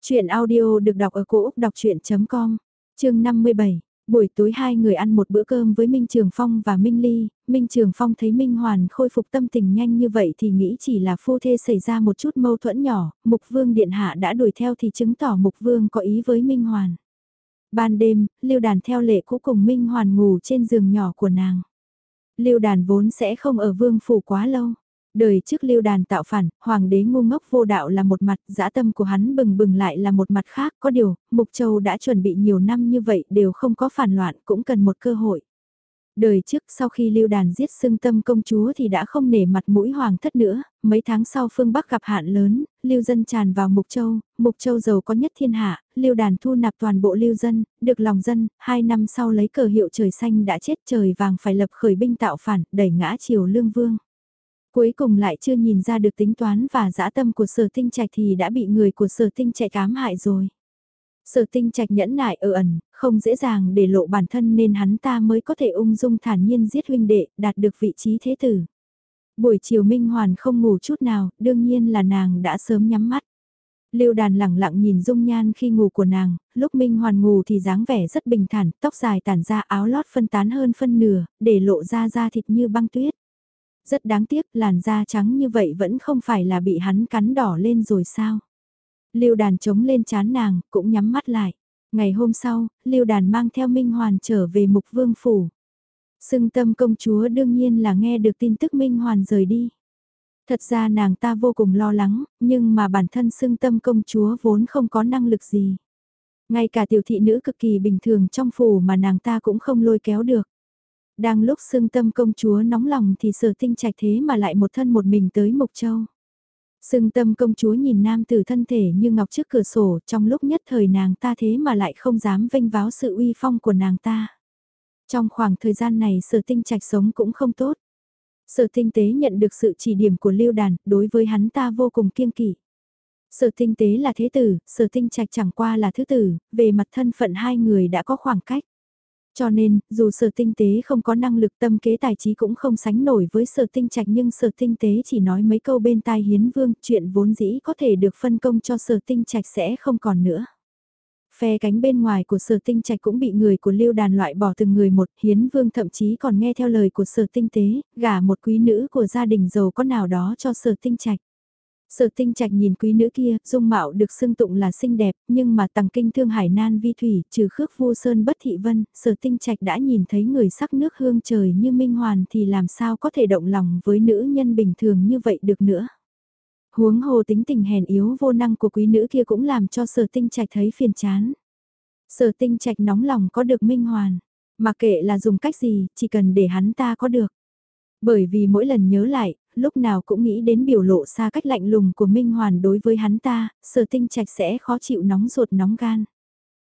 Chuyện audio được đọc ở cổ Úc đọc chuyện.com, chương 57. Buổi tối hai người ăn một bữa cơm với Minh Trường Phong và Minh Ly, Minh Trường Phong thấy Minh Hoàn khôi phục tâm tình nhanh như vậy thì nghĩ chỉ là phu thê xảy ra một chút mâu thuẫn nhỏ, Mục Vương Điện Hạ đã đuổi theo thì chứng tỏ Mục Vương có ý với Minh Hoàn. Ban đêm, Lưu Đàn theo lệ cũ cùng Minh Hoàn ngủ trên giường nhỏ của nàng. Lưu Đàn vốn sẽ không ở Vương Phủ quá lâu. Đời trước lưu đàn tạo phản, hoàng đế ngu ngốc vô đạo là một mặt, dã tâm của hắn bừng bừng lại là một mặt khác, có điều, Mục Châu đã chuẩn bị nhiều năm như vậy đều không có phản loạn, cũng cần một cơ hội. Đời trước sau khi lưu đàn giết xưng tâm công chúa thì đã không nể mặt mũi hoàng thất nữa, mấy tháng sau phương Bắc gặp hạn lớn, lưu dân tràn vào Mục Châu, Mục Châu giàu có nhất thiên hạ, lưu đàn thu nạp toàn bộ lưu dân, được lòng dân, hai năm sau lấy cờ hiệu trời xanh đã chết trời vàng phải lập khởi binh tạo phản, đẩy ngã triều lương vương. Cuối cùng lại chưa nhìn ra được tính toán và dã tâm của sở tinh trạch thì đã bị người của sở tinh trạch ám hại rồi. Sở tinh trạch nhẫn nại ở ẩn, không dễ dàng để lộ bản thân nên hắn ta mới có thể ung dung thản nhiên giết huynh đệ, đạt được vị trí thế tử. Buổi chiều Minh Hoàn không ngủ chút nào, đương nhiên là nàng đã sớm nhắm mắt. Lưu đàn lẳng lặng nhìn dung nhan khi ngủ của nàng, lúc Minh Hoàn ngủ thì dáng vẻ rất bình thản, tóc dài tản ra áo lót phân tán hơn phân nửa, để lộ ra da thịt như băng tuyết. Rất đáng tiếc làn da trắng như vậy vẫn không phải là bị hắn cắn đỏ lên rồi sao. Lưu đàn chống lên chán nàng, cũng nhắm mắt lại. Ngày hôm sau, Lưu đàn mang theo Minh Hoàn trở về mục vương phủ. Sưng tâm công chúa đương nhiên là nghe được tin tức Minh Hoàn rời đi. Thật ra nàng ta vô cùng lo lắng, nhưng mà bản thân sưng tâm công chúa vốn không có năng lực gì. Ngay cả tiểu thị nữ cực kỳ bình thường trong phủ mà nàng ta cũng không lôi kéo được. Đang lúc xương tâm công chúa nóng lòng thì sở tinh trạch thế mà lại một thân một mình tới Mộc Châu. Sưng tâm công chúa nhìn nam tử thân thể như ngọc trước cửa sổ trong lúc nhất thời nàng ta thế mà lại không dám vênh váo sự uy phong của nàng ta. Trong khoảng thời gian này sở tinh trạch sống cũng không tốt. Sở tinh tế nhận được sự chỉ điểm của lưu đàn, đối với hắn ta vô cùng kiêng kỵ. Sở tinh tế là thế tử, sở tinh trạch chẳng qua là thứ tử, về mặt thân phận hai người đã có khoảng cách. Cho nên, dù sở tinh tế không có năng lực tâm kế tài trí cũng không sánh nổi với sở tinh trạch nhưng sở tinh tế chỉ nói mấy câu bên tai hiến vương, chuyện vốn dĩ có thể được phân công cho sở tinh trạch sẽ không còn nữa. Phe cánh bên ngoài của sở tinh trạch cũng bị người của lưu đàn loại bỏ từng người một, hiến vương thậm chí còn nghe theo lời của sở tinh tế, gả một quý nữ của gia đình giàu có nào đó cho sở tinh trạch. Sở tinh trạch nhìn quý nữ kia, dung mạo được xưng tụng là xinh đẹp, nhưng mà tầng kinh thương hải nan vi thủy, trừ khước vu sơn bất thị vân, sở tinh trạch đã nhìn thấy người sắc nước hương trời như minh hoàn thì làm sao có thể động lòng với nữ nhân bình thường như vậy được nữa. Huống hồ tính tình hèn yếu vô năng của quý nữ kia cũng làm cho sở tinh trạch thấy phiền chán. Sở tinh trạch nóng lòng có được minh hoàn, mà kệ là dùng cách gì, chỉ cần để hắn ta có được. Bởi vì mỗi lần nhớ lại, lúc nào cũng nghĩ đến biểu lộ xa cách lạnh lùng của Minh Hoàn đối với hắn ta, sở tinh trạch sẽ khó chịu nóng ruột nóng gan.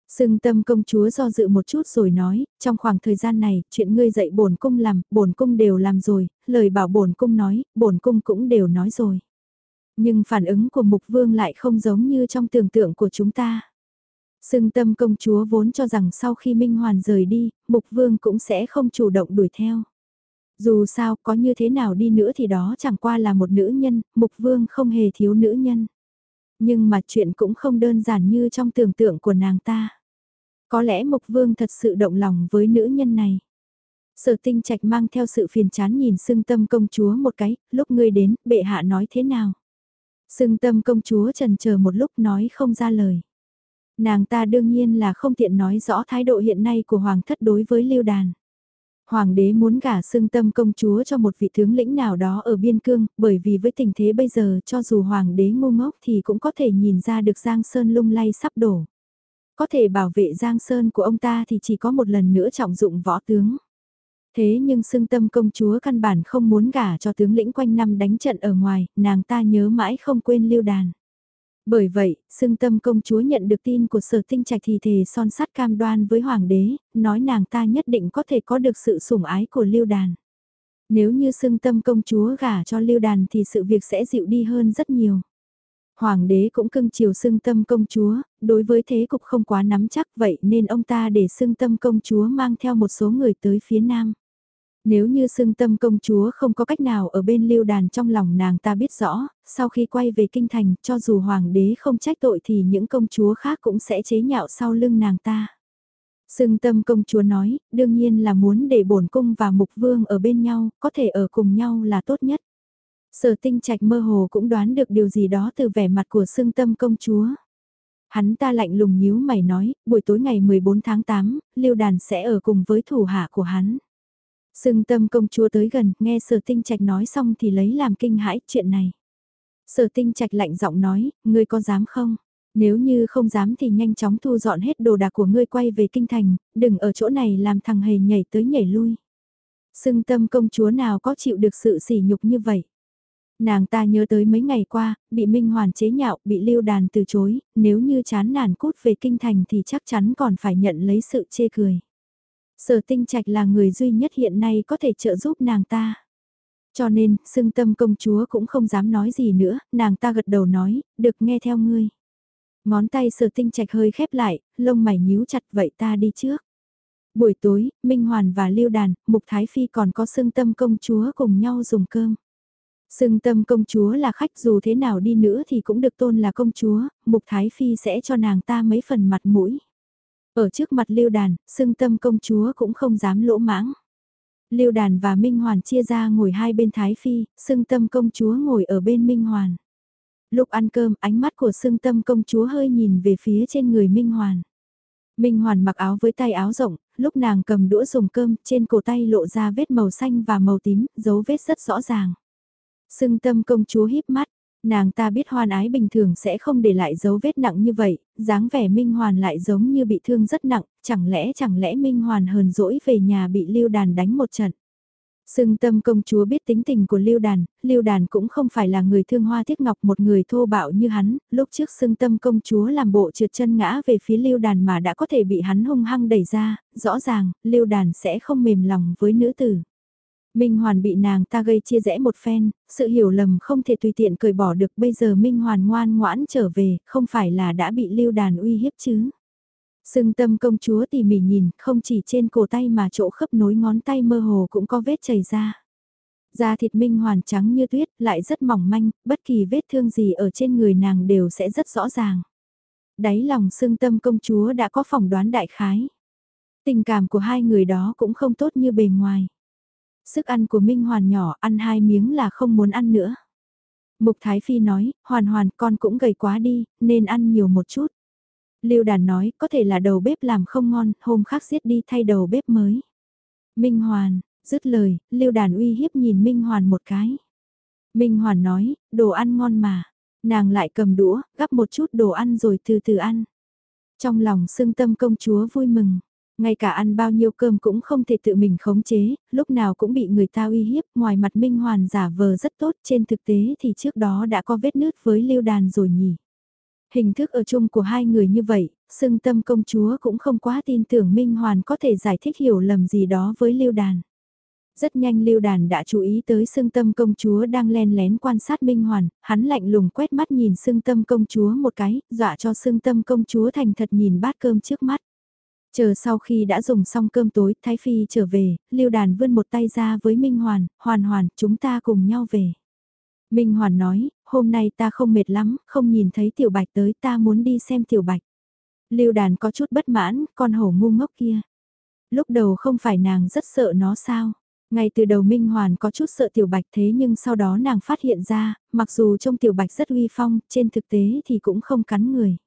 Sưng tâm công chúa do dự một chút rồi nói, trong khoảng thời gian này, chuyện ngươi dạy bổn cung làm, bổn cung đều làm rồi, lời bảo bổn cung nói, bổn cung cũng đều nói rồi. Nhưng phản ứng của mục vương lại không giống như trong tưởng tượng của chúng ta. Sưng tâm công chúa vốn cho rằng sau khi Minh Hoàn rời đi, mục vương cũng sẽ không chủ động đuổi theo. Dù sao, có như thế nào đi nữa thì đó chẳng qua là một nữ nhân, mục vương không hề thiếu nữ nhân. Nhưng mà chuyện cũng không đơn giản như trong tưởng tượng của nàng ta. Có lẽ mục vương thật sự động lòng với nữ nhân này. Sở tinh trạch mang theo sự phiền chán nhìn sưng tâm công chúa một cái, lúc ngươi đến, bệ hạ nói thế nào. Sưng tâm công chúa trần chờ một lúc nói không ra lời. Nàng ta đương nhiên là không tiện nói rõ thái độ hiện nay của hoàng thất đối với lưu đàn. Hoàng đế muốn gả xương tâm công chúa cho một vị tướng lĩnh nào đó ở biên cương, bởi vì với tình thế bây giờ cho dù hoàng đế ngu ngốc thì cũng có thể nhìn ra được Giang Sơn lung lay sắp đổ. Có thể bảo vệ Giang Sơn của ông ta thì chỉ có một lần nữa trọng dụng võ tướng. Thế nhưng xương tâm công chúa căn bản không muốn gả cho tướng lĩnh quanh năm đánh trận ở ngoài, nàng ta nhớ mãi không quên lưu đàn. Bởi vậy, xưng tâm công chúa nhận được tin của sở tinh trạch thì thề son sắt cam đoan với hoàng đế, nói nàng ta nhất định có thể có được sự sủng ái của lưu đàn. Nếu như xưng tâm công chúa gả cho lưu đàn thì sự việc sẽ dịu đi hơn rất nhiều. Hoàng đế cũng cưng chiều xưng tâm công chúa, đối với thế cục không quá nắm chắc vậy nên ông ta để xưng tâm công chúa mang theo một số người tới phía nam. Nếu như xương tâm công chúa không có cách nào ở bên lưu đàn trong lòng nàng ta biết rõ, sau khi quay về kinh thành cho dù hoàng đế không trách tội thì những công chúa khác cũng sẽ chế nhạo sau lưng nàng ta. Sưng tâm công chúa nói, đương nhiên là muốn để bổn cung và mục vương ở bên nhau, có thể ở cùng nhau là tốt nhất. Sở tinh trạch mơ hồ cũng đoán được điều gì đó từ vẻ mặt của sưng tâm công chúa. Hắn ta lạnh lùng nhíu mày nói, buổi tối ngày 14 tháng 8, Lưu Đàn sẽ ở cùng với thủ hạ của hắn. Sưng tâm công chúa tới gần, nghe sở tinh trạch nói xong thì lấy làm kinh hãi chuyện này. Sở tinh trạch lạnh giọng nói, ngươi có dám không? Nếu như không dám thì nhanh chóng thu dọn hết đồ đạc của ngươi quay về kinh thành, đừng ở chỗ này làm thằng hề nhảy tới nhảy lui. Sưng tâm công chúa nào có chịu được sự sỉ nhục như vậy? Nàng ta nhớ tới mấy ngày qua, bị Minh Hoàn chế nhạo, bị lưu đàn từ chối, nếu như chán nản cút về kinh thành thì chắc chắn còn phải nhận lấy sự chê cười. Sở tinh trạch là người duy nhất hiện nay có thể trợ giúp nàng ta. Cho nên, xưng tâm công chúa cũng không dám nói gì nữa, nàng ta gật đầu nói, được nghe theo ngươi. Ngón tay sở tinh trạch hơi khép lại, lông mày nhíu chặt vậy ta đi trước. Buổi tối, Minh Hoàn và Lưu Đàn, Mục Thái Phi còn có xưng tâm công chúa cùng nhau dùng cơm. Xưng tâm công chúa là khách dù thế nào đi nữa thì cũng được tôn là công chúa, Mục Thái Phi sẽ cho nàng ta mấy phần mặt mũi. Ở trước mặt Lưu Đàn, xưng tâm công chúa cũng không dám lỗ mãng. Lưu Đàn và Minh Hoàn chia ra ngồi hai bên Thái Phi, xưng tâm công chúa ngồi ở bên Minh Hoàn. Lúc ăn cơm, ánh mắt của xưng tâm công chúa hơi nhìn về phía trên người Minh Hoàn. Minh Hoàn mặc áo với tay áo rộng, lúc nàng cầm đũa dùng cơm, trên cổ tay lộ ra vết màu xanh và màu tím, dấu vết rất rõ ràng. Sưng tâm công chúa híp mắt, nàng ta biết hoan ái bình thường sẽ không để lại dấu vết nặng như vậy, dáng vẻ Minh Hoàn lại giống như bị thương rất nặng, chẳng lẽ chẳng lẽ Minh Hoàn hờn dỗi về nhà bị lưu đàn đánh một trận. Sưng tâm công chúa biết tính tình của Lưu Đàn, Lưu Đàn cũng không phải là người thương hoa thiết ngọc một người thô bạo như hắn, lúc trước sưng tâm công chúa làm bộ trượt chân ngã về phía Lưu Đàn mà đã có thể bị hắn hung hăng đẩy ra, rõ ràng, Lưu Đàn sẽ không mềm lòng với nữ tử. Minh Hoàn bị nàng ta gây chia rẽ một phen, sự hiểu lầm không thể tùy tiện cởi bỏ được bây giờ Minh Hoàn ngoan ngoãn trở về, không phải là đã bị lưu đàn uy hiếp chứ. Sưng tâm công chúa tỉ mỉ nhìn, không chỉ trên cổ tay mà chỗ khớp nối ngón tay mơ hồ cũng có vết chảy ra. Da thịt Minh Hoàn trắng như tuyết, lại rất mỏng manh, bất kỳ vết thương gì ở trên người nàng đều sẽ rất rõ ràng. Đáy lòng sưng tâm công chúa đã có phỏng đoán đại khái. Tình cảm của hai người đó cũng không tốt như bề ngoài. Sức ăn của Minh Hoàn nhỏ ăn hai miếng là không muốn ăn nữa. Mục Thái Phi nói, Hoàn Hoàn con cũng gầy quá đi, nên ăn nhiều một chút. Lưu Đàn nói, có thể là đầu bếp làm không ngon, hôm khác giết đi thay đầu bếp mới. Minh Hoàn, dứt lời, Lưu Đàn uy hiếp nhìn Minh Hoàn một cái. Minh Hoàn nói, đồ ăn ngon mà. Nàng lại cầm đũa, gắp một chút đồ ăn rồi từ từ ăn. Trong lòng sưng tâm công chúa vui mừng. Ngay cả ăn bao nhiêu cơm cũng không thể tự mình khống chế, lúc nào cũng bị người ta uy hiếp, ngoài mặt Minh Hoàn giả vờ rất tốt, trên thực tế thì trước đó đã có vết nứt với lưu đàn rồi nhỉ. Hình thức ở chung của hai người như vậy, xưng tâm công chúa cũng không quá tin tưởng Minh Hoàn có thể giải thích hiểu lầm gì đó với lưu đàn. Rất nhanh lưu đàn đã chú ý tới xưng tâm công chúa đang len lén quan sát Minh Hoàn, hắn lạnh lùng quét mắt nhìn xưng tâm công chúa một cái, dọa cho xưng tâm công chúa thành thật nhìn bát cơm trước mắt. Chờ sau khi đã dùng xong cơm tối, Thái Phi trở về, Lưu Đàn vươn một tay ra với Minh Hoàn, Hoàn Hoàn, chúng ta cùng nhau về. Minh Hoàn nói, hôm nay ta không mệt lắm, không nhìn thấy Tiểu Bạch tới ta muốn đi xem Tiểu Bạch. Lưu Đàn có chút bất mãn, con hổ ngu ngốc kia. Lúc đầu không phải nàng rất sợ nó sao. Ngay từ đầu Minh Hoàn có chút sợ Tiểu Bạch thế nhưng sau đó nàng phát hiện ra, mặc dù trông Tiểu Bạch rất uy phong, trên thực tế thì cũng không cắn người.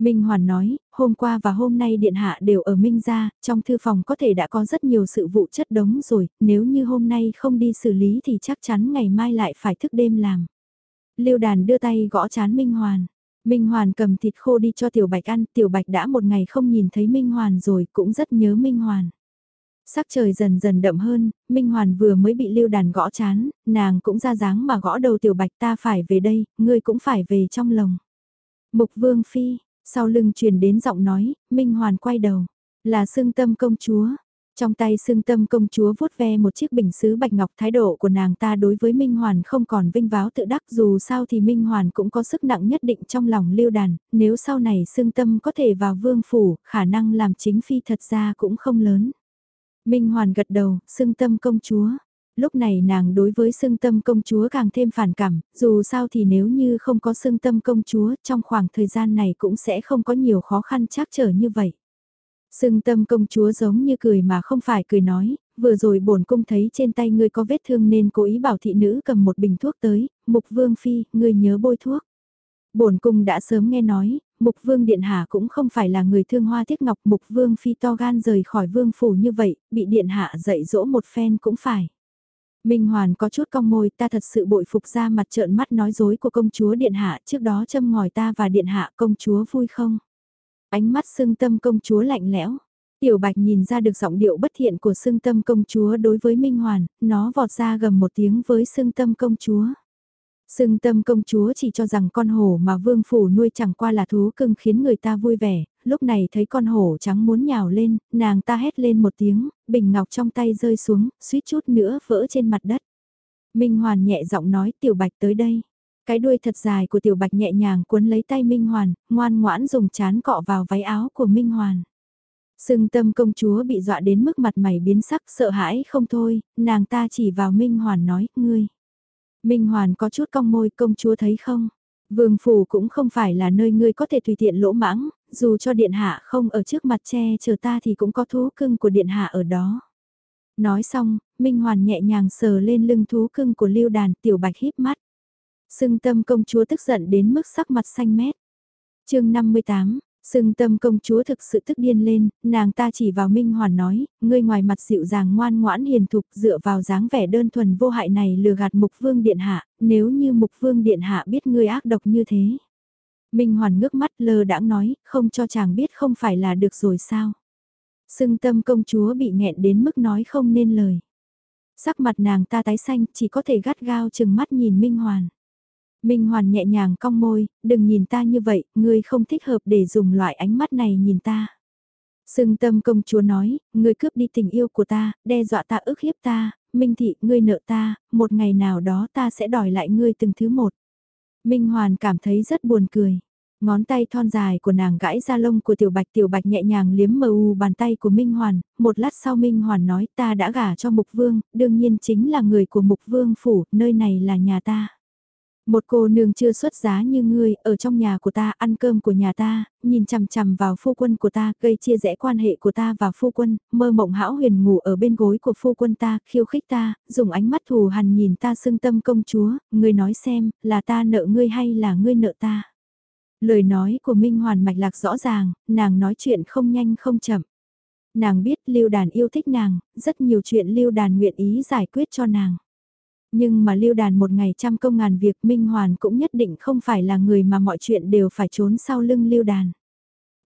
Minh Hoàn nói, hôm qua và hôm nay Điện Hạ đều ở Minh gia, trong thư phòng có thể đã có rất nhiều sự vụ chất đống rồi, nếu như hôm nay không đi xử lý thì chắc chắn ngày mai lại phải thức đêm làm. Lưu đàn đưa tay gõ chán Minh Hoàn. Minh Hoàn cầm thịt khô đi cho Tiểu Bạch ăn, Tiểu Bạch đã một ngày không nhìn thấy Minh Hoàn rồi, cũng rất nhớ Minh Hoàn. Sắc trời dần dần đậm hơn, Minh Hoàn vừa mới bị lưu đàn gõ chán, nàng cũng ra dáng mà gõ đầu Tiểu Bạch ta phải về đây, ngươi cũng phải về trong lòng. Mục Vương Phi, sau lưng truyền đến giọng nói, Minh Hoàn quay đầu. Là xương tâm công chúa. Trong tay xương tâm công chúa vuốt ve một chiếc bình sứ bạch ngọc thái độ của nàng ta đối với Minh Hoàn không còn vinh váo tự đắc dù sao thì Minh Hoàn cũng có sức nặng nhất định trong lòng lưu đàn, nếu sau này xương tâm có thể vào vương phủ, khả năng làm chính phi thật ra cũng không lớn. Minh Hoàn gật đầu, xương tâm công chúa. Lúc này nàng đối với xương tâm công chúa càng thêm phản cảm, dù sao thì nếu như không có xương tâm công chúa trong khoảng thời gian này cũng sẽ không có nhiều khó khăn chắc trở như vậy. Sưng tâm công chúa giống như cười mà không phải cười nói, vừa rồi bổn cung thấy trên tay ngươi có vết thương nên cố ý bảo thị nữ cầm một bình thuốc tới, mục vương phi, ngươi nhớ bôi thuốc. Bổn cung đã sớm nghe nói, mục vương điện hạ cũng không phải là người thương hoa thiết ngọc mục vương phi to gan rời khỏi vương phủ như vậy, bị điện hạ dạy dỗ một phen cũng phải. Minh Hoàn có chút cong môi ta thật sự bội phục ra mặt trợn mắt nói dối của công chúa điện hạ trước đó châm ngòi ta và điện hạ công chúa vui không? Ánh mắt sưng tâm công chúa lạnh lẽo. Tiểu bạch nhìn ra được giọng điệu bất thiện của sưng tâm công chúa đối với Minh Hoàn, nó vọt ra gầm một tiếng với sưng tâm công chúa. Sưng tâm công chúa chỉ cho rằng con hổ mà vương phủ nuôi chẳng qua là thú cưng khiến người ta vui vẻ, lúc này thấy con hổ trắng muốn nhào lên, nàng ta hét lên một tiếng, bình ngọc trong tay rơi xuống, suýt chút nữa vỡ trên mặt đất. Minh Hoàn nhẹ giọng nói tiểu bạch tới đây. Cái đuôi thật dài của tiểu bạch nhẹ nhàng cuốn lấy tay Minh Hoàn, ngoan ngoãn dùng chán cọ vào váy áo của Minh Hoàn. Sưng tâm công chúa bị dọa đến mức mặt mày biến sắc sợ hãi không thôi, nàng ta chỉ vào Minh Hoàn nói, ngươi. Minh Hoàn có chút cong môi công chúa thấy không? Vương phủ cũng không phải là nơi ngươi có thể tùy tiện lỗ mãng, dù cho điện hạ không ở trước mặt che chờ ta thì cũng có thú cưng của điện hạ ở đó. Nói xong, Minh Hoàn nhẹ nhàng sờ lên lưng thú cưng của lưu đàn tiểu bạch híp mắt. Sưng tâm công chúa tức giận đến mức sắc mặt xanh mét. chương 58, Sưng tâm công chúa thực sự tức điên lên, nàng ta chỉ vào Minh Hoàn nói, ngươi ngoài mặt dịu dàng ngoan ngoãn hiền thục dựa vào dáng vẻ đơn thuần vô hại này lừa gạt mục vương điện hạ, nếu như mục vương điện hạ biết ngươi ác độc như thế. Minh Hoàn ngước mắt lơ đãng nói, không cho chàng biết không phải là được rồi sao. Sưng tâm công chúa bị nghẹn đến mức nói không nên lời. Sắc mặt nàng ta tái xanh chỉ có thể gắt gao chừng mắt nhìn Minh Hoàn. Minh Hoàn nhẹ nhàng cong môi, đừng nhìn ta như vậy, ngươi không thích hợp để dùng loại ánh mắt này nhìn ta. Sưng tâm công chúa nói, ngươi cướp đi tình yêu của ta, đe dọa ta ức hiếp ta, Minh Thị, ngươi nợ ta, một ngày nào đó ta sẽ đòi lại ngươi từng thứ một. Minh Hoàn cảm thấy rất buồn cười. Ngón tay thon dài của nàng gãi ra lông của tiểu bạch tiểu bạch nhẹ nhàng liếm mờ u bàn tay của Minh Hoàn, một lát sau Minh Hoàn nói ta đã gả cho Mục Vương, đương nhiên chính là người của Mục Vương phủ, nơi này là nhà ta. Một cô nương chưa xuất giá như ngươi, ở trong nhà của ta, ăn cơm của nhà ta, nhìn chằm chằm vào phu quân của ta, gây chia rẽ quan hệ của ta và phu quân, mơ mộng hão huyền ngủ ở bên gối của phu quân ta, khiêu khích ta, dùng ánh mắt thù hằn nhìn ta xưng tâm công chúa, ngươi nói xem, là ta nợ ngươi hay là ngươi nợ ta. Lời nói của Minh Hoàn mạch lạc rõ ràng, nàng nói chuyện không nhanh không chậm. Nàng biết lưu đàn yêu thích nàng, rất nhiều chuyện lưu đàn nguyện ý giải quyết cho nàng. Nhưng mà lưu đàn một ngày trăm công ngàn việc Minh Hoàn cũng nhất định không phải là người mà mọi chuyện đều phải trốn sau lưng lưu đàn.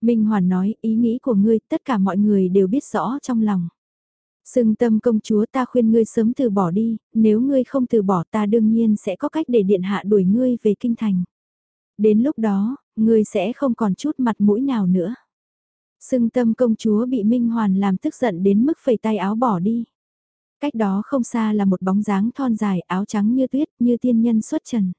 Minh Hoàn nói ý nghĩ của ngươi tất cả mọi người đều biết rõ trong lòng. Sưng tâm công chúa ta khuyên ngươi sớm từ bỏ đi, nếu ngươi không từ bỏ ta đương nhiên sẽ có cách để điện hạ đuổi ngươi về kinh thành. Đến lúc đó, ngươi sẽ không còn chút mặt mũi nào nữa. Sưng tâm công chúa bị Minh Hoàn làm tức giận đến mức phẩy tay áo bỏ đi. Cách đó không xa là một bóng dáng thon dài áo trắng như tuyết như tiên nhân xuất trần.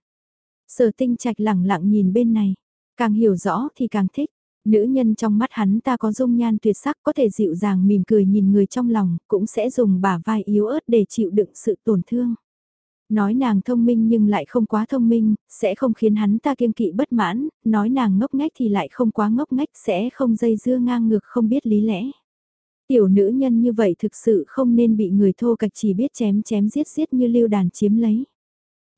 Sở tinh trạch lẳng lặng nhìn bên này, càng hiểu rõ thì càng thích. Nữ nhân trong mắt hắn ta có dung nhan tuyệt sắc có thể dịu dàng mỉm cười nhìn người trong lòng, cũng sẽ dùng bả vai yếu ớt để chịu đựng sự tổn thương. Nói nàng thông minh nhưng lại không quá thông minh, sẽ không khiến hắn ta kiêng kỵ bất mãn, nói nàng ngốc nghếch thì lại không quá ngốc nghếch sẽ không dây dưa ngang ngược không biết lý lẽ. Tiểu nữ nhân như vậy thực sự không nên bị người thô cạch chỉ biết chém chém giết giết như lưu đàn chiếm lấy.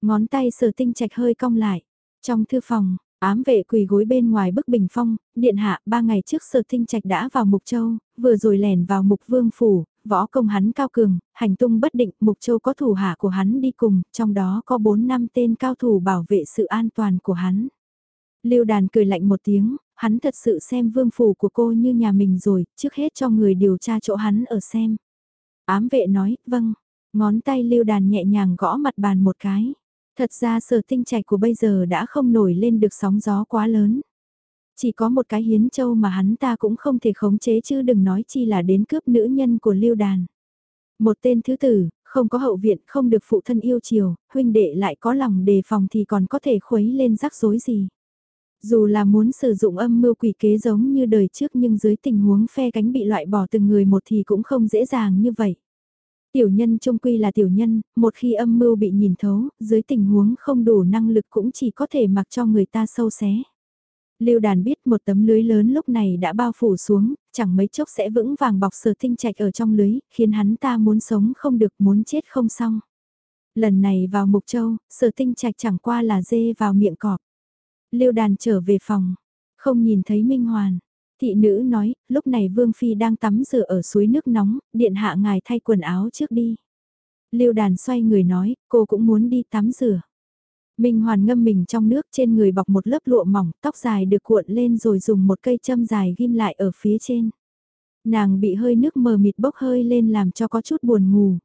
Ngón tay sở tinh trạch hơi cong lại. Trong thư phòng, ám vệ quỳ gối bên ngoài bức bình phong, điện hạ ba ngày trước sở tinh trạch đã vào Mục Châu, vừa rồi lẻn vào Mục Vương Phủ, võ công hắn cao cường, hành tung bất định, Mục Châu có thủ hạ của hắn đi cùng, trong đó có 4 năm tên cao thủ bảo vệ sự an toàn của hắn. Lưu đàn cười lạnh một tiếng, hắn thật sự xem vương phủ của cô như nhà mình rồi, trước hết cho người điều tra chỗ hắn ở xem. Ám vệ nói, vâng, ngón tay lưu đàn nhẹ nhàng gõ mặt bàn một cái. Thật ra sở tinh trạch của bây giờ đã không nổi lên được sóng gió quá lớn. Chỉ có một cái hiến châu mà hắn ta cũng không thể khống chế chứ đừng nói chi là đến cướp nữ nhân của lưu đàn. Một tên thứ tử, không có hậu viện, không được phụ thân yêu chiều, huynh đệ lại có lòng đề phòng thì còn có thể khuấy lên rắc rối gì. Dù là muốn sử dụng âm mưu quỷ kế giống như đời trước nhưng dưới tình huống phe cánh bị loại bỏ từng người một thì cũng không dễ dàng như vậy. Tiểu nhân trung quy là tiểu nhân, một khi âm mưu bị nhìn thấu, dưới tình huống không đủ năng lực cũng chỉ có thể mặc cho người ta sâu xé. Lưu đàn biết một tấm lưới lớn lúc này đã bao phủ xuống, chẳng mấy chốc sẽ vững vàng bọc sở tinh trạch ở trong lưới, khiến hắn ta muốn sống không được muốn chết không xong. Lần này vào Mục Châu, sở tinh trạch chẳng qua là dê vào miệng cọp. Lưu đàn trở về phòng, không nhìn thấy Minh Hoàn. Thị nữ nói, lúc này Vương Phi đang tắm rửa ở suối nước nóng, điện hạ ngài thay quần áo trước đi. Lưu đàn xoay người nói, cô cũng muốn đi tắm rửa. Minh Hoàn ngâm mình trong nước trên người bọc một lớp lụa mỏng, tóc dài được cuộn lên rồi dùng một cây châm dài ghim lại ở phía trên. Nàng bị hơi nước mờ mịt bốc hơi lên làm cho có chút buồn ngủ.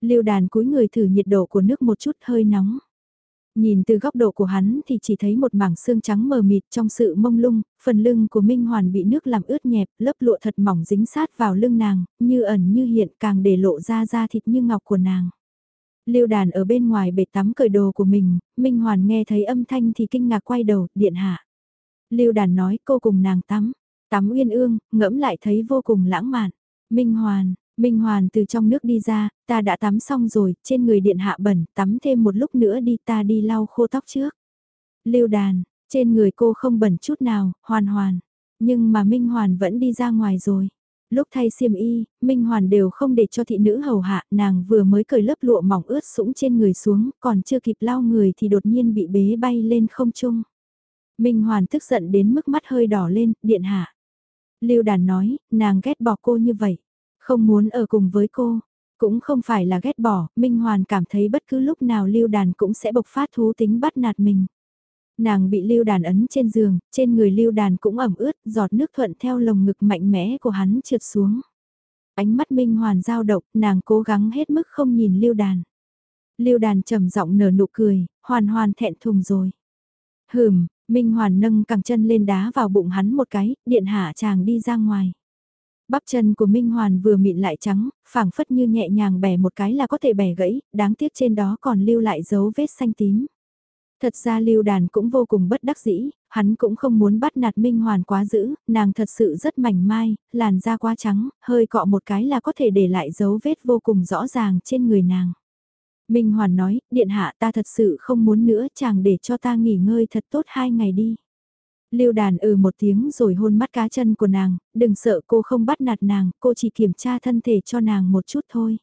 Lưu đàn cúi người thử nhiệt độ của nước một chút hơi nóng. Nhìn từ góc độ của hắn thì chỉ thấy một mảng xương trắng mờ mịt trong sự mông lung, phần lưng của Minh Hoàn bị nước làm ướt nhẹp, lớp lụa thật mỏng dính sát vào lưng nàng, như ẩn như hiện càng để lộ ra da thịt như ngọc của nàng. Lưu đàn ở bên ngoài bể tắm cởi đồ của mình, Minh Hoàn nghe thấy âm thanh thì kinh ngạc quay đầu, điện hạ. Lưu đàn nói cô cùng nàng tắm, tắm uyên ương, ngẫm lại thấy vô cùng lãng mạn. Minh Hoàn, Minh Hoàn từ trong nước đi ra, ta đã tắm xong rồi, trên người điện hạ bẩn, tắm thêm một lúc nữa đi ta đi lau khô tóc trước. Lưu đàn, trên người cô không bẩn chút nào, hoàn hoàn. Nhưng mà Minh Hoàn vẫn đi ra ngoài rồi. Lúc thay xiêm y, Minh Hoàn đều không để cho thị nữ hầu hạ, nàng vừa mới cởi lớp lụa mỏng ướt sũng trên người xuống, còn chưa kịp lau người thì đột nhiên bị bế bay lên không trung. Minh Hoàn tức giận đến mức mắt hơi đỏ lên, điện hạ. Lưu đàn nói, nàng ghét bỏ cô như vậy, không muốn ở cùng với cô. Cũng không phải là ghét bỏ, Minh Hoàn cảm thấy bất cứ lúc nào lưu đàn cũng sẽ bộc phát thú tính bắt nạt mình. Nàng bị lưu đàn ấn trên giường, trên người lưu đàn cũng ẩm ướt, giọt nước thuận theo lồng ngực mạnh mẽ của hắn trượt xuống. Ánh mắt Minh Hoàn giao động, nàng cố gắng hết mức không nhìn lưu đàn. Lưu đàn trầm giọng nở nụ cười, hoàn hoàn thẹn thùng rồi. Hừm, Minh Hoàn nâng cẳng chân lên đá vào bụng hắn một cái, điện hạ chàng đi ra ngoài. Bắp chân của Minh Hoàn vừa mịn lại trắng, phảng phất như nhẹ nhàng bẻ một cái là có thể bẻ gãy, đáng tiếc trên đó còn lưu lại dấu vết xanh tím. Thật ra lưu đàn cũng vô cùng bất đắc dĩ, hắn cũng không muốn bắt nạt Minh Hoàn quá dữ, nàng thật sự rất mảnh mai, làn da quá trắng, hơi cọ một cái là có thể để lại dấu vết vô cùng rõ ràng trên người nàng. Minh Hoàn nói, điện hạ ta thật sự không muốn nữa chàng để cho ta nghỉ ngơi thật tốt hai ngày đi. Lưu đàn ừ một tiếng rồi hôn mắt cá chân của nàng, đừng sợ cô không bắt nạt nàng, cô chỉ kiểm tra thân thể cho nàng một chút thôi.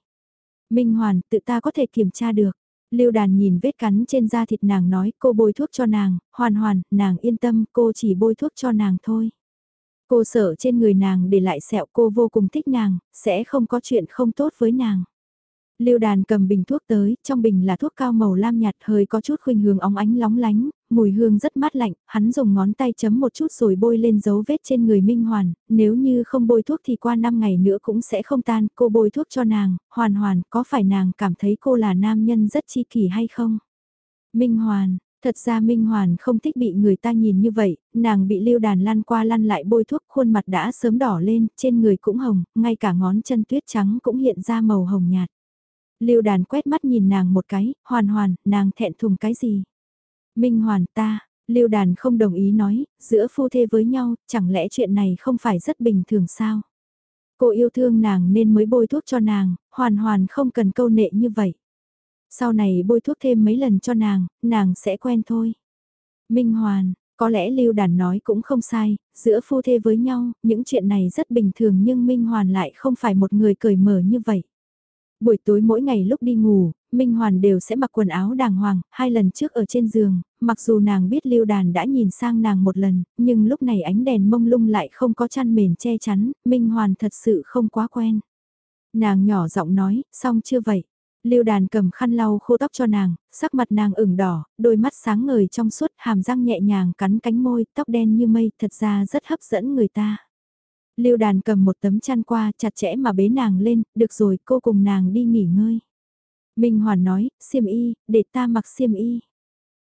Minh Hoàn, tự ta có thể kiểm tra được. Lưu đàn nhìn vết cắn trên da thịt nàng nói cô bôi thuốc cho nàng, hoàn hoàn, nàng yên tâm cô chỉ bôi thuốc cho nàng thôi. Cô sợ trên người nàng để lại sẹo cô vô cùng thích nàng, sẽ không có chuyện không tốt với nàng. Lưu đàn cầm bình thuốc tới, trong bình là thuốc cao màu lam nhạt hơi có chút khuynh hướng óng ánh lóng lánh, mùi hương rất mát lạnh, hắn dùng ngón tay chấm một chút rồi bôi lên dấu vết trên người Minh Hoàn, nếu như không bôi thuốc thì qua 5 ngày nữa cũng sẽ không tan, cô bôi thuốc cho nàng, hoàn hoàn, có phải nàng cảm thấy cô là nam nhân rất chi kỷ hay không? Minh Hoàn, Thật ra Minh Hoàn không thích bị người ta nhìn như vậy, nàng bị lưu đàn lăn qua lăn lại bôi thuốc khuôn mặt đã sớm đỏ lên, trên người cũng hồng, ngay cả ngón chân tuyết trắng cũng hiện ra màu hồng nhạt. Lưu đàn quét mắt nhìn nàng một cái, hoàn hoàn, nàng thẹn thùng cái gì? Minh hoàn ta, Lưu đàn không đồng ý nói, giữa phu thê với nhau, chẳng lẽ chuyện này không phải rất bình thường sao? Cô yêu thương nàng nên mới bôi thuốc cho nàng, hoàn hoàn không cần câu nệ như vậy. Sau này bôi thuốc thêm mấy lần cho nàng, nàng sẽ quen thôi. Minh hoàn, có lẽ Lưu đàn nói cũng không sai, giữa phu thê với nhau, những chuyện này rất bình thường nhưng Minh hoàn lại không phải một người cởi mở như vậy. Buổi tối mỗi ngày lúc đi ngủ, Minh Hoàn đều sẽ mặc quần áo đàng hoàng, hai lần trước ở trên giường, mặc dù nàng biết lưu đàn đã nhìn sang nàng một lần, nhưng lúc này ánh đèn mông lung lại không có chăn mền che chắn, Minh Hoàn thật sự không quá quen. Nàng nhỏ giọng nói, xong chưa vậy? Lưu đàn cầm khăn lau khô tóc cho nàng, sắc mặt nàng ửng đỏ, đôi mắt sáng ngời trong suốt, hàm răng nhẹ nhàng cắn cánh môi, tóc đen như mây, thật ra rất hấp dẫn người ta. Lưu đàn cầm một tấm chăn qua chặt chẽ mà bế nàng lên, được rồi cô cùng nàng đi nghỉ ngơi. Minh Hoàn nói, xiêm y, để ta mặc xiêm y.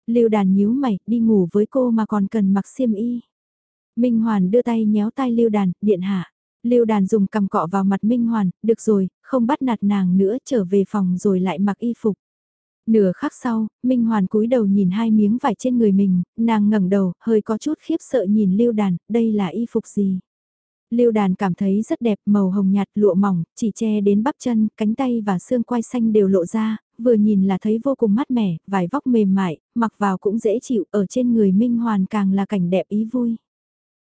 Lưu đàn nhíu mày, đi ngủ với cô mà còn cần mặc xiêm y. Minh Hoàn đưa tay nhéo tay Lưu Đàn, điện hạ. Lưu Đàn dùng cầm cọ vào mặt Minh Hoàn, được rồi, không bắt nạt nàng nữa trở về phòng rồi lại mặc y phục. Nửa khắc sau, Minh Hoàn cúi đầu nhìn hai miếng vải trên người mình, nàng ngẩng đầu, hơi có chút khiếp sợ nhìn Lưu Đàn, đây là y phục gì? Lưu Đàn cảm thấy rất đẹp, màu hồng nhạt, lụa mỏng, chỉ che đến bắp chân, cánh tay và xương quai xanh đều lộ ra, vừa nhìn là thấy vô cùng mát mẻ, vải vóc mềm mại, mặc vào cũng dễ chịu, ở trên người Minh Hoàn càng là cảnh đẹp ý vui.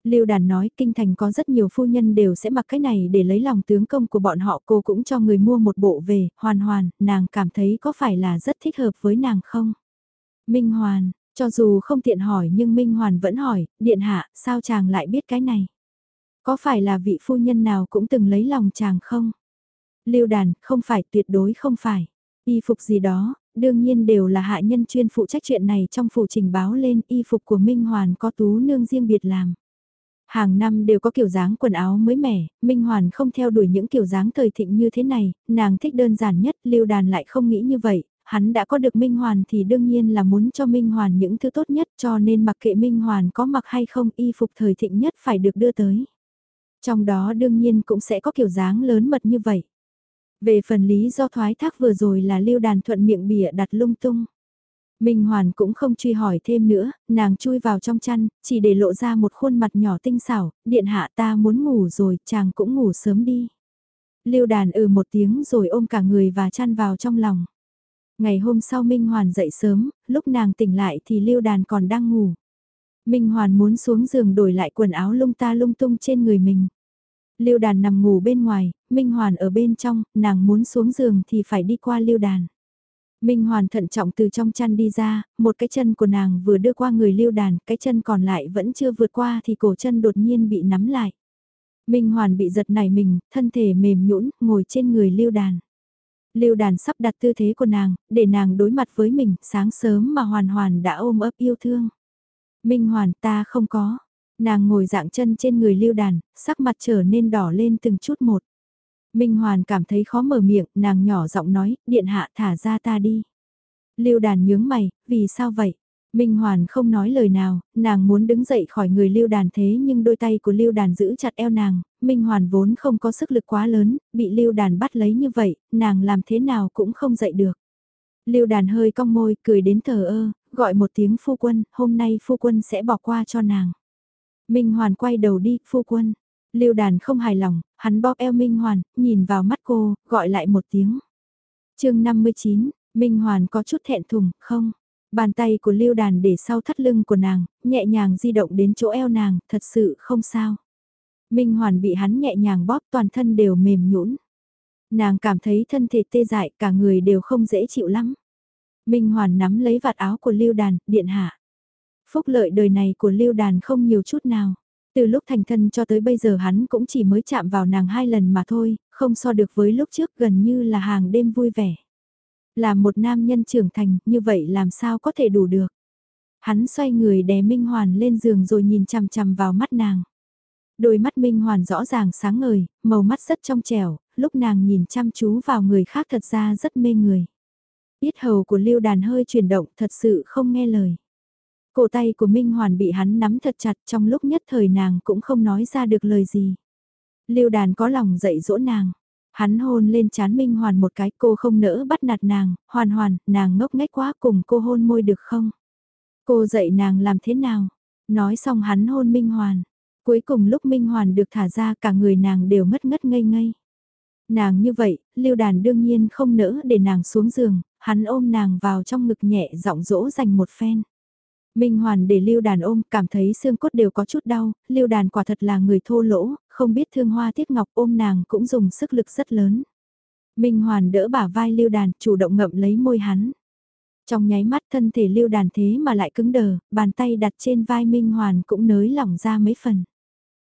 Lưu Đàn nói kinh thành có rất nhiều phu nhân đều sẽ mặc cái này để lấy lòng tướng công của bọn họ cô cũng cho người mua một bộ về, hoàn hoàn, nàng cảm thấy có phải là rất thích hợp với nàng không? Minh Hoàn, cho dù không tiện hỏi nhưng Minh Hoàn vẫn hỏi, điện hạ, sao chàng lại biết cái này? Có phải là vị phu nhân nào cũng từng lấy lòng chàng không? Lưu Đàn, không phải, tuyệt đối không phải. Y phục gì đó, đương nhiên đều là hạ nhân chuyên phụ trách chuyện này trong phủ trình báo lên y phục của Minh Hoàn có tú nương riêng biệt làm. Hàng năm đều có kiểu dáng quần áo mới mẻ, Minh Hoàn không theo đuổi những kiểu dáng thời thịnh như thế này, nàng thích đơn giản nhất, Lưu Đàn lại không nghĩ như vậy, hắn đã có được Minh Hoàn thì đương nhiên là muốn cho Minh Hoàn những thứ tốt nhất cho nên mặc kệ Minh Hoàn có mặc hay không y phục thời thịnh nhất phải được đưa tới. Trong đó đương nhiên cũng sẽ có kiểu dáng lớn mật như vậy. Về phần lý do thoái thác vừa rồi là Lưu Đàn thuận miệng bịa đặt lung tung. Minh Hoàn cũng không truy hỏi thêm nữa, nàng chui vào trong chăn, chỉ để lộ ra một khuôn mặt nhỏ tinh xảo, điện hạ ta muốn ngủ rồi, chàng cũng ngủ sớm đi. Lưu đàn ừ một tiếng rồi ôm cả người và chăn vào trong lòng. Ngày hôm sau Minh Hoàn dậy sớm, lúc nàng tỉnh lại thì Lưu đàn còn đang ngủ. Minh Hoàn muốn xuống giường đổi lại quần áo lung ta lung tung trên người mình. Lưu đàn nằm ngủ bên ngoài, Minh Hoàn ở bên trong, nàng muốn xuống giường thì phải đi qua Lưu đàn. Minh Hoàn thận trọng từ trong chăn đi ra, một cái chân của nàng vừa đưa qua người lưu đàn, cái chân còn lại vẫn chưa vượt qua thì cổ chân đột nhiên bị nắm lại. Minh Hoàn bị giật nảy mình, thân thể mềm nhũn ngồi trên người lưu đàn. Lưu đàn sắp đặt tư thế của nàng, để nàng đối mặt với mình, sáng sớm mà Hoàn Hoàn đã ôm ấp yêu thương. Minh Hoàn ta không có. Nàng ngồi dạng chân trên người lưu đàn, sắc mặt trở nên đỏ lên từng chút một. Minh Hoàn cảm thấy khó mở miệng, nàng nhỏ giọng nói, điện hạ thả ra ta đi. Lưu đàn nhướng mày, vì sao vậy? Minh Hoàn không nói lời nào, nàng muốn đứng dậy khỏi người lưu đàn thế nhưng đôi tay của lưu đàn giữ chặt eo nàng, Minh Hoàn vốn không có sức lực quá lớn, bị lưu đàn bắt lấy như vậy, nàng làm thế nào cũng không dậy được. Lưu đàn hơi cong môi, cười đến thờ ơ, gọi một tiếng phu quân, hôm nay phu quân sẽ bỏ qua cho nàng. Minh Hoàn quay đầu đi, phu quân. Lưu đàn không hài lòng, hắn bóp eo Minh Hoàn, nhìn vào mắt cô, gọi lại một tiếng. chương 59, Minh Hoàn có chút thẹn thùng, không? Bàn tay của lưu đàn để sau thắt lưng của nàng, nhẹ nhàng di động đến chỗ eo nàng, thật sự không sao. Minh Hoàn bị hắn nhẹ nhàng bóp toàn thân đều mềm nhũn. Nàng cảm thấy thân thể tê dại cả người đều không dễ chịu lắm. Minh Hoàn nắm lấy vạt áo của lưu đàn, điện hạ. Phúc lợi đời này của lưu đàn không nhiều chút nào. Từ lúc thành thân cho tới bây giờ hắn cũng chỉ mới chạm vào nàng hai lần mà thôi, không so được với lúc trước gần như là hàng đêm vui vẻ. Là một nam nhân trưởng thành, như vậy làm sao có thể đủ được. Hắn xoay người đè Minh Hoàn lên giường rồi nhìn chằm chằm vào mắt nàng. Đôi mắt Minh Hoàn rõ ràng sáng ngời, màu mắt rất trong trẻo, lúc nàng nhìn chăm chú vào người khác thật ra rất mê người. biết hầu của lưu đàn hơi chuyển động thật sự không nghe lời. Cổ tay của Minh Hoàn bị hắn nắm thật chặt trong lúc nhất thời nàng cũng không nói ra được lời gì. Lưu đàn có lòng dạy dỗ nàng. Hắn hôn lên chán Minh Hoàn một cái cô không nỡ bắt nạt nàng, hoàn hoàn, nàng ngốc nghếch quá cùng cô hôn môi được không? Cô dạy nàng làm thế nào? Nói xong hắn hôn Minh Hoàn. Cuối cùng lúc Minh Hoàn được thả ra cả người nàng đều ngất ngất ngây ngây. Nàng như vậy, lưu đàn đương nhiên không nỡ để nàng xuống giường, hắn ôm nàng vào trong ngực nhẹ giọng dỗ dành một phen. Minh Hoàn để Lưu Đàn ôm, cảm thấy xương cốt đều có chút đau, Lưu Đàn quả thật là người thô lỗ, không biết thương hoa tiếc ngọc ôm nàng cũng dùng sức lực rất lớn. Minh Hoàn đỡ bả vai Lưu Đàn, chủ động ngậm lấy môi hắn. Trong nháy mắt thân thể Lưu Đàn thế mà lại cứng đờ, bàn tay đặt trên vai Minh Hoàn cũng nới lỏng ra mấy phần.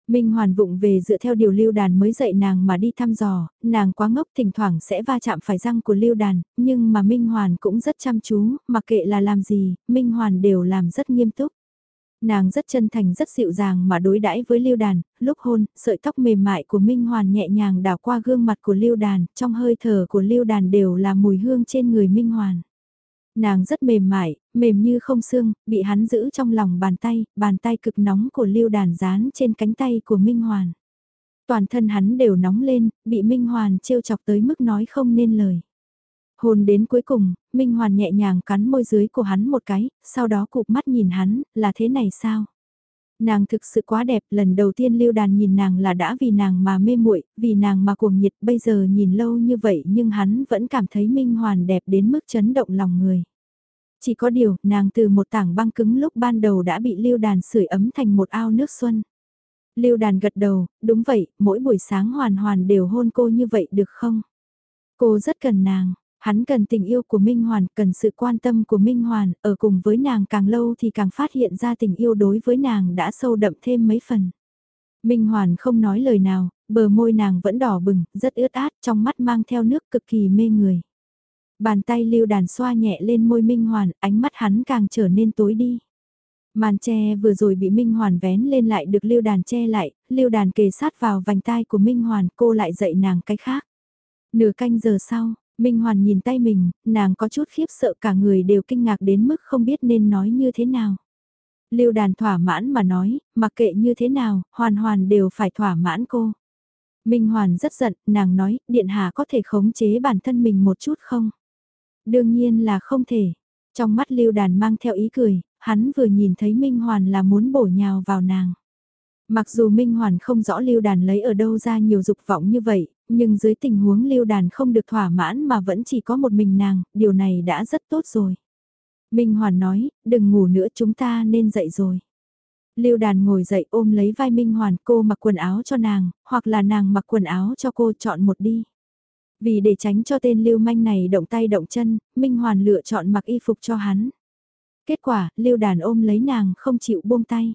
Minh Hoàn vụng về dựa theo điều lưu đàn mới dạy nàng mà đi thăm dò, nàng quá ngốc thỉnh thoảng sẽ va chạm phải răng của lưu đàn, nhưng mà Minh Hoàn cũng rất chăm chú, mặc kệ là làm gì, Minh Hoàn đều làm rất nghiêm túc. Nàng rất chân thành rất dịu dàng mà đối đãi với lưu đàn, lúc hôn, sợi tóc mềm mại của Minh Hoàn nhẹ nhàng đảo qua gương mặt của lưu đàn, trong hơi thở của lưu đàn đều là mùi hương trên người Minh Hoàn. Nàng rất mềm mại, mềm như không xương, bị hắn giữ trong lòng bàn tay, bàn tay cực nóng của lưu đàn dán trên cánh tay của Minh Hoàn. Toàn thân hắn đều nóng lên, bị Minh Hoàn trêu chọc tới mức nói không nên lời. Hồn đến cuối cùng, Minh Hoàn nhẹ nhàng cắn môi dưới của hắn một cái, sau đó cụp mắt nhìn hắn, là thế này sao? Nàng thực sự quá đẹp, lần đầu tiên lưu đàn nhìn nàng là đã vì nàng mà mê muội, vì nàng mà cuồng nhiệt, bây giờ nhìn lâu như vậy nhưng hắn vẫn cảm thấy Minh Hoàn đẹp đến mức chấn động lòng người. Chỉ có điều, nàng từ một tảng băng cứng lúc ban đầu đã bị lưu đàn sưởi ấm thành một ao nước xuân. Lưu đàn gật đầu, đúng vậy, mỗi buổi sáng hoàn hoàn đều hôn cô như vậy được không? Cô rất cần nàng, hắn cần tình yêu của Minh Hoàn, cần sự quan tâm của Minh Hoàn, ở cùng với nàng càng lâu thì càng phát hiện ra tình yêu đối với nàng đã sâu đậm thêm mấy phần. Minh Hoàn không nói lời nào, bờ môi nàng vẫn đỏ bừng, rất ướt át, trong mắt mang theo nước cực kỳ mê người. Bàn tay lưu đàn xoa nhẹ lên môi Minh Hoàn, ánh mắt hắn càng trở nên tối đi. Màn che vừa rồi bị Minh Hoàn vén lên lại được lưu đàn che lại, lưu đàn kề sát vào vành tai của Minh Hoàn, cô lại dạy nàng cái khác. Nửa canh giờ sau, Minh Hoàn nhìn tay mình, nàng có chút khiếp sợ cả người đều kinh ngạc đến mức không biết nên nói như thế nào. Lưu đàn thỏa mãn mà nói, mặc kệ như thế nào, hoàn hoàn đều phải thỏa mãn cô. Minh Hoàn rất giận, nàng nói, Điện Hạ có thể khống chế bản thân mình một chút không? Đương nhiên là không thể. Trong mắt Lưu đàn mang theo ý cười, hắn vừa nhìn thấy Minh Hoàn là muốn bổ nhào vào nàng. Mặc dù Minh Hoàn không rõ lưu đàn lấy ở đâu ra nhiều dục vọng như vậy, nhưng dưới tình huống lưu đàn không được thỏa mãn mà vẫn chỉ có một mình nàng, điều này đã rất tốt rồi. Minh Hoàn nói, đừng ngủ nữa chúng ta nên dậy rồi. Lưu đàn ngồi dậy ôm lấy vai Minh Hoàn cô mặc quần áo cho nàng, hoặc là nàng mặc quần áo cho cô chọn một đi. Vì để tránh cho tên lưu manh này động tay động chân, Minh Hoàn lựa chọn mặc y phục cho hắn. Kết quả, lưu đàn ôm lấy nàng không chịu buông tay.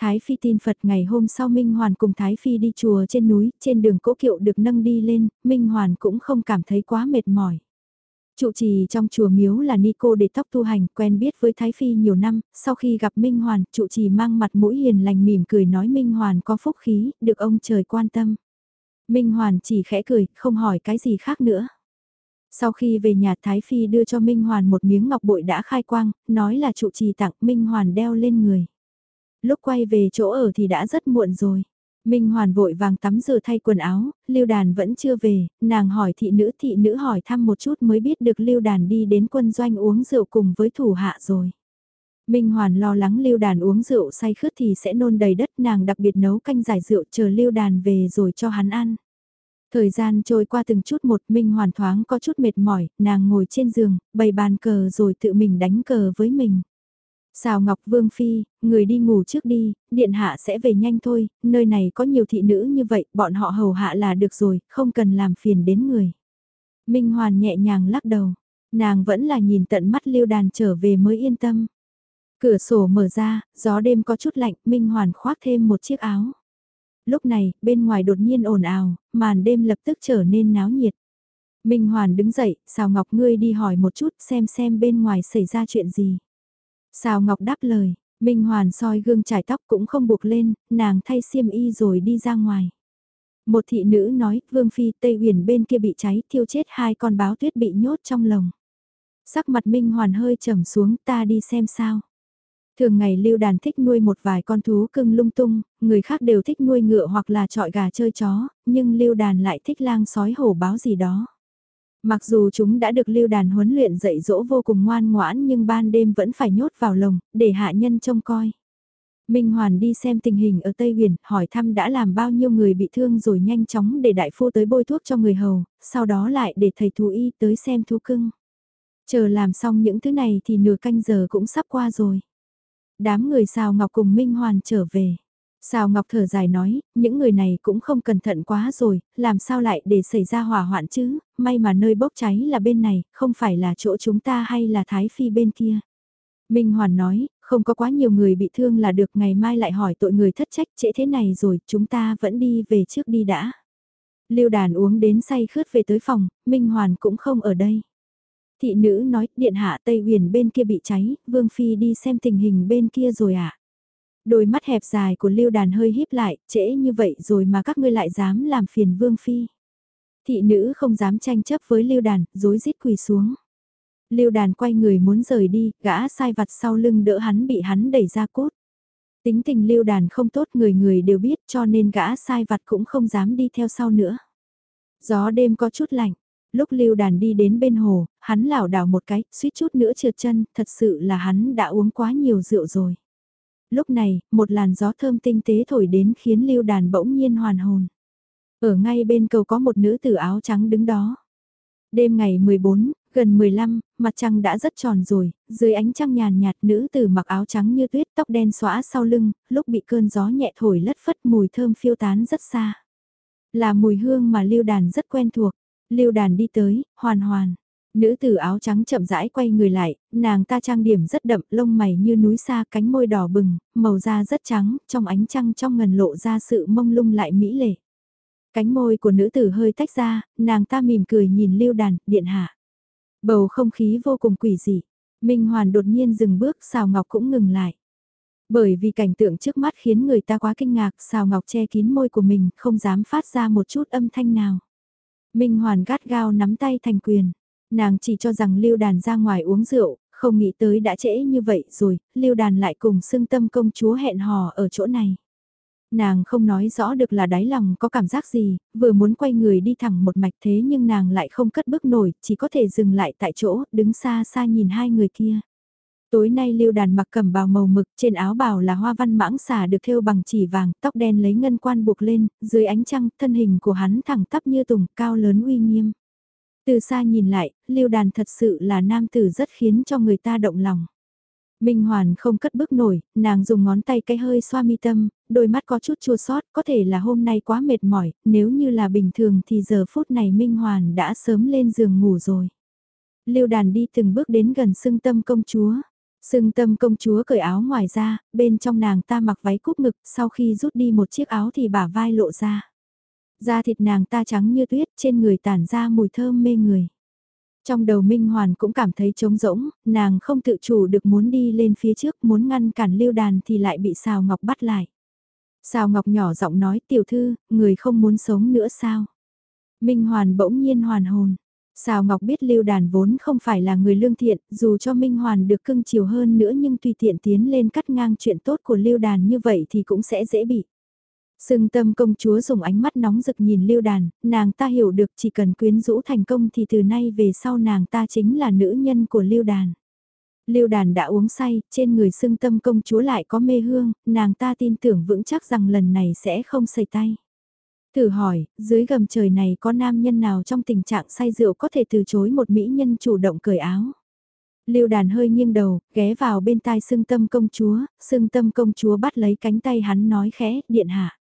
Thái Phi tin Phật ngày hôm sau Minh Hoàn cùng Thái Phi đi chùa trên núi, trên đường cỗ kiệu được nâng đi lên, Minh Hoàn cũng không cảm thấy quá mệt mỏi. Trụ trì trong chùa miếu là Nico để tóc tu hành, quen biết với Thái Phi nhiều năm, sau khi gặp Minh Hoàn, trụ trì mang mặt mũi hiền lành mỉm cười nói Minh Hoàn có phúc khí, được ông trời quan tâm. Minh Hoàn chỉ khẽ cười, không hỏi cái gì khác nữa. Sau khi về nhà Thái Phi đưa cho Minh Hoàn một miếng ngọc bội đã khai quang, nói là trụ trì tặng Minh Hoàn đeo lên người. Lúc quay về chỗ ở thì đã rất muộn rồi. Minh Hoàn vội vàng tắm rửa thay quần áo, Lưu Đàn vẫn chưa về, nàng hỏi thị nữ thị nữ hỏi thăm một chút mới biết được Lưu Đàn đi đến quân doanh uống rượu cùng với thủ hạ rồi. Minh Hoàn lo lắng Lưu Đàn uống rượu say khướt thì sẽ nôn đầy đất nàng đặc biệt nấu canh giải rượu chờ Lưu Đàn về rồi cho hắn ăn. Thời gian trôi qua từng chút một Minh Hoàn thoáng có chút mệt mỏi, nàng ngồi trên giường, bày bàn cờ rồi tự mình đánh cờ với mình. Xào Ngọc Vương Phi, người đi ngủ trước đi, điện hạ sẽ về nhanh thôi, nơi này có nhiều thị nữ như vậy, bọn họ hầu hạ là được rồi, không cần làm phiền đến người. Minh Hoàn nhẹ nhàng lắc đầu, nàng vẫn là nhìn tận mắt lưu đàn trở về mới yên tâm. Cửa sổ mở ra, gió đêm có chút lạnh, Minh Hoàn khoác thêm một chiếc áo. Lúc này, bên ngoài đột nhiên ồn ào, màn đêm lập tức trở nên náo nhiệt. Minh Hoàn đứng dậy, xào Ngọc ngươi đi hỏi một chút xem xem bên ngoài xảy ra chuyện gì. Sao Ngọc đáp lời, Minh Hoàn soi gương trải tóc cũng không buộc lên, nàng thay xiêm y rồi đi ra ngoài. Một thị nữ nói, Vương Phi Tây Huyền bên kia bị cháy, thiêu chết hai con báo tuyết bị nhốt trong lồng. Sắc mặt Minh Hoàn hơi trầm xuống, ta đi xem sao. Thường ngày lưu đàn thích nuôi một vài con thú cưng lung tung, người khác đều thích nuôi ngựa hoặc là trọi gà chơi chó, nhưng lưu đàn lại thích lang sói hổ báo gì đó. Mặc dù chúng đã được lưu đàn huấn luyện dạy dỗ vô cùng ngoan ngoãn nhưng ban đêm vẫn phải nhốt vào lồng, để hạ nhân trông coi. Minh Hoàn đi xem tình hình ở Tây Huyền, hỏi thăm đã làm bao nhiêu người bị thương rồi nhanh chóng để đại phu tới bôi thuốc cho người hầu, sau đó lại để thầy thú y tới xem thú cưng. Chờ làm xong những thứ này thì nửa canh giờ cũng sắp qua rồi. Đám người xào ngọc cùng Minh Hoàn trở về. Sao Ngọc thở dài nói, những người này cũng không cẩn thận quá rồi, làm sao lại để xảy ra hỏa hoạn chứ, may mà nơi bốc cháy là bên này, không phải là chỗ chúng ta hay là Thái Phi bên kia. Minh Hoàn nói, không có quá nhiều người bị thương là được ngày mai lại hỏi tội người thất trách trễ thế này rồi, chúng ta vẫn đi về trước đi đã. Lưu đàn uống đến say khướt về tới phòng, Minh Hoàn cũng không ở đây. Thị nữ nói, điện hạ Tây Huyền bên kia bị cháy, Vương Phi đi xem tình hình bên kia rồi ạ. À? Đôi mắt hẹp dài của lưu đàn hơi híp lại, trễ như vậy rồi mà các ngươi lại dám làm phiền vương phi. Thị nữ không dám tranh chấp với lưu đàn, dối rít quỳ xuống. Lưu đàn quay người muốn rời đi, gã sai vặt sau lưng đỡ hắn bị hắn đẩy ra cốt. Tính tình lưu đàn không tốt người người đều biết cho nên gã sai vặt cũng không dám đi theo sau nữa. Gió đêm có chút lạnh, lúc lưu đàn đi đến bên hồ, hắn lảo đảo một cái, suýt chút nữa trượt chân, thật sự là hắn đã uống quá nhiều rượu rồi. Lúc này, một làn gió thơm tinh tế thổi đến khiến lưu đàn bỗng nhiên hoàn hồn. Ở ngay bên cầu có một nữ tử áo trắng đứng đó. Đêm ngày 14, gần 15, mặt trăng đã rất tròn rồi, dưới ánh trăng nhàn nhạt nữ tử mặc áo trắng như tuyết tóc đen xóa sau lưng, lúc bị cơn gió nhẹ thổi lất phất mùi thơm phiêu tán rất xa. Là mùi hương mà lưu đàn rất quen thuộc, lưu đàn đi tới, hoàn hoàn. Nữ tử áo trắng chậm rãi quay người lại, nàng ta trang điểm rất đậm, lông mày như núi xa, cánh môi đỏ bừng, màu da rất trắng, trong ánh trăng trong ngần lộ ra sự mông lung lại mỹ lệ. Cánh môi của nữ tử hơi tách ra, nàng ta mỉm cười nhìn lưu đàn, điện hạ. Bầu không khí vô cùng quỷ dị. Minh Hoàn đột nhiên dừng bước, xào Ngọc cũng ngừng lại. Bởi vì cảnh tượng trước mắt khiến người ta quá kinh ngạc, xào Ngọc che kín môi của mình, không dám phát ra một chút âm thanh nào. Minh Hoàn gắt gao nắm tay thành quyền. Nàng chỉ cho rằng Lưu Đàn ra ngoài uống rượu, không nghĩ tới đã trễ như vậy rồi, Lưu Đàn lại cùng xưng tâm công chúa hẹn hò ở chỗ này. Nàng không nói rõ được là đáy lòng có cảm giác gì, vừa muốn quay người đi thẳng một mạch thế nhưng nàng lại không cất bước nổi, chỉ có thể dừng lại tại chỗ, đứng xa xa nhìn hai người kia. Tối nay lưu đàn mặc cầm bào màu mực, trên áo bào là hoa văn mãng xà được thêu bằng chỉ vàng, tóc đen lấy ngân quan buộc lên, dưới ánh trăng, thân hình của hắn thẳng tắp như tùng, cao lớn uy nghiêm. Từ xa nhìn lại, lưu đàn thật sự là nam tử rất khiến cho người ta động lòng. Minh Hoàn không cất bước nổi, nàng dùng ngón tay cái hơi xoa mi tâm, đôi mắt có chút chua sót, có thể là hôm nay quá mệt mỏi, nếu như là bình thường thì giờ phút này Minh Hoàn đã sớm lên giường ngủ rồi. Lưu đàn đi từng bước đến gần sưng tâm công chúa. Sưng tâm công chúa cởi áo ngoài ra, bên trong nàng ta mặc váy cúp ngực, sau khi rút đi một chiếc áo thì bả vai lộ ra. Da thịt nàng ta trắng như tuyết, trên người tản ra mùi thơm mê người. Trong đầu Minh Hoàn cũng cảm thấy trống rỗng, nàng không tự chủ được muốn đi lên phía trước, muốn ngăn cản lưu đàn thì lại bị Sào Ngọc bắt lại. Sào Ngọc nhỏ giọng nói tiểu thư, người không muốn sống nữa sao? Minh Hoàn bỗng nhiên hoàn hồn. Sào Ngọc biết lưu đàn vốn không phải là người lương thiện, dù cho Minh Hoàn được cưng chiều hơn nữa nhưng tùy tiện tiến lên cắt ngang chuyện tốt của lưu đàn như vậy thì cũng sẽ dễ bị. Sưng tâm công chúa dùng ánh mắt nóng rực nhìn lưu đàn, nàng ta hiểu được chỉ cần quyến rũ thành công thì từ nay về sau nàng ta chính là nữ nhân của lưu đàn. Lưu đàn đã uống say, trên người sưng tâm công chúa lại có mê hương, nàng ta tin tưởng vững chắc rằng lần này sẽ không xây tay. Thử hỏi, dưới gầm trời này có nam nhân nào trong tình trạng say rượu có thể từ chối một mỹ nhân chủ động cởi áo? Lưu đàn hơi nghiêng đầu, ghé vào bên tai sưng tâm công chúa, sưng tâm công chúa bắt lấy cánh tay hắn nói khẽ, điện hạ.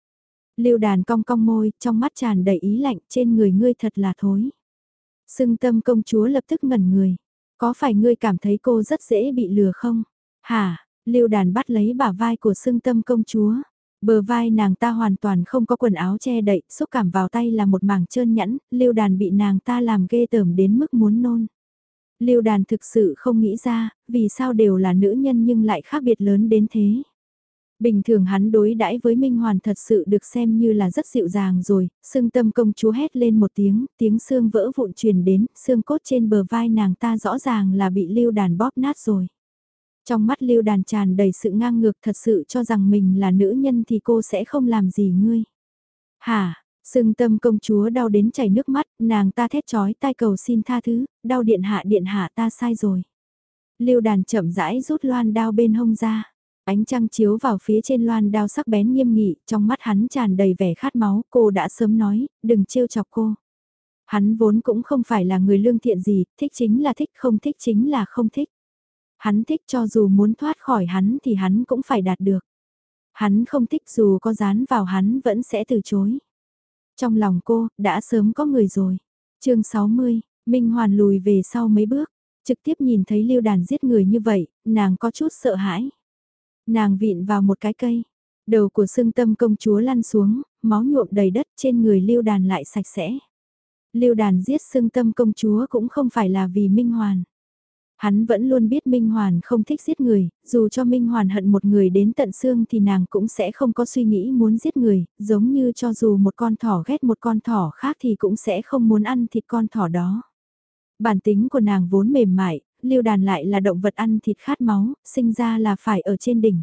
Lưu đàn cong cong môi, trong mắt tràn đầy ý lạnh trên người ngươi thật là thối. Sưng tâm công chúa lập tức ngẩn người. Có phải ngươi cảm thấy cô rất dễ bị lừa không? Hả, lưu đàn bắt lấy bả vai của sưng tâm công chúa. Bờ vai nàng ta hoàn toàn không có quần áo che đậy, xúc cảm vào tay là một mảng trơn nhẵn, lưu đàn bị nàng ta làm ghê tởm đến mức muốn nôn. Lưu đàn thực sự không nghĩ ra, vì sao đều là nữ nhân nhưng lại khác biệt lớn đến thế. Bình thường hắn đối đãi với Minh Hoàn thật sự được xem như là rất dịu dàng rồi, xương tâm công chúa hét lên một tiếng, tiếng xương vỡ vụn truyền đến, xương cốt trên bờ vai nàng ta rõ ràng là bị lưu đàn bóp nát rồi. Trong mắt lưu đàn tràn đầy sự ngang ngược thật sự cho rằng mình là nữ nhân thì cô sẽ không làm gì ngươi. Hả, xương tâm công chúa đau đến chảy nước mắt, nàng ta thét chói tai cầu xin tha thứ, đau điện hạ điện hạ ta sai rồi. Lưu đàn chậm rãi rút loan đao bên hông ra. Ánh trăng chiếu vào phía trên loan đao sắc bén nghiêm nghị, trong mắt hắn tràn đầy vẻ khát máu, cô đã sớm nói, đừng trêu chọc cô. Hắn vốn cũng không phải là người lương thiện gì, thích chính là thích, không thích chính là không thích. Hắn thích cho dù muốn thoát khỏi hắn thì hắn cũng phải đạt được. Hắn không thích dù có dán vào hắn vẫn sẽ từ chối. Trong lòng cô, đã sớm có người rồi. chương 60, Minh Hoàn lùi về sau mấy bước, trực tiếp nhìn thấy lưu đàn giết người như vậy, nàng có chút sợ hãi. Nàng vịn vào một cái cây, đầu của xương tâm công chúa lăn xuống, máu nhuộm đầy đất trên người lưu đàn lại sạch sẽ. Lưu đàn giết xương tâm công chúa cũng không phải là vì Minh Hoàn. Hắn vẫn luôn biết Minh Hoàn không thích giết người, dù cho Minh Hoàn hận một người đến tận xương thì nàng cũng sẽ không có suy nghĩ muốn giết người, giống như cho dù một con thỏ ghét một con thỏ khác thì cũng sẽ không muốn ăn thịt con thỏ đó. Bản tính của nàng vốn mềm mại, lưu đàn lại là động vật ăn thịt khát máu, sinh ra là phải ở trên đỉnh.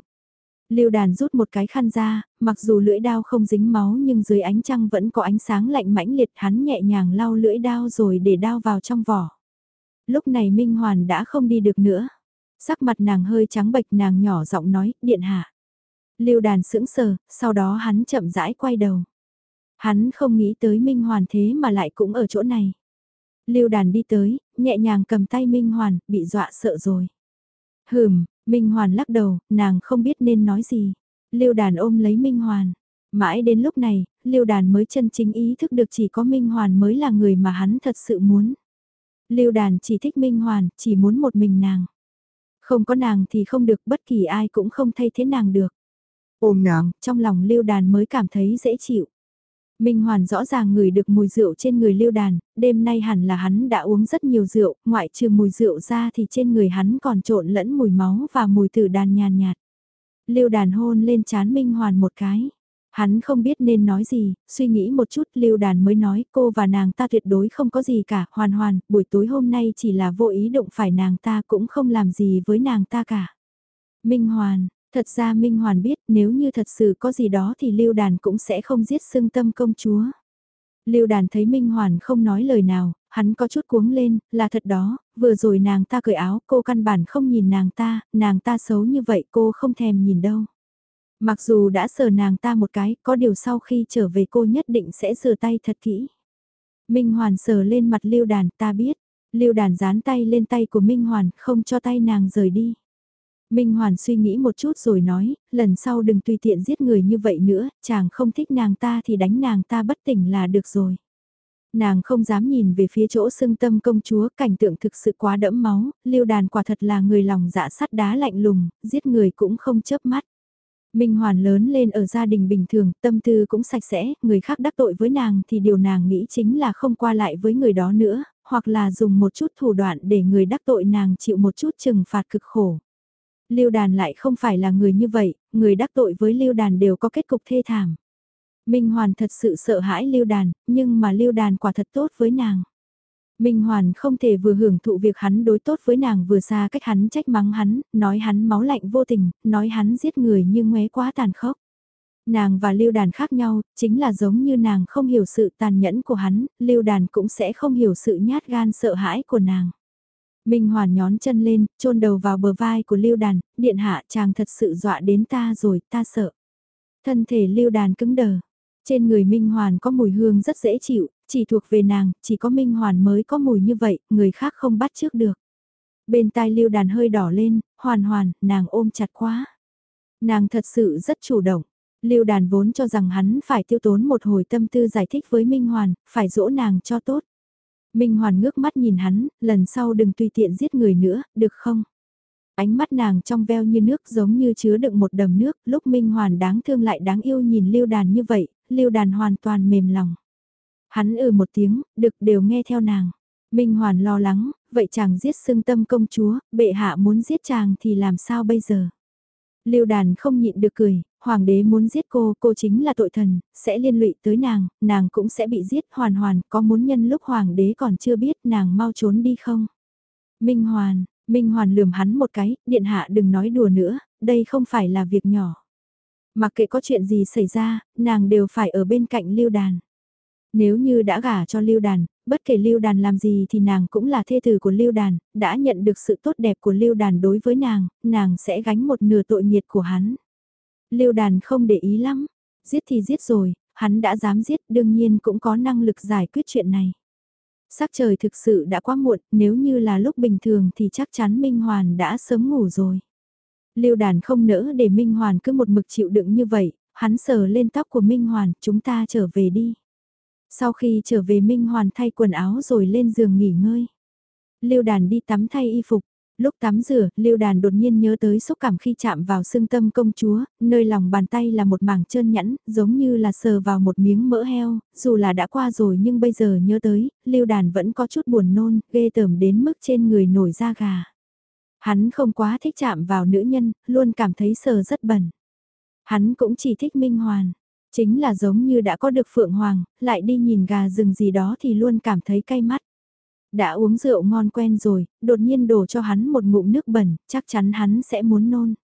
Lưu đàn rút một cái khăn ra, mặc dù lưỡi đao không dính máu nhưng dưới ánh trăng vẫn có ánh sáng lạnh mãnh liệt hắn nhẹ nhàng lau lưỡi đao rồi để đao vào trong vỏ. Lúc này Minh Hoàn đã không đi được nữa. Sắc mặt nàng hơi trắng bệch nàng nhỏ giọng nói, điện hạ. Lưu đàn sững sờ, sau đó hắn chậm rãi quay đầu. Hắn không nghĩ tới Minh Hoàn thế mà lại cũng ở chỗ này. Lưu đàn đi tới, nhẹ nhàng cầm tay Minh Hoàn, bị dọa sợ rồi. Hừm, Minh Hoàn lắc đầu, nàng không biết nên nói gì. Lưu đàn ôm lấy Minh Hoàn. Mãi đến lúc này, Lưu đàn mới chân chính ý thức được chỉ có Minh Hoàn mới là người mà hắn thật sự muốn. Lưu đàn chỉ thích Minh Hoàn, chỉ muốn một mình nàng. Không có nàng thì không được bất kỳ ai cũng không thay thế nàng được. Ôm nàng, trong lòng Lưu đàn mới cảm thấy dễ chịu. Minh Hoàn rõ ràng ngửi được mùi rượu trên người Lưu Đàn, đêm nay hẳn là hắn đã uống rất nhiều rượu, ngoại trừ mùi rượu ra thì trên người hắn còn trộn lẫn mùi máu và mùi tử đàn nhàn nhạt. Lưu Đàn hôn lên chán Minh Hoàn một cái. Hắn không biết nên nói gì, suy nghĩ một chút Lưu Đàn mới nói cô và nàng ta tuyệt đối không có gì cả, hoàn hoàn, buổi tối hôm nay chỉ là vô ý động phải nàng ta cũng không làm gì với nàng ta cả. Minh Hoàn, Thật ra Minh Hoàn biết nếu như thật sự có gì đó thì Lưu Đàn cũng sẽ không giết xương tâm công chúa. Lưu Đàn thấy Minh Hoàn không nói lời nào, hắn có chút cuống lên, là thật đó, vừa rồi nàng ta cởi áo, cô căn bản không nhìn nàng ta, nàng ta xấu như vậy cô không thèm nhìn đâu. Mặc dù đã sờ nàng ta một cái, có điều sau khi trở về cô nhất định sẽ sờ tay thật kỹ. Minh Hoàn sờ lên mặt Lưu Đàn, ta biết. Lưu Đàn dán tay lên tay của Minh Hoàn, không cho tay nàng rời đi. Minh Hoàn suy nghĩ một chút rồi nói, lần sau đừng tùy tiện giết người như vậy nữa, chàng không thích nàng ta thì đánh nàng ta bất tỉnh là được rồi. Nàng không dám nhìn về phía chỗ sưng tâm công chúa, cảnh tượng thực sự quá đẫm máu, liêu đàn quả thật là người lòng dạ sắt đá lạnh lùng, giết người cũng không chớp mắt. Minh Hoàn lớn lên ở gia đình bình thường, tâm tư cũng sạch sẽ, người khác đắc tội với nàng thì điều nàng nghĩ chính là không qua lại với người đó nữa, hoặc là dùng một chút thủ đoạn để người đắc tội nàng chịu một chút trừng phạt cực khổ. Lưu Đàn lại không phải là người như vậy, người đắc tội với Lưu Đàn đều có kết cục thê thảm. Minh Hoàn thật sự sợ hãi Lưu Đàn, nhưng mà Lưu Đàn quả thật tốt với nàng. Minh Hoàn không thể vừa hưởng thụ việc hắn đối tốt với nàng vừa xa cách hắn trách mắng hắn, nói hắn máu lạnh vô tình, nói hắn giết người như ngoé quá tàn khốc. Nàng và Lưu Đàn khác nhau, chính là giống như nàng không hiểu sự tàn nhẫn của hắn, Lưu Đàn cũng sẽ không hiểu sự nhát gan sợ hãi của nàng. Minh Hoàn nhón chân lên, chôn đầu vào bờ vai của Lưu Đàn, điện hạ chàng thật sự dọa đến ta rồi, ta sợ. Thân thể Lưu Đàn cứng đờ. Trên người Minh Hoàn có mùi hương rất dễ chịu, chỉ thuộc về nàng, chỉ có Minh Hoàn mới có mùi như vậy, người khác không bắt trước được. Bên tai Lưu Đàn hơi đỏ lên, hoàn hoàn, nàng ôm chặt quá. Nàng thật sự rất chủ động. Lưu Đàn vốn cho rằng hắn phải tiêu tốn một hồi tâm tư giải thích với Minh Hoàn, phải dỗ nàng cho tốt. Minh Hoàn ngước mắt nhìn hắn, lần sau đừng tùy tiện giết người nữa, được không? Ánh mắt nàng trong veo như nước giống như chứa đựng một đầm nước, lúc Minh Hoàn đáng thương lại đáng yêu nhìn Lưu Đàn như vậy, Lưu Đàn hoàn toàn mềm lòng. Hắn ừ một tiếng, được đều nghe theo nàng. Minh Hoàn lo lắng, vậy chàng giết xương tâm công chúa, bệ hạ muốn giết chàng thì làm sao bây giờ? Lưu Đàn không nhịn được cười, hoàng đế muốn giết cô, cô chính là tội thần, sẽ liên lụy tới nàng, nàng cũng sẽ bị giết hoàn hoàn, có muốn nhân lúc hoàng đế còn chưa biết nàng mau trốn đi không? Minh Hoàn, Minh Hoàn lườm hắn một cái, điện hạ đừng nói đùa nữa, đây không phải là việc nhỏ. Mặc kệ có chuyện gì xảy ra, nàng đều phải ở bên cạnh lưu đàn. Nếu như đã gả cho lưu đàn, bất kể lưu đàn làm gì thì nàng cũng là thê tử của lưu đàn, đã nhận được sự tốt đẹp của lưu đàn đối với nàng, nàng sẽ gánh một nửa tội nghiệt của hắn. Lưu đàn không để ý lắm, giết thì giết rồi, hắn đã dám giết đương nhiên cũng có năng lực giải quyết chuyện này. Sắc trời thực sự đã quá muộn, nếu như là lúc bình thường thì chắc chắn Minh Hoàn đã sớm ngủ rồi. Lưu đàn không nỡ để Minh Hoàn cứ một mực chịu đựng như vậy, hắn sờ lên tóc của Minh Hoàn, chúng ta trở về đi. Sau khi trở về Minh Hoàn thay quần áo rồi lên giường nghỉ ngơi. Lưu đàn đi tắm thay y phục, Lúc tắm rửa, Lưu Đàn đột nhiên nhớ tới xúc cảm khi chạm vào xương tâm công chúa, nơi lòng bàn tay là một mảng trơn nhẵn, giống như là sờ vào một miếng mỡ heo, dù là đã qua rồi nhưng bây giờ nhớ tới, Lưu Đàn vẫn có chút buồn nôn, ghê tởm đến mức trên người nổi da gà. Hắn không quá thích chạm vào nữ nhân, luôn cảm thấy sờ rất bẩn. Hắn cũng chỉ thích Minh Hoàn, chính là giống như đã có được Phượng Hoàng, lại đi nhìn gà rừng gì đó thì luôn cảm thấy cay mắt. Đã uống rượu ngon quen rồi, đột nhiên đổ cho hắn một ngụm nước bẩn, chắc chắn hắn sẽ muốn nôn.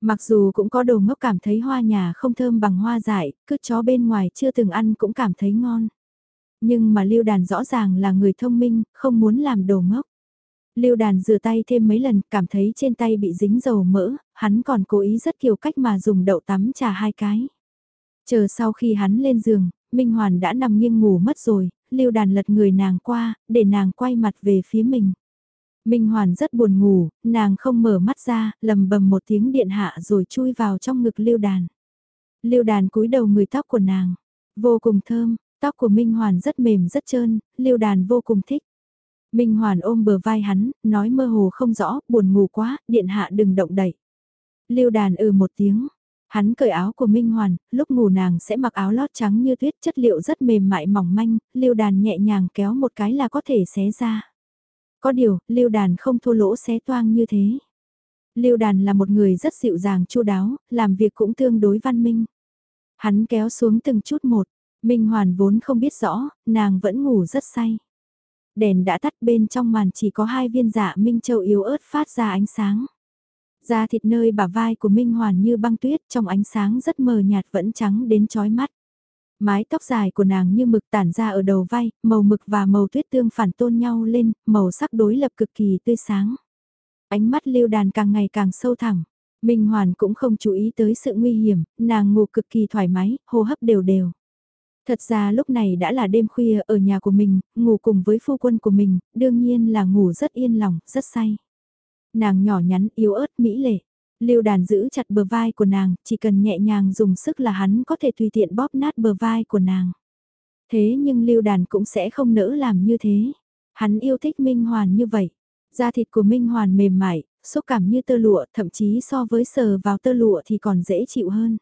Mặc dù cũng có đồ ngốc cảm thấy hoa nhà không thơm bằng hoa dại, cứ chó bên ngoài chưa từng ăn cũng cảm thấy ngon. Nhưng mà lưu đàn rõ ràng là người thông minh, không muốn làm đồ ngốc. Lưu đàn rửa tay thêm mấy lần, cảm thấy trên tay bị dính dầu mỡ, hắn còn cố ý rất kiều cách mà dùng đậu tắm trà hai cái. Chờ sau khi hắn lên giường, Minh Hoàn đã nằm nghiêng ngủ mất rồi, lưu đàn lật người nàng qua, để nàng quay mặt về phía mình. Minh Hoàn rất buồn ngủ, nàng không mở mắt ra, lầm bầm một tiếng điện hạ rồi chui vào trong ngực lưu đàn. Lưu đàn cúi đầu người tóc của nàng, vô cùng thơm, tóc của Minh Hoàn rất mềm rất trơn, lưu đàn vô cùng thích. Minh Hoàn ôm bờ vai hắn, nói mơ hồ không rõ, buồn ngủ quá, điện hạ đừng động đậy. Lưu đàn ừ một tiếng, hắn cởi áo của Minh Hoàn, lúc ngủ nàng sẽ mặc áo lót trắng như tuyết chất liệu rất mềm mại mỏng manh, lưu đàn nhẹ nhàng kéo một cái là có thể xé ra. Có điều, lưu đàn không thua lỗ xé toang như thế. Lưu đàn là một người rất dịu dàng chu đáo, làm việc cũng tương đối văn minh. Hắn kéo xuống từng chút một, Minh Hoàn vốn không biết rõ, nàng vẫn ngủ rất say. Đèn đã tắt bên trong màn chỉ có hai viên dạ Minh Châu yếu ớt phát ra ánh sáng. Da thịt nơi bả vai của Minh Hoàn như băng tuyết trong ánh sáng rất mờ nhạt vẫn trắng đến chói mắt. Mái tóc dài của nàng như mực tản ra ở đầu vai, màu mực và màu tuyết tương phản tôn nhau lên, màu sắc đối lập cực kỳ tươi sáng. Ánh mắt lưu đàn càng ngày càng sâu thẳm. Minh Hoàn cũng không chú ý tới sự nguy hiểm, nàng ngủ cực kỳ thoải mái, hô hấp đều đều. Thật ra lúc này đã là đêm khuya ở nhà của mình, ngủ cùng với phu quân của mình, đương nhiên là ngủ rất yên lòng, rất say. Nàng nhỏ nhắn, yếu ớt, mỹ lệ. Lưu đàn giữ chặt bờ vai của nàng, chỉ cần nhẹ nhàng dùng sức là hắn có thể tùy tiện bóp nát bờ vai của nàng. Thế nhưng lưu đàn cũng sẽ không nỡ làm như thế. Hắn yêu thích Minh Hoàn như vậy. Da thịt của Minh Hoàn mềm mại, xúc cảm như tơ lụa, thậm chí so với sờ vào tơ lụa thì còn dễ chịu hơn.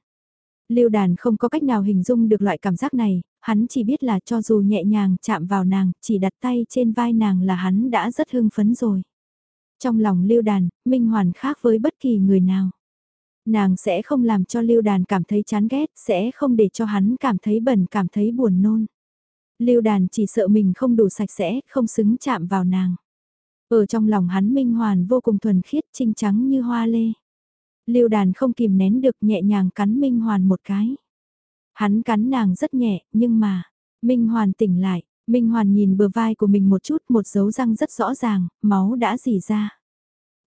Lưu đàn không có cách nào hình dung được loại cảm giác này, hắn chỉ biết là cho dù nhẹ nhàng chạm vào nàng, chỉ đặt tay trên vai nàng là hắn đã rất hưng phấn rồi. Trong lòng lưu đàn, Minh Hoàn khác với bất kỳ người nào. Nàng sẽ không làm cho lưu đàn cảm thấy chán ghét, sẽ không để cho hắn cảm thấy bẩn cảm thấy buồn nôn. Lưu đàn chỉ sợ mình không đủ sạch sẽ, không xứng chạm vào nàng. Ở trong lòng hắn Minh Hoàn vô cùng thuần khiết, trinh trắng như hoa lê. Lưu đàn không kìm nén được nhẹ nhàng cắn Minh Hoàn một cái. Hắn cắn nàng rất nhẹ, nhưng mà, Minh Hoàn tỉnh lại, Minh Hoàn nhìn bờ vai của mình một chút, một dấu răng rất rõ ràng, máu đã dì ra.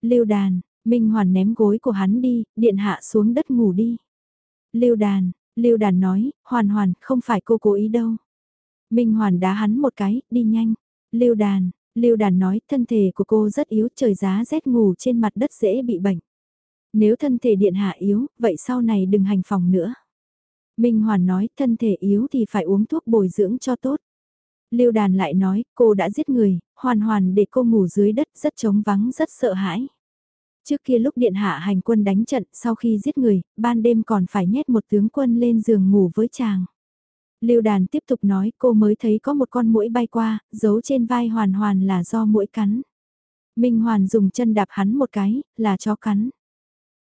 Lưu đàn, Minh Hoàn ném gối của hắn đi, điện hạ xuống đất ngủ đi. Lưu đàn, Lưu đàn nói, Hoàn Hoàn, không phải cô cố ý đâu. Minh Hoàn đá hắn một cái, đi nhanh. Lưu đàn, Lưu đàn nói, thân thể của cô rất yếu, trời giá rét ngủ trên mặt đất dễ bị bệnh. Nếu thân thể điện hạ yếu, vậy sau này đừng hành phòng nữa. Minh Hoàn nói, thân thể yếu thì phải uống thuốc bồi dưỡng cho tốt. Lưu đàn lại nói, cô đã giết người, hoàn hoàn để cô ngủ dưới đất rất trống vắng rất sợ hãi. Trước kia lúc điện hạ hành quân đánh trận sau khi giết người, ban đêm còn phải nhét một tướng quân lên giường ngủ với chàng. Lưu đàn tiếp tục nói cô mới thấy có một con mũi bay qua, giấu trên vai hoàn hoàn là do mũi cắn. Minh hoàn dùng chân đạp hắn một cái, là chó cắn.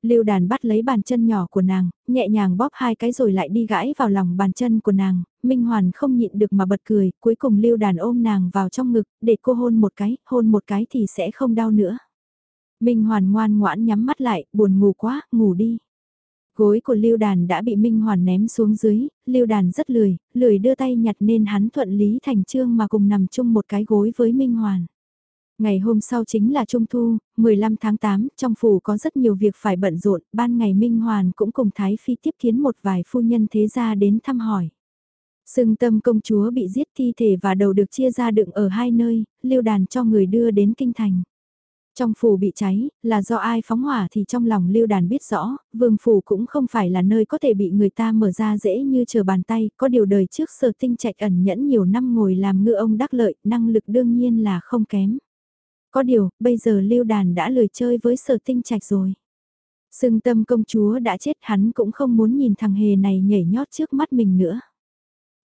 Lưu đàn bắt lấy bàn chân nhỏ của nàng, nhẹ nhàng bóp hai cái rồi lại đi gãi vào lòng bàn chân của nàng, Minh Hoàn không nhịn được mà bật cười, cuối cùng lưu đàn ôm nàng vào trong ngực, để cô hôn một cái, hôn một cái thì sẽ không đau nữa. Minh Hoàn ngoan ngoãn nhắm mắt lại, buồn ngủ quá, ngủ đi. Gối của Lưu Đàn đã bị Minh Hoàn ném xuống dưới, Lưu Đàn rất lười, lười đưa tay nhặt nên hắn thuận lý thành trương mà cùng nằm chung một cái gối với Minh Hoàn. Ngày hôm sau chính là Trung Thu, 15 tháng 8, trong phủ có rất nhiều việc phải bận rộn, ban ngày Minh Hoàn cũng cùng Thái Phi tiếp kiến một vài phu nhân thế gia đến thăm hỏi. Sưng tâm công chúa bị giết thi thể và đầu được chia ra đựng ở hai nơi, lưu đàn cho người đưa đến kinh thành. Trong phủ bị cháy, là do ai phóng hỏa thì trong lòng lưu đàn biết rõ, vương phủ cũng không phải là nơi có thể bị người ta mở ra dễ như chờ bàn tay, có điều đời trước sở tinh trạch ẩn nhẫn nhiều năm ngồi làm ngựa ông đắc lợi, năng lực đương nhiên là không kém. Có điều, bây giờ lưu đàn đã lười chơi với sở tinh trạch rồi. Sưng tâm công chúa đã chết hắn cũng không muốn nhìn thằng hề này nhảy nhót trước mắt mình nữa.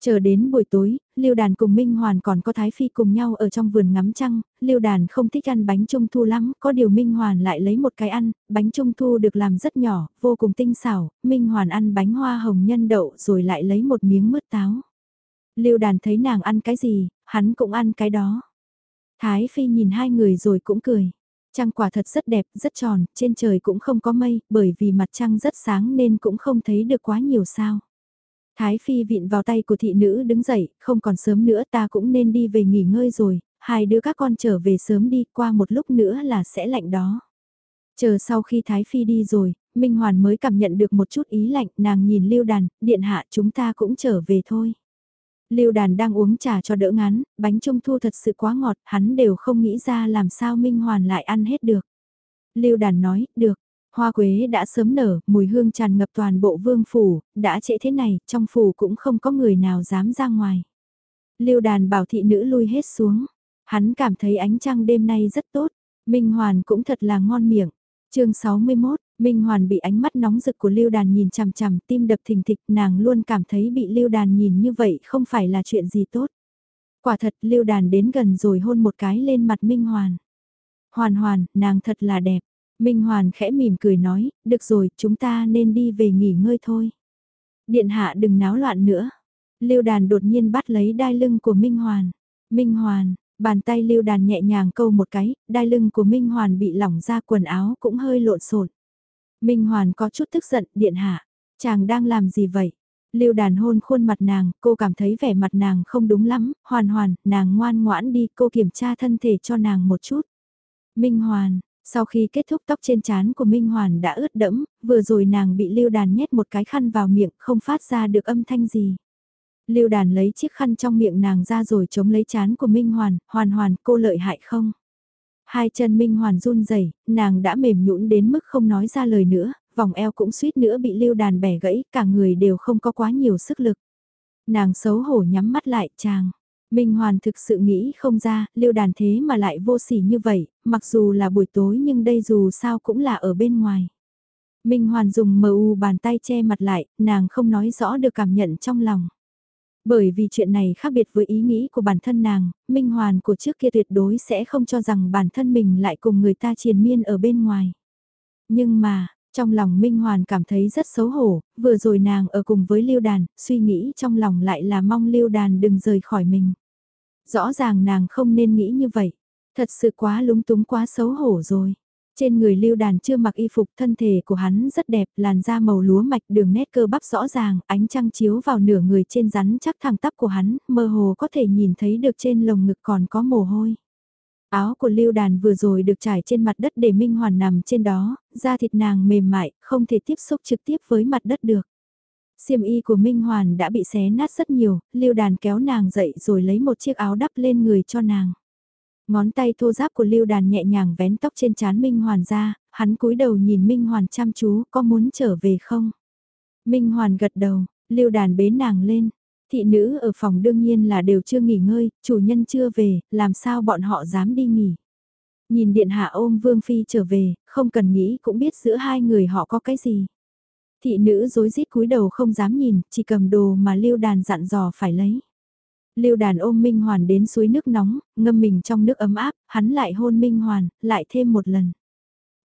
Chờ đến buổi tối, Lưu Đàn cùng Minh Hoàn còn có Thái Phi cùng nhau ở trong vườn ngắm trăng, Lưu Đàn không thích ăn bánh trung thu lắm, có điều Minh Hoàn lại lấy một cái ăn, bánh trung thu được làm rất nhỏ, vô cùng tinh xảo, Minh Hoàn ăn bánh hoa hồng nhân đậu rồi lại lấy một miếng mứt táo. Lưu Đàn thấy nàng ăn cái gì, hắn cũng ăn cái đó. Thái Phi nhìn hai người rồi cũng cười. Trăng quả thật rất đẹp, rất tròn, trên trời cũng không có mây, bởi vì mặt trăng rất sáng nên cũng không thấy được quá nhiều sao. Thái Phi vịn vào tay của thị nữ đứng dậy, không còn sớm nữa ta cũng nên đi về nghỉ ngơi rồi, hai đứa các con trở về sớm đi, qua một lúc nữa là sẽ lạnh đó. Chờ sau khi Thái Phi đi rồi, Minh Hoàn mới cảm nhận được một chút ý lạnh, nàng nhìn Lưu Đàn, điện hạ chúng ta cũng trở về thôi. Lưu Đàn đang uống trà cho đỡ ngán, bánh trung thu thật sự quá ngọt, hắn đều không nghĩ ra làm sao Minh Hoàn lại ăn hết được. Lưu Đàn nói, được, hoa quế đã sớm nở, mùi hương tràn ngập toàn bộ vương phủ, đã trễ thế này, trong phủ cũng không có người nào dám ra ngoài. Lưu Đàn bảo thị nữ lui hết xuống, hắn cảm thấy ánh trăng đêm nay rất tốt, Minh Hoàn cũng thật là ngon miệng. chương 61, Minh Hoàn bị ánh mắt nóng rực của Lưu Đàn nhìn chằm chằm, tim đập thình thịch, nàng luôn cảm thấy bị Lưu Đàn nhìn như vậy không phải là chuyện gì tốt. Quả thật Lưu Đàn đến gần rồi hôn một cái lên mặt Minh Hoàn. Hoàn hoàn, nàng thật là đẹp. Minh Hoàn khẽ mỉm cười nói, được rồi, chúng ta nên đi về nghỉ ngơi thôi. Điện hạ đừng náo loạn nữa. Lưu Đàn đột nhiên bắt lấy đai lưng của Minh Hoàn. Minh Hoàn, bàn tay Lưu Đàn nhẹ nhàng câu một cái, đai lưng của Minh Hoàn bị lỏng ra quần áo cũng hơi lộn xộn. Minh Hoàn có chút tức giận, điện hạ, chàng đang làm gì vậy? Lưu đàn hôn khuôn mặt nàng, cô cảm thấy vẻ mặt nàng không đúng lắm, hoàn hoàn, nàng ngoan ngoãn đi, cô kiểm tra thân thể cho nàng một chút. Minh Hoàn, sau khi kết thúc tóc trên trán của Minh Hoàn đã ướt đẫm, vừa rồi nàng bị lưu đàn nhét một cái khăn vào miệng, không phát ra được âm thanh gì. Lưu đàn lấy chiếc khăn trong miệng nàng ra rồi chống lấy chán của Minh Hoàn, hoàn hoàn, cô lợi hại không? Hai chân Minh Hoàn run rẩy, nàng đã mềm nhũn đến mức không nói ra lời nữa, vòng eo cũng suýt nữa bị lưu đàn bẻ gãy, cả người đều không có quá nhiều sức lực. Nàng xấu hổ nhắm mắt lại, chàng. Minh Hoàn thực sự nghĩ không ra, lưu đàn thế mà lại vô sỉ như vậy, mặc dù là buổi tối nhưng đây dù sao cũng là ở bên ngoài. Minh Hoàn dùng mờ u bàn tay che mặt lại, nàng không nói rõ được cảm nhận trong lòng. Bởi vì chuyện này khác biệt với ý nghĩ của bản thân nàng, Minh Hoàn của trước kia tuyệt đối sẽ không cho rằng bản thân mình lại cùng người ta triền miên ở bên ngoài. Nhưng mà, trong lòng Minh Hoàn cảm thấy rất xấu hổ, vừa rồi nàng ở cùng với Lưu Đàn, suy nghĩ trong lòng lại là mong Lưu Đàn đừng rời khỏi mình. Rõ ràng nàng không nên nghĩ như vậy, thật sự quá lúng túng quá xấu hổ rồi. Trên người lưu đàn chưa mặc y phục thân thể của hắn rất đẹp, làn da màu lúa mạch đường nét cơ bắp rõ ràng, ánh trăng chiếu vào nửa người trên rắn chắc thẳng tắp của hắn, mơ hồ có thể nhìn thấy được trên lồng ngực còn có mồ hôi. Áo của lưu đàn vừa rồi được trải trên mặt đất để Minh Hoàn nằm trên đó, da thịt nàng mềm mại, không thể tiếp xúc trực tiếp với mặt đất được. Xiêm y của Minh Hoàn đã bị xé nát rất nhiều, lưu đàn kéo nàng dậy rồi lấy một chiếc áo đắp lên người cho nàng. Ngón tay thô giáp của Lưu Đàn nhẹ nhàng vén tóc trên trán Minh Hoàn ra, hắn cúi đầu nhìn Minh Hoàn chăm chú, có muốn trở về không? Minh Hoàn gật đầu, Lưu Đàn bế nàng lên. Thị nữ ở phòng đương nhiên là đều chưa nghỉ ngơi, chủ nhân chưa về, làm sao bọn họ dám đi nghỉ. Nhìn điện hạ ôm Vương Phi trở về, không cần nghĩ cũng biết giữa hai người họ có cái gì. Thị nữ dối rít cúi đầu không dám nhìn, chỉ cầm đồ mà Lưu Đàn dặn dò phải lấy. Lưu đàn ôm Minh Hoàn đến suối nước nóng, ngâm mình trong nước ấm áp, hắn lại hôn Minh Hoàn, lại thêm một lần.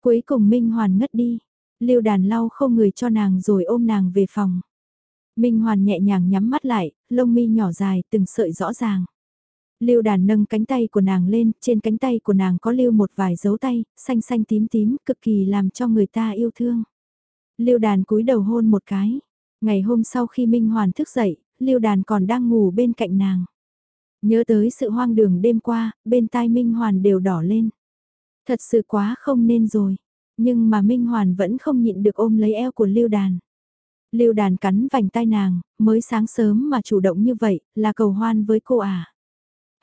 Cuối cùng Minh Hoàn ngất đi. Lưu đàn lau không người cho nàng rồi ôm nàng về phòng. Minh Hoàn nhẹ nhàng nhắm mắt lại, lông mi nhỏ dài, từng sợi rõ ràng. Lưu đàn nâng cánh tay của nàng lên, trên cánh tay của nàng có lưu một vài dấu tay, xanh xanh tím tím, cực kỳ làm cho người ta yêu thương. Lưu đàn cúi đầu hôn một cái. Ngày hôm sau khi Minh Hoàn thức dậy, Lưu Đàn còn đang ngủ bên cạnh nàng. Nhớ tới sự hoang đường đêm qua, bên tai Minh Hoàn đều đỏ lên. Thật sự quá không nên rồi. Nhưng mà Minh Hoàn vẫn không nhịn được ôm lấy eo của Lưu Đàn. Lưu Đàn cắn vành tai nàng, mới sáng sớm mà chủ động như vậy, là cầu hoan với cô à.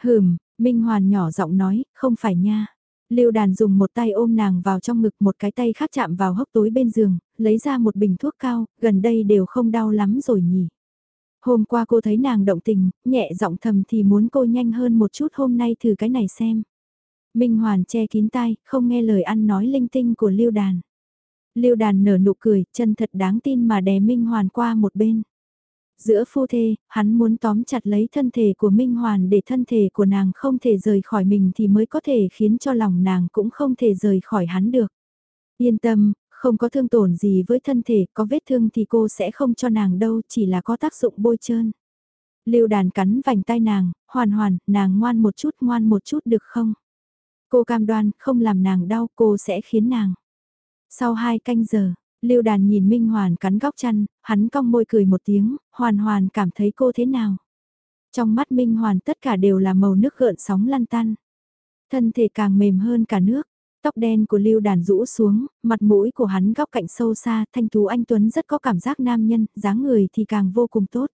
Hừm, Minh Hoàn nhỏ giọng nói, không phải nha. Lưu đàn dùng một tay ôm nàng vào trong ngực một cái tay khác chạm vào hốc tối bên giường, lấy ra một bình thuốc cao, gần đây đều không đau lắm rồi nhỉ. Hôm qua cô thấy nàng động tình, nhẹ giọng thầm thì muốn cô nhanh hơn một chút hôm nay thử cái này xem. Minh Hoàn che kín tai, không nghe lời ăn nói linh tinh của Lưu Đàn. Lưu Đàn nở nụ cười, chân thật đáng tin mà đè Minh Hoàn qua một bên. Giữa phu thê, hắn muốn tóm chặt lấy thân thể của Minh Hoàn để thân thể của nàng không thể rời khỏi mình thì mới có thể khiến cho lòng nàng cũng không thể rời khỏi hắn được. Yên tâm, không có thương tổn gì với thân thể, có vết thương thì cô sẽ không cho nàng đâu, chỉ là có tác dụng bôi trơn. Lưu đàn cắn vành tay nàng, hoàn hoàn, nàng ngoan một chút ngoan một chút được không? Cô cam đoan, không làm nàng đau, cô sẽ khiến nàng. Sau hai canh giờ, Lưu đàn nhìn Minh Hoàn cắn góc chăn, hắn cong môi cười một tiếng, hoàn hoàn cảm thấy cô thế nào? Trong mắt Minh Hoàn tất cả đều là màu nước gợn sóng lăn tăn. Thân thể càng mềm hơn cả nước, tóc đen của Lưu Đàn rũ xuống, mặt mũi của hắn góc cạnh sâu xa, thanh tú anh Tuấn rất có cảm giác nam nhân, dáng người thì càng vô cùng tốt.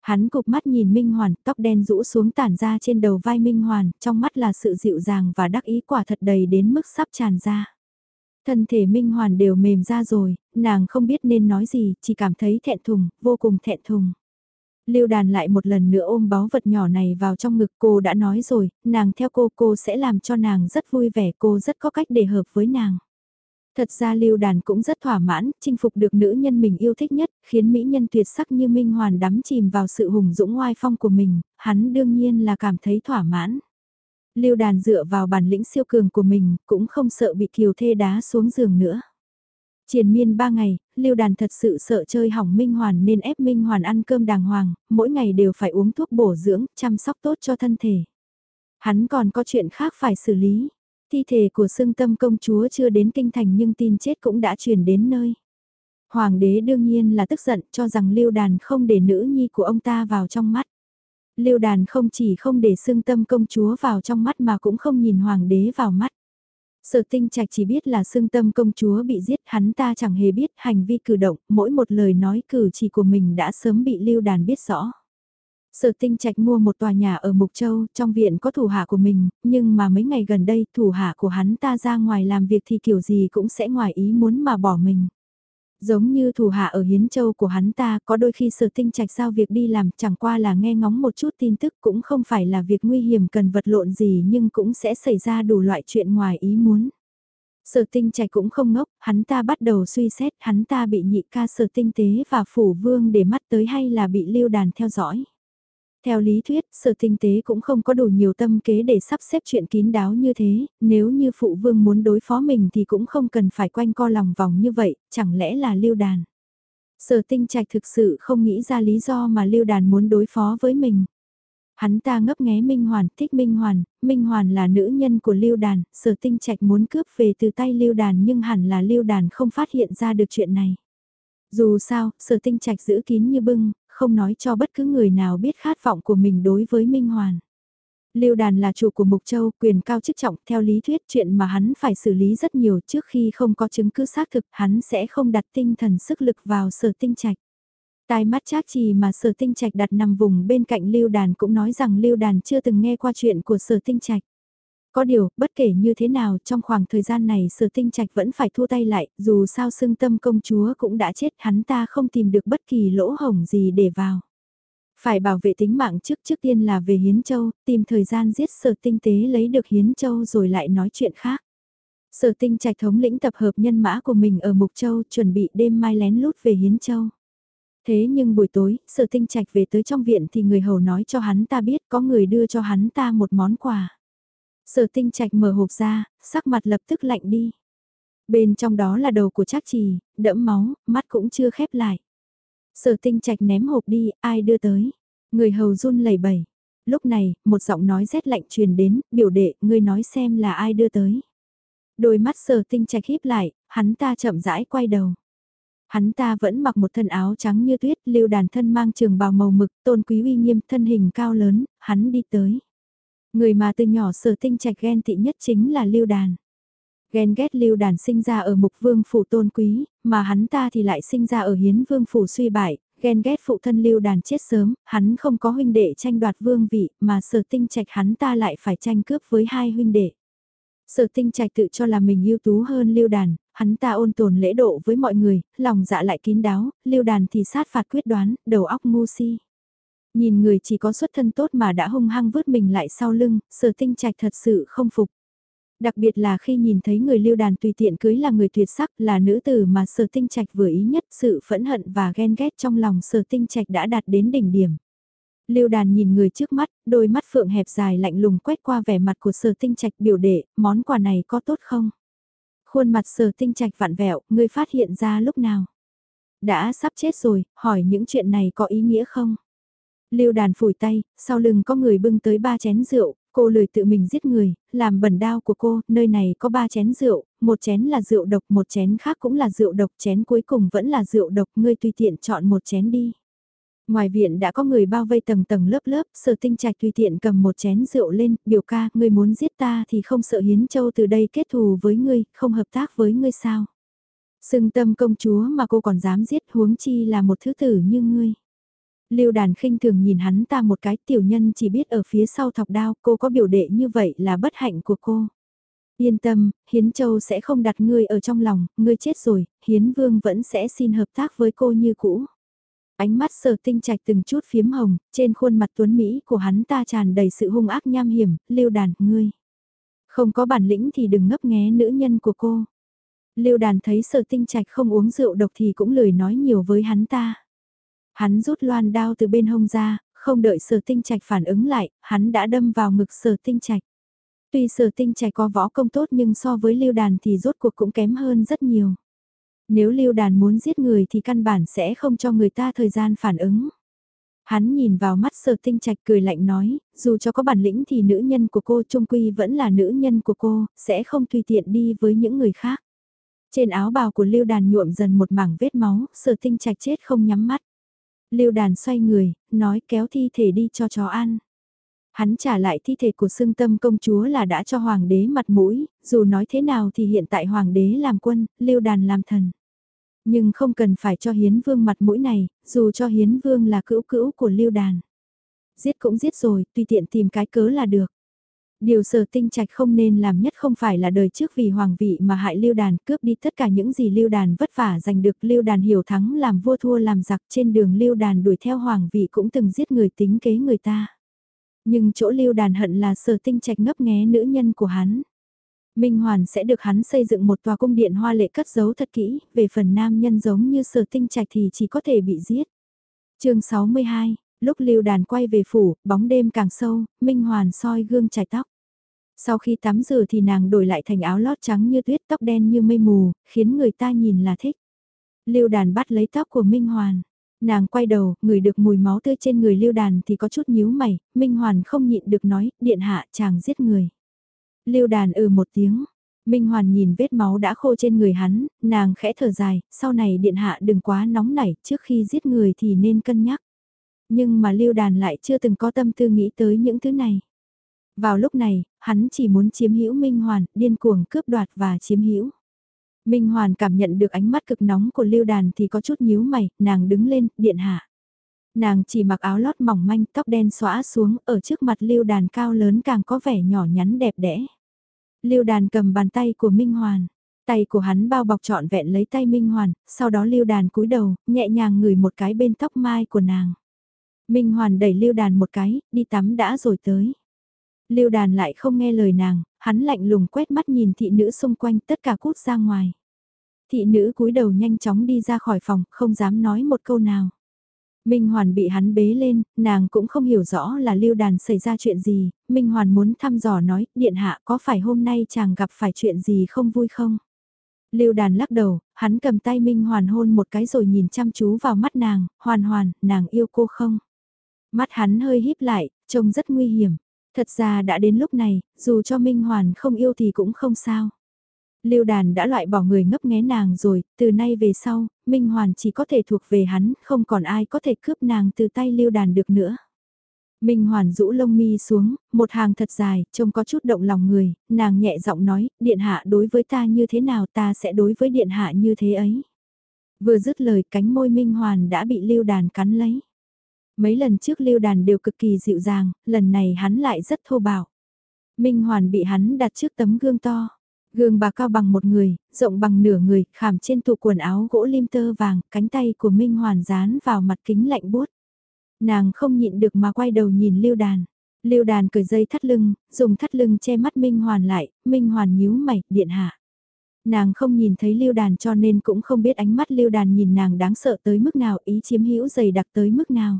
Hắn cục mắt nhìn Minh Hoàn, tóc đen rũ xuống tản ra trên đầu vai Minh Hoàn, trong mắt là sự dịu dàng và đắc ý quả thật đầy đến mức sắp tràn ra. Thân thể Minh Hoàn đều mềm ra rồi, nàng không biết nên nói gì, chỉ cảm thấy thẹn thùng, vô cùng thẹn thùng. Lưu đàn lại một lần nữa ôm báu vật nhỏ này vào trong ngực cô đã nói rồi, nàng theo cô cô sẽ làm cho nàng rất vui vẻ cô rất có cách để hợp với nàng. Thật ra lưu đàn cũng rất thỏa mãn, chinh phục được nữ nhân mình yêu thích nhất, khiến mỹ nhân tuyệt sắc như Minh Hoàn đắm chìm vào sự hùng dũng oai phong của mình, hắn đương nhiên là cảm thấy thỏa mãn. Lưu đàn dựa vào bản lĩnh siêu cường của mình, cũng không sợ bị kiều thê đá xuống giường nữa. Triền miên ba ngày, Lưu Đàn thật sự sợ chơi hỏng Minh Hoàn nên ép Minh Hoàn ăn cơm đàng hoàng, mỗi ngày đều phải uống thuốc bổ dưỡng, chăm sóc tốt cho thân thể. Hắn còn có chuyện khác phải xử lý. Thi thể của xương tâm công chúa chưa đến kinh thành nhưng tin chết cũng đã truyền đến nơi. Hoàng đế đương nhiên là tức giận cho rằng Lưu Đàn không để nữ nhi của ông ta vào trong mắt. Lưu Đàn không chỉ không để xương tâm công chúa vào trong mắt mà cũng không nhìn hoàng đế vào mắt. Sở tinh trạch chỉ biết là xương tâm công chúa bị giết hắn ta chẳng hề biết hành vi cử động, mỗi một lời nói cử chỉ của mình đã sớm bị lưu đàn biết rõ. Sở tinh trạch mua một tòa nhà ở Mục Châu, trong viện có thủ hạ của mình, nhưng mà mấy ngày gần đây thủ hạ của hắn ta ra ngoài làm việc thì kiểu gì cũng sẽ ngoài ý muốn mà bỏ mình. Giống như thủ hạ ở Hiến Châu của hắn ta có đôi khi sở tinh trạch sao việc đi làm chẳng qua là nghe ngóng một chút tin tức cũng không phải là việc nguy hiểm cần vật lộn gì nhưng cũng sẽ xảy ra đủ loại chuyện ngoài ý muốn. Sở tinh trạch cũng không ngốc, hắn ta bắt đầu suy xét hắn ta bị nhị ca sở tinh tế và phủ vương để mắt tới hay là bị lưu đàn theo dõi. Theo lý thuyết, sở tinh tế cũng không có đủ nhiều tâm kế để sắp xếp chuyện kín đáo như thế, nếu như phụ vương muốn đối phó mình thì cũng không cần phải quanh co lòng vòng như vậy, chẳng lẽ là lưu đàn. Sở tinh trạch thực sự không nghĩ ra lý do mà lưu đàn muốn đối phó với mình. Hắn ta ngấp nghé Minh Hoàn, thích Minh Hoàn, Minh Hoàn là nữ nhân của lưu đàn, sở tinh trạch muốn cướp về từ tay lưu đàn nhưng hẳn là lưu đàn không phát hiện ra được chuyện này. Dù sao, sở tinh trạch giữ kín như bưng, không nói cho bất cứ người nào biết khát vọng của mình đối với Minh Hoàn. Lưu Đàn là chủ của Mục Châu, quyền cao chức trọng, theo lý thuyết chuyện mà hắn phải xử lý rất nhiều trước khi không có chứng cứ xác thực, hắn sẽ không đặt tinh thần sức lực vào sở tinh trạch. Tai mắt chác trì mà sở tinh trạch đặt nằm vùng bên cạnh Lưu Đàn cũng nói rằng Lưu Đàn chưa từng nghe qua chuyện của sở tinh trạch. Có điều, bất kể như thế nào, trong khoảng thời gian này sở tinh trạch vẫn phải thua tay lại, dù sao xưng tâm công chúa cũng đã chết, hắn ta không tìm được bất kỳ lỗ hổng gì để vào. Phải bảo vệ tính mạng trước trước tiên là về Hiến Châu, tìm thời gian giết sở tinh tế lấy được Hiến Châu rồi lại nói chuyện khác. Sở tinh trạch thống lĩnh tập hợp nhân mã của mình ở Mục Châu chuẩn bị đêm mai lén lút về Hiến Châu. Thế nhưng buổi tối, sở tinh trạch về tới trong viện thì người hầu nói cho hắn ta biết có người đưa cho hắn ta một món quà. Sở tinh trạch mở hộp ra, sắc mặt lập tức lạnh đi. Bên trong đó là đầu của Trác Trì, đẫm máu, mắt cũng chưa khép lại. Sở tinh trạch ném hộp đi, ai đưa tới? Người hầu run lẩy bẩy. Lúc này, một giọng nói rét lạnh truyền đến, biểu đệ, ngươi nói xem là ai đưa tới. Đôi mắt sở tinh trạch híp lại, hắn ta chậm rãi quay đầu. Hắn ta vẫn mặc một thân áo trắng như tuyết, lưu đàn thân mang trường bào màu mực, tôn quý uy nghiêm, thân hình cao lớn, hắn đi tới. Người mà từ nhỏ sở tinh trạch ghen tị nhất chính là lưu đàn. Ghen ghét lưu đàn sinh ra ở mục vương phủ tôn quý, mà hắn ta thì lại sinh ra ở hiến vương phủ suy bại, ghen ghét phụ thân lưu đàn chết sớm, hắn không có huynh đệ tranh đoạt vương vị, mà sở tinh trạch hắn ta lại phải tranh cướp với hai huynh đệ. Sở tinh trạch tự cho là mình ưu tú hơn lưu đàn, hắn ta ôn tồn lễ độ với mọi người, lòng dạ lại kín đáo, lưu đàn thì sát phạt quyết đoán, đầu óc ngu si. Nhìn người chỉ có xuất thân tốt mà đã hung hăng vứt mình lại sau lưng, sở tinh trạch thật sự không phục. Đặc biệt là khi nhìn thấy người lưu đàn tùy tiện cưới là người tuyệt sắc là nữ tử mà sở tinh trạch vừa ý nhất sự phẫn hận và ghen ghét trong lòng sở tinh trạch đã đạt đến đỉnh điểm. Lưu đàn nhìn người trước mắt, đôi mắt phượng hẹp dài lạnh lùng quét qua vẻ mặt của sở tinh trạch biểu đệ, món quà này có tốt không? Khuôn mặt sở tinh trạch vặn vẹo, ngươi phát hiện ra lúc nào? Đã sắp chết rồi, hỏi những chuyện này có ý nghĩa không? Lưu đàn phủi tay, sau lưng có người bưng tới ba chén rượu, cô lười tự mình giết người, làm bẩn đao của cô, nơi này có ba chén rượu, một chén là rượu độc, một chén khác cũng là rượu độc, chén cuối cùng vẫn là rượu độc, ngươi tùy tiện chọn một chén đi. Ngoài viện đã có người bao vây tầng tầng lớp lớp, sở tinh trạch tùy tiện cầm một chén rượu lên, biểu ca, ngươi muốn giết ta thì không sợ hiến châu từ đây kết thù với ngươi, không hợp tác với ngươi sao. Sưng tâm công chúa mà cô còn dám giết huống chi là một thứ tử như ngươi. Lưu đàn khinh thường nhìn hắn ta một cái tiểu nhân chỉ biết ở phía sau thọc đao cô có biểu đệ như vậy là bất hạnh của cô. Yên tâm, Hiến Châu sẽ không đặt ngươi ở trong lòng, ngươi chết rồi, Hiến Vương vẫn sẽ xin hợp tác với cô như cũ. Ánh mắt sở tinh trạch từng chút phiếm hồng, trên khuôn mặt tuấn Mỹ của hắn ta tràn đầy sự hung ác nham hiểm, lưu đàn, ngươi. Không có bản lĩnh thì đừng ngấp nghé nữ nhân của cô. Lưu đàn thấy sở tinh trạch không uống rượu độc thì cũng lười nói nhiều với hắn ta. Hắn rút loan đao từ bên hông ra, không đợi sở tinh trạch phản ứng lại, hắn đã đâm vào ngực sở tinh trạch. Tuy sở tinh trạch có võ công tốt nhưng so với lưu đàn thì rốt cuộc cũng kém hơn rất nhiều. Nếu lưu đàn muốn giết người thì căn bản sẽ không cho người ta thời gian phản ứng. Hắn nhìn vào mắt sở tinh trạch cười lạnh nói, dù cho có bản lĩnh thì nữ nhân của cô trung quy vẫn là nữ nhân của cô, sẽ không tùy tiện đi với những người khác. Trên áo bào của lưu đàn nhuộm dần một mảng vết máu, sở tinh trạch chết không nhắm mắt. Lưu đàn xoay người, nói kéo thi thể đi cho chó ăn. Hắn trả lại thi thể của xương tâm công chúa là đã cho hoàng đế mặt mũi, dù nói thế nào thì hiện tại hoàng đế làm quân, lưu đàn làm thần. Nhưng không cần phải cho hiến vương mặt mũi này, dù cho hiến vương là cữu cữu của lưu đàn. Giết cũng giết rồi, tùy tiện tìm cái cớ là được. Điều sở tinh trạch không nên làm nhất không phải là đời trước vì hoàng vị mà hại lưu đàn cướp đi tất cả những gì lưu đàn vất vả giành được lưu đàn hiểu thắng làm vua thua làm giặc trên đường lưu đàn đuổi theo hoàng vị cũng từng giết người tính kế người ta. Nhưng chỗ lưu đàn hận là sở tinh trạch ngấp nghé nữ nhân của hắn. Minh Hoàn sẽ được hắn xây dựng một tòa cung điện hoa lệ cất giấu thật kỹ, về phần nam nhân giống như sở tinh trạch thì chỉ có thể bị giết. chương 62, lúc lưu đàn quay về phủ, bóng đêm càng sâu, Minh Hoàn soi gương chải tóc. Sau khi tắm rửa thì nàng đổi lại thành áo lót trắng như tuyết tóc đen như mây mù, khiến người ta nhìn là thích. Lưu đàn bắt lấy tóc của Minh Hoàn. Nàng quay đầu, người được mùi máu tươi trên người lưu đàn thì có chút nhíu mày, Minh Hoàn không nhịn được nói, điện hạ chàng giết người. Lưu đàn ừ một tiếng, Minh Hoàn nhìn vết máu đã khô trên người hắn, nàng khẽ thở dài, sau này điện hạ đừng quá nóng nảy, trước khi giết người thì nên cân nhắc. Nhưng mà lưu đàn lại chưa từng có tâm tư nghĩ tới những thứ này. Vào lúc này, hắn chỉ muốn chiếm hữu Minh Hoàn, điên cuồng cướp đoạt và chiếm hữu. Minh Hoàn cảm nhận được ánh mắt cực nóng của Lưu Đàn thì có chút nhíu mày, nàng đứng lên, điện hạ. Nàng chỉ mặc áo lót mỏng manh, tóc đen xõa xuống, ở trước mặt Lưu Đàn cao lớn càng có vẻ nhỏ nhắn đẹp đẽ. Lưu Đàn cầm bàn tay của Minh Hoàn, tay của hắn bao bọc trọn vẹn lấy tay Minh Hoàn, sau đó Lưu Đàn cúi đầu, nhẹ nhàng ngửi một cái bên tóc mai của nàng. Minh Hoàn đẩy Lưu Đàn một cái, đi tắm đã rồi tới. Lưu đàn lại không nghe lời nàng, hắn lạnh lùng quét mắt nhìn thị nữ xung quanh tất cả cút ra ngoài. Thị nữ cúi đầu nhanh chóng đi ra khỏi phòng, không dám nói một câu nào. Minh Hoàn bị hắn bế lên, nàng cũng không hiểu rõ là lưu đàn xảy ra chuyện gì, Minh Hoàn muốn thăm dò nói, điện hạ có phải hôm nay chàng gặp phải chuyện gì không vui không? Lưu đàn lắc đầu, hắn cầm tay Minh Hoàn hôn một cái rồi nhìn chăm chú vào mắt nàng, hoàn hoàn, nàng yêu cô không? Mắt hắn hơi híp lại, trông rất nguy hiểm. Thật ra đã đến lúc này, dù cho Minh Hoàn không yêu thì cũng không sao. Lưu đàn đã loại bỏ người ngấp nghé nàng rồi, từ nay về sau, Minh Hoàn chỉ có thể thuộc về hắn, không còn ai có thể cướp nàng từ tay lưu đàn được nữa. Minh Hoàn rũ lông mi xuống, một hàng thật dài, trông có chút động lòng người, nàng nhẹ giọng nói, điện hạ đối với ta như thế nào ta sẽ đối với điện hạ như thế ấy. Vừa dứt lời cánh môi Minh Hoàn đã bị lưu đàn cắn lấy. Mấy lần trước lưu đàn đều cực kỳ dịu dàng, lần này hắn lại rất thô bạo. Minh Hoàn bị hắn đặt trước tấm gương to. Gương bà cao bằng một người, rộng bằng nửa người, khảm trên tủ quần áo gỗ lim tơ vàng, cánh tay của Minh Hoàn dán vào mặt kính lạnh buốt. Nàng không nhịn được mà quay đầu nhìn lưu đàn. Lưu đàn cởi dây thắt lưng, dùng thắt lưng che mắt Minh Hoàn lại, Minh Hoàn nhíu mày, điện hạ. Nàng không nhìn thấy lưu đàn cho nên cũng không biết ánh mắt lưu đàn nhìn nàng đáng sợ tới mức nào, ý chiếm hữu dày đặc tới mức nào.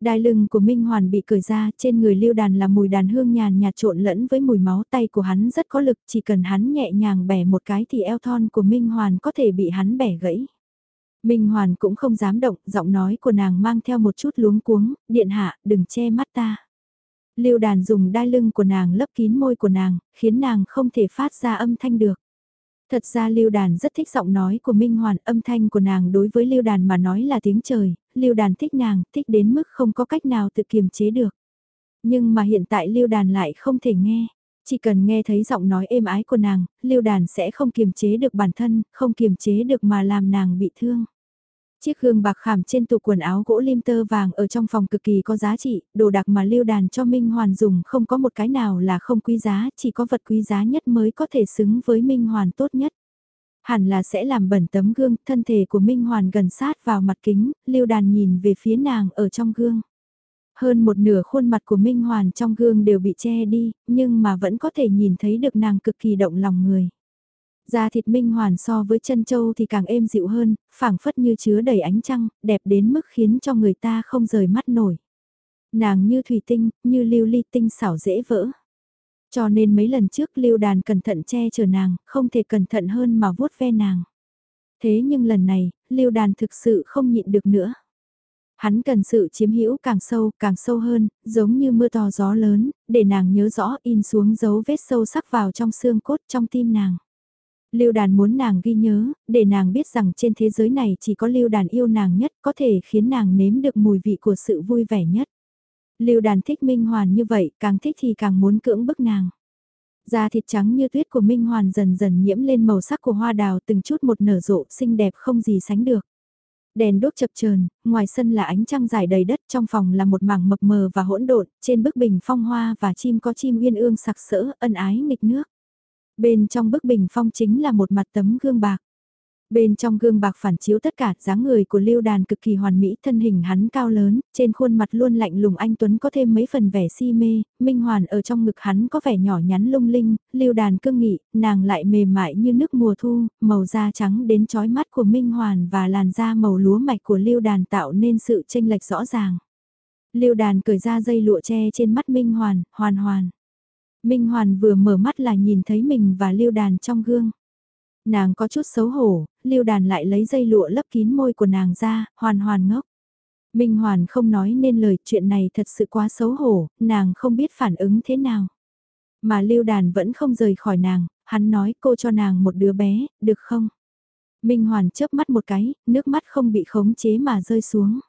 Đai lưng của Minh Hoàn bị cởi ra, trên người lưu đàn là mùi đàn hương nhàn nhạt trộn lẫn với mùi máu tay của hắn rất có lực, chỉ cần hắn nhẹ nhàng bẻ một cái thì eo thon của Minh Hoàn có thể bị hắn bẻ gãy. Minh Hoàn cũng không dám động, giọng nói của nàng mang theo một chút luống cuống, điện hạ, đừng che mắt ta. Lưu đàn dùng đai lưng của nàng lấp kín môi của nàng, khiến nàng không thể phát ra âm thanh được. Thật ra Lưu Đàn rất thích giọng nói của Minh Hoàn, âm thanh của nàng đối với Lưu Đàn mà nói là tiếng trời, Lưu Đàn thích nàng, thích đến mức không có cách nào tự kiềm chế được. Nhưng mà hiện tại Lưu Đàn lại không thể nghe. Chỉ cần nghe thấy giọng nói êm ái của nàng, Lưu Đàn sẽ không kiềm chế được bản thân, không kiềm chế được mà làm nàng bị thương. Chiếc gương bạc khảm trên tủ quần áo gỗ lim tơ vàng ở trong phòng cực kỳ có giá trị, đồ đặc mà lưu đàn cho Minh Hoàn dùng không có một cái nào là không quý giá, chỉ có vật quý giá nhất mới có thể xứng với Minh Hoàn tốt nhất. Hẳn là sẽ làm bẩn tấm gương, thân thể của Minh Hoàn gần sát vào mặt kính, lưu đàn nhìn về phía nàng ở trong gương. Hơn một nửa khuôn mặt của Minh Hoàn trong gương đều bị che đi, nhưng mà vẫn có thể nhìn thấy được nàng cực kỳ động lòng người. Da thịt minh hoàn so với chân châu thì càng êm dịu hơn, phảng phất như chứa đầy ánh trăng, đẹp đến mức khiến cho người ta không rời mắt nổi. Nàng như thủy tinh, như lưu ly tinh xảo dễ vỡ. Cho nên mấy lần trước lưu đàn cẩn thận che chở nàng, không thể cẩn thận hơn mà vuốt ve nàng. Thế nhưng lần này, lưu đàn thực sự không nhịn được nữa. Hắn cần sự chiếm hữu càng sâu, càng sâu hơn, giống như mưa to gió lớn, để nàng nhớ rõ in xuống dấu vết sâu sắc vào trong xương cốt trong tim nàng. Lưu đàn muốn nàng ghi nhớ, để nàng biết rằng trên thế giới này chỉ có lưu đàn yêu nàng nhất có thể khiến nàng nếm được mùi vị của sự vui vẻ nhất. Lưu đàn thích Minh Hoàn như vậy, càng thích thì càng muốn cưỡng bức nàng. Da thịt trắng như tuyết của Minh Hoàn dần dần nhiễm lên màu sắc của hoa đào từng chút một nở rộ xinh đẹp không gì sánh được. Đèn đốt chập chờn, ngoài sân là ánh trăng dài đầy đất, trong phòng là một mảng mập mờ và hỗn độn, trên bức bình phong hoa và chim có chim uyên ương sặc sỡ, ân ái nghịch nước. Bên trong bức bình phong chính là một mặt tấm gương bạc. Bên trong gương bạc phản chiếu tất cả dáng người của Lưu Đàn cực kỳ hoàn mỹ, thân hình hắn cao lớn, trên khuôn mặt luôn lạnh lùng anh Tuấn có thêm mấy phần vẻ si mê, Minh Hoàn ở trong ngực hắn có vẻ nhỏ nhắn lung linh, Lưu Đàn cương nghị, nàng lại mềm mại như nước mùa thu, màu da trắng đến chói mắt của Minh Hoàn và làn da màu lúa mạch của Lưu Đàn tạo nên sự tranh lệch rõ ràng. Lưu Đàn cởi ra dây lụa che trên mắt Minh Hoàn, hoàn hoàn. Minh Hoàn vừa mở mắt là nhìn thấy mình và Lưu Đàn trong gương. Nàng có chút xấu hổ, Lưu Đàn lại lấy dây lụa lấp kín môi của nàng ra, hoàn hoàn ngốc. Minh Hoàn không nói nên lời chuyện này thật sự quá xấu hổ, nàng không biết phản ứng thế nào. Mà Lưu Đàn vẫn không rời khỏi nàng, hắn nói cô cho nàng một đứa bé, được không? Minh Hoàn chớp mắt một cái, nước mắt không bị khống chế mà rơi xuống.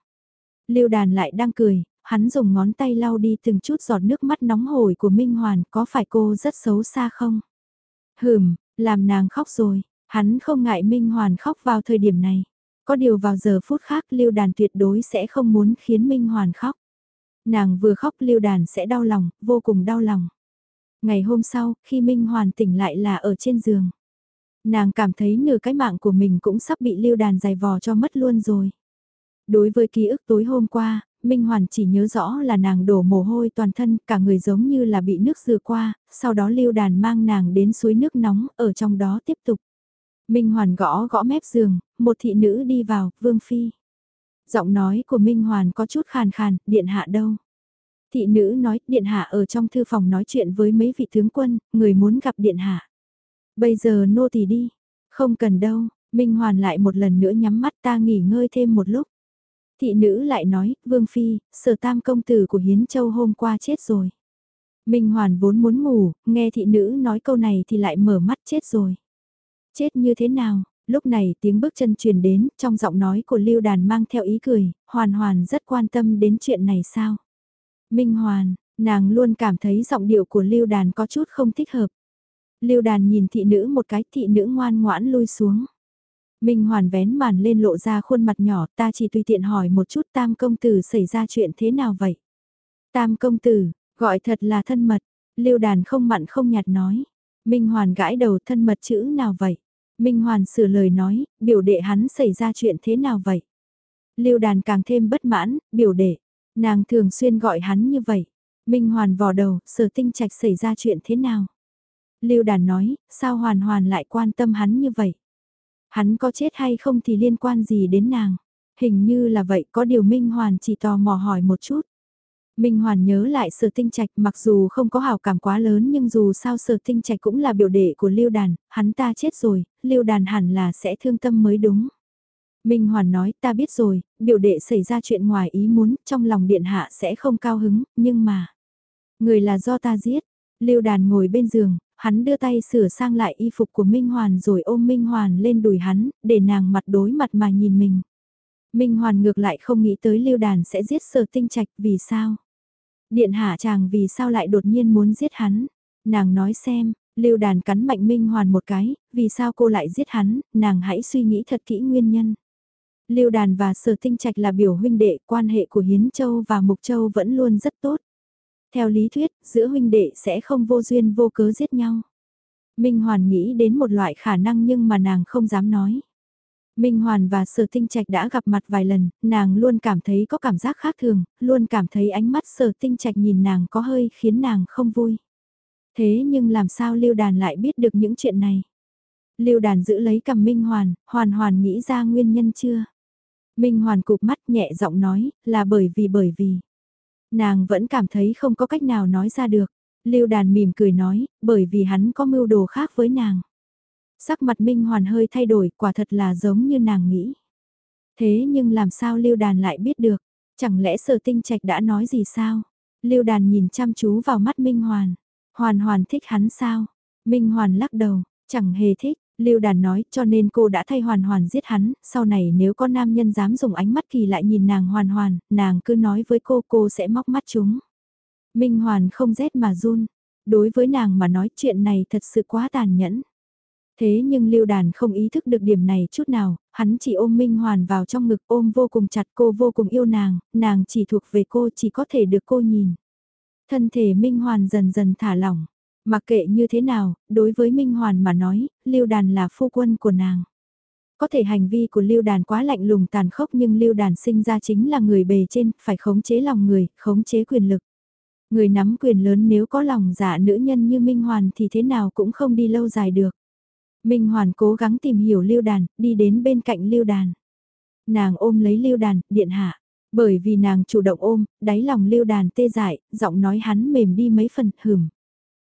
Lưu Đàn lại đang cười, hắn dùng ngón tay lau đi từng chút giọt nước mắt nóng hổi của Minh Hoàn, có phải cô rất xấu xa không? Hừm, làm nàng khóc rồi, hắn không ngại Minh Hoàn khóc vào thời điểm này. Có điều vào giờ phút khác Lưu Đàn tuyệt đối sẽ không muốn khiến Minh Hoàn khóc. Nàng vừa khóc Lưu Đàn sẽ đau lòng, vô cùng đau lòng. Ngày hôm sau, khi Minh Hoàn tỉnh lại là ở trên giường. Nàng cảm thấy nửa cái mạng của mình cũng sắp bị Lưu Đàn giày vò cho mất luôn rồi. Đối với ký ức tối hôm qua, Minh Hoàn chỉ nhớ rõ là nàng đổ mồ hôi toàn thân, cả người giống như là bị nước dừa qua, sau đó lưu đàn mang nàng đến suối nước nóng, ở trong đó tiếp tục. Minh Hoàn gõ gõ mép giường, một thị nữ đi vào, Vương Phi. Giọng nói của Minh Hoàn có chút khàn khàn, điện hạ đâu? Thị nữ nói, điện hạ ở trong thư phòng nói chuyện với mấy vị tướng quân, người muốn gặp điện hạ. Bây giờ nô tỳ đi. Không cần đâu, Minh Hoàn lại một lần nữa nhắm mắt ta nghỉ ngơi thêm một lúc. Thị nữ lại nói, Vương Phi, sở tam công tử của Hiến Châu hôm qua chết rồi. Minh Hoàn vốn muốn ngủ, nghe thị nữ nói câu này thì lại mở mắt chết rồi. Chết như thế nào? Lúc này tiếng bước chân truyền đến, trong giọng nói của Lưu Đàn mang theo ý cười, Hoàn Hoàn rất quan tâm đến chuyện này sao? Minh Hoàn, nàng luôn cảm thấy giọng điệu của Lưu Đàn có chút không thích hợp. Lưu Đàn nhìn thị nữ một cái, thị nữ ngoan ngoãn lui xuống. Minh Hoàn vén màn lên lộ ra khuôn mặt nhỏ, ta chỉ tùy tiện hỏi một chút tam công tử xảy ra chuyện thế nào vậy? Tam công tử, gọi thật là thân mật, Lưu đàn không mặn không nhạt nói. Minh Hoàn gãi đầu thân mật chữ nào vậy? Minh Hoàn sửa lời nói, biểu đệ hắn xảy ra chuyện thế nào vậy? Lưu đàn càng thêm bất mãn, biểu đệ, nàng thường xuyên gọi hắn như vậy. Minh Hoàn vò đầu, sở tinh trạch xảy ra chuyện thế nào? Lưu đàn nói, sao Hoàn Hoàn lại quan tâm hắn như vậy? Hắn có chết hay không thì liên quan gì đến nàng. Hình như là vậy có điều Minh Hoàn chỉ tò mò hỏi một chút. Minh Hoàn nhớ lại sở tinh trạch mặc dù không có hào cảm quá lớn nhưng dù sao sở tinh trạch cũng là biểu đệ của Lưu Đàn, hắn ta chết rồi, Lưu Đàn hẳn là sẽ thương tâm mới đúng. Minh Hoàn nói ta biết rồi, biểu đệ xảy ra chuyện ngoài ý muốn, trong lòng điện hạ sẽ không cao hứng, nhưng mà... Người là do ta giết. Lưu đàn ngồi bên giường, hắn đưa tay sửa sang lại y phục của Minh Hoàn rồi ôm Minh Hoàn lên đùi hắn, để nàng mặt đối mặt mà nhìn mình. Minh Hoàn ngược lại không nghĩ tới Lưu đàn sẽ giết sở tinh trạch vì sao? Điện hạ chàng vì sao lại đột nhiên muốn giết hắn? Nàng nói xem, Lưu đàn cắn mạnh Minh Hoàn một cái, vì sao cô lại giết hắn, nàng hãy suy nghĩ thật kỹ nguyên nhân. Lưu đàn và sở tinh trạch là biểu huynh đệ, quan hệ của Hiến Châu và Mục Châu vẫn luôn rất tốt. Theo lý thuyết, giữa huynh đệ sẽ không vô duyên vô cớ giết nhau. Minh Hoàn nghĩ đến một loại khả năng nhưng mà nàng không dám nói. Minh Hoàn và Sở Tinh Trạch đã gặp mặt vài lần, nàng luôn cảm thấy có cảm giác khác thường, luôn cảm thấy ánh mắt Sở Tinh Trạch nhìn nàng có hơi khiến nàng không vui. Thế nhưng làm sao Lưu Đàn lại biết được những chuyện này? Lưu Đàn giữ lấy cầm Minh Hoàn, Hoàn Hoàn nghĩ ra nguyên nhân chưa? Minh Hoàn cụp mắt nhẹ giọng nói, là bởi vì bởi vì. Nàng vẫn cảm thấy không có cách nào nói ra được. Lưu Đàn mỉm cười nói, bởi vì hắn có mưu đồ khác với nàng. Sắc mặt Minh Hoàn hơi thay đổi, quả thật là giống như nàng nghĩ. Thế nhưng làm sao Lưu Đàn lại biết được? Chẳng lẽ sở tinh trạch đã nói gì sao? Lưu Đàn nhìn chăm chú vào mắt Minh Hoàn. Hoàn Hoàn thích hắn sao? Minh Hoàn lắc đầu, chẳng hề thích. Lưu Đàn nói cho nên cô đã thay Hoàn Hoàn giết hắn, sau này nếu có nam nhân dám dùng ánh mắt kỳ lại nhìn nàng Hoàn Hoàn, nàng cứ nói với cô cô sẽ móc mắt chúng. Minh Hoàn không rét mà run, đối với nàng mà nói chuyện này thật sự quá tàn nhẫn. Thế nhưng Lưu Đàn không ý thức được điểm này chút nào, hắn chỉ ôm Minh Hoàn vào trong ngực ôm vô cùng chặt cô vô cùng yêu nàng, nàng chỉ thuộc về cô chỉ có thể được cô nhìn. Thân thể Minh Hoàn dần dần thả lỏng, mặc kệ như thế nào, đối với Minh Hoàn mà nói, Lưu Đàn là phu quân của nàng. Có thể hành vi của Lưu Đàn quá lạnh lùng tàn khốc nhưng Lưu Đàn sinh ra chính là người bề trên, phải khống chế lòng người, khống chế quyền lực. Người nắm quyền lớn nếu có lòng dạ nữ nhân như Minh Hoàn thì thế nào cũng không đi lâu dài được. Minh Hoàn cố gắng tìm hiểu Lưu Đàn, đi đến bên cạnh Lưu Đàn. Nàng ôm lấy Lưu Đàn, điện hạ. Bởi vì nàng chủ động ôm, đáy lòng Lưu Đàn tê dại, giọng nói hắn mềm đi mấy phần, hửm.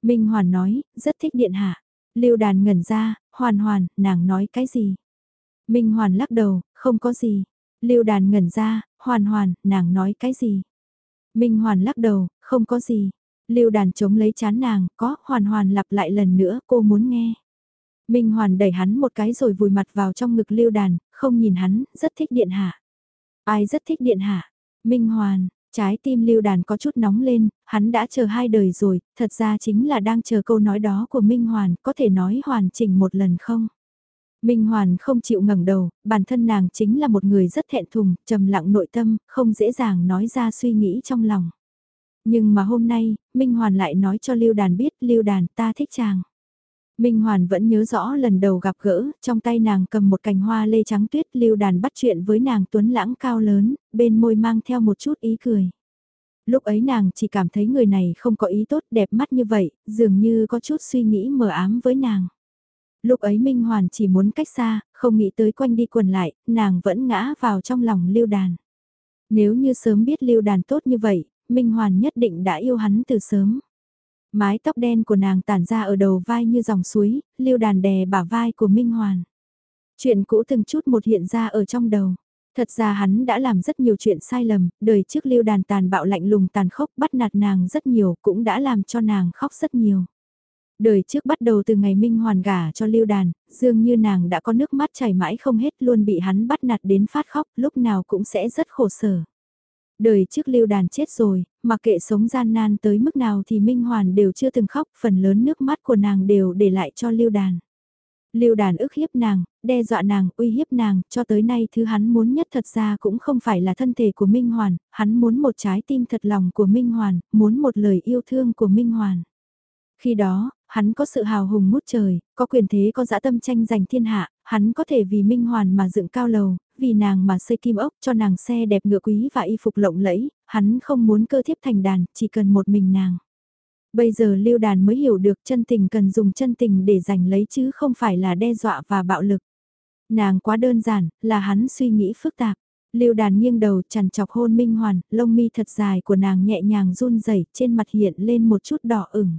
Minh Hoàn nói, rất thích điện hạ. Lưu Đàn ngẩn ra, hoàn hoàn, nàng nói cái gì? Minh Hoàn lắc đầu, không có gì. Lưu Đàn ngẩn ra, hoàn hoàn, nàng nói cái gì? Minh Hoàn lắc đầu, không có gì. Lưu Đàn chống lấy chán nàng, có, hoàn hoàn lặp lại lần nữa, cô muốn nghe. Minh Hoàn đẩy hắn một cái rồi vùi mặt vào trong ngực Lưu Đàn, không nhìn hắn, rất thích điện hạ. Ai rất thích điện hạ? Minh Hoàn, trái tim Lưu Đàn có chút nóng lên, hắn đã chờ hai đời rồi, thật ra chính là đang chờ câu nói đó của Minh Hoàn, có thể nói hoàn chỉnh một lần không? Minh Hoàn không chịu ngẩng đầu, bản thân nàng chính là một người rất thẹn thùng, trầm lặng nội tâm, không dễ dàng nói ra suy nghĩ trong lòng. Nhưng mà hôm nay, Minh Hoàn lại nói cho Lưu Đàn biết, Lưu Đàn ta thích chàng. Minh Hoàn vẫn nhớ rõ lần đầu gặp gỡ, trong tay nàng cầm một cành hoa lê trắng tuyết lưu đàn bắt chuyện với nàng tuấn lãng cao lớn, bên môi mang theo một chút ý cười. Lúc ấy nàng chỉ cảm thấy người này không có ý tốt đẹp mắt như vậy, dường như có chút suy nghĩ mờ ám với nàng. Lúc ấy Minh Hoàn chỉ muốn cách xa, không nghĩ tới quanh đi quần lại, nàng vẫn ngã vào trong lòng lưu đàn. Nếu như sớm biết lưu đàn tốt như vậy, Minh Hoàn nhất định đã yêu hắn từ sớm. Mái tóc đen của nàng tản ra ở đầu vai như dòng suối, lưu đàn đè bả vai của Minh Hoàn. Chuyện cũ từng chút một hiện ra ở trong đầu. Thật ra hắn đã làm rất nhiều chuyện sai lầm, đời trước lưu đàn tàn bạo lạnh lùng tàn khốc bắt nạt nàng rất nhiều cũng đã làm cho nàng khóc rất nhiều. Đời trước bắt đầu từ ngày Minh Hoàn gả cho lưu đàn, dường như nàng đã có nước mắt chảy mãi không hết luôn bị hắn bắt nạt đến phát khóc lúc nào cũng sẽ rất khổ sở. Đời trước lưu đàn chết rồi, mặc kệ sống gian nan tới mức nào thì Minh Hoàn đều chưa từng khóc, phần lớn nước mắt của nàng đều để lại cho lưu đàn. Lưu đàn ức hiếp nàng, đe dọa nàng, uy hiếp nàng, cho tới nay thứ hắn muốn nhất thật ra cũng không phải là thân thể của Minh Hoàn, hắn muốn một trái tim thật lòng của Minh Hoàn, muốn một lời yêu thương của Minh Hoàn. Khi đó, hắn có sự hào hùng mút trời, có quyền thế có dã tâm tranh giành thiên hạ, hắn có thể vì Minh Hoàn mà dựng cao lầu, vì nàng mà xây kim ốc cho nàng xe đẹp ngựa quý và y phục lộng lẫy, hắn không muốn cơ thiếp thành đàn, chỉ cần một mình nàng. Bây giờ lưu đàn mới hiểu được chân tình cần dùng chân tình để giành lấy chứ không phải là đe dọa và bạo lực. Nàng quá đơn giản, là hắn suy nghĩ phức tạp. Lưu đàn nghiêng đầu chằn chọc hôn minh hoàn, lông mi thật dài của nàng nhẹ nhàng run rẩy trên mặt hiện lên một chút đỏ ửng.